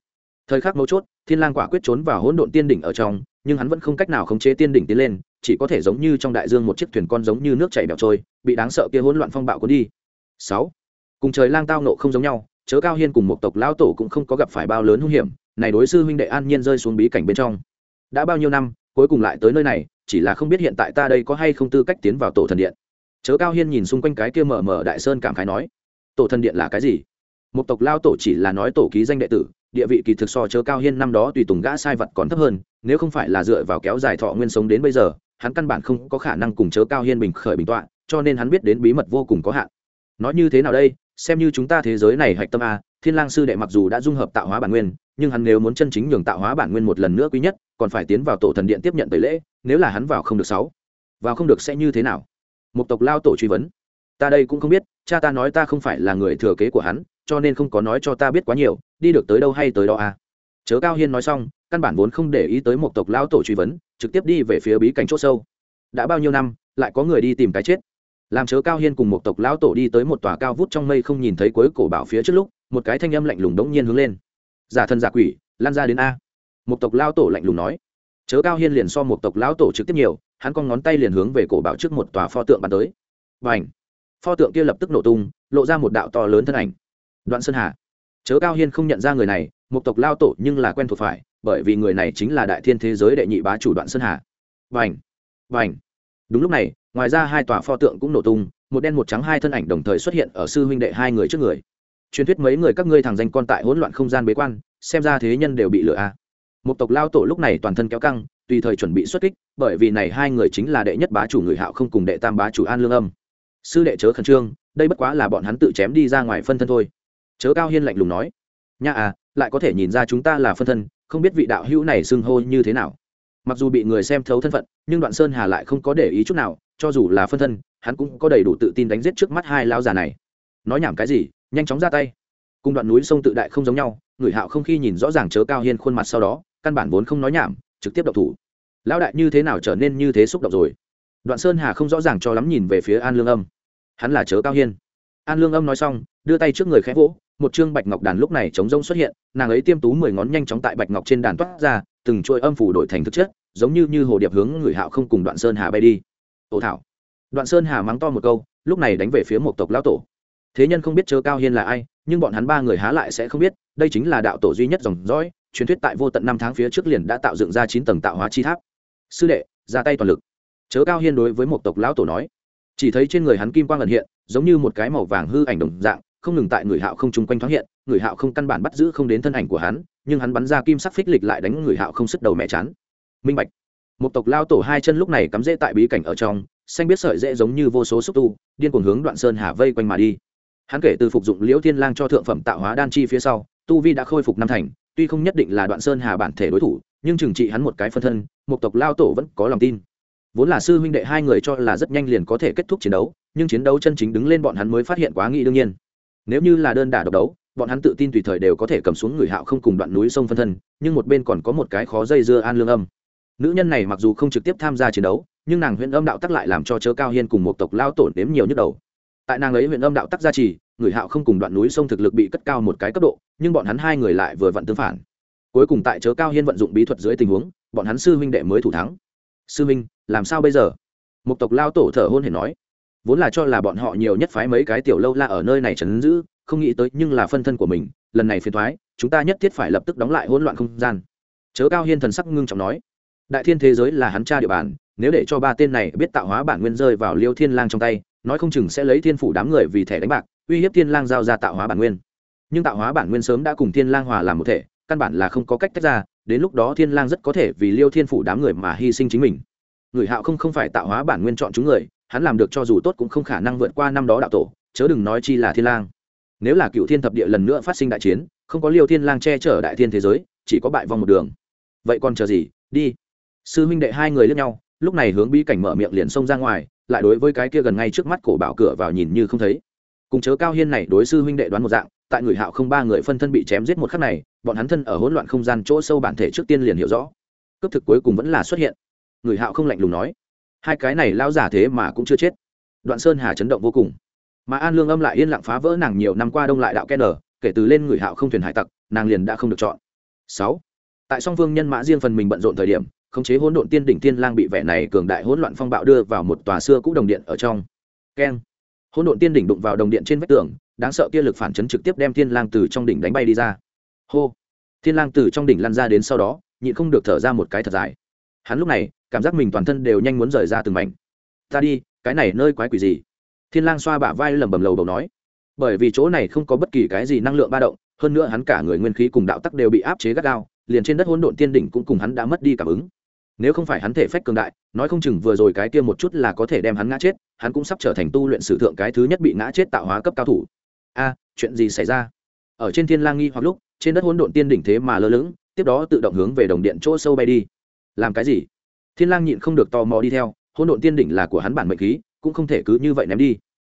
Thời khắc mấu chốt, thiên lang quả quyết trốn vào hỗn độn tiên đỉnh ở trong, nhưng hắn vẫn không cách nào khống chế tiên đỉnh tiến lên, chỉ có thể giống như trong đại dương một chiếc thuyền con giống như nước chảy bẹo trôi, bị đáng sợ kia hỗn loạn phong bạo cuốn đi. Sáu. Cùng trời lang tao nộ không giống nhau chớ cao hiên cùng một tộc lão tổ cũng không có gặp phải bao lớn hung hiểm, này đối sư huynh đệ an nhiên rơi xuống bí cảnh bên trong. Đã bao nhiêu năm, cuối cùng lại tới nơi này, chỉ là không biết hiện tại ta đây có hay không tư cách tiến vào tổ thần điện. Chớ cao hiên nhìn xung quanh cái kia mở mở đại sơn cảm khái nói, tổ thần điện là cái gì? Một tộc lao tổ chỉ là nói tổ ký danh đệ tử, địa vị kỳ thực so chớ cao hiên năm đó tùy tùng gã sai vật còn thấp hơn, nếu không phải là dựa vào kéo dài thọ nguyên sống đến bây giờ, hắn căn bản không có khả năng cùng chớ cao hiên bình khởi bình tọa, cho nên hắn biết đến bí mật vô cùng có hạn. Nói như thế nào đây? Xem như chúng ta thế giới này hạch tâm a, thiên lang sư đệ mặc dù đã dung hợp tạo hóa bản nguyên, nhưng hắn nếu muốn chân chính nhường tạo hóa bản nguyên một lần nữa quý nhất, còn phải tiến vào tổ thần điện tiếp nhận tẩy lễ, nếu là hắn vào không được sáu, vào không được sẽ như thế nào? Một tộc lao tổ truy vấn. Ta đây cũng không biết, cha ta nói ta không phải là người thừa kế của hắn, cho nên không có nói cho ta biết quá nhiều, đi được tới đâu hay tới đó à chớ cao hiên nói xong, căn bản vốn không để ý tới một tộc lao tổ truy vấn, trực tiếp đi về phía bí cảnh c h ỗ sâu. Đã bao nhiêu năm, lại có người đi tìm cái chết? Làm chớ cao hiên cùng một tộc lão tổ đi tới một tòa cao vút trong mây không nhìn thấy cuối cổ bảo phía trước lúc, một cái thanh âm lạnh lùng đống nhiên hướng lên. Giả thân giả quỷ, lan ra đến a. Một tộc lao tổ lạnh lùng nói. Chớ cao hiên liền so một tộc lão tổ trực tiếp nhiều, hắn con ngón tay liền hướng về cổ bảo trước một tòa pho tượng bắn tới. Và ảnh pho tượng kia lập tức nổ tung, lộ ra một đạo to lớn thân ảnh. Đoạn sơn hà. Chớ cao hiên không nhận ra người này, một tộc lao tổ nhưng là quen thuộc phải, bởi vì người này chính là đại thiên thế giới đệ nhị bá chủ đoạn sơn hà. Và ảnh và ảnh đúng lúc này ngoài ra hai tòa pho tượng cũng nổ tung, một đen một trắng hai thân ảnh đồng thời xuất hiện ở sư huynh đệ hai người trước người. Truyền thuyết mấy người các ngươi thằng danh con tại hỗn loạn không gian bế quan, xem ra thế nhân đều bị lừa a à. một tộc lao tổ lúc này toàn thân kéo căng, tùy thời chuẩn bị xuất kích, bởi vì này hai người chính là đệ nhất bá chủ người hạo không cùng đệ tam bá chủ an lương âm. Sư đệ chớ khẩn trương, đây bất quá là bọn hắn tự chém đi ra ngoài phân thân thôi. Chớ cao hiên lạnh lùng nói. Nha à lại có thể nhìn ra chúng ta là phân thân, không biết vị đạo hữu này xưng hô như thế nào mặc dù bị người xem thấu thân phận, nhưng đoạn sơn hà lại không có để ý chút nào, cho dù là phân thân, hắn cũng có đầy đủ tự tin đánh giết trước mắt hai lao già này. Nói nhảm cái gì, nhanh chóng ra tay. Cùng đoạn núi sông tự đại không giống nhau, người hạo không khi nhìn rõ ràng chớ cao hiên khuôn mặt sau đó, căn bản vốn không nói nhảm, trực tiếp độc thủ. Lão đại như thế nào trở nên như thế xúc động rồi? Đoạn sơn hà không rõ ràng cho lắm nhìn về phía an lương âm. Hắn là chớ cao hiên. An lương âm nói xong, đưa tay trước người khẽ vỗ, một chương bạch ngọc đàn lúc này chống rông xuất hiện, nàng ấy tiêm tú mười ngón nhanh chóng tại bạch ngọc trên đàn toát ra từng chuỗi âm phủ đổi thành thực chất, giống như như hồ điệp hướng người hạo không cùng đoạn sơn hà bay đi. Ồ thảo. Đoạn sơn hà mắng to một câu, lúc này đánh về phía một tộc lão tổ. Thế nhân không biết chớ cao hiên là ai, nhưng bọn hắn ba người há lại sẽ không biết, đây chính là đạo tổ duy nhất dòng dõi, truyền thuyết tại vô tận năm tháng phía trước liền đã tạo dựng ra chín tầng tạo hóa chi tháp. Sư đệ, ra tay toàn lực. Chớ cao hiên đối với một tộc lão tổ nói. Chỉ thấy trên người hắn kim quang ẩn hiện, giống như một cái màu vàng hư ảnh đồng dạng, không ngừng tại người hạo không chung quanh thoáng hiện, người hạo không căn bản bắt giữ không đến thân ảnh của hắn nhưng hắn bắn ra kim sắc phích lịch lại đánh người hạo không sức đầu mẹ chán. Minh bạch. Một tộc lao tổ hai chân lúc này cắm rễ tại bí cảnh ở trong, xanh biết sợi dễ giống như vô số xúc tu, điên cuồng hướng đoạn sơn hà vây quanh mà đi. Hắn kể từ phục dụng liễu thiên lang cho thượng phẩm tạo hóa đan chi phía sau, tu vi đã khôi phục năm thành, tuy không nhất định là đoạn sơn hà bản thể đối thủ, nhưng trừng trị hắn một cái phân thân, một tộc lao tổ vẫn có lòng tin. Vốn là sư huynh đệ hai người cho là rất nhanh liền có thể kết thúc chiến đấu, nhưng chiến đấu chân chính đứng lên bọn hắn mới phát hiện quá nghĩ đương nhiên. Nếu như là đơn đả độc đấu bọn hắn tự tin tùy thời đều có thể cầm xuống người hạo không cùng đoạn núi sông phân thân, nhưng một bên còn có một cái khó dây dưa an lương âm. Nữ nhân này mặc dù không trực tiếp tham gia chiến đấu, nhưng nàng huyện âm đạo tắc lại làm cho chớ cao hiên cùng một tộc lao tổn đếm nhiều nhức đầu. Tại nàng ấy huyện âm đạo tắc gia trì, người hạo không cùng đoạn núi sông thực lực bị cất cao một cái cấp độ, nhưng bọn hắn hai người lại vừa vặn tương phản. Cuối cùng tại chớ cao hiên vận dụng bí thuật dưới tình huống, bọn hắn sư huynh đệ mới thủ thắng. Sư huynh, làm sao bây giờ? Một tộc lao tổ thở hôn hề nói. Vốn là cho là bọn họ nhiều nhất phái mấy cái tiểu lâu la ở nơi này trấn giữ không nghĩ tới nhưng là phân thân của mình, lần này phiền thoái, chúng ta nhất thiết phải lập tức đóng lại hỗn loạn không gian. Chớ cao hiên thần sắc ngưng trọng nói, đại thiên thế giới là hắn cha địa bàn, nếu để cho ba tên này biết tạo hóa bản nguyên rơi vào liêu thiên lang trong tay, nói không chừng sẽ lấy thiên phủ đám người vì thẻ đánh bạc, uy hiếp thiên lang giao ra tạo hóa bản nguyên. Nhưng tạo hóa bản nguyên sớm đã cùng thiên lang hòa làm một thể, căn bản là không có cách tách ra, đến lúc đó thiên lang rất có thể vì liêu thiên phủ đám người mà hy sinh chính mình. Người hạo không không phải tạo hóa bản nguyên chọn chúng người, hắn làm được cho dù tốt cũng không khả năng vượt qua năm đó đạo tổ, chớ đừng nói chi là thiên lang nếu là cựu thiên thập địa lần nữa phát sinh đại chiến, không có liêu thiên lang che chở đại thiên thế giới, chỉ có bại vong một đường. Vậy còn chờ gì? Đi. Sư huynh đệ hai người lướt nhau, lúc này hướng bí cảnh mở miệng liền xông ra ngoài, lại đối với cái kia gần ngay trước mắt cổ bảo cửa vào nhìn như không thấy. Cùng chớ cao hiên này đối sư huynh đệ đoán một dạng, tại người hạo không ba người phân thân bị chém giết một khắc này, bọn hắn thân ở hỗn loạn không gian chỗ sâu bản thể trước tiên liền hiểu rõ. Cấp thực cuối cùng vẫn là xuất hiện. Người hạo không lạnh lùng nói, hai cái này lao giả thế mà cũng chưa chết. Đoạn sơn hà chấn động vô cùng mà an lương âm lại yên lặng phá vỡ nàng nhiều năm qua đông lại đạo ken kể từ lên người hạo không thuyền hải tặc, nàng liền đã không được chọn. Sáu, tại song phương nhân mã riêng phần mình bận rộn thời điểm, khống chế hỗn độn tiên đỉnh tiên lang bị vẻ này cường đại hỗn loạn phong bạo đưa vào một tòa xưa cũ đồng điện ở trong. Keng, hỗn độn tiên đỉnh đụng vào đồng điện trên vách tường, đáng sợ kia lực phản chấn trực tiếp đem tiên lang từ trong đỉnh đánh bay đi ra. Hô thiên lang từ trong đỉnh lăn ra đến sau đó, nhịn không được thở ra một cái thật dài. Hắn lúc này, cảm giác mình toàn thân đều nhanh muốn rời ra từng mảnh. Ta đi, cái này nơi quái quỷ gì? Thiên lang xoa bả vai lẩm bẩm lầu bầu nói, bởi vì chỗ này không có bất kỳ cái gì năng lượng ba động, hơn nữa hắn cả người nguyên khí cùng đạo tắc đều bị áp chế gắt gao, liền trên đất hỗn độn tiên đỉnh cũng cùng hắn đã mất đi cảm ứng. Nếu không phải hắn thể phách cường đại, nói không chừng vừa rồi cái kia một chút là có thể đem hắn ngã chết, hắn cũng sắp trở thành tu luyện sử thượng cái thứ nhất bị ngã chết tạo hóa cấp cao thủ. A, chuyện gì xảy ra? Ở trên thiên lang nghi hoặc lúc, trên đất hỗn độn tiên đỉnh thế mà lơ lửng, tiếp đó tự động hướng về đồng điện chỗ sâu bay đi. Làm cái gì? Thiên lang nhịn không được tò mò đi theo, hỗn độn tiên đỉnh là của hắn bản mệnh khí cũng không thể cứ như vậy ném đi.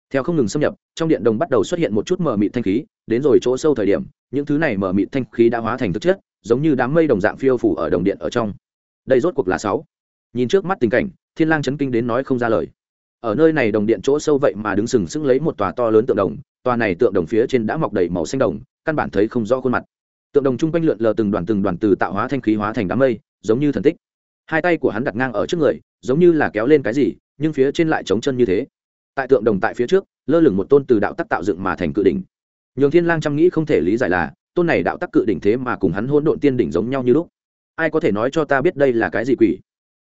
Theo không ngừng xâm nhập, trong điện đồng bắt đầu xuất hiện một chút mờ mịt thanh khí, đến rồi chỗ sâu thời điểm, những thứ này mờ mịt thanh khí đã hóa thành thực chất, giống như đám mây đồng dạng phiêu phủ ở đồng điện ở trong. Đây rốt cuộc là sáu. Nhìn trước mắt tình cảnh, thiên lang chấn kinh đến nói không ra lời. Ở nơi này đồng điện chỗ sâu vậy mà đứng sừng sững lấy một tòa to lớn tượng đồng, tòa này tượng đồng phía trên đã mọc đầy màu xanh đồng, căn bản thấy không rõ khuôn mặt. Tượng đồng trung quanh lượn lờ từng đoàn từng đoàn từ tạo hóa thanh khí hóa thành đám mây, giống như thần tích. Hai tay của hắn đặt ngang ở trước người, giống như là kéo lên cái gì nhưng phía trên lại trống chân như thế. Tại tượng đồng tại phía trước, lơ lửng một tôn từ đạo tắc tạo dựng mà thành cự đỉnh. Nhường thiên lang chăm nghĩ không thể lý giải là, tôn này đạo tắc cự đỉnh thế mà cùng hắn hỗn độn tiên đỉnh giống nhau như lúc. Ai có thể nói cho ta biết đây là cái gì quỷ?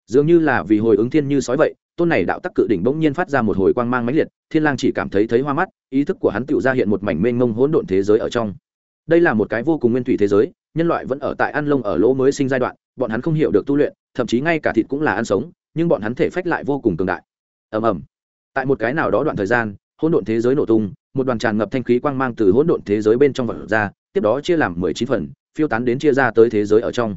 Dường như là vì hồi ứng thiên như sói vậy, tôn này đạo tắc cự đỉnh bỗng nhiên phát ra một hồi quang mang mãnh liệt, thiên lang chỉ cảm thấy thấy hoa mắt, ý thức của hắn tự ra hiện một mảnh mênh mông hỗn độn thế giới ở trong. Đây là một cái vô cùng nguyên thủy thế giới, nhân loại vẫn ở tại ăn lông ở lỗ mới sinh giai đoạn, bọn hắn không hiểu được tu luyện, thậm chí ngay cả thịt cũng là ăn sống nhưng bọn hắn thể phách lại vô cùng cường đại. Ầm ầm. Tại một cái nào đó đoạn thời gian, hỗn độn thế giới nổ tung, một đoàn tràn ngập thanh khí quang mang từ hỗn độn thế giới bên trong vật ra, tiếp đó chia làm mười chín phần, phiêu tán đến chia ra tới thế giới ở trong.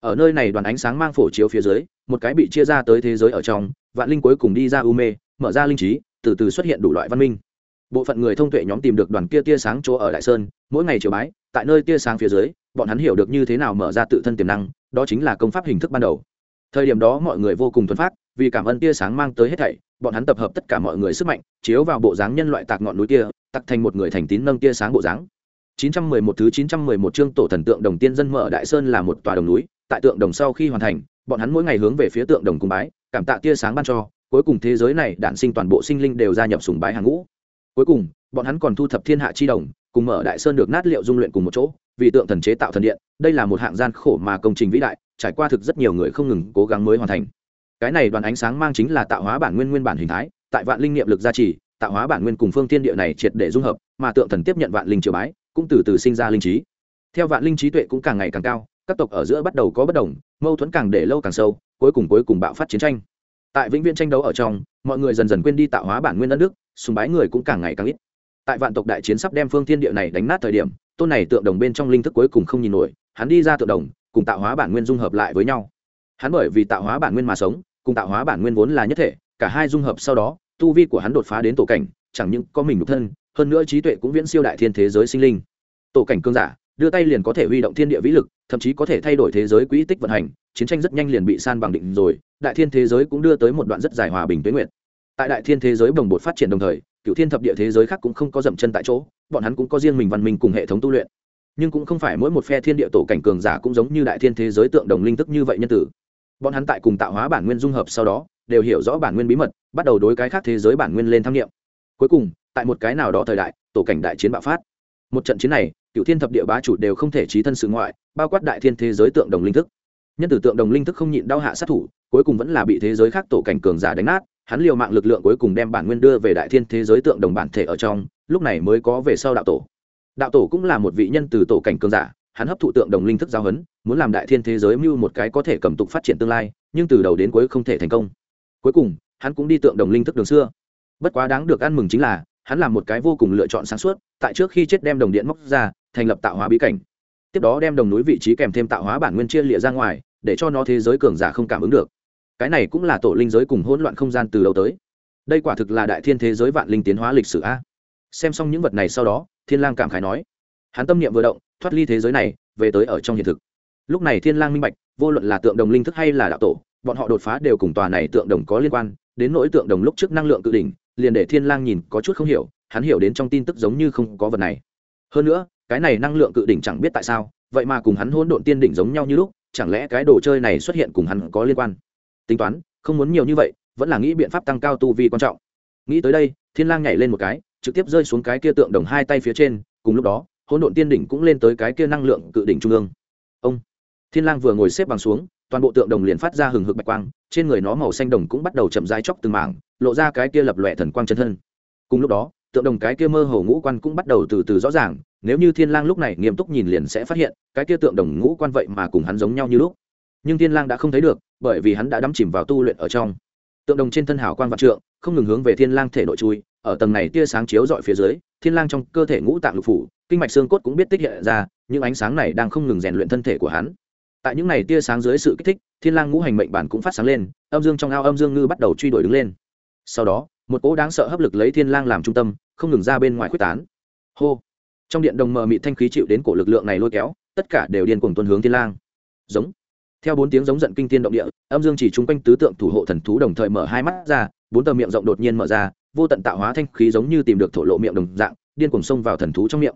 Ở nơi này đoàn ánh sáng mang phổ chiếu phía dưới, một cái bị chia ra tới thế giới ở trong, vạn linh cuối cùng đi ra u mê, mở ra linh trí, từ từ xuất hiện đủ loại văn minh. Bộ phận người thông tuệ nhóm tìm được đoàn kia tia sáng chỗ ở đại sơn, mỗi ngày chiều bái, tại nơi tia sáng phía dưới, bọn hắn hiểu được như thế nào mở ra tự thân tiềm năng, đó chính là công pháp hình thức ban đầu thời điểm đó mọi người vô cùng thuần phát vì cảm ơn tia sáng mang tới hết thảy, bọn hắn tập hợp tất cả mọi người sức mạnh, chiếu vào bộ dáng nhân loại tạc ngọn núi kia tặc thành một người thành tín nâng tia sáng bộ dáng. 911 thứ 911 chương tổ thần tượng đồng tiên dân mở đại sơn là một tòa đồng núi, tại tượng đồng sau khi hoàn thành, bọn hắn mỗi ngày hướng về phía tượng đồng cung bái, cảm tạ tia sáng ban cho, cuối cùng thế giới này đản sinh toàn bộ sinh linh đều gia nhập sùng bái hàng ngũ. Cuối cùng, bọn hắn còn thu thập thiên hạ chi đồng, cùng mở đại sơn được nát liệu dung luyện cùng một chỗ, vì tượng thần chế tạo thần điện, đây là một hạng gian khổ mà công trình vĩ đại trải qua thực rất nhiều người không ngừng cố gắng mới hoàn thành. Cái này đoàn ánh sáng mang chính là tạo hóa bản nguyên nguyên bản hình thái, tại vạn linh niệm lực gia trì, tạo hóa bản nguyên cùng phương tiên địa này triệt để dung hợp, mà tượng thần tiếp nhận vạn linh triều bái, cũng từ từ sinh ra linh trí. Theo vạn linh trí tuệ cũng càng ngày càng cao, các tộc ở giữa bắt đầu có bất đồng, mâu thuẫn càng để lâu càng sâu, cuối cùng cuối cùng bạo phát chiến tranh. Tại vĩnh viễn tranh đấu ở trong, mọi người dần dần quên đi tạo hóa bản nguyên đất nước, sùng bái người cũng càng ngày càng ít. Tại vạn tộc đại chiến sắp đem phương thiên địa này đánh nát thời điểm, tôn này tượng đồng bên trong linh thức cuối cùng không nhìn nổi, hắn đi ra tượng đồng cùng tạo hóa bản nguyên dung hợp lại với nhau. Hắn bởi vì tạo hóa bản nguyên mà sống, cùng tạo hóa bản nguyên vốn là nhất thể, cả hai dung hợp sau đó, tu vi của hắn đột phá đến tổ cảnh, chẳng những có mình độc thân, hơn nữa trí tuệ cũng viễn siêu đại thiên thế giới sinh linh. Tổ cảnh cương giả, đưa tay liền có thể huy động thiên địa vĩ lực, thậm chí có thể thay đổi thế giới quỹ tích vận hành, chiến tranh rất nhanh liền bị san bằng định rồi, đại thiên thế giới cũng đưa tới một đoạn rất dài hòa bình tuyến nguyện tại đại thiên thế giới bồng bột phát triển đồng thời, cựu thiên thập địa thế giới khác cũng không có dậm chân tại chỗ, bọn hắn cũng có riêng mình văn minh cùng hệ thống tu luyện nhưng cũng không phải mỗi một phe thiên địa tổ cảnh cường giả cũng giống như đại thiên thế giới tượng đồng linh tức như vậy nhân tử. Bọn hắn tại cùng tạo hóa bản nguyên dung hợp sau đó, đều hiểu rõ bản nguyên bí mật, bắt đầu đối cái khác thế giới bản nguyên lên tham nghiệm cuối cùng, tại một cái nào đó thời đại, tổ cảnh đại chiến bạo phát. Một trận chiến này cựu thiên thập địa bá chủ đều không thể trí thân sự ngoại, bao quát đại thiên thế giới tượng đồng linh thức. Nhân tử tượng đồng linh thức không nhịn đau hạ sát thủ, cuối cùng vẫn là bị thế giới khác tổ cảnh cường giả đánh nát, hắn liều mạng lực lượng cuối cùng đem bản nguyên đưa về đại thiên thế giới tượng đồng bản thể ở trong, lúc này mới có về sau đạo tổ đạo tổ cũng là một vị nhân từ tổ cảnh cường giả, hắn hấp thụ tượng đồng linh thức giao hấn muốn làm đại thiên thế giới mưu một cái có thể cầm tục phát triển tương lai, nhưng từ đầu đến cuối không thể thành công. Cuối cùng, hắn cũng đi tượng đồng linh thức đường xưa. Bất quá đáng được ăn mừng chính là, hắn làm một cái vô cùng lựa chọn sáng suốt, tại trước khi chết đem đồng điện móc ra, thành lập tạo hóa bí cảnh. Tiếp đó đem đồng núi vị trí kèm thêm tạo hóa bản nguyên chia lịa ra ngoài, để cho nó thế giới cường giả không cảm ứng được. Cái này cũng là tổ linh giới cùng hỗn loạn không gian từ đầu tới. Đây quả thực là đại thiên thế giới vạn linh tiến hóa lịch sử a. Xem xong những vật này sau đó thiên lang cảm khái nói. Hắn tâm niệm vừa động, thoát ly thế giới này, về tới ở trong hiện thực. Lúc này thiên lang minh bạch, vô luận là tượng đồng linh thức hay là đạo tổ, bọn họ đột phá đều cùng tòa này tượng đồng có liên quan, đến nỗi tượng đồng lúc trước năng lượng cự đỉnh, liền để thiên lang nhìn có chút không hiểu, hắn hiểu đến trong tin tức giống như không có vật này. Hơn nữa, cái này năng lượng cự đỉnh chẳng biết tại sao, vậy mà cùng hắn hỗn độn tiên đỉnh giống nhau như lúc, chẳng lẽ cái đồ chơi này xuất hiện cùng hắn có liên quan? Tính toán, không muốn nhiều như vậy, vẫn là nghĩ biện pháp tăng cao tu vi quan trọng. Nghĩ tới đây, thiên lang nhảy lên một cái trực tiếp rơi xuống cái kia tượng đồng hai tay phía trên, cùng lúc đó, hỗn độn tiên đỉnh cũng lên tới cái kia năng lượng cự đỉnh trung ương. Ông, thiên lang vừa ngồi xếp bằng xuống, toàn bộ tượng đồng liền phát ra hừng hực bạch quang, trên người nó màu xanh đồng cũng bắt đầu chậm rãi chóc từng mảng, lộ ra cái kia lập lòe thần quang chân thân. Cùng lúc đó, tượng đồng cái kia mơ hồ ngũ quan cũng bắt đầu từ từ rõ ràng, nếu như thiên lang lúc này nghiêm túc nhìn liền sẽ phát hiện, cái kia tượng đồng ngũ quan vậy mà cùng hắn giống nhau như lúc. Nhưng thiên lang đã không thấy được, bởi vì hắn đã đắm chìm vào tu luyện ở trong. Tượng đồng trên thân hảo quan vạn trượng, không ngừng hướng về thiên lang thể nội chui ở tầng này tia sáng chiếu dọi phía dưới, thiên lang trong cơ thể ngũ tạng lục phủ, kinh mạch xương cốt cũng biết tích hiện ra, những ánh sáng này đang không ngừng rèn luyện thân thể của hắn. Tại những này tia sáng dưới sự kích thích, thiên lang ngũ hành mệnh bản cũng phát sáng lên, âm dương trong ao âm dương ngư bắt đầu truy đuổi đứng lên. Sau đó, một cỗ đáng sợ hấp lực lấy thiên lang làm trung tâm, không ngừng ra bên ngoài quyết tán. Hô! Trong điện đồng mờ mịt thanh khí chịu đến cổ lực lượng này lôi kéo, tất cả đều điên cuồng tuân hướng thiên lang. Giống! Theo bốn tiếng giống giận kinh thiên động địa, âm dương chỉ trung quanh tứ tượng thủ hộ thần thú đồng thời mở hai mắt ra, bốn tờ miệng rộng đột nhiên mở ra vô tận tạo hóa thanh khí giống như tìm được thổ lộ miệng đồng dạng, điên cuồng xông vào thần thú trong miệng.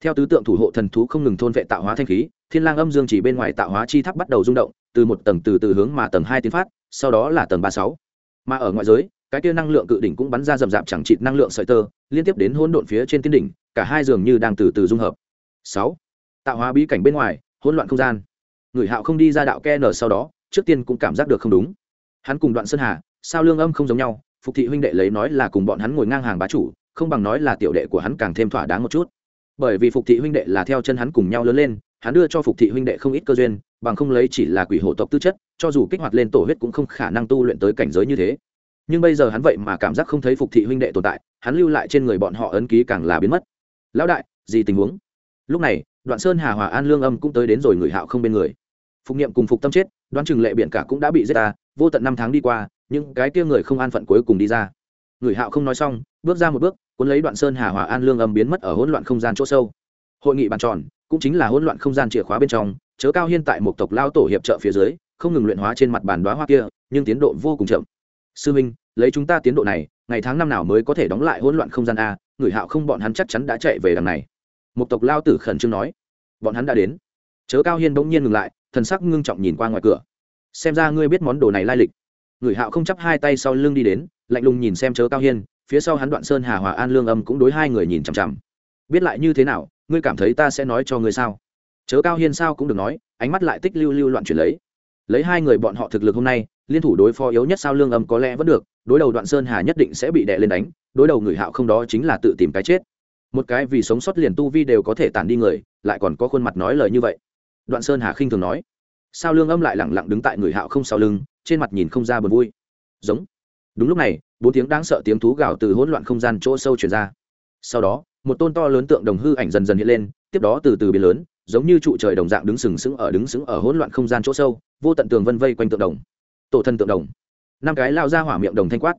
Theo tứ tượng thủ hộ thần thú không ngừng thôn vệ tạo hóa thanh khí, thiên lang âm dương chỉ bên ngoài tạo hóa chi tháp bắt đầu rung động, từ một tầng từ từ hướng mà tầng hai tiến phát, sau đó là tầng ba sáu. Mà ở ngoại giới, cái kia năng lượng cự đỉnh cũng bắn ra rầm rạp chẳng chịt năng lượng sợi tơ, liên tiếp đến hỗn độn phía trên tiên đỉnh, cả hai dường như đang từ từ dung hợp. Sáu. Tạo hóa bí cảnh bên ngoài, hỗn loạn không gian. Người hạo không đi ra đạo ke nở sau đó, trước tiên cũng cảm giác được không đúng. Hắn cùng đoạn sơn hà, sao lương âm không giống nhau phục thị huynh đệ lấy nói là cùng bọn hắn ngồi ngang hàng bá chủ, không bằng nói là tiểu đệ của hắn càng thêm thỏa đáng một chút. Bởi vì phục thị huynh đệ là theo chân hắn cùng nhau lớn lên, hắn đưa cho phục thị huynh đệ không ít cơ duyên, bằng không lấy chỉ là quỷ hộ tộc tư chất, cho dù kích hoạt lên tổ huyết cũng không khả năng tu luyện tới cảnh giới như thế. Nhưng bây giờ hắn vậy mà cảm giác không thấy phục thị huynh đệ tồn tại, hắn lưu lại trên người bọn họ ấn ký càng là biến mất. Lão đại, gì tình huống? Lúc này, đoạn sơn hà hòa an lương âm cũng tới đến rồi người hạo không bên người. Phục nghiệm cùng phục tâm chết, đoán chừng lệ biện cả cũng đã bị giết ta, vô tận năm tháng đi qua những cái kia người không an phận cuối cùng đi ra. Người hạo không nói xong, bước ra một bước, cuốn lấy đoạn sơn hà hòa an lương âm biến mất ở hỗn loạn không gian chỗ sâu. Hội nghị bàn tròn, cũng chính là hỗn loạn không gian chìa khóa bên trong, chớ cao hiên tại một tộc lao tổ hiệp trợ phía dưới, không ngừng luyện hóa trên mặt bàn đoá hoa kia, nhưng tiến độ vô cùng chậm. Sư minh, lấy chúng ta tiến độ này, ngày tháng năm nào mới có thể đóng lại hỗn loạn không gian a, người hạo không bọn hắn chắc chắn đã chạy về đằng này. Một tộc lao tử khẩn trương nói. Bọn hắn đã đến. Chớ cao hiên bỗng nhiên ngừng lại, thần sắc ngưng trọng nhìn qua ngoài cửa. Xem ra ngươi biết món đồ này lai lịch người hạo không chắp hai tay sau lưng đi đến, lạnh lùng nhìn xem chớ cao hiên, phía sau hắn đoạn sơn hà hòa an lương âm cũng đối hai người nhìn chằm chằm. Biết lại như thế nào, ngươi cảm thấy ta sẽ nói cho ngươi sao? Chớ cao hiên sao cũng được nói, ánh mắt lại tích lưu lưu loạn chuyển lấy. Lấy hai người bọn họ thực lực hôm nay, liên thủ đối phó yếu nhất sao lương âm có lẽ vẫn được, đối đầu đoạn sơn hà nhất định sẽ bị đè lên đánh, đối đầu người hạo không đó chính là tự tìm cái chết. Một cái vì sống sót liền tu vi đều có thể tản đi người, lại còn có khuôn mặt nói lời như vậy. Đoạn sơn hà khinh thường nói. Sao lương âm lại lẳng lặng đứng tại người hạo không sau lưng trên mặt nhìn không ra buồn vui. Giống. Đúng lúc này, bốn tiếng đáng sợ tiếng thú gào từ hỗn loạn không gian chỗ sâu chuyển ra. Sau đó, một tôn to lớn tượng đồng hư ảnh dần dần hiện lên, tiếp đó từ từ biến lớn, giống như trụ trời đồng dạng đứng sừng sững ở đứng sững ở hỗn loạn không gian chỗ sâu, vô tận tường vân vây quanh tượng đồng. Tổ thân tượng đồng. Năm cái lao ra hỏa miệng đồng thanh quát.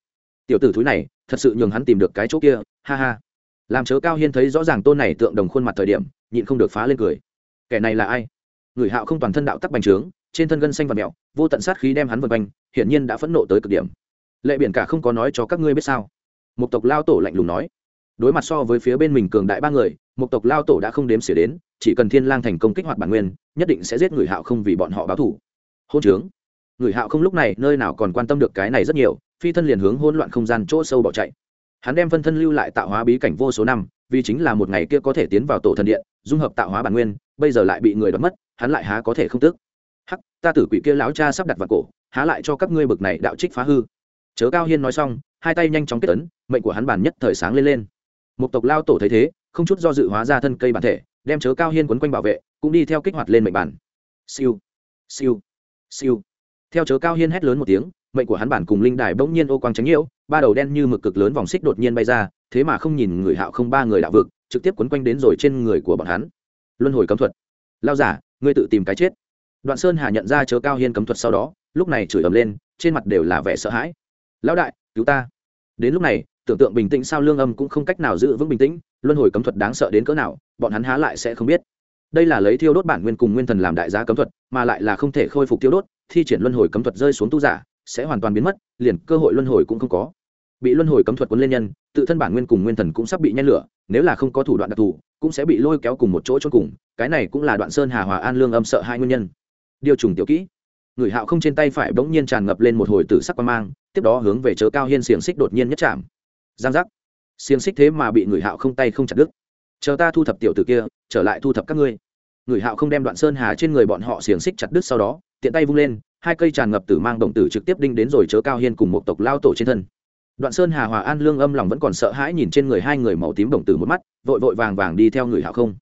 Tiểu tử thúi này, thật sự nhường hắn tìm được cái chỗ kia, ha ha. Làm chớ cao hiên thấy rõ ràng tôn này tượng đồng khuôn mặt thời điểm, nhịn không được phá lên cười. Kẻ này là ai? Người hạo không toàn thân đạo tắc bành trướng trên thân gân xanh và mèo vô tận sát khí đem hắn vượt quanh, hiển nhiên đã phẫn nộ tới cực điểm. Lệ biển cả không có nói cho các ngươi biết sao? Một tộc lao tổ lạnh lùng nói. Đối mặt so với phía bên mình cường đại ba người một tộc lao tổ đã không đếm xỉa đến, chỉ cần thiên lang thành công kích hoạt bản nguyên, nhất định sẽ giết người hạo không vì bọn họ báo thủ. Hôn trướng. Người hạo không lúc này nơi nào còn quan tâm được cái này rất nhiều, phi thân liền hướng hỗn loạn không gian chỗ sâu bỏ chạy. Hắn đem phân thân lưu lại tạo hóa bí cảnh vô số năm, vì chính là một ngày kia có thể tiến vào tổ thần điện, dung hợp tạo hóa bản nguyên, bây giờ lại bị người đoạt mất, hắn lại há có thể không tức hắc, ta tử quỷ kia láo cha sắp đặt vào cổ, há lại cho các ngươi bực này đạo trích phá hư. Chớ cao hiên nói xong, hai tay nhanh chóng kết ấn, mệnh của hắn bản nhất thời sáng lên lên. Một tộc lao tổ thấy thế, không chút do dự hóa ra thân cây bản thể, đem chớ cao hiên quấn quanh bảo vệ, cũng đi theo kích hoạt lên mệnh bản. Siêu siêu siêu. Theo chớ cao hiên hét lớn một tiếng, mệnh của hắn bản cùng linh đài bỗng nhiên ô quang tránh nhiễu, ba đầu đen như mực cực lớn vòng xích đột nhiên bay ra, thế mà không nhìn người hạo không ba người đạo vực, trực tiếp quấn quanh đến rồi trên người của bọn hắn. Luân hồi cấm thuật. Lao giả, ngươi tự tìm cái chết đoạn sơn hà nhận ra chớ cao hiên cấm thuật sau đó, lúc này chửi ầm lên, trên mặt đều là vẻ sợ hãi. Lão đại, cứu ta. Đến lúc này, tưởng tượng bình tĩnh sao lương âm cũng không cách nào giữ vững bình tĩnh, luân hồi cấm thuật đáng sợ đến cỡ nào, bọn hắn há lại sẽ không biết. Đây là lấy thiêu đốt bản nguyên cùng nguyên thần làm đại giá cấm thuật, mà lại là không thể khôi phục thiêu đốt, thi triển luân hồi cấm thuật rơi xuống tu giả, sẽ hoàn toàn biến mất, liền cơ hội luân hồi cũng không có. Bị luân hồi cấm thuật cuốn lên nhân, tự thân bản nguyên cùng nguyên thần cũng sắp bị nhen lửa, nếu là không có thủ đoạn đặc thù, cũng sẽ bị lôi kéo cùng một chỗ cho cùng, cái này cũng là đoạn sơn hà hòa an lương âm sợ hai nguyên nhân điều trùng tiểu kỹ. Người hạo không trên tay phải bỗng nhiên tràn ngập lên một hồi tử sắc quan mang, tiếp đó hướng về chớ cao hiên xiềng xích đột nhiên nhất chạm. Giang giác. Xiềng xích thế mà bị người hạo không tay không chặt đứt. Chờ ta thu thập tiểu tử kia, trở lại thu thập các ngươi. Người hạo không đem đoạn sơn hà trên người bọn họ xiềng xích chặt đứt sau đó, tiện tay vung lên, hai cây tràn ngập tử mang động tử trực tiếp đinh đến rồi chớ cao hiên cùng một tộc lao tổ trên thân. Đoạn sơn hà hòa an lương âm lòng vẫn còn sợ hãi nhìn trên người hai người màu tím đồng tử một mắt, vội vội vàng vàng đi theo người hạo không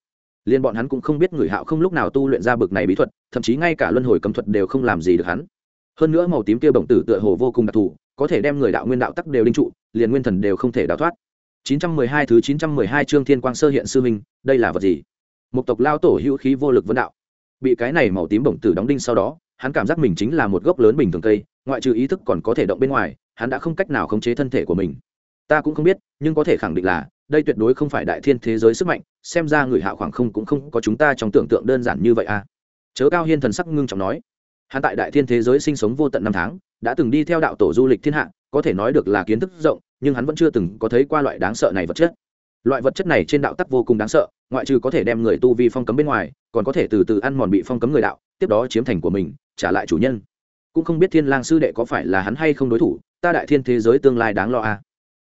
liên bọn hắn cũng không biết người hạo không lúc nào tu luyện ra bực này bí thuật, thậm chí ngay cả luân hồi cấm thuật đều không làm gì được hắn. Hơn nữa màu tím kia bổng tử tựa hồ vô cùng đặc thù, có thể đem người đạo nguyên đạo tắc đều đinh trụ, liền nguyên thần đều không thể đào thoát. 912 thứ 912 chương thiên quang sơ hiện sư minh đây là vật gì? Một tộc lao tổ hữu khí vô lực vấn đạo. Bị cái này màu tím bổng tử đóng đinh sau đó, hắn cảm giác mình chính là một gốc lớn bình thường cây, ngoại trừ ý thức còn có thể động bên ngoài, hắn đã không cách nào khống chế thân thể của mình ta cũng không biết, nhưng có thể khẳng định là, đây tuyệt đối không phải đại thiên thế giới sức mạnh, xem ra người hạ khoảng không cũng không có chúng ta trong tưởng tượng đơn giản như vậy à. Chớ cao hiên thần sắc ngưng trọng nói, hắn tại đại thiên thế giới sinh sống vô tận năm tháng, đã từng đi theo đạo tổ du lịch thiên hạ, có thể nói được là kiến thức rộng, nhưng hắn vẫn chưa từng có thấy qua loại đáng sợ này vật chất. Loại vật chất này trên đạo tắc vô cùng đáng sợ, ngoại trừ có thể đem người tu vi phong cấm bên ngoài, còn có thể từ từ ăn mòn bị phong cấm người đạo, tiếp đó chiếm thành của mình, trả lại chủ nhân. Cũng không biết thiên lang sư đệ có phải là hắn hay không đối thủ, ta đại thiên thế giới tương lai đáng lo à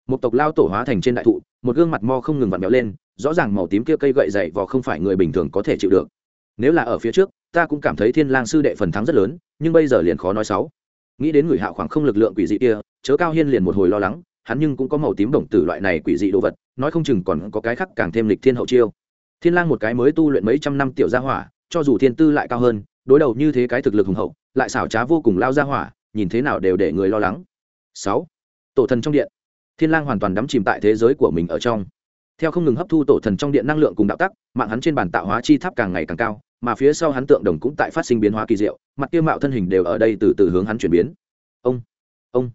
một tộc lao tổ hóa thành trên đại thụ, một gương mặt mo không ngừng vặn béo lên, rõ ràng màu tím kia cây gậy dày vò không phải người bình thường có thể chịu được. Nếu là ở phía trước, ta cũng cảm thấy thiên lang sư đệ phần thắng rất lớn, nhưng bây giờ liền khó nói xấu. Nghĩ đến người hạ khoảng không lực lượng quỷ dị kia, chớ cao hiên liền một hồi lo lắng, hắn nhưng cũng có màu tím đồng tử loại này quỷ dị đồ vật, nói không chừng còn có cái khác càng thêm lịch thiên hậu chiêu. Thiên lang một cái mới tu luyện mấy trăm năm tiểu gia hỏa, cho dù thiên tư lại cao hơn, đối đầu như thế cái thực lực hùng hậu, lại xảo trá vô cùng lao gia hỏa, nhìn thế nào đều để người lo lắng. Sáu, tổ thần trong điện thiên lang hoàn toàn đắm chìm tại thế giới của mình ở trong. Theo không ngừng hấp thu tổ thần trong điện năng lượng cùng đạo tắc, mạng hắn trên bàn tạo hóa chi tháp càng ngày càng cao, mà phía sau hắn tượng đồng cũng tại phát sinh biến hóa kỳ diệu, mặt tiêu mạo thân hình đều ở đây từ từ hướng hắn chuyển biến. Ông ông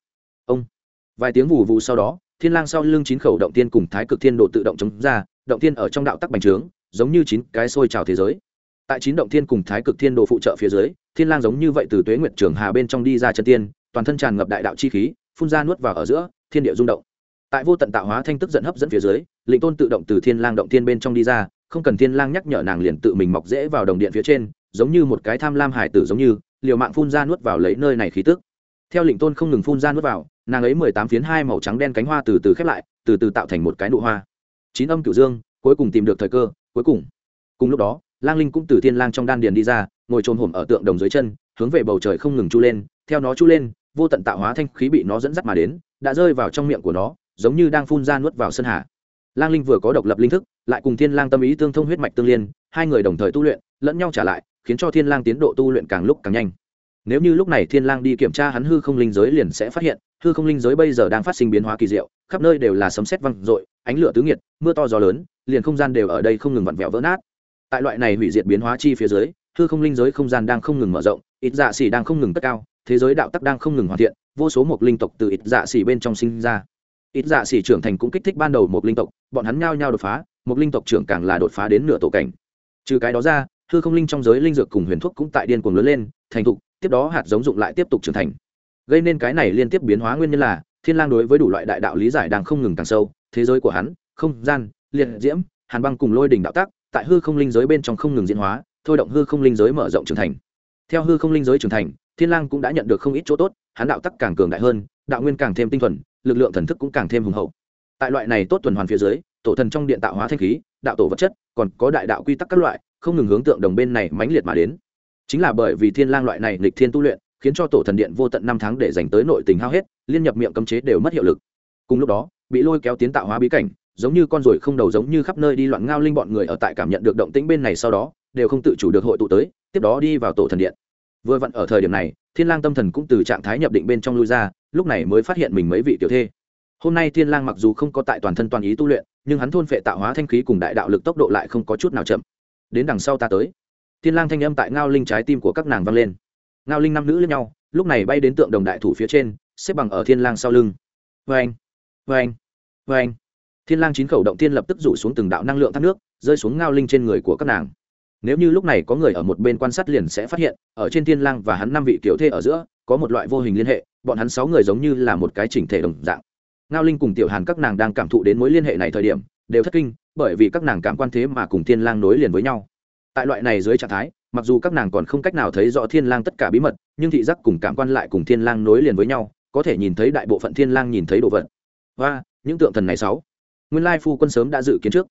ông. Vài tiếng vù vù sau đó, thiên lang sau lưng chín khẩu động tiên cùng thái cực thiên độ tự động chống ra, động tiên ở trong đạo tắc bành trướng, giống như chín cái sôi trào thế giới. Tại chín động thiên cùng thái cực thiên độ phụ trợ phía dưới, thiên lang giống như vậy từ tuế nguyệt trường hà bên trong đi ra chân tiên, toàn thân tràn ngập đại đạo chi khí, phun ra nuốt vào ở giữa, thiên địa rung động tại vô tận tạo hóa thanh tức giận hấp dẫn phía dưới lĩnh tôn tự động từ thiên lang động thiên bên trong đi ra, không cần thiên lang nhắc nhở nàng liền tự mình mọc dễ vào đồng điện phía trên, giống như một cái tham lam hải tử giống như, liều mạng phun ra nuốt vào lấy nơi này khí tức. Theo lĩnh tôn không ngừng phun ra nuốt vào, nàng ấy mười tám phiến hai màu trắng đen cánh hoa từ từ khép lại, từ từ tạo thành một cái nụ hoa. Chín âm cửu dương, cuối cùng tìm được thời cơ, cuối cùng. Cùng lúc đó, lang linh cũng từ thiên lang trong đan điền đi ra, ngồi trôn hổm ở tượng đồng dưới chân, hướng về bầu trời không ngừng chu lên, theo nó chu lên, vô tận tạo hóa thanh khí bị nó dẫn dắt mà đến, đã rơi vào trong miệng của nó giống như đang phun ra nuốt vào sân hà. Lang linh vừa có độc lập linh thức, lại cùng thiên lang tâm ý tương thông huyết mạch tương liên, hai người đồng thời tu luyện, lẫn nhau trả lại, khiến cho thiên lang tiến độ tu luyện càng lúc càng nhanh. Nếu như lúc này thiên lang đi kiểm tra hắn hư không linh giới liền sẽ phát hiện, hư không linh giới bây giờ đang phát sinh biến hóa kỳ diệu, khắp nơi đều là sấm sét vang rội ánh lửa tứ nghiệt mưa to gió lớn, liền không gian đều ở đây không ngừng vặn vẹo vỡ nát. Tại loại này hủy diệt biến hóa chi phía dưới, hư không linh giới không gian đang không ngừng mở rộng, ít dạ xỉ đang không ngừng tất cao, thế giới đạo tắc đang không ngừng hoàn thiện, vô số một linh tộc từ ít dạ xỉ bên trong sinh ra ít dạ xỉ trưởng thành cũng kích thích ban đầu một linh tộc, bọn hắn nhao nhao đột phá, một linh tộc trưởng càng là đột phá đến nửa tổ cảnh. Trừ cái đó ra, hư không linh trong giới linh dược cùng huyền thuốc cũng tại điên cuồng lớn lên, thành thục, tiếp đó hạt giống dụng lại tiếp tục trưởng thành. Gây nên cái này liên tiếp biến hóa nguyên nhân là, thiên lang đối với đủ loại đại đạo lý giải đang không ngừng càng sâu, thế giới của hắn, không gian, liệt diễm, hàn băng cùng lôi đỉnh đạo tác tại hư không linh giới bên trong không ngừng diễn hóa, thôi động hư không linh giới mở rộng trưởng thành. Theo hư không linh giới trưởng thành, thiên lang cũng đã nhận được không ít chỗ tốt, hắn đạo tắc càng cường đại hơn, đạo nguyên càng thêm tinh thuần lực lượng thần thức cũng càng thêm hùng hậu. Tại loại này tốt tuần hoàn phía dưới, tổ thần trong điện tạo hóa thanh khí, đạo tổ vật chất, còn có đại đạo quy tắc các loại, không ngừng hướng tượng đồng bên này mãnh liệt mà đến. Chính là bởi vì thiên lang loại này nghịch thiên tu luyện, khiến cho tổ thần điện vô tận năm tháng để dành tới nội tình hao hết, liên nhập miệng cấm chế đều mất hiệu lực. Cùng lúc đó, bị lôi kéo tiến tạo hóa bí cảnh, giống như con ruồi không đầu giống như khắp nơi đi loạn ngao linh bọn người ở tại cảm nhận được động tĩnh bên này sau đó, đều không tự chủ được hội tụ tới, tiếp đó đi vào tổ thần điện. Vừa vặn ở thời điểm này thiên lang tâm thần cũng từ trạng thái nhập định bên trong lui ra, lúc này mới phát hiện mình mấy vị tiểu thê. Hôm nay thiên lang mặc dù không có tại toàn thân toàn ý tu luyện, nhưng hắn thôn phệ tạo hóa thanh khí cùng đại đạo lực tốc độ lại không có chút nào chậm. Đến đằng sau ta tới. Thiên lang thanh âm tại ngao linh trái tim của các nàng vang lên. Ngao linh năm nữ lẫn nhau, lúc này bay đến tượng đồng đại thủ phía trên, xếp bằng ở thiên lang sau lưng. Vang vang vang thiên lang chín khẩu động thiên lập tức rủ xuống từng đạo năng lượng thác nước, rơi xuống ngao linh trên người của các nàng nếu như lúc này có người ở một bên quan sát liền sẽ phát hiện, ở trên thiên lang và hắn năm vị tiểu thê ở giữa, có một loại vô hình liên hệ, bọn hắn sáu người giống như là một cái chỉnh thể đồng dạng. Ngao linh cùng tiểu hàn các nàng đang cảm thụ đến mối liên hệ này thời điểm, đều thất kinh, bởi vì các nàng cảm quan thế mà cùng thiên lang nối liền với nhau. Tại loại này dưới trạng thái, mặc dù các nàng còn không cách nào thấy rõ thiên lang tất cả bí mật, nhưng thị giác cùng cảm quan lại cùng thiên lang nối liền với nhau, có thể nhìn thấy đại bộ phận thiên lang nhìn thấy đồ vật. Và, những tượng thần này sáu. Nguyên lai phu quân sớm đã dự kiến trước.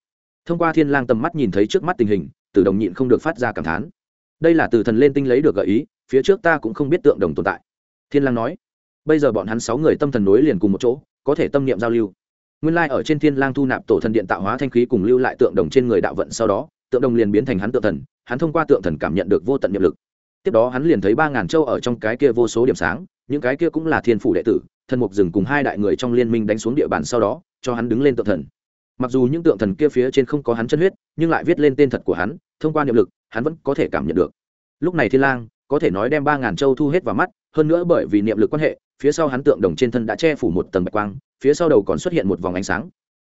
Thông qua thiên lang tầm mắt nhìn thấy trước mắt tình hình tử đồng nhịn không được phát ra cảm thán. Đây là từ thần lên tinh lấy được gợi ý, phía trước ta cũng không biết tượng đồng tồn tại. Thiên lang nói, bây giờ bọn hắn sáu người tâm thần nối liền cùng một chỗ, có thể tâm niệm giao lưu. Nguyên lai ở trên thiên lang thu nạp tổ thần điện tạo hóa thanh khí cùng lưu lại tượng đồng trên người đạo vận sau đó, tượng đồng liền biến thành hắn tượng thần, hắn thông qua tượng thần cảm nhận được vô tận niệm lực. Tiếp đó hắn liền thấy ba ngàn châu ở trong cái kia vô số điểm sáng, những cái kia cũng là thiên phủ đệ tử, thần mục rừng cùng hai đại người trong liên minh đánh xuống địa bàn sau đó, cho hắn đứng lên tượng thần. Mặc dù những tượng thần kia phía trên không có hắn chân huyết nhưng lại viết lên tên thật của hắn, thông qua niệm lực, hắn vẫn có thể cảm nhận được. Lúc này thiên lang, có thể nói đem ba ngàn châu thu hết vào mắt, hơn nữa bởi vì niệm lực quan hệ, phía sau hắn tượng đồng trên thân đã che phủ một tầng bạch quang, phía sau đầu còn xuất hiện một vòng ánh sáng.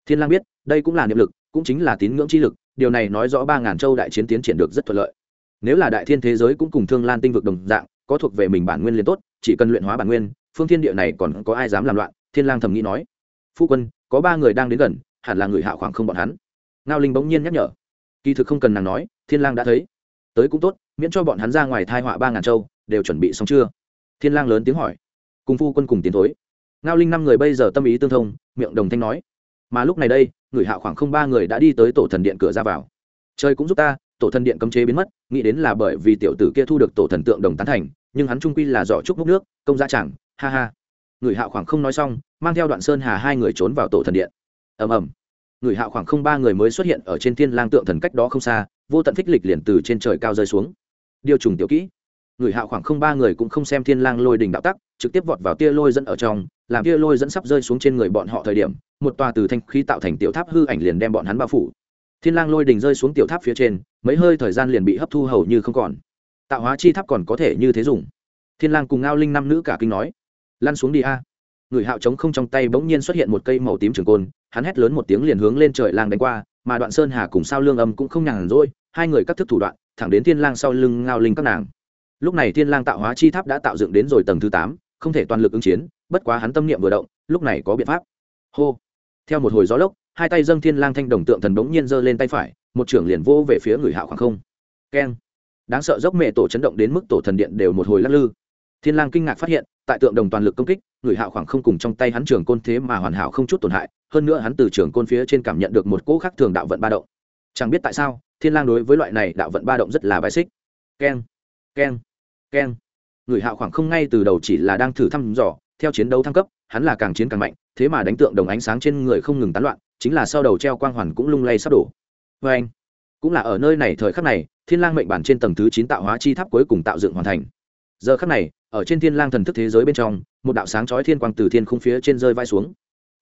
Thiên lang biết, đây cũng là niệm lực, cũng chính là tín ngưỡng chi lực, điều này nói rõ ba ngàn châu đại chiến tiến triển được rất thuận lợi. Nếu là đại thiên thế giới cũng cùng thương lan tinh vực đồng dạng, có thuộc về mình bản nguyên liền tốt, chỉ cần luyện hóa bản nguyên, phương thiên địa này còn có ai dám làm loạn, thiên lang thầm nghĩ nói. Phu quân, có ba người đang đến gần, hẳn là người hạ khoảng không bọn hắn ngao linh bỗng nhiên nhắc nhở. Kỳ thực không cần nàng nói, thiên lang đã thấy. Tới cũng tốt, miễn cho bọn hắn ra ngoài thai họa ba ngàn châu, đều chuẩn bị xong chưa? Thiên lang lớn tiếng hỏi. Cùng phu quân cùng tiến thối. Ngao linh năm người bây giờ tâm ý tương thông, miệng đồng thanh nói. Mà lúc này đây, người hạ khoảng không ba người đã đi tới tổ thần điện cửa ra vào. Trời cũng giúp ta, tổ thần điện cấm chế biến mất, nghĩ đến là bởi vì tiểu tử kia thu được tổ thần tượng đồng tán thành, nhưng hắn trung quy là giỏ trúc múc nước, công gia chẳng, ha ha. Người hạ khoảng không nói xong, mang theo đoạn sơn hà hai người trốn vào tổ thần điện. Ầm ầm người hạ khoảng không ba người mới xuất hiện ở trên thiên lang tượng thần cách đó không xa, vô tận phích lịch liền từ trên trời cao rơi xuống. Điều trùng tiểu kỹ. Người hạ khoảng không ba người cũng không xem thiên lang lôi đình đạo tắc, trực tiếp vọt vào tia lôi dẫn ở trong, làm tia lôi dẫn sắp rơi xuống trên người bọn họ thời điểm, một tòa từ thanh khí tạo thành tiểu tháp hư ảnh liền đem bọn hắn bao phủ. Thiên lang lôi đình rơi xuống tiểu tháp phía trên, mấy hơi thời gian liền bị hấp thu hầu như không còn. Tạo hóa chi tháp còn có thể như thế dùng. Thiên lang cùng ngao linh năm nữ cả kinh nói, lăn xuống đi a người hạo trống không trong tay bỗng nhiên xuất hiện một cây màu tím trường côn, hắn hét lớn một tiếng liền hướng lên trời lang đánh qua, mà đoạn sơn hà cùng sao lương âm cũng không nhàn rỗi, hai người cắt thức thủ đoạn, thẳng đến thiên lang sau lưng ngao linh các nàng. Lúc này thiên lang tạo hóa chi tháp đã tạo dựng đến rồi tầng thứ tám, không thể toàn lực ứng chiến, bất quá hắn tâm niệm vừa động, lúc này có biện pháp. Hô! Theo một hồi gió lốc, hai tay dâng thiên lang thanh đồng tượng thần bỗng nhiên giơ lên tay phải, một trưởng liền vô về phía người hạo khoảng không. Keng! Đáng sợ dốc mẹ tổ chấn động đến mức tổ thần điện đều một hồi lắc lư thiên lang kinh ngạc phát hiện, tại tượng đồng toàn lực công kích, người hạo khoảng không cùng trong tay hắn trường côn thế mà hoàn hảo không chút tổn hại, hơn nữa hắn từ trường côn phía trên cảm nhận được một cỗ khác thường đạo vận ba động. Chẳng biết tại sao, thiên lang đối với loại này đạo vận ba động rất là bài xích. Keng keng keng. Người hạo khoảng không ngay từ đầu chỉ là đang thử thăm dò, theo chiến đấu thăng cấp, hắn là càng chiến càng mạnh, thế mà đánh tượng đồng ánh sáng trên người không ngừng tán loạn, chính là sau đầu treo quang hoàn cũng lung lay sắp đổ. Vê anh cũng là ở nơi này thời khắc này, thiên lang mệnh bản trên tầng thứ chín tạo hóa chi tháp cuối cùng tạo dựng hoàn thành. Giờ khắc này ở trên thiên lang thần thức thế giới bên trong, một đạo sáng chói thiên quang từ thiên khung phía trên rơi vai xuống.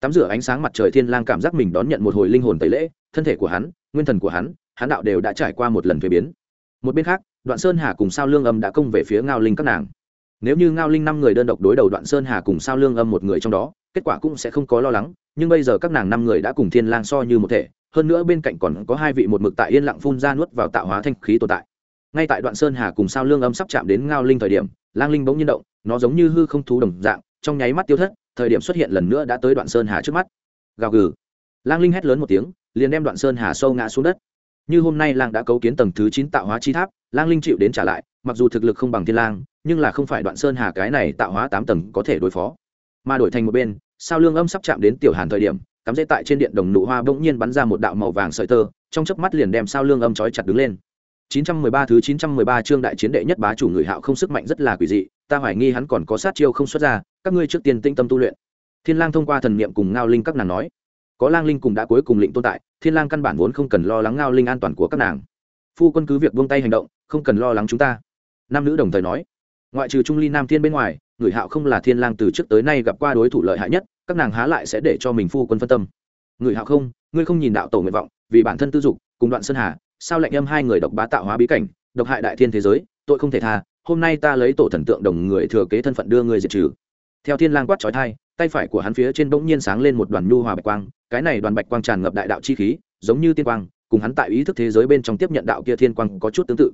Tắm rửa ánh sáng mặt trời thiên lang cảm giác mình đón nhận một hồi linh hồn tẩy lễ, thân thể của hắn, nguyên thần của hắn hắn đạo đều đã trải qua một lần thuế biến. Một bên khác, đoạn sơn hà cùng sao lương âm đã công về phía ngao linh các nàng. Nếu như ngao linh năm người đơn độc đối đầu đoạn sơn hà cùng sao lương âm một người trong đó, kết quả cũng sẽ không có lo lắng, nhưng bây giờ các nàng năm người đã cùng thiên lang so như một thể, hơn nữa bên cạnh còn có hai vị một mực tại yên lặng phun ra nuốt vào tạo hóa thanh khí tồn tại. Ngay tại đoạn sơn hà cùng sao lương âm sắp chạm đến ngao linh thời điểm lang linh bỗng nhiên động, nó giống như hư không thú đồng dạng, trong nháy mắt tiêu thất, thời điểm xuất hiện lần nữa đã tới đoạn sơn hà trước mắt. Gào gừ. Lang linh hét lớn một tiếng, liền đem đoạn sơn hà sâu ngã xuống đất. Như hôm nay lang đã cấu kiến tầng thứ chín tạo hóa chi tháp, lang linh chịu đến trả lại, mặc dù thực lực không bằng thiên lang, nhưng là không phải đoạn sơn hà cái này tạo hóa tám tầng có thể đối phó. Mà đổi thành một bên, sao lương âm sắp chạm đến tiểu hàn thời điểm, cắm dễ tại trên điện đồng nụ hoa bỗng nhiên bắn ra một đạo màu vàng sợi tơ, trong chớp mắt liền đem sao lương âm trói chặt đứng lên. 913 thứ 913 chương đại chiến đệ nhất bá chủ người hạo không sức mạnh rất là quỷ dị, ta hoài nghi hắn còn có sát chiêu không xuất ra, các ngươi trước tiên tinh tâm tu luyện. Thiên Lang thông qua thần niệm cùng Ngao Linh các nàng nói, có Lang Linh cùng đã cuối cùng lệnh tồn tại, Thiên Lang căn bản vốn không cần lo lắng Ngao Linh an toàn của các nàng. Phu quân cứ việc buông tay hành động, không cần lo lắng chúng ta. Nam nữ đồng thời nói, ngoại trừ Trung Ly Nam Thiên bên ngoài, người hạo không là Thiên Lang từ trước tới nay gặp qua đối thủ lợi hại nhất, các nàng há lại sẽ để cho mình phu quân phân tâm. Người hạo không, ngươi không nhìn đạo tổ nguyện vọng, vì bản thân tư dục, cùng đoạn sơn hà, sao lệnh âm hai người độc bá tạo hóa bí cảnh, độc hại đại thiên thế giới, tội không thể tha, hôm nay ta lấy tổ thần tượng đồng người thừa kế thân phận đưa người diệt trừ. Theo thiên lang quát chói thai tay phải của hắn phía trên bỗng nhiên sáng lên một đoàn nhu hòa bạch quang, cái này đoàn bạch quang tràn ngập đại đạo chi khí, giống như tiên quang, cùng hắn tại ý thức thế giới bên trong tiếp nhận đạo kia thiên quang có chút tương tự.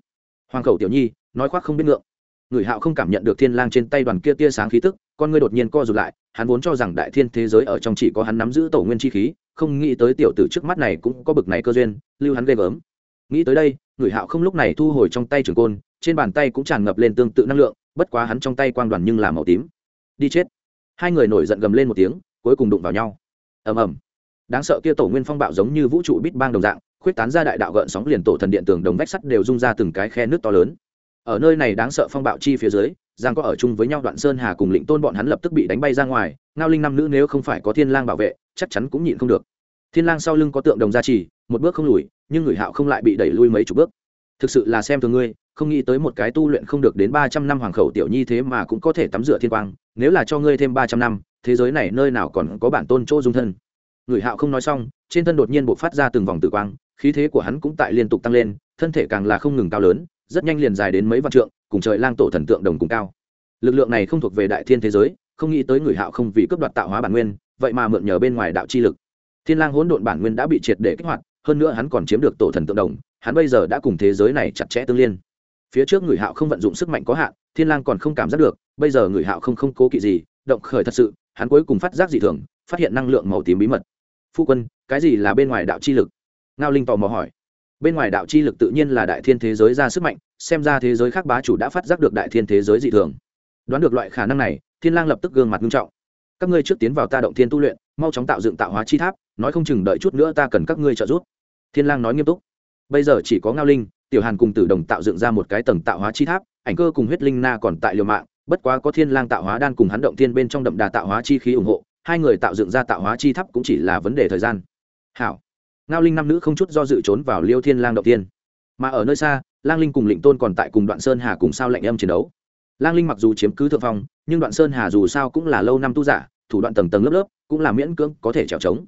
Hoàng khẩu tiểu nhi, nói khoác không biết ngượng. Người hạo không cảm nhận được thiên lang trên tay đoàn kia tia sáng khí tức, con ngươi đột nhiên co rụt lại, hắn vốn cho rằng đại thiên thế giới ở trong chỉ có hắn nắm giữ tổ nguyên chi khí, không nghĩ tới tiểu tử trước mắt này cũng có bực này cơ duyên, lưu hắn ghê gớm nghĩ tới đây người hạo không lúc này thu hồi trong tay trường côn, trên bàn tay cũng tràn ngập lên tương tự năng lượng, bất quá hắn trong tay quang đoàn nhưng là màu tím. Đi chết. Hai người nổi giận gầm lên một tiếng, cuối cùng đụng vào nhau. Ầm ầm. Đáng sợ kia tổ nguyên phong bạo giống như vũ trụ bít bang đồng dạng, khuyết tán ra đại đạo gợn sóng liền tổ thần điện tường đồng vách sắt đều rung ra từng cái khe nước to lớn. Ở nơi này đáng sợ phong bạo chi phía dưới, giang có ở chung với nhau đoạn sơn hà cùng lĩnh tôn bọn hắn lập tức bị đánh bay ra ngoài, ngao linh năm nữ nếu không phải có thiên lang bảo vệ, chắc chắn cũng nhịn không được. Thiên lang sau lưng có tượng đồng gia trì, một bước không lùi nhưng người hạo không lại bị đẩy lui mấy chục bước. Thực sự là xem thường ngươi, không nghĩ tới một cái tu luyện không được đến ba trăm năm hoàng khẩu tiểu nhi thế mà cũng có thể tắm rửa thiên quang, nếu là cho ngươi thêm ba trăm năm, thế giới này nơi nào còn có bản tôn chỗ dung thân. Người hạo không nói xong, trên thân đột nhiên bộc phát ra từng vòng tử quang, khí thế của hắn cũng tại liên tục tăng lên, thân thể càng là không ngừng cao lớn, rất nhanh liền dài đến mấy vạn trượng, cùng trời lang tổ thần tượng đồng cùng cao. Lực lượng này không thuộc về đại thiên thế giới, không nghĩ tới người hạo không vì cướp đoạt tạo hóa bản nguyên, vậy mà mượn nhờ bên ngoài đạo chi lực. Thiên lang hỗn độn bản nguyên đã bị triệt để kích hoạt hơn nữa hắn còn chiếm được tổ thần tượng đồng, hắn bây giờ đã cùng thế giới này chặt chẽ tương liên. Phía trước người hạo không vận dụng sức mạnh có hạn, thiên lang còn không cảm giác được, bây giờ người hạo không không cố kỵ gì, động khởi thật sự, hắn cuối cùng phát giác dị thường, phát hiện năng lượng màu tím bí mật. Phu quân, cái gì là bên ngoài đạo chi lực? Ngao linh tò mò hỏi. Bên ngoài đạo chi lực tự nhiên là đại thiên thế giới ra sức mạnh, xem ra thế giới khác bá chủ đã phát giác được đại thiên thế giới dị thường. Đoán được loại khả năng này, thiên lang lập tức gương mặt nghiêm trọng. Các ngươi trước tiến vào ta động thiên tu luyện, mau chóng tạo dựng tạo hóa chi tháp nói không chừng đợi chút nữa ta cần các ngươi trợ giúp. Thiên lang nói nghiêm túc. Bây giờ chỉ có ngao linh, tiểu hàn cùng tử đồng tạo dựng ra một cái tầng tạo hóa chi tháp, ảnh cơ cùng huyết linh na còn tại liều mạng, bất quá có thiên lang tạo hóa đan cùng hắn động thiên bên trong đậm đà tạo hóa chi khí ủng hộ, hai người tạo dựng ra tạo hóa chi tháp cũng chỉ là vấn đề thời gian. Hảo. Ngao linh năm nữ không chút do dự trốn vào liêu thiên lang động thiên. mà ở nơi xa, lang linh cùng lĩnh tôn còn tại cùng đoạn sơn hà cùng sao lệnh âm chiến đấu. Lang linh mặc dù chiếm cứ thượng phong, nhưng đoạn sơn hà dù sao cũng là lâu năm tu giả, thủ đoạn tầng tầng lớp lớp, cũng là miễn cưỡng có thể trèo trống.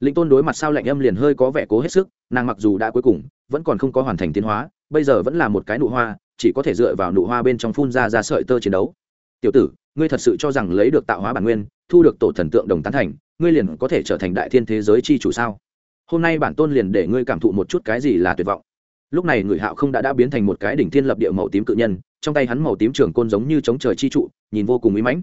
Linh tôn đối mặt sao lạnh âm liền hơi có vẻ cố hết sức, nàng mặc dù đã cuối cùng, vẫn còn không có hoàn thành tiến hóa, bây giờ vẫn là một cái nụ hoa, chỉ có thể dựa vào nụ hoa bên trong phun ra ra sợi tơ chiến đấu. Tiểu tử, ngươi thật sự cho rằng lấy được tạo hóa bản nguyên, thu được tổ thần tượng đồng tán thành, ngươi liền có thể trở thành đại thiên thế giới chi chủ sao? Hôm nay bản tôn liền để ngươi cảm thụ một chút cái gì là tuyệt vọng. Lúc này người hạo không đã đã biến thành một cái đỉnh thiên lập địa màu tím cự nhân, trong tay hắn màu tím trường côn giống như chống trời chi trụ, nhìn vô cùng ý mãnh.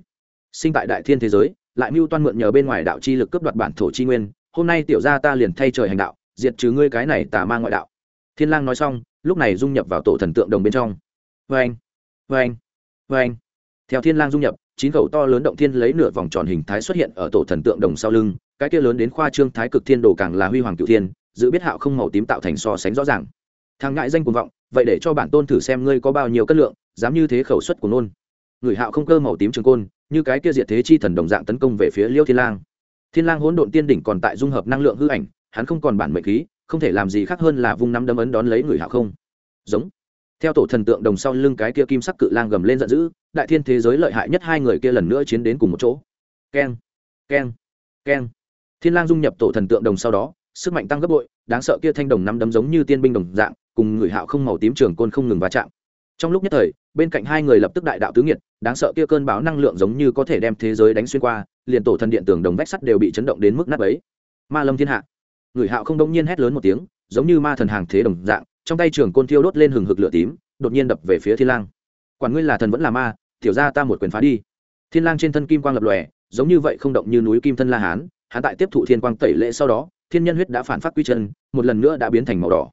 Sinh tại đại thiên thế giới, lại mưu toan mượn nhờ bên ngoài đạo chi lực cướp đoạt bản thổ chi nguyên hôm nay tiểu gia ta liền thay trời hành đạo, diệt trừ ngươi cái này tà ma ngoại đạo. Thiên lang nói xong, lúc này dung nhập vào tổ thần tượng đồng bên trong. Vê anh vê anh vê anh theo thiên lang dung nhập, chín khẩu to lớn động thiên lấy nửa vòng tròn hình thái xuất hiện ở tổ thần tượng đồng sau lưng, cái kia lớn đến khoa trương thái cực thiên đồ càng là huy hoàng cửu thiên, giữ biết hạo không màu tím tạo thành so sánh rõ ràng. Thằng ngại danh cuồng vọng, vậy để cho bản tôn thử xem ngươi có bao nhiêu cân lượng, dám như thế khẩu suất của nôn. Người hạo không cơ màu tím trường côn, như cái kia diệt thế chi thần đồng dạng tấn công về phía liêu thiên lang thiên lang hỗn độn tiên đỉnh còn tại dung hợp năng lượng hư ảnh, hắn không còn bản mệnh khí, không thể làm gì khác hơn là vung nắm đấm ấn đón lấy người hạo không. Giống. Theo tổ thần tượng đồng sau lưng cái kia kim sắc cự lang gầm lên giận dữ, đại thiên thế giới lợi hại nhất hai người kia lần nữa chiến đến cùng một chỗ. Keng keng keng. Thiên lang dung nhập tổ thần tượng đồng sau đó, sức mạnh tăng gấp bội, đáng sợ kia thanh đồng năm đấm giống như tiên binh đồng dạng, cùng người hạo không màu tím trường côn không ngừng va chạm trong lúc nhất thời, bên cạnh hai người lập tức đại đạo tứ nghiệt, đáng sợ kia cơn bão năng lượng giống như có thể đem thế giới đánh xuyên qua, liền tổ thần điện tường đồng vách sắt đều bị chấn động đến mức nát ấy ma lâm thiên hạ. Người hạo không đông nhiên hét lớn một tiếng, giống như ma thần hàng thế đồng dạng, trong tay trường côn thiêu đốt lên hừng hực lửa tím, đột nhiên đập về phía thiên lang. Quản ngươi là thần vẫn là ma, tiểu ra ta một quyền phá đi. Thiên lang trên thân kim quang lập lòe, giống như vậy không động như núi kim thân la hán, hắn tại tiếp thụ thiên quang tẩy lễ sau đó, thiên nhân huyết đã phản phát quy chân, một lần nữa đã biến thành màu đỏ.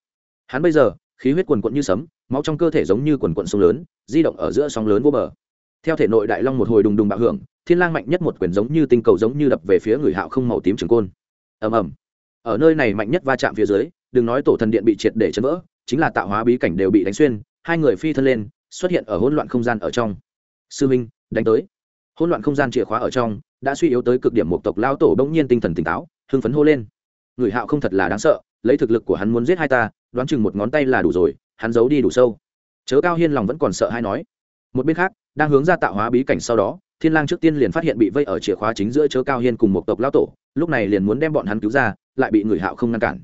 Hắn bây giờ khí huyết quần quận như sấm, máu trong cơ thể giống như quần quận sông lớn, di động ở giữa sóng lớn vô bờ. Theo thể nội đại long một hồi đùng đùng bạo hưởng, thiên lang mạnh nhất một quyền giống như tinh cầu giống như đập về phía người hạo không màu tím trường côn. Ầm ầm. Ở nơi này mạnh nhất va chạm phía dưới, đừng nói tổ thần điện bị triệt để chấn vỡ, chính là tạo hóa bí cảnh đều bị đánh xuyên, hai người phi thân lên, xuất hiện ở hỗn loạn không gian ở trong. Sư minh, đánh tới. Hỗn loạn không gian chìa khóa ở trong, đã suy yếu tới cực điểm một tộc lao tổ bỗng nhiên tinh thần tỉnh táo, hưng phấn hô lên. Người hạo không thật là đáng sợ lấy thực lực của hắn muốn giết hai ta, đoán chừng một ngón tay là đủ rồi, hắn giấu đi đủ sâu. Chớ cao hiên lòng vẫn còn sợ hay nói. Một bên khác, đang hướng ra tạo hóa bí cảnh sau đó, thiên lang trước tiên liền phát hiện bị vây ở chìa khóa chính giữa chớ cao hiên cùng một tộc lao tổ, lúc này liền muốn đem bọn hắn cứu ra, lại bị người hạo không ngăn cản.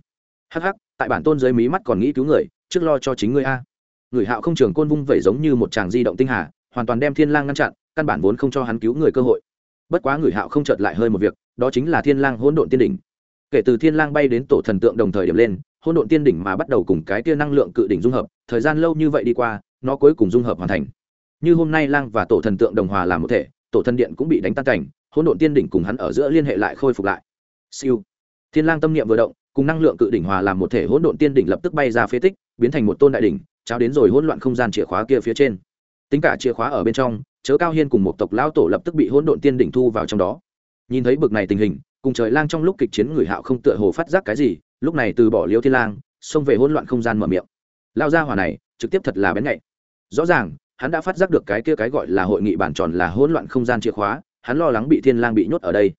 Hắc hắc, tại bản tôn dưới mí mắt còn nghĩ cứu người, trước lo cho chính ngươi a. Người hạo không trường côn vung vẩy giống như một chàng di động tinh hà, hoàn toàn đem thiên lang ngăn chặn, căn bản vốn không cho hắn cứu người cơ hội. Bất quá người hạo không chợt lại hơi một việc, đó chính là thiên lang hỗn độn tiên đỉnh kể từ thiên lang bay đến tổ thần tượng đồng thời điểm lên, hỗn độn tiên đỉnh mà bắt đầu cùng cái tia năng lượng cự đỉnh dung hợp, thời gian lâu như vậy đi qua, nó cuối cùng dung hợp hoàn thành. Như hôm nay lang và tổ thần tượng đồng hòa làm một thể, tổ thần điện cũng bị đánh tan cảnh, hỗn độn tiên đỉnh cùng hắn ở giữa liên hệ lại khôi phục lại. Siêu. Thiên lang tâm niệm vừa động, cùng năng lượng cự đỉnh hòa làm một thể hỗn độn tiên đỉnh lập tức bay ra phế tích, biến thành một tôn đại đỉnh trao đến rồi hỗn loạn không gian chìa khóa kia phía trên. Tính cả chìa khóa ở bên trong, chớ cao hiên cùng một tộc lão tổ lập tức bị hỗn độn tiên đỉnh thu vào trong đó. Nhìn thấy bực này tình hình cùng trời lang trong lúc kịch chiến người hạo không tựa hồ phát giác cái gì, lúc này từ bỏ liêu thiên lang, xông về hỗn loạn không gian mở miệng. Lao ra hỏa này, trực tiếp thật là bén nhạy. Rõ ràng, hắn đã phát giác được cái kia cái gọi là hội nghị bản tròn là hỗn loạn không gian chìa khóa, hắn lo lắng bị thiên lang bị nhốt ở đây.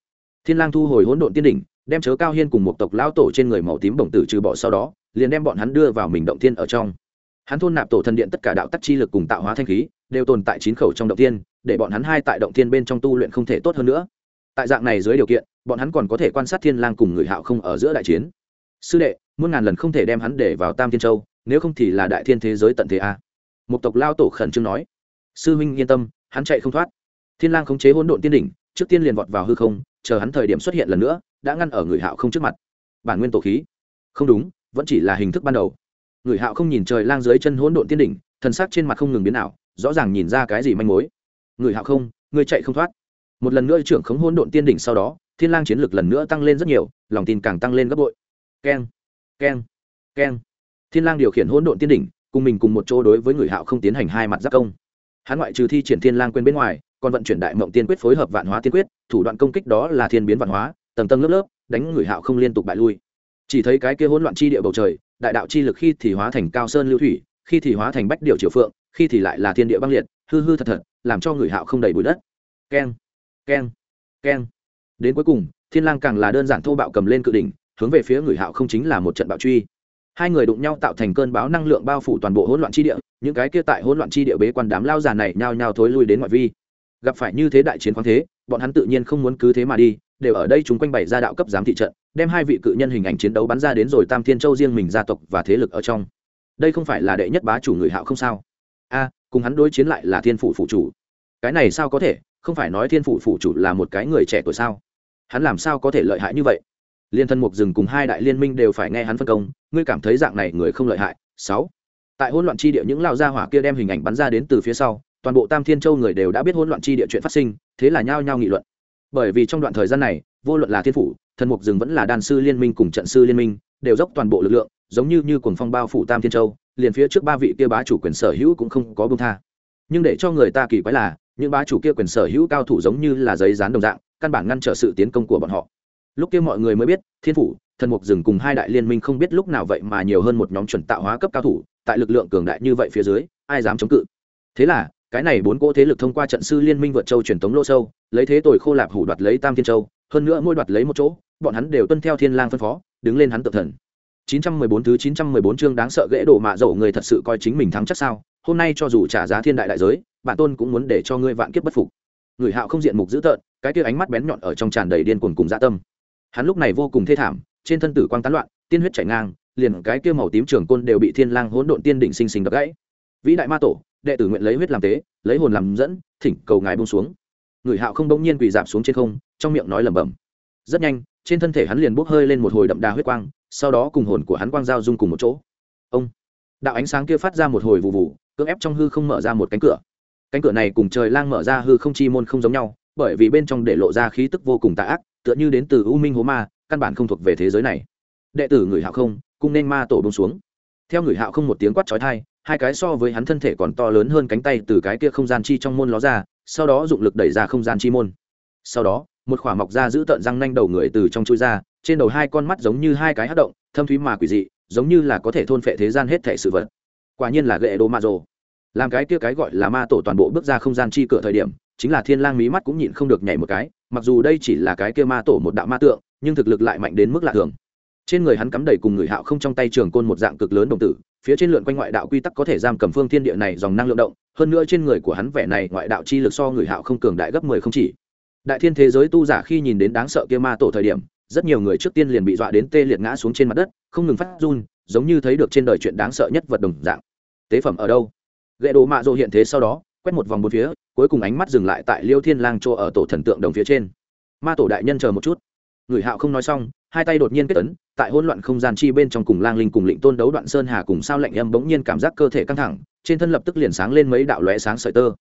Thiên lang thu hồi hỗn độn tiên đỉnh, đem chớ cao hiên cùng một tộc lao tổ trên người màu tím bổng tử trừ bỏ sau đó, liền đem bọn hắn đưa vào mình động thiên ở trong. Hắn thôn nạp tổ thần điện tất cả đạo tắc chi lực cùng tạo hóa thanh khí, đều tồn tại chín khẩu trong động thiên, để bọn hắn hai tại động thiên bên trong tu luyện không thể tốt hơn nữa. Tại dạng này dưới điều kiện bọn hắn còn có thể quan sát thiên lang cùng người hạo không ở giữa đại chiến. Sư đệ, muôn ngàn lần không thể đem hắn để vào tam thiên châu, nếu không thì là đại thiên thế giới tận thế a. Một tộc lao tổ khẩn trương nói. Sư huynh yên tâm, hắn chạy không thoát. Thiên lang khống chế hỗn độn tiên đỉnh, trước tiên liền vọt vào hư không, chờ hắn thời điểm xuất hiện lần nữa, đã ngăn ở người hạo không trước mặt. Bản nguyên tổ khí. Không đúng, vẫn chỉ là hình thức ban đầu. Người hạo không nhìn trời lang dưới chân hỗn độn tiên đỉnh, thần sắc trên mặt không ngừng biến ảo, rõ ràng nhìn ra cái gì manh mối. Người hạo không người chạy không thoát. Một lần nữa trưởng khống hỗn độn tiên đỉnh sau đó thiên lang chiến lực lần nữa tăng lên rất nhiều, lòng tin càng tăng lên gấp bội. Keng keng keng. Thiên lang điều khiển hỗn độn tiên đỉnh, cùng mình cùng một chỗ đối với người hạo không tiến hành hai mặt giáp công. Hắn ngoại trừ thi triển thiên lang quên bên ngoài, còn vận chuyển đại mộng tiên quyết phối hợp vạn hóa tiên quyết, thủ đoạn công kích đó là thiên biến vạn hóa, tầng tầng lớp lớp, đánh người hạo không liên tục bại lui. Chỉ thấy cái kia hỗn loạn chi địa bầu trời, đại đạo chi lực khi thì hóa thành cao sơn lưu thủy, khi thì hóa thành bách điệu triều phượng, khi thì lại là thiên địa băng liệt, hư hư thật thật, làm cho người hạo không đầy bụi đất. Keng keng keng đến cuối cùng, thiên lang càng là đơn giản thô bạo cầm lên cự đỉnh, hướng về phía người hạo không chính là một trận bạo truy. Hai người đụng nhau tạo thành cơn bão năng lượng bao phủ toàn bộ hỗn loạn chi địa, những cái kia tại hỗn loạn chi địa bế quan đám lao già này nhao nhao thối lui đến ngoại vi. Gặp phải như thế đại chiến khoáng thế, bọn hắn tự nhiên không muốn cứ thế mà đi, đều ở đây chúng quanh bày ra đạo cấp giám thị trận, đem hai vị cự nhân hình ảnh chiến đấu bắn ra đến rồi tam thiên châu riêng mình gia tộc và thế lực ở trong. Đây không phải là đệ nhất bá chủ người hạo không sao? A, cùng hắn đối chiến lại là thiên phủ phụ chủ. Cái này sao có thể? Không phải nói thiên phủ phụ chủ là một cái người trẻ tuổi sao? Hắn làm sao có thể lợi hại như vậy? Liên thân mục rừng cùng hai đại liên minh đều phải nghe hắn phân công, ngươi cảm thấy dạng này người không lợi hại. Sáu. Tại hỗn loạn chi địa những lao gia hỏa kia đem hình ảnh bắn ra đến từ phía sau, toàn bộ tam thiên châu người đều đã biết hỗn loạn chi địa chuyện phát sinh, thế là nhao nhao nghị luận. Bởi vì trong đoạn thời gian này, vô luận là thiên phủ thần mục rừng vẫn là đan sư liên minh cùng trận sư liên minh, đều dốc toàn bộ lực lượng, giống như như cuồng phong bao phủ tam thiên châu, liền phía trước ba vị kia bá chủ quyền sở hữu cũng không có bông tha. Nhưng để cho người ta kỳ quái là, những bá chủ kia quyền sở hữu cao thủ giống như là giấy dán đồng dạng căn bản ngăn trở sự tiến công của bọn họ. Lúc kia mọi người mới biết, thiên phủ, thần mục rừng cùng hai đại liên minh không biết lúc nào vậy mà nhiều hơn một nhóm chuẩn tạo hóa cấp cao thủ, tại lực lượng cường đại như vậy phía dưới, ai dám chống cự? Thế là, cái này bốn cỗ thế lực thông qua trận sư liên minh vượt châu truyền tống lô sâu, lấy thế tội khô lạp hủ đoạt lấy tam thiên châu, hơn nữa mỗi đoạt lấy một chỗ, bọn hắn đều tuân theo thiên lang phân phó, đứng lên hắn tự thần. 914 thứ 914 chương đáng sợ gãy đổ mạ dẫu người thật sự coi chính mình thắng chắc sao, hôm nay cho dù trả giá thiên đại đại giới bản tôn cũng muốn để cho ngươi vạn kiếp bất phục. Người hạo không diện mục dữ tợn cái kia ánh mắt bén nhọn ở trong tràn đầy điên cuồng cùng dã tâm. Hắn lúc này vô cùng thê thảm, trên thân tử quang tán loạn, tiên huyết chảy ngang, liền cái kia màu tím trường côn đều bị thiên lang hỗn độn tiên đỉnh sinh sinh đập gãy. Vĩ đại ma tổ, đệ tử nguyện lấy huyết làm tế, lấy hồn làm dẫn, thỉnh cầu ngài buông xuống. Người hạo không bỗng nhiên quỳ dạp xuống trên không, trong miệng nói lẩm bẩm. Rất nhanh, trên thân thể hắn liền bốc hơi lên một hồi đậm đà huyết quang, sau đó cùng hồn của hắn quang giao dung cùng một chỗ. Ông, đạo ánh sáng kia phát ra một hồi vụ vụ cưỡng ép trong hư không mở ra một cánh cửa. Cánh cửa này cùng trời lang mở ra hư không chi môn không giống nhau bởi vì bên trong để lộ ra khí tức vô cùng tà ác, tựa như đến từ u minh hố ma, căn bản không thuộc về thế giới này. Đệ tử người hạo không cung nên ma tổ bông xuống. Theo người hạo không một tiếng quát trói thai hai cái so với hắn thân thể còn to lớn hơn cánh tay từ cái kia không gian chi trong môn ló ra, sau đó dụng lực đẩy ra không gian chi môn. Sau đó, một khỏa mọc ra giữ tợn răng nanh đầu người từ trong chui ra, trên đầu hai con mắt giống như hai cái hát động, thâm thúy mà quỷ dị, giống như là có thể thôn phệ thế gian hết thể sự vật. Quả nhiên là gậy đồ ma rồ làm cái kia cái gọi là ma tổ toàn bộ bước ra không gian chi cửa thời điểm, chính là thiên lang mí mắt cũng nhịn không được nhảy một cái, mặc dù đây chỉ là cái kia ma tổ một đạo ma tượng, nhưng thực lực lại mạnh đến mức lạ thường. Trên người hắn cắm đầy cùng người hạo không trong tay trường côn một dạng cực lớn đồng tử, phía trên lượn quanh ngoại đạo quy tắc có thể giam cầm phương thiên địa này dòng năng lượng động, hơn nữa trên người của hắn vẻ này ngoại đạo chi lực so người hạo không cường đại gấp mười không chỉ. Đại thiên thế giới tu giả khi nhìn đến đáng sợ kia ma tổ thời điểm, rất nhiều người trước tiên liền bị dọa đến tê liệt ngã xuống trên mặt đất, không ngừng phát run, giống như thấy được trên đời chuyện đáng sợ nhất vật đồng dạng. Tế phẩm ở đâu? Gậy đồ mạ rộ hiện thế sau đó, quét một vòng bốn phía, cuối cùng ánh mắt dừng lại tại liêu thiên lang chỗ ở tổ thần tượng đồng phía trên. Ma tổ đại nhân chờ một chút. Người hạo không nói xong, hai tay đột nhiên kết tấn tại hỗn loạn không gian chi bên trong cùng lang linh cùng lĩnh tôn đấu đoạn sơn hà cùng sao lạnh âm bỗng nhiên cảm giác cơ thể căng thẳng, trên thân lập tức liền sáng lên mấy đạo lóe sáng sợi tơ.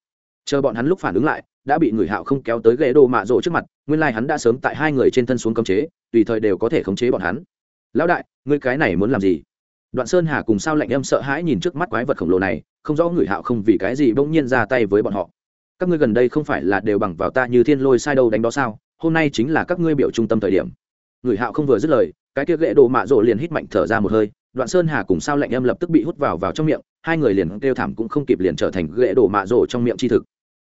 Chờ bọn hắn lúc phản ứng lại, đã bị người hạo không kéo tới ghế đồ mạ rộ trước mặt, nguyên lai hắn đã sớm tại hai người trên thân xuống cấm chế, tùy thời đều có thể khống chế bọn hắn. Lão đại, ngươi cái này muốn làm gì? Đoạn sơn hà cùng sao lạnh âm sợ hãi nhìn trước mắt quái vật khổng lồ này không rõ người hạo không vì cái gì bỗng nhiên ra tay với bọn họ. Các ngươi gần đây không phải là đều bằng vào ta như thiên lôi sai đâu đánh đó sao? Hôm nay chính là các ngươi biểu trung tâm thời điểm. Người hạo không vừa dứt lời cái kia ghệ đồ mạ rộ liền hít mạnh thở ra một hơi đoạn sơn hà cùng sao lạnh âm lập tức bị hút vào vào trong miệng hai người liền kêu thảm cũng không kịp liền trở thành ghệ đồ mạ rộ trong miệng chi thực.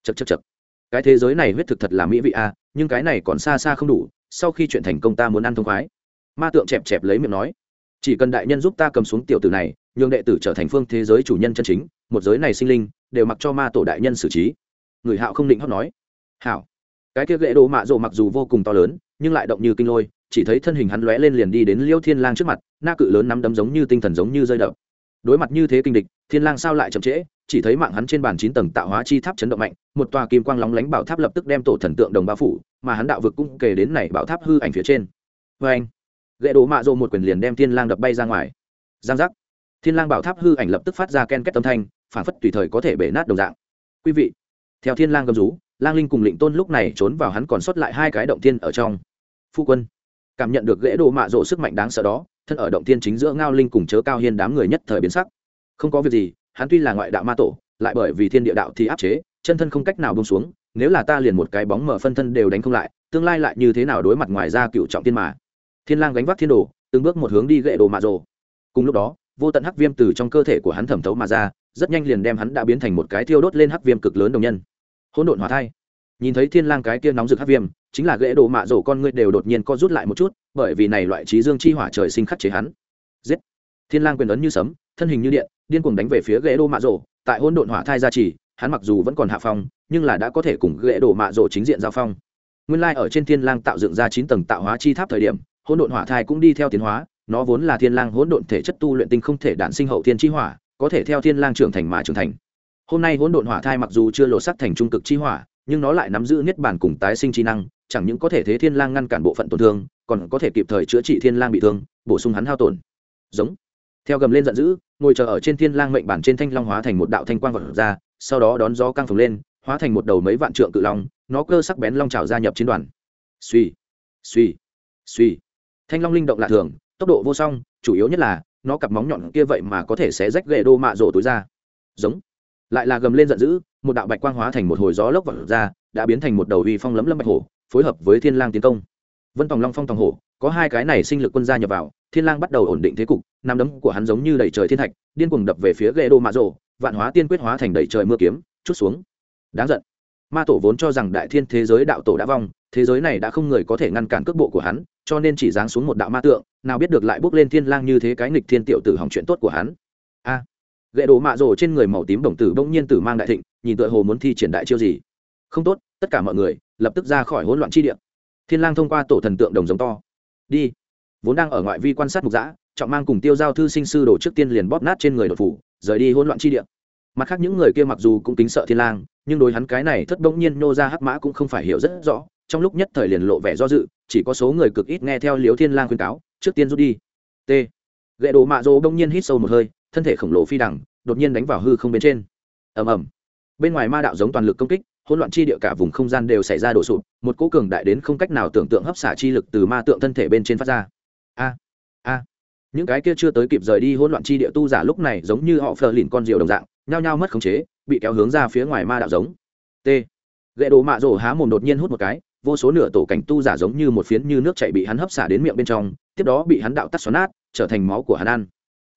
Chật chật chật cái thế giới này huyết thực thật là mỹ vị a à, nhưng cái này còn xa xa không đủ sau khi chuyện thành công ta muốn ăn thông khoái. Ma tượng chẹp chẹp lấy miệng nói chỉ cần đại nhân giúp ta cầm xuống tiểu tử này, nhường đệ tử trở thành phương thế giới chủ nhân chân chính, một giới này sinh linh, đều mặc cho ma tổ đại nhân xử trí. Người hạo không định hót nói. Hảo. Cái kia ghệ đồ mạ rộ mặc dù vô cùng to lớn, nhưng lại động như kinh lôi, chỉ thấy thân hình hắn lóe lên liền đi đến liêu thiên lang trước mặt, na cự lớn nắm đấm giống như tinh thần giống như rơi đập. Đối mặt như thế kinh địch, thiên lang sao lại chậm trễ, chỉ thấy mạng hắn trên bàn chín tầng tạo hóa chi tháp chấn động mạnh, một tòa kim quang lóng lánh bảo tháp lập tức đem tổ thần tượng đồng bao phủ, mà hắn đạo vực cũng kể đến này bảo tháp hư ảnh phía trên. Với anh gậy đổ mạ rộ một quyền liền đem thiên lang đập bay ra ngoài. Giang giác. Thiên lang bảo tháp hư ảnh lập tức phát ra ken két âm thanh phản phất tùy thời có thể bể nát đồng dạng. Quý vị, theo thiên lang gầm rú, lang linh cùng lịnh tôn lúc này trốn vào hắn còn sót lại hai cái động thiên ở trong. Phu quân, cảm nhận được gãy đồ mạ rộ sức mạnh đáng sợ đó, thân ở động thiên chính giữa ngao linh cùng chớ cao hiên đám người nhất thời biến sắc. Không có việc gì, hắn tuy là ngoại đạo ma tổ, lại bởi vì thiên địa đạo thì áp chế, chân thân không cách nào bông xuống, nếu là ta liền một cái bóng mở phân thân đều đánh không lại, tương lai lại như thế nào đối mặt ngoài ra cựu trọng thiên mà? Thiên lang gánh vác thiên đồ, từng bước một hướng đi gậy đồ mạ rồ. Cùng lúc đó, vô tận hắc viêm từ trong cơ thể của hắn thẩm thấu mà ra, rất nhanh liền đem hắn đã biến thành một cái thiêu đốt lên hắc viêm cực lớn đồng nhân. Hỗn độn hỏa thai. Nhìn thấy thiên lang cái kia nóng rực hắc viêm, chính là gãy đồ mạ rổ con ngươi đều đột nhiên co rút lại một chút, bởi vì này loại trí dương chi hỏa trời sinh khắc chế hắn. Giết! Thiên lang quyền ấn như sấm, thân hình như điện, điên cuồng đánh về phía gãy đồ mạ rổ tại hỗn độn hỏa thai gia trì, hắn mặc dù vẫn còn hạ phong, nhưng là đã có thể cùng gãy đồ mạ rổ chính diện giao phong. Nguyên lai like ở trên thiên lang tạo dựng ra chín tầng tạo hóa chi tháp thời điểm hỗn độn hỏa thai cũng đi theo tiến hóa, nó vốn là thiên lang hỗn độn thể chất tu luyện tinh không thể đản sinh hậu thiên chi hỏa, có thể theo thiên lang trưởng thành mà trưởng thành. Hôm nay hỗn độn hỏa thai mặc dù chưa lộ sắc thành trung cực chi hỏa, nhưng nó lại nắm giữ niết bàn cùng tái sinh chi năng, chẳng những có thể thế thiên lang ngăn cản bộ phận tổn thương, còn có thể kịp thời chữa trị thiên lang bị thương, bổ sung hắn hao tổn. Giống. Theo gầm lên giận dữ, ngồi chờ ở trên thiên lang mệnh bản trên thanh long hóa thành một đạo thanh quang vật ra, sau đó đón gió căng phồng lên, hóa thành một đầu mấy vạn trượng cự long, nó cơ sắc bén long trào gia nhập chiến đoàn. Suy suy suy thanh long linh động lạ thường, tốc độ vô song, chủ yếu nhất là, nó cặp móng nhọn kia vậy mà có thể xé rách gậy đô mạ rổ túi ra. Giống. Lại là gầm lên giận dữ, một đạo bạch quang hóa thành một hồi gió lốc vật ra, đã biến thành một đầu uy phong lấm lâm bạch hổ, phối hợp với thiên lang tiến công. Vân tòng long phong tòng hổ, có hai cái này sinh lực quân gia nhập vào, thiên lang bắt đầu ổn định thế cục nắm đấm của hắn giống như đầy trời thiên thạch, điên cuồng đập về phía gậy đô mạ rổ, vạn hóa tiên quyết hóa thành đầy trời mưa kiếm, chút xuống. Đáng giận ma tổ vốn cho rằng đại thiên thế giới đạo tổ đã vong thế giới này đã không người có thể ngăn cản cước bộ của hắn cho nên chỉ giáng xuống một đạo ma tượng nào biết được lại bước lên thiên lang như thế cái nghịch thiên tiểu tử hỏng chuyện tốt của hắn. A. À, gậy đồ mạ rồ trên người màu tím đồng tử bỗng nhiên tử mang đại thịnh nhìn tựa hồ muốn thi triển đại chiêu gì. Không tốt tất cả mọi người lập tức ra khỏi hỗn loạn chi địa. Thiên lang thông qua tổ thần tượng đồng giống to. Đi. Vốn đang ở ngoại vi quan sát mục dã, trọng mang cùng tiêu giao thư sinh sư đồ trước tiên liền bóp nát trên người đột phủ rời đi hỗn loạn chi địa mặt khác những người kia mặc dù cũng kính sợ thiên lang, nhưng đối hắn cái này thất bỗng nhiên nô ra hắc mã cũng không phải hiểu rất rõ, trong lúc nhất thời liền lộ vẻ do dự, chỉ có số người cực ít nghe theo liếu thiên lang khuyên cáo, trước tiên rút đi. T. Gậy đồ mạ rô bỗng nhiên hít sâu một hơi, thân thể khổng lồ phi đẳng, đột nhiên đánh vào hư không bên trên. Ầm ầm. Bên ngoài ma đạo giống toàn lực công kích, hỗn loạn chi địa cả vùng không gian đều xảy ra đổ sụp, một cỗ cường đại đến không cách nào tưởng tượng hấp xả chi lực từ ma tượng thân thể bên trên phát ra. A a. Những cái kia chưa tới kịp rời đi hỗn loạn chi địa tu giả lúc này giống như họ phờ lìn con diều đồng dạng nhao nhao mất khống chế, bị kéo hướng ra phía ngoài ma đạo giống. T. Gậy đồ mạ rổ há mồm đột nhiên hút một cái, vô số nửa tổ cảnh tu giả giống như một phiến như nước chảy bị hắn hấp xả đến miệng bên trong, tiếp đó bị hắn đạo tắt xoắn nát, trở thành máu của hắn ăn.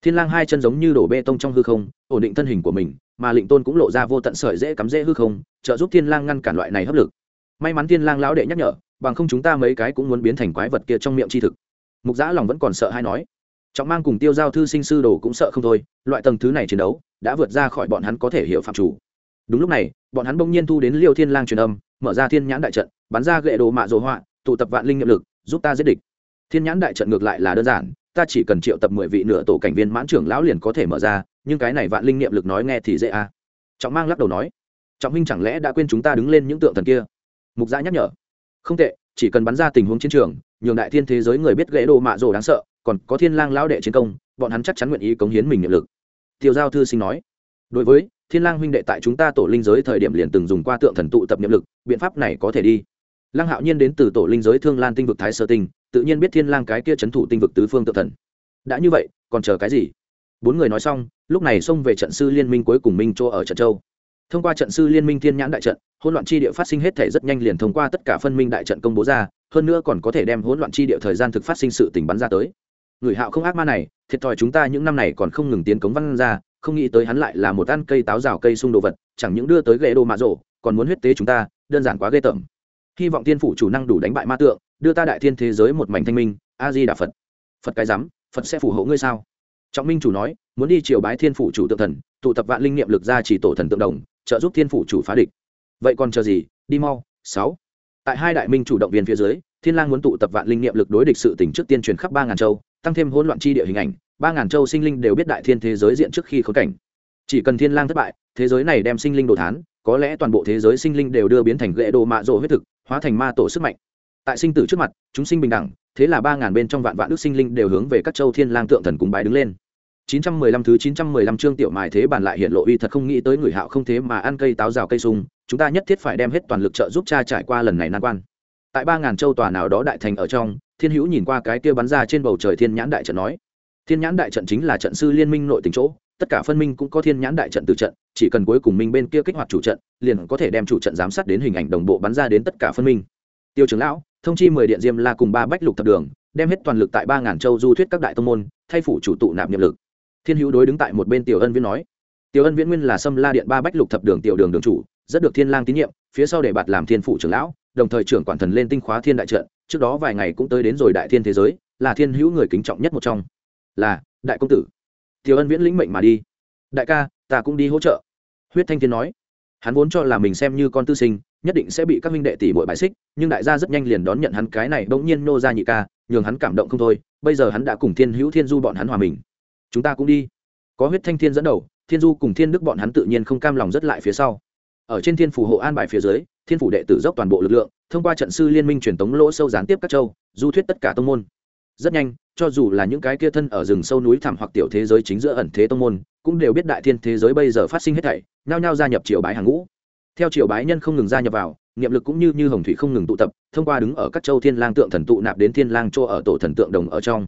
Thiên lang hai chân giống như đổ bê tông trong hư không, ổn định thân hình của mình, mà lệnh tôn cũng lộ ra vô tận sợi dễ cắm dễ hư không, trợ giúp thiên lang ngăn cản loại này hấp lực. May mắn thiên lang lão đệ nhắc nhở, bằng không chúng ta mấy cái cũng muốn biến thành quái vật kia trong miệng chi thực. Mục giã lòng vẫn còn sợ hay nói trọng mang cùng tiêu giao thư sinh sư đồ cũng sợ không thôi, loại tầng thứ này chiến đấu đã vượt ra khỏi bọn hắn có thể hiểu phạm chủ. Đúng lúc này, bọn hắn bỗng nhiên thu đến liêu thiên lang truyền âm, mở ra thiên nhãn đại trận, bắn ra gậy đồ mạ dồ họa, tụ tập vạn linh nghiệm lực, giúp ta giết địch. Thiên nhãn đại trận ngược lại là đơn giản, ta chỉ cần triệu tập mười vị nửa tổ cảnh viên mãn trưởng lão liền có thể mở ra, nhưng cái này vạn linh niệm lực nói nghe thì dễ à. trọng mang lắc đầu nói, trọng minh chẳng lẽ đã quên chúng ta đứng lên những tượng thần kia? Mục giã nhắc nhở, không tệ, chỉ cần bắn ra tình huống chiến trường nhường đại thiên thế giới người biết gãy đồ mạ rồ đáng sợ, còn có thiên lang lão đệ chiến công, bọn hắn chắc chắn nguyện ý cống hiến mình niệm lực. Tiêu giao thư sinh nói. Đối với thiên lang huynh đệ tại chúng ta tổ linh giới thời điểm liền từng dùng qua tượng thần tụ tập niệm lực, biện pháp này có thể đi. Lăng hạo nhiên đến từ tổ linh giới thương lan tinh vực thái sơ tinh, tự nhiên biết thiên lang cái kia chấn thủ tinh vực tứ phương tượng thần. Đã như vậy, còn chờ cái gì? Bốn người nói xong, lúc này xông về trận sư liên minh cuối cùng minh chỗ ở trận châu thông qua trận sư liên minh thiên nhãn đại trận, hỗn loạn chi địa phát sinh hết thể rất nhanh liền thông qua tất cả phân minh đại trận công bố ra, hơn nữa còn có thể đem hỗn loạn chi địa thời gian thực phát sinh sự tình bắn ra tới. Người hạo không ác ma này, thiệt thòi chúng ta những năm này còn không ngừng tiến cống văn ra, không nghĩ tới hắn lại là một ăn cây táo rào cây sung đồ vật, chẳng những đưa tới ghệ đồ mạ rộ còn muốn huyết tế chúng ta, đơn giản quá ghê tởm. Hy vọng tiên phủ chủ năng đủ đánh bại ma tượng, đưa ta đại thiên thế giới một mảnh thanh minh a di đà phật. Phật cái rắm, phật sẽ phù hộ ngươi sao? Trọng minh chủ nói, muốn đi triều bái thiên phủ chủ tượng thần, tụ tập vạn linh niệm lực ra chỉ tổ thần tượng đồng trợ giúp thiên phủ chủ phá địch. Vậy còn chờ gì? Đi mau, sáu. Tại hai đại minh chủ động viên phía dưới, thiên lang muốn tụ tập vạn linh niệm lực đối địch sự tỉnh trước tiên truyền khắp ba ngàn châu, tăng thêm hỗn loạn chi địa hình ảnh, ba ngàn châu sinh linh đều biết đại thiên thế giới diện trước khi khốn cảnh. Chỉ cần thiên lang thất bại, thế giới này đem sinh linh đồ thán, có lẽ toàn bộ thế giới sinh linh đều đưa biến thành ghệ đồ mạ rộ huyết thực, hóa thành ma tổ sức mạnh. Tại sinh tử trước mặt, chúng sinh bình đẳng, thế là ba ngàn bên trong vạn vạn đức sinh linh đều hướng về các châu thiên lang tượng thần cùng bái đứng lên. 915 thứ 915 chương tiểu mài thế bản lại hiện lộ uy thật không nghĩ tới người hạo không thế mà ăn cây táo rào cây sung, chúng ta nhất thiết phải đem hết toàn lực trợ giúp cha trải qua lần này nan quan. Tại 3000 châu tòa nào đó đại thành ở trong, Thiên Hữu nhìn qua cái kia bắn ra trên bầu trời Thiên Nhãn đại trận nói: Thiên Nhãn đại trận chính là trận sư liên minh nội tình chỗ, tất cả phân minh cũng có Thiên Nhãn đại trận từ trận, chỉ cần cuối cùng minh bên kia kích hoạt chủ trận, liền có thể đem chủ trận giám sát đến hình ảnh đồng bộ bắn ra đến tất cả phân minh. Tiêu trưởng lão, thông chi 10 điện diêm la cùng ba bách lục thập đường, đem hết toàn lực tại 3000 châu du thuyết các đại tông môn, thay phủ chủ tụ nạp niệm lực thiên hữu đối đứng tại một bên tiểu ân viễn nói, tiểu ân viễn nguyên là sâm la điện ba bách lục thập đường tiểu đường đường chủ, rất được thiên lang tín nhiệm, phía sau để bạt làm thiên phụ trưởng lão, đồng thời trưởng quản thần lên tinh khóa thiên đại trận, trước đó vài ngày cũng tới đến rồi đại thiên thế giới, là thiên hữu người kính trọng nhất một trong. Là, đại công tử. Tiểu ân viễn lĩnh mệnh mà đi. Đại ca, ta cũng đi hỗ trợ. Huyết thanh thiên nói, hắn vốn cho là mình xem như con tư sinh, nhất định sẽ bị các minh đệ tỷ bội bài xích, nhưng đại gia rất nhanh liền đón nhận hắn cái này, bỗng nhiên nô ra nhị ca, nhường hắn cảm động không thôi, bây giờ hắn đã cùng thiên hữu thiên du bọn hắn hòa mình chúng ta cũng đi. Có huyết thanh thiên dẫn đầu, thiên du cùng thiên đức bọn hắn tự nhiên không cam lòng rất lại phía sau. Ở trên thiên phủ hộ an bài phía dưới, thiên phủ đệ tử dốc toàn bộ lực lượng, thông qua trận sư liên minh truyền tống lỗ sâu gián tiếp các châu, du thuyết tất cả tông môn. Rất nhanh, cho dù là những cái kia thân ở rừng sâu núi thẳm hoặc tiểu thế giới chính giữa ẩn thế tông môn, cũng đều biết đại thiên thế giới bây giờ phát sinh hết thảy, nhao nhao gia nhập triều bái hàng ngũ. Theo triều bái nhân không ngừng gia nhập vào, niệm lực cũng như như hồng thủy không ngừng tụ tập, thông qua đứng ở các châu thiên lang tượng thần tụ nạp đến thiên lang chỗ ở tổ thần tượng đồng ở trong.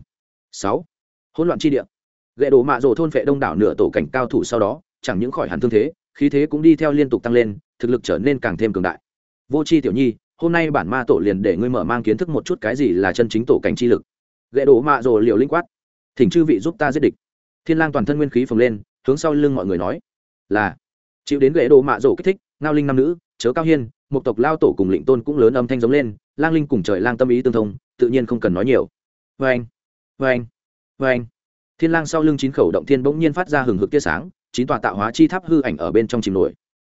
Sáu, hỗn loạn chi địa gậy đồ mạ rồ thôn vệ đông đảo nửa tổ cảnh cao thủ sau đó, chẳng những khỏi hẳn thương thế, khí thế cũng đi theo liên tục tăng lên, thực lực trở nên càng thêm cường đại. Vô c h i tiểu nhi, hôm nay bản ma tổ liền để ngươi mở mang kiến thức một chút cái gì là chân chính tổ cảnh chi lực. Gậy đồ mạ rồ liều linh quát. Thỉnh chư vị giúp ta giết địch. Thiên lang toàn thân nguyên khí phồng lên, hướng sau lưng mọi người nói, là. Chịu đến gậy đồ mạ rồ kích thích, ngao linh nam nữ, chớ cao hiên một tộc lao tổ cùng lĩnh tôn cũng lớn âm thanh giống lên, lang linh cùng trời lang tâm ý tương thông, tự nhiên không cần nói nhiều. Vê anh vê anh vê anh thiên lang sau lưng chín khẩu động thiên bỗng nhiên phát ra hừng hực tia sáng, chín tòa tạo hóa chi tháp hư ảnh ở bên trong chìm nổi.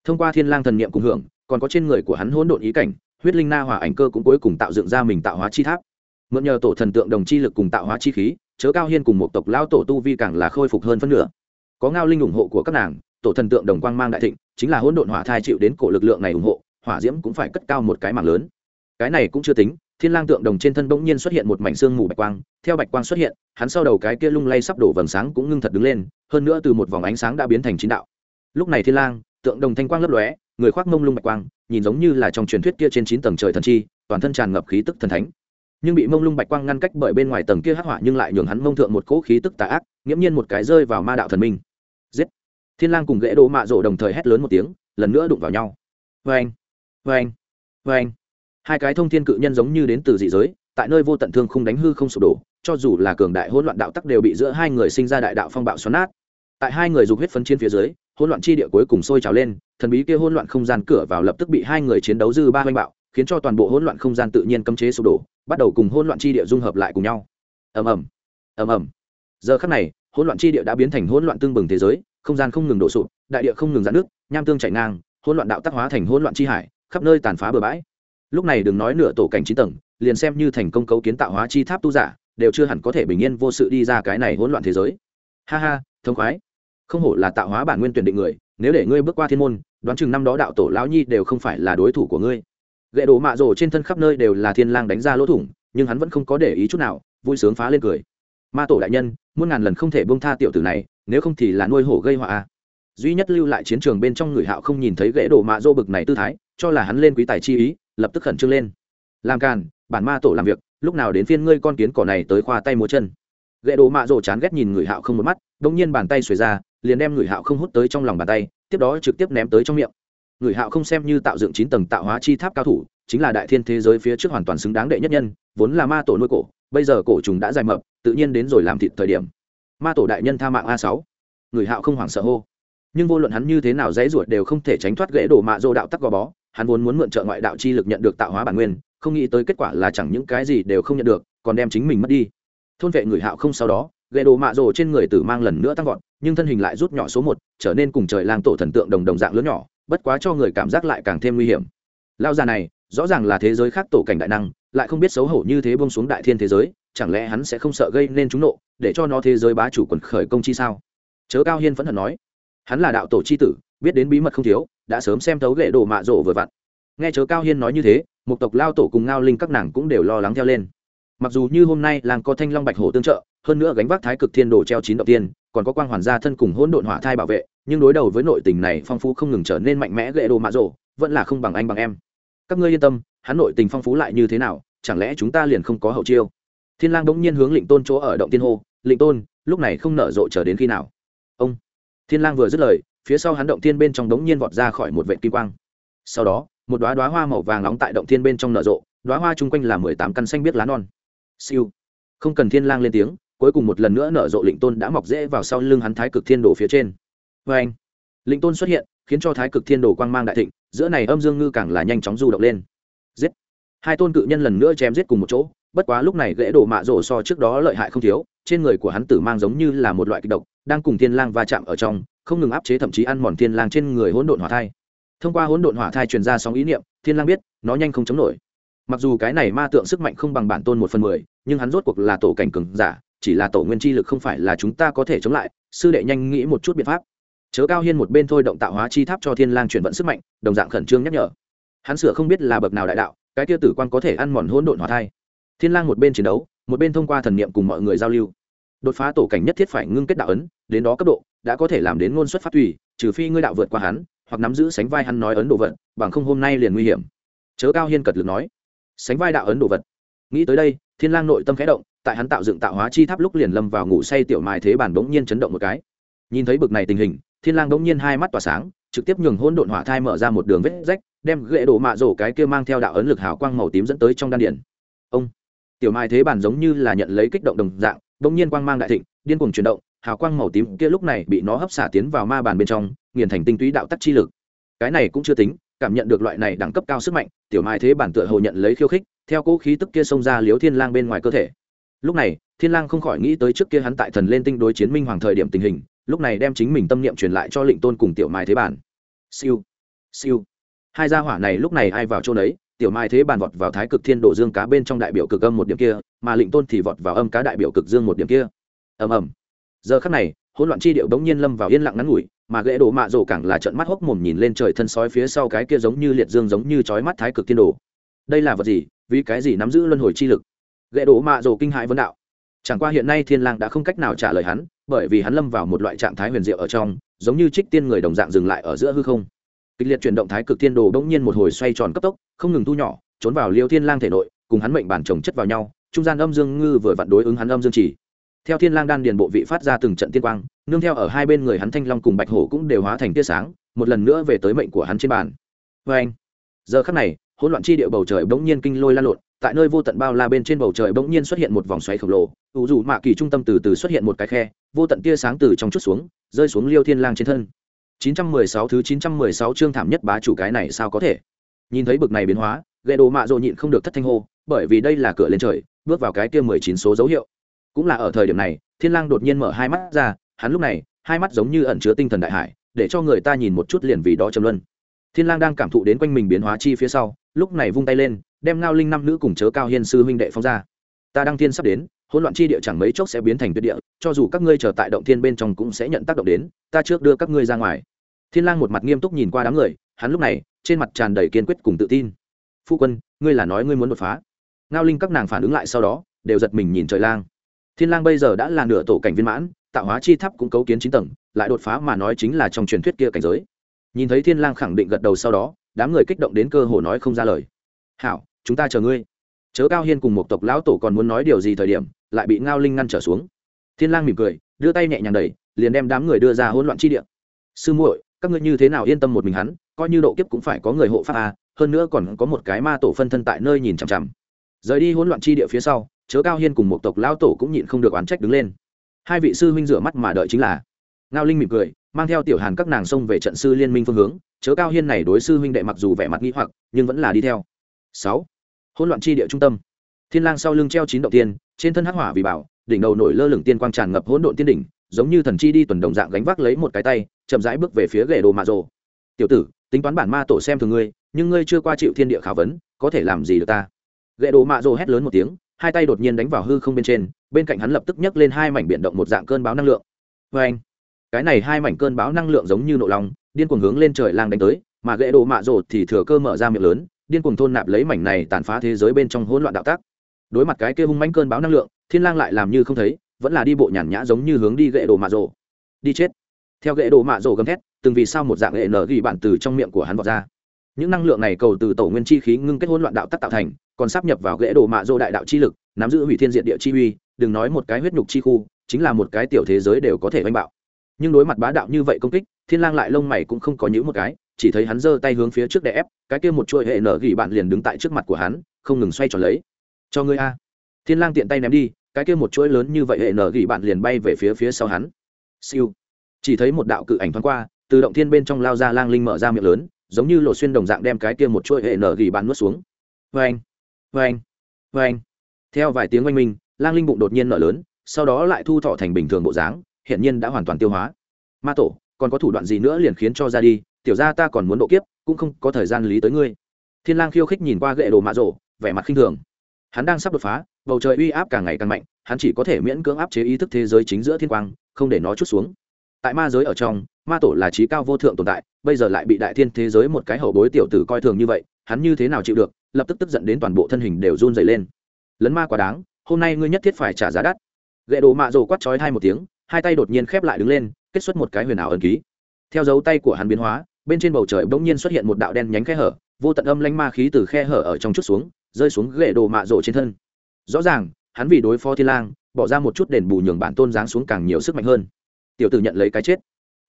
Thông qua thiên lang thần niệm cùng hưởng, còn có trên người của hắn hỗn độn ý cảnh, huyết linh na hỏa ảnh cơ cũng cuối cùng tạo dựng ra mình tạo hóa chi tháp. Mượn nhờ tổ thần tượng đồng chi lực cùng tạo hóa chi khí, chớ cao hiên cùng một tộc lão tổ tu vi càng là khôi phục hơn phân nửa. Có ngao linh ủng hộ của các nàng, tổ thần tượng đồng quang mang đại thịnh, chính là hỗn độn hỏa thai chịu đến cổ lực lượng này ủng hộ, hỏa diễm cũng phải cất cao một cái mảng lớn. Cái này cũng chưa tính thiên lang tượng đồng trên thân bỗng nhiên xuất hiện một mảnh xương mù bạch quang, theo bạch quang xuất hiện, hắn sau đầu cái kia lung lay sắp đổ vầng sáng cũng ngưng thật đứng lên, hơn nữa từ một vòng ánh sáng đã biến thành chín đạo. Lúc này thiên lang, tượng đồng thanh quang lấp lóe, người khoác mông lung bạch quang, nhìn giống như là trong truyền thuyết kia trên chín tầng trời thần chi, toàn thân tràn ngập khí tức thần thánh. Nhưng bị mông lung bạch quang ngăn cách bởi bên ngoài tầng kia hắc hỏa nhưng lại nhường hắn mông thượng một cỗ khí tức tà ác, nghiễm nhiên một cái rơi vào ma đạo thần minh. Giết! Thiên lang cùng gãy đỗ mạ rộ đồng thời hét lớn một tiếng, lần nữa đụng vào nhau. Vang vang vang hai cái thông thiên cự nhân giống như đến từ dị giới, tại nơi vô tận thương không đánh hư không sụp đổ, cho dù là cường đại hỗn loạn đạo tắc đều bị giữa hai người sinh ra đại đạo phong bạo xoắn nát. Tại hai người dục huyết phấn chiến phía dưới, hỗn loạn chi địa cuối cùng sôi trào lên, thần bí kia hỗn loạn không gian cửa vào lập tức bị hai người chiến đấu dư ba hoanh bạo, khiến cho toàn bộ hỗn loạn không gian tự nhiên cấm chế sụp đổ, bắt đầu cùng hỗn loạn chi địa dung hợp lại cùng nhau. Ầm ầm ầm ầm. Giờ khắc này, hỗn loạn chi địa đã biến thành hỗn loạn tương bừng thế giới, không gian không ngừng đổ sụp, đại địa không ngừng giãn nước nham tương chảy ngang, hỗn loạn đạo tắc hóa thành hỗn loạn chi hải, khắp nơi tàn phá bừa bãi lúc này đừng nói nửa tổ cảnh chín tầng, liền xem như thành công cấu kiến tạo hóa chi tháp tu giả, đều chưa hẳn có thể bình yên vô sự đi ra cái này hỗn loạn thế giới. Ha ha, thông khoái. Không hổ là tạo hóa bản nguyên tuyển định người, nếu để ngươi bước qua thiên môn, đoán chừng năm đó đạo tổ lão nhi đều không phải là đối thủ của ngươi. Gậy đổ mạ rồ trên thân khắp nơi đều là thiên lang đánh ra lỗ thủng, nhưng hắn vẫn không có để ý chút nào, vui sướng phá lên cười. Ma tổ đại nhân, muôn ngàn lần không thể buông tha tiểu tử này, nếu không thì là nuôi hổ gây họa duy nhất lưu lại chiến trường bên trong người hạo không nhìn thấy gậy đổ mạ rô bực này tư thái, cho là hắn lên quý tài chi ý lập tức khẩn trương lên. Làm càn, bản ma tổ làm việc, lúc nào đến phiên ngươi con kiến cỏ này tới khoa tay múa chân. Gậy đồ mạ rồ chán ghét nhìn người hạo không một mắt đông nhiên bàn tay xuề ra, liền đem người hạo không hút tới trong lòng bàn tay, tiếp đó trực tiếp ném tới trong miệng. Người hạo không xem như tạo dựng chín tầng tạo hóa chi tháp cao thủ, chính là đại thiên thế giới phía trước hoàn toàn xứng đáng đệ nhất nhân, vốn là ma tổ nuôi cổ, bây giờ cổ trùng đã dài mập, tự nhiên đến rồi làm thịt thời điểm. Ma tổ đại nhân tha mạng a sáu. Người hạo không hoảng sợ hô. Nhưng vô luận hắn như thế nào dãy ruột đều không thể tránh thoát gãy đổ mạ dô đạo tắc gò bó hắn vốn muốn mượn trợ ngoại đạo chi lực nhận được tạo hóa bản nguyên, không nghĩ tới kết quả là chẳng những cái gì đều không nhận được, còn đem chính mình mất đi. Thôn vệ người hạo không sau đó ghệ đồ mạ rồ trên người tử mang lần nữa tăng vọt, nhưng thân hình lại rút nhỏ số một, trở nên cùng trời lang tổ thần tượng đồng đồng dạng lớn nhỏ, bất quá cho người cảm giác lại càng thêm nguy hiểm. Lao già này, rõ ràng là thế giới khác tổ cảnh đại năng, lại không biết xấu hổ như thế bông xuống đại thiên thế giới, chẳng lẽ hắn sẽ không sợ gây nên chúng nộ, để cho nó thế giới bá chủ quần khởi công chi sao? Chớ cao hiên vẫn hận nói. Hắn là đạo tổ c h i tử biết đến bí mật không thiếu, đã sớm xem thấu ghệ đồ mạ rộ vừa vặn. Nghe chớ cao hiên nói như thế, một tộc lao tổ cùng ngao linh các nàng cũng đều lo lắng theo lên. Mặc dù như hôm nay làng có thanh long bạch hổ tương trợ, hơn nữa gánh vác thái cực thiên đồ treo chín đầu tiên, còn có quang hoàn gia thân cùng hỗn độn hỏa thai bảo vệ, nhưng đối đầu với nội tình này phong phú không ngừng trở nên mạnh mẽ ghệ đồ mạ rộ, vẫn là không bằng anh bằng em. Các ngươi yên tâm, hắn nội tình phong phú lại như thế nào, chẳng lẽ chúng ta liền không có hậu chiêu? Thiên lang bỗng nhiên hướng lệnh tôn chỗ ở động tiên hô lệnh tôn, lúc này không nở rộ chờ đến khi nào? Ông. Thiên lang vừa dứt lời phía sau hắn động thiên bên trong đống nhiên vọt ra khỏi một vệt kim quang. Sau đó, một đóa đóa hoa màu vàng nóng tại động thiên bên trong nở rộ, đóa hoa chung quanh là mười tám căn xanh biết lá non. Siêu. Không cần thiên lang lên tiếng, cuối cùng một lần nữa nở rộ lĩnh tôn đã mọc rễ vào sau lưng hắn thái cực thiên đồ phía trên. Với anh, lĩnh tôn xuất hiện, khiến cho thái cực thiên đồ quang mang đại thịnh, giữa này âm dương ngư càng là nhanh chóng du động lên. Giết. Hai tôn cự nhân lần nữa chém giết cùng một chỗ, bất quá lúc này gãy đổ mạ rổ so trước đó lợi hại không thiếu, trên người của hắn tử mang giống như là một loại kịch độc, đang cùng thiên lang va chạm ở trong không ngừng áp chế thậm chí ăn mòn thiên lang trên người hỗn độn hỏa thai. Thông qua hỗn độn hỏa thai truyền ra sóng ý niệm, thiên lang biết, nó nhanh không chống nổi. Mặc dù cái này ma tượng sức mạnh không bằng bản tôn một phần mười, nhưng hắn rốt cuộc là tổ cảnh cường giả, chỉ là tổ nguyên chi lực không phải là chúng ta có thể chống lại, sư đệ nhanh nghĩ một chút biện pháp. Chớ cao hiên một bên thôi động tạo hóa chi tháp cho thiên lang chuyển vận sức mạnh, đồng dạng khẩn trương nhắc nhở. Hắn sửa không biết là bậc nào đại đạo, cái kia tử quan có thể ăn mòn hỗn độn hỏa thai. Thiên lang một bên chiến đấu, một bên thông qua thần niệm cùng mọi người giao lưu. Đột phá tổ cảnh nhất thiết phải ngưng kết đạo ấn, đến đó cấp độ đã có thể làm đến ngôn xuất phát tùy, trừ phi ngươi đạo vượt qua hắn, hoặc nắm giữ sánh vai hắn nói ấn đồ vật, bằng không hôm nay liền nguy hiểm. Chớ cao hiên cật lực nói. Sánh vai đạo ấn đồ vật. Nghĩ tới đây, thiên lang nội tâm khẽ động, tại hắn tạo dựng tạo hóa chi tháp lúc liền lâm vào ngủ say tiểu mài thế bản bỗng nhiên chấn động một cái. Nhìn thấy bực này tình hình, thiên lang bỗng nhiên hai mắt tỏa sáng, trực tiếp nhường hỗn độn hỏa thai mở ra một đường vết rách, đem ghệ đổ mạ rổ cái kia mang theo đạo ấn lực hào quang màu tím dẫn tới trong đan điển ông, tiểu mai thế bản giống như là nhận lấy kích động đồng dạng, bỗng nhiên quang mang đại thịnh điên cuồng chuyển động, hào quang màu tím kia lúc này bị nó hấp xả tiến vào ma bàn bên trong, nghiền thành tinh túy đạo tắc chi lực. Cái này cũng chưa tính, cảm nhận được loại này đẳng cấp cao sức mạnh, tiểu mai thế bản tựa hồ nhận lấy khiêu khích, theo cỗ khí tức kia xông ra liếu thiên lang bên ngoài cơ thể. Lúc này, thiên lang không khỏi nghĩ tới trước kia hắn tại thần lên tinh đối chiến minh hoàng thời điểm tình hình, lúc này đem chính mình tâm niệm truyền lại cho lệnh tôn cùng tiểu mai thế bản. Siêu siêu. Hai gia hỏa này lúc này ai vào chỗ đấy tiểu mai thế bàn vọt vào thái cực thiên độ dương cá bên trong đại biểu cực âm một điểm kia, mà lệnh tôn thì vọt vào âm cá đại biểu cực dương một điểm kia ầm ầm. Giờ khắc này, hỗn loạn chi điệu đống nhiên lâm vào yên lặng ngắn ngủi, mà ghệ đổ mạ rổ càng là trận mắt hốc mồm nhìn lên trời thân sói phía sau cái kia giống như liệt dương giống như chói mắt thái cực tiên đồ. Đây là vật gì? Vì cái gì nắm giữ luân hồi chi lực? Ghệ đổ mạ rổ kinh hãi vấn đạo. Chẳng qua hiện nay thiên lang đã không cách nào trả lời hắn, bởi vì hắn lâm vào một loại trạng thái huyền diệu ở trong, giống như trích tiên người đồng dạng dừng lại ở giữa hư không. Kịch liệt chuyển động thái cực tiên đồ bỗng nhiên một hồi xoay tròn cấp tốc, không ngừng thu nhỏ, trốn vào liêu thiên lang thể nội, cùng hắn mệnh bản chồng chất vào nhau, trung gian âm dương ngư vừa vặn đối ứng hắn âm dương chỉ theo thiên lang đan điền bộ vị phát ra từng trận tiên quang, nương theo ở hai bên người hắn thanh long cùng bạch hổ cũng đều hóa thành tia sáng, một lần nữa về tới mệnh của hắn trên bàn. Với anh, giờ khắc này, hỗn loạn chi địa bầu trời bỗng nhiên kinh lôi lan lộn, tại nơi vô tận bao la bên trên bầu trời bỗng nhiên xuất hiện một vòng xoáy khổng lồ, ủ dù mạ kỳ trung tâm từ từ xuất hiện một cái khe, vô tận tia sáng từ trong chút xuống, rơi xuống liêu thiên lang trên thân. 916 thứ 916 chương thảm nhất bá chủ cái này sao có thể? Nhìn thấy bực này biến hóa gậy đồ mạ rồ nhịn không được thất thanh hô, bởi vì đây là cửa lên trời, bước vào cái kia 19 số dấu hiệu cũng là ở thời điểm này, thiên lang đột nhiên mở hai mắt ra, hắn lúc này, hai mắt giống như ẩn chứa tinh thần đại hải, để cho người ta nhìn một chút liền vì đó trầm luân. Thiên lang đang cảm thụ đến quanh mình biến hóa chi phía sau, lúc này vung tay lên, đem ngao linh năm nữ cùng chớ cao hiên sư huynh đệ phóng ra. Ta đăng thiên sắp đến, hỗn loạn chi địa chẳng mấy chốc sẽ biến thành tuyệt địa, cho dù các ngươi chờ tại động thiên bên trong cũng sẽ nhận tác động đến, ta trước đưa các ngươi ra ngoài. Thiên lang một mặt nghiêm túc nhìn qua đám người, hắn lúc này, trên mặt tràn đầy kiên quyết cùng tự tin. Phu quân, ngươi là nói ngươi muốn đột phá. Ngao linh các nàng phản ứng lại sau đó, đều giật mình nhìn trời lang thiên lang bây giờ đã là nửa tổ cảnh viên mãn tạo hóa chi tháp cũng cấu kiến chín tầng lại đột phá mà nói chính là trong truyền thuyết kia cảnh giới. Nhìn thấy thiên lang khẳng định gật đầu sau đó đám người kích động đến cơ hồ nói không ra lời. Hảo chúng ta chờ ngươi. Chớ cao hiên cùng một tộc lão tổ còn muốn nói điều gì thời điểm lại bị ngao linh ngăn trở xuống. Thiên lang mỉm cười đưa tay nhẹ nhàng đẩy liền đem đám người đưa ra hỗn loạn chi địa. Sư muội các ngươi như thế nào yên tâm một mình hắn coi như độ kiếp cũng phải có người hộ pháp à, hơn nữa còn có một cái ma tổ phân thân tại nơi nhìn chằm chằm. Rời đi hỗn loạn chi địa phía sau chớ cao hiên cùng một tộc lão tổ cũng nhịn không được oán trách đứng lên. Hai vị sư huynh rửa mắt mà đợi chính là. Ngao linh mỉm cười, mang theo tiểu hàn các nàng xông về trận sư liên minh phương hướng. Chớ cao hiên này đối sư huynh đệ mặc dù vẻ mặt nghĩ hoặc, nhưng vẫn là đi theo. Sáu. Hỗn loạn chi địa trung tâm. Thiên lang sau lưng treo chín động tiên, trên thân hắc hỏa vì bảo, đỉnh đầu nổi lơ lửng tiên quang tràn ngập hỗn độn tiên đỉnh, giống như thần chi đi tuần đồng dạng gánh vác lấy một cái tay, chậm rãi bước về phía ghệ đồ mà rồ. Tiểu tử, tính toán bản ma tổ xem thường ngươi, nhưng ngươi chưa qua chịu thiên địa khảo vấn, có thể làm gì được ta? Ghệ đồ mạ rồ hét lớn một tiếng hai tay đột nhiên đánh vào hư không bên trên, bên cạnh hắn lập tức nhấc lên hai mảnh biển động một dạng cơn báo năng lượng. Vê anh, cái này hai mảnh cơn bão năng lượng giống như nộ lòng, điên cuồng hướng lên trời lang đánh tới, mà gãy đồ mạ rồ thì thừa cơ mở ra miệng lớn, điên cuồng thôn nạp lấy mảnh này tàn phá thế giới bên trong hỗn loạn đạo tác. Đối mặt cái kia hung mánh cơn bão năng lượng, thiên lang lại làm như không thấy, vẫn là đi bộ nhàn nhã giống như hướng đi gãy đồ mạ rồ. Đi chết. Theo gãy đồ mạ rồ gầm thét, từng vì sao một dạng hệ nở ghi bạn từ trong miệng của hắn vọt ra những năng lượng này cầu từ tổ nguyên chi khí ngưng kết hỗn loạn đạo tắc tạo thành, còn sắp nhập vào ghế đồ mạ dô đại đạo chi lực, nắm giữ hủy thiên diện địa chi uy, đừng nói một cái huyết nhục chi khu, chính là một cái tiểu thế giới đều có thể oanh bạo. Nhưng đối mặt bá đạo như vậy công kích, thiên lang lại lông mày cũng không có những một cái, chỉ thấy hắn giơ tay hướng phía trước để ép, cái kia một chuỗi hệ nở gỉ bạn liền đứng tại trước mặt của hắn, không ngừng xoay tròn lấy. Cho ngươi a. Thiên lang tiện tay ném đi, cái kia một chuỗi lớn như vậy hệ nở gỉ bạn liền bay về phía phía sau hắn. Siêu. Chỉ thấy một đạo cự ảnh thoáng qua, từ động thiên bên trong lao ra lang linh mở ra miệng lớn giống như lộ xuyên đồng dạng đem cái kia một chuỗi hệ nở gỉ bạn nuốt xuống. Vang vang vang theo vài tiếng oanh minh, lang linh bụng đột nhiên nở lớn, sau đó lại thu thọ thành bình thường bộ dáng, hiện nhiên đã hoàn toàn tiêu hóa. Ma tổ, còn có thủ đoạn gì nữa liền khiến cho ra đi, tiểu ra ta còn muốn độ kiếp, cũng không có thời gian lý tới ngươi. Thiên lang khiêu khích nhìn qua gậy đồ mạ rổ vẻ mặt khinh thường. Hắn đang sắp đột phá, bầu trời uy áp càng ngày càng mạnh, hắn chỉ có thể miễn cưỡng áp chế ý thức thế giới chính giữa thiên quang, không để nó chút xuống tại ma giới ở trong, ma tổ là trí cao vô thượng tồn tại, bây giờ lại bị đại thiên thế giới một cái hậu bối tiểu tử coi thường như vậy, hắn như thế nào chịu được, lập tức tức giận đến toàn bộ thân hình đều run dày lên. Lấn ma quá đáng, hôm nay ngươi nhất thiết phải trả giá đắt. Gậy đồ mạ rồ quát chói hai một tiếng, hai tay đột nhiên khép lại đứng lên, kết xuất một cái huyền ảo ẩn ký. Theo dấu tay của hắn biến hóa, bên trên bầu trời bỗng nhiên xuất hiện một đạo đen nhánh khe hở, vô tận âm lanh ma khí từ khe hở ở trong chút xuống, rơi xuống gậy đồ mạ rồ trên thân. Rõ ràng, hắn vì đối phó thiên lang, bỏ ra một chút đền bù nhường bản tôn giáng xuống càng nhiều sức mạnh hơn tiểu tử nhận lấy cái chết.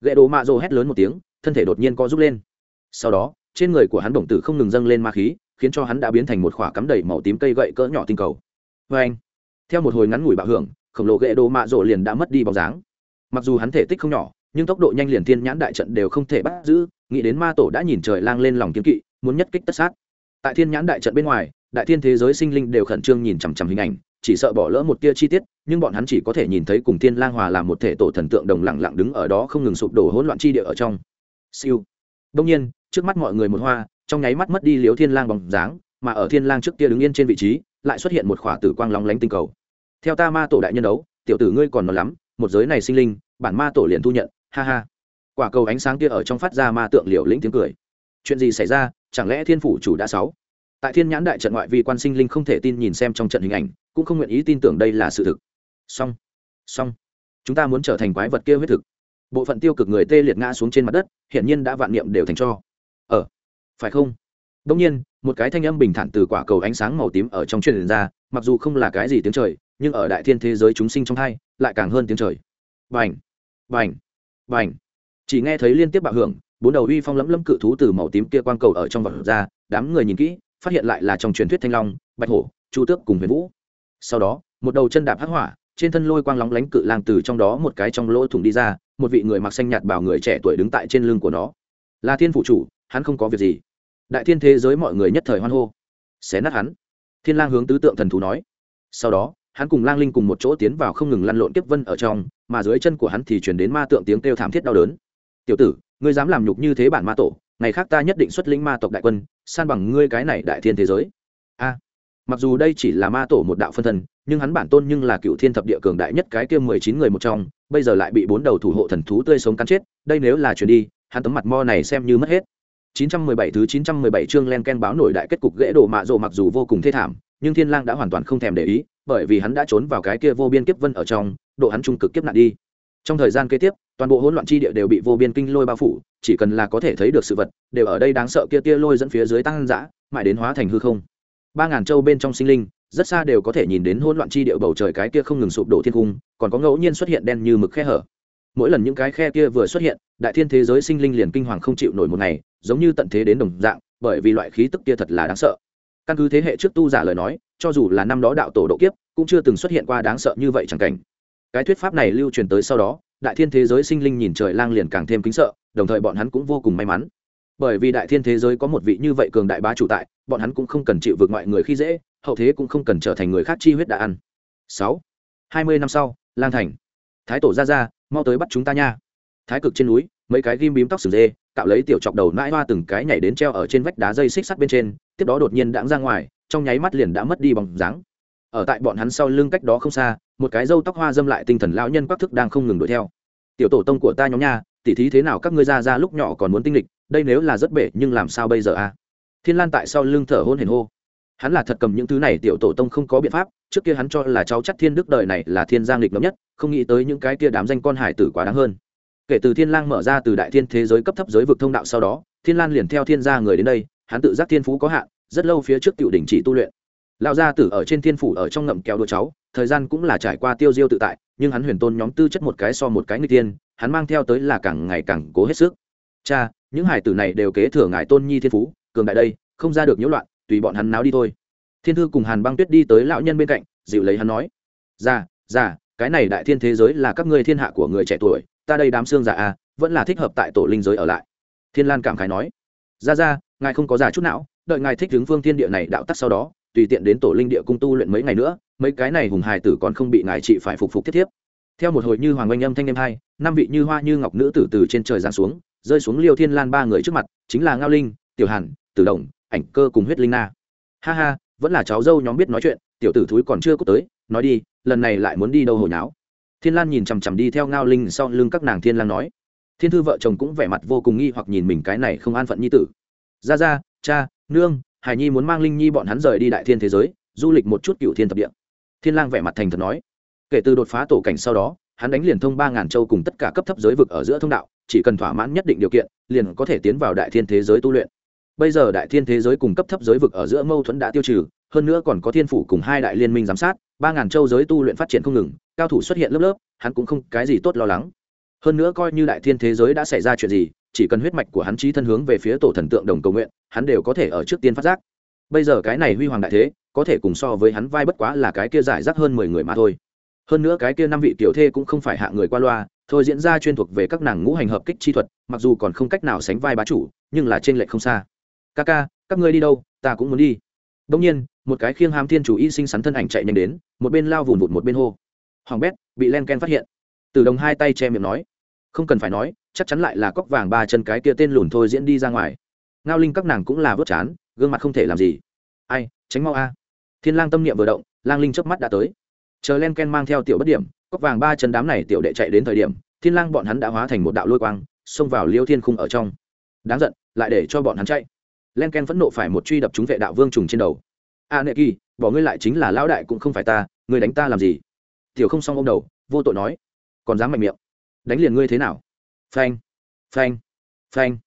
Ghệ đồ mạ rồ hét lớn một tiếng, thân thể đột nhiên co rút lên. Sau đó, trên người của hắn bổng tử không ngừng dâng lên ma khí, khiến cho hắn đã biến thành một khỏa cắm đầy màu tím cây gậy cỡ nhỏ tinh cầu. Vê anh, theo một hồi ngắn ngủi bạo hưởng, khổng lồ ghệ đồ mạ rồ liền đã mất đi bóng dáng. Mặc dù hắn thể tích không nhỏ, nhưng tốc độ nhanh liền thiên nhãn đại trận đều không thể bắt giữ, nghĩ đến ma tổ đã nhìn trời lang lên lòng kiếm kỵ, muốn nhất kích tất sát. Tại thiên nhãn đại trận bên ngoài, đại thiên thế giới sinh linh đều khẩn trương nhìn chằm chằm hình ảnh chỉ sợ bỏ lỡ một tia chi tiết, nhưng bọn hắn chỉ có thể nhìn thấy cùng thiên lang hòa làm một thể tổ thần tượng đồng lặng lặng đứng ở đó không ngừng sụp đổ hỗn loạn chi địa ở trong. Siêu. Đông nhiên, trước mắt mọi người một hoa, trong nháy mắt mất đi liếu thiên lang bóng dáng, mà ở thiên lang trước kia đứng yên trên vị trí, lại xuất hiện một khỏa tử quang long lánh tinh cầu. Theo ta ma tổ đại nhân đấu, tiểu tử ngươi còn non lắm, một giới này sinh linh, bản ma tổ liền thu nhận, ha ha. Quả cầu ánh sáng kia ở trong phát ra ma tượng liều lĩnh tiếng cười. Chuyện gì xảy ra, chẳng lẽ thiên phủ chủ đã sáu? Tại thiên nhãn đại trận ngoại vi quan sinh linh không thể tin nhìn xem trong trận hình ảnh, cũng không nguyện ý tin tưởng đây là sự thực. Song song chúng ta muốn trở thành quái vật kia huyết thực. Bộ phận tiêu cực người tê liệt ngã xuống trên mặt đất, hiển nhiên đã vạn niệm đều thành cho. Ờ phải không? Đông nhiên, một cái thanh âm bình thản từ quả cầu ánh sáng màu tím ở trong truyền ra, mặc dù không là cái gì tiếng trời, nhưng ở đại thiên thế giới chúng sinh trong hai, lại càng hơn tiếng trời. Vành vành vành chỉ nghe thấy liên tiếp bạo hưởng, bốn đầu uy phong lẫm lẫm cự thú từ màu tím kia quang cầu ở trong vật ra, đám người nhìn kỹ phát hiện lại là trong truyền thuyết thanh long, bạch hổ, chu tước cùng huyền vũ. Sau đó, một đầu chân đạp hắc hỏa, trên thân lôi quang lóng lánh cự lang từ trong đó một cái trong lỗ thủng đi ra, một vị người mặc xanh nhạt bảo người trẻ tuổi đứng tại trên lưng của nó. Là thiên phụ chủ, hắn không có việc gì. Đại thiên thế giới mọi người nhất thời hoan hô. Xé nát hắn. Thiên lang hướng tứ tượng thần thú nói. Sau đó, hắn cùng lang linh cùng một chỗ tiến vào không ngừng lăn lộn kiếp vân ở trong, mà dưới chân của hắn thì chuyển đến ma tượng tiếng kêu thảm thiết đau đớn. Tiểu tử, ngươi dám làm nhục như thế bản ma tổ ngày khác ta nhất định xuất lĩnh ma tộc đại quân san bằng ngươi cái này đại thiên thế giới. A mặc dù đây chỉ là ma tổ một đạo phân thần, nhưng hắn bản tôn nhưng là cựu thiên thập địa cường đại nhất cái kia mười chín người một trong bây giờ lại bị bốn đầu thủ hộ thần thú tươi sống cắn chết đây nếu là chuyển đi hắn tấm mặt mo này xem như mất hết. 917 thứ 917 chương len ken báo nổi đại kết cục gãy đổ mạ rộ mặc dù vô cùng thê thảm nhưng thiên lang đã hoàn toàn không thèm để ý bởi vì hắn đã trốn vào cái kia vô biên kiếp vân ở trong độ hắn trung cực kiếp nạn đi. Trong thời gian kế tiếp toàn bộ hỗn loạn chi địa đều bị vô biên kinh lôi bao phủ, chỉ cần là có thể thấy được sự vật, đều ở đây đáng sợ kia tia lôi dẫn phía dưới tăng dã, mãi đến hóa thành hư không. Ba ngàn châu bên trong sinh linh, rất xa đều có thể nhìn đến hỗn loạn chi địa bầu trời cái kia không ngừng sụp đổ thiên cung, còn có ngẫu nhiên xuất hiện đen như mực khe hở. Mỗi lần những cái khe kia vừa xuất hiện, đại thiên thế giới sinh linh liền kinh hoàng không chịu nổi một ngày, giống như tận thế đến đồng dạng, bởi vì loại khí tức kia thật là đáng sợ. Căn cứ thế hệ trước tu giả lời nói, cho dù là năm đó đạo tổ độ kiếp, cũng chưa từng xuất hiện qua đáng sợ như vậy chẳng cảnh. Cái thuyết pháp này lưu truyền tới sau đó đại thiên thế giới sinh linh nhìn trời lang liền càng thêm kính sợ, đồng thời bọn hắn cũng vô cùng may mắn. Bởi vì đại thiên thế giới có một vị như vậy cường đại bá chủ tại, bọn hắn cũng không cần chịu vượt ngoại người khi dễ, hậu thế cũng không cần trở thành người khác chi huyết đã ăn. Sáu, hai mươi năm sau, lang thành. Thái tổ ra ra mau tới bắt chúng ta nha. Thái cực trên núi, mấy cái ghim bím tóc sừng dê, cạo lấy tiểu chọc đầu nãi hoa từng cái nhảy đến treo ở trên vách đá dây xích sắt bên trên, tiếp đó đột nhiên đãng ra ngoài, trong nháy mắt liền đã mất đi bằng dáng. Ở tại bọn hắn sau lưng cách đó không xa một cái râu tóc hoa dâm lại tinh thần lão nhân quắc thức đang không ngừng đuổi theo. Tiểu tổ tông của ta nhóm nha, tỉ thí thế nào các ngươi ra ra lúc nhỏ còn muốn tinh lịch, đây nếu là rất bể, nhưng làm sao bây giờ a thiên lan tại sau lưng thở hôn hển hô. Hắn là thật cầm những thứ này, tiểu tổ tông không có biện pháp, trước kia hắn cho là cháu chắc thiên đức đời này là thiên giang lịch ngẫm nhất, không nghĩ tới những cái kia đám danh con hải tử quá đáng hơn. Kể từ thiên lang mở ra từ đại thiên thế giới cấp thấp giới vực thông đạo sau đó, thiên lan liền theo thiên gia người đến đây, hắn tự giác thiên phú có hạn, rất lâu phía trước tiểu đỉnh chỉ tu luyện. Lão gia tử ở trên thiên phủ ở trong ngậm kéo đua cháu thời gian cũng là trải qua tiêu diêu tự tại, nhưng hắn huyền tôn nhóm tư chất một cái so một cái người tiên hắn mang theo tới là càng ngày càng cố hết sức. Cha, những hải tử này đều kế thừa ngài tôn nhi thiên phú, cường đại đây, không ra được nhiễu loạn, tùy bọn hắn náo đi thôi. Thiên thư cùng hàn băng tuyết đi tới lão nhân bên cạnh, dịu lấy hắn nói già già cái này đại thiên thế giới là các ngươi thiên hạ của người trẻ tuổi, ta đây đám xương già à vẫn là thích hợp tại tổ linh giới ở lại. Thiên lan cảm khái nói, ra ra, ngài không có già chút não đợi ngài thích hướng phương thiên địa này đạo tắc sau đó, tùy tiện đến tổ linh địa cung tu luyện mấy ngày nữa mấy cái này hùng hài tử còn không bị ngài trị phải phục phục tiếp tiếp. Theo một hồi như hoàng oanh âm thanh em hai, năm vị như hoa như ngọc nữ tử từ trên trời giáng xuống, rơi xuống liêu thiên lan ba người trước mặt, chính là ngao linh, tiểu hàn, tử đồng, ảnh cơ cùng huyết linh na. Ha ha, vẫn là cháu dâu nhóm biết nói chuyện, tiểu tử thúi còn chưa cút tới, nói đi, lần này lại muốn đi đâu hồi nháo. Thiên lan nhìn chằm chằm đi theo ngao linh sau lưng các nàng thiên lan nói. Thiên thư vợ chồng cũng vẻ mặt vô cùng nghi hoặc nhìn mình cái này không an phận nhi tử. Ra ra cha, nương hải nhi muốn mang linh nhi bọn hắn rời đi đại thiên thế giới, du lịch một chút cựu thiên thập địa thiên lang vẻ mặt thành thật nói. Kể từ đột phá tổ cảnh sau đó, hắn đánh liền thông ba ngàn châu cùng tất cả cấp thấp giới vực ở giữa thông đạo, chỉ cần thỏa mãn nhất định điều kiện, liền có thể tiến vào đại thiên thế giới tu luyện. Bây giờ đại thiên thế giới cùng cấp thấp giới vực ở giữa mâu thuẫn đã tiêu trừ, hơn nữa còn có thiên phủ cùng hai đại liên minh giám sát, ba ngàn châu giới tu luyện phát triển không ngừng, cao thủ xuất hiện lớp lớp, hắn cũng không cái gì tốt lo lắng. Hơn nữa coi như đại thiên thế giới đã xảy ra chuyện gì, chỉ cần huyết mạch của hắn trí thân hướng về phía tổ thần tượng đồng cầu nguyện, hắn đều có thể ở trước tiên phát giác. Bây giờ cái này huy hoàng đại thế có thể cùng so với hắn vai bất quá là cái kia giải rác hơn mười người mà thôi. Hơn nữa cái kia năm vị tiểu thê cũng không phải hạ người qua loa, thôi diễn ra chuyên thuộc về các nàng ngũ hành hợp kích chi thuật, mặc dù còn không cách nào sánh vai bá chủ, nhưng là trên lệch không xa. Ca ca, các ngươi đi đâu? Ta cũng muốn đi. Đông nhiên, một cái khiêng hàm thiên chủ y sinh sắn thân ảnh chạy nhanh đến, một bên lao vùn vụt một bên hô. Hoàng bét, bị len ken phát hiện. Từ đồng hai tay che miệng nói. Không cần phải nói, chắc chắn lại là cóc vàng ba chân cái kia tên lùn thôi diễn đi ra ngoài. Ngao linh các nàng cũng là vớt chán, gương mặt không thể làm gì. Ai, tránh mau a thiên lang tâm niệm vừa động, lang linh chớp mắt đã tới. Chờ len ken mang theo tiểu bất điểm, cốc vàng ba chân đám này tiểu đệ chạy đến thời điểm, thiên lang bọn hắn đã hóa thành một đạo lôi quang, xông vào liêu thiên khung ở trong. Đáng giận, lại để cho bọn hắn chạy. Len ken phẫn nộ phải một truy đập chúng vệ đạo vương trùng trên đầu. A nệ kỳ, bỏ ngươi lại chính là lão đại cũng không phải ta, ngươi đánh ta làm gì? Tiểu không xong ôm đầu, vô tội nói. Còn dám mạnh miệng? Đánh liền ngươi thế nào? Phanh phanh phanh.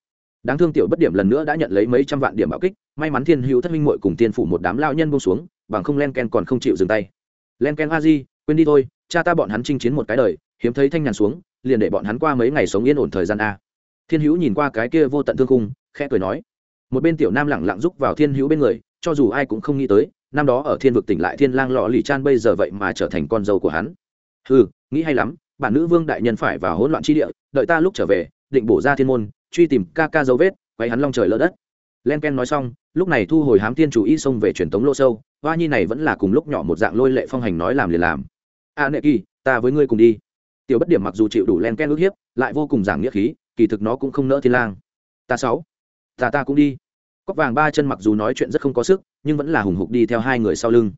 Đáng thương tiểu bất điểm lần nữa đã nhận lấy mấy trăm vạn điểm bạo kích, may mắn thiên hữu thất minh muội cùng tiên phủ một đám lao nhân bông xuống bằng không len ken còn không chịu dừng tay. Len ken, a di, quên đi thôi, cha ta bọn hắn chinh chiến một cái đời, hiếm thấy thanh nhàn xuống, liền để bọn hắn qua mấy ngày sống yên ổn thời gian a. Thiên hữu nhìn qua cái kia vô tận thương cung khẽ cười nói, một bên tiểu nam lẳng lặng rúc vào thiên hữu bên người, cho dù ai cũng không nghĩ tới, năm đó ở thiên vực tỉnh lại thiên lang lọ lì chan bây giờ vậy mà trở thành con dâu của hắn. Ừ nghĩ hay lắm bản nữ vương đại nhân phải vào hỗn loạn chi địa, đợi ta lúc trở về, định bổ ra thiên môn, truy tìm ca ca dấu vết quay hắn long trời lỡ đất len ken nói xong lúc này thu hồi hám thiên chủ y xông về truyền tống lô sâu hoa nhi này vẫn là cùng lúc nhỏ một dạng lôi lệ phong hành nói làm liền làm. A à, nệ kỳ ta với ngươi cùng đi. Tiểu bất điểm mặc dù chịu đủ len ken ước hiếp lại vô cùng giảng nghĩa khí kỳ thực nó cũng không nỡ thiên lang. Ta sáu ta ta cũng đi. Cóc vàng ba chân mặc dù nói chuyện rất không có sức nhưng vẫn là hùng hục đi theo hai người sau lưng.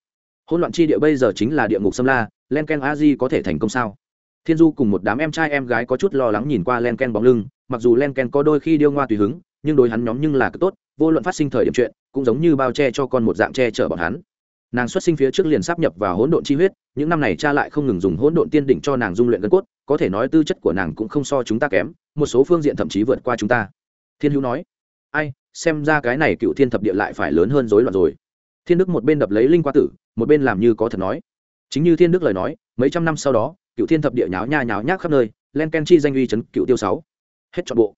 Hỗn loạn chi địa bây giờ chính là địa ngục xâm la len ken a di có thể thành công sao? Thiên du cùng một đám em trai em gái có chút lo lắng nhìn qua len ken bóng lưng mặc dù len ken có đôi khi điêu ngoa tùy hứng nhưng đối hắn nhóm nhưng là cực tốt, vô luận phát sinh thời điểm chuyện, cũng giống như bao che cho con một dạng che chở bọn hắn. Nàng xuất sinh phía trước liền sắp nhập vào hỗn độn chi huyết, những năm này cha lại không ngừng dùng hỗn độn tiên đỉnh cho nàng dung luyện gân cốt, có thể nói tư chất của nàng cũng không so chúng ta kém, một số phương diện thậm chí vượt qua chúng ta. Thiên hữu nói. Ai, xem ra cái này cựu thiên thập địa lại phải lớn hơn rối loạn rồi. Thiên đức một bên đập lấy linh qua tử, một bên làm như có thật nói. Chính như thiên đức lời nói, mấy trăm năm sau đó, cựu thiên thập địa nháo nha nháo nhác khắp nơi, len ken chi danh uy chấn cựu tiêu sáu. Hết trọn bộ.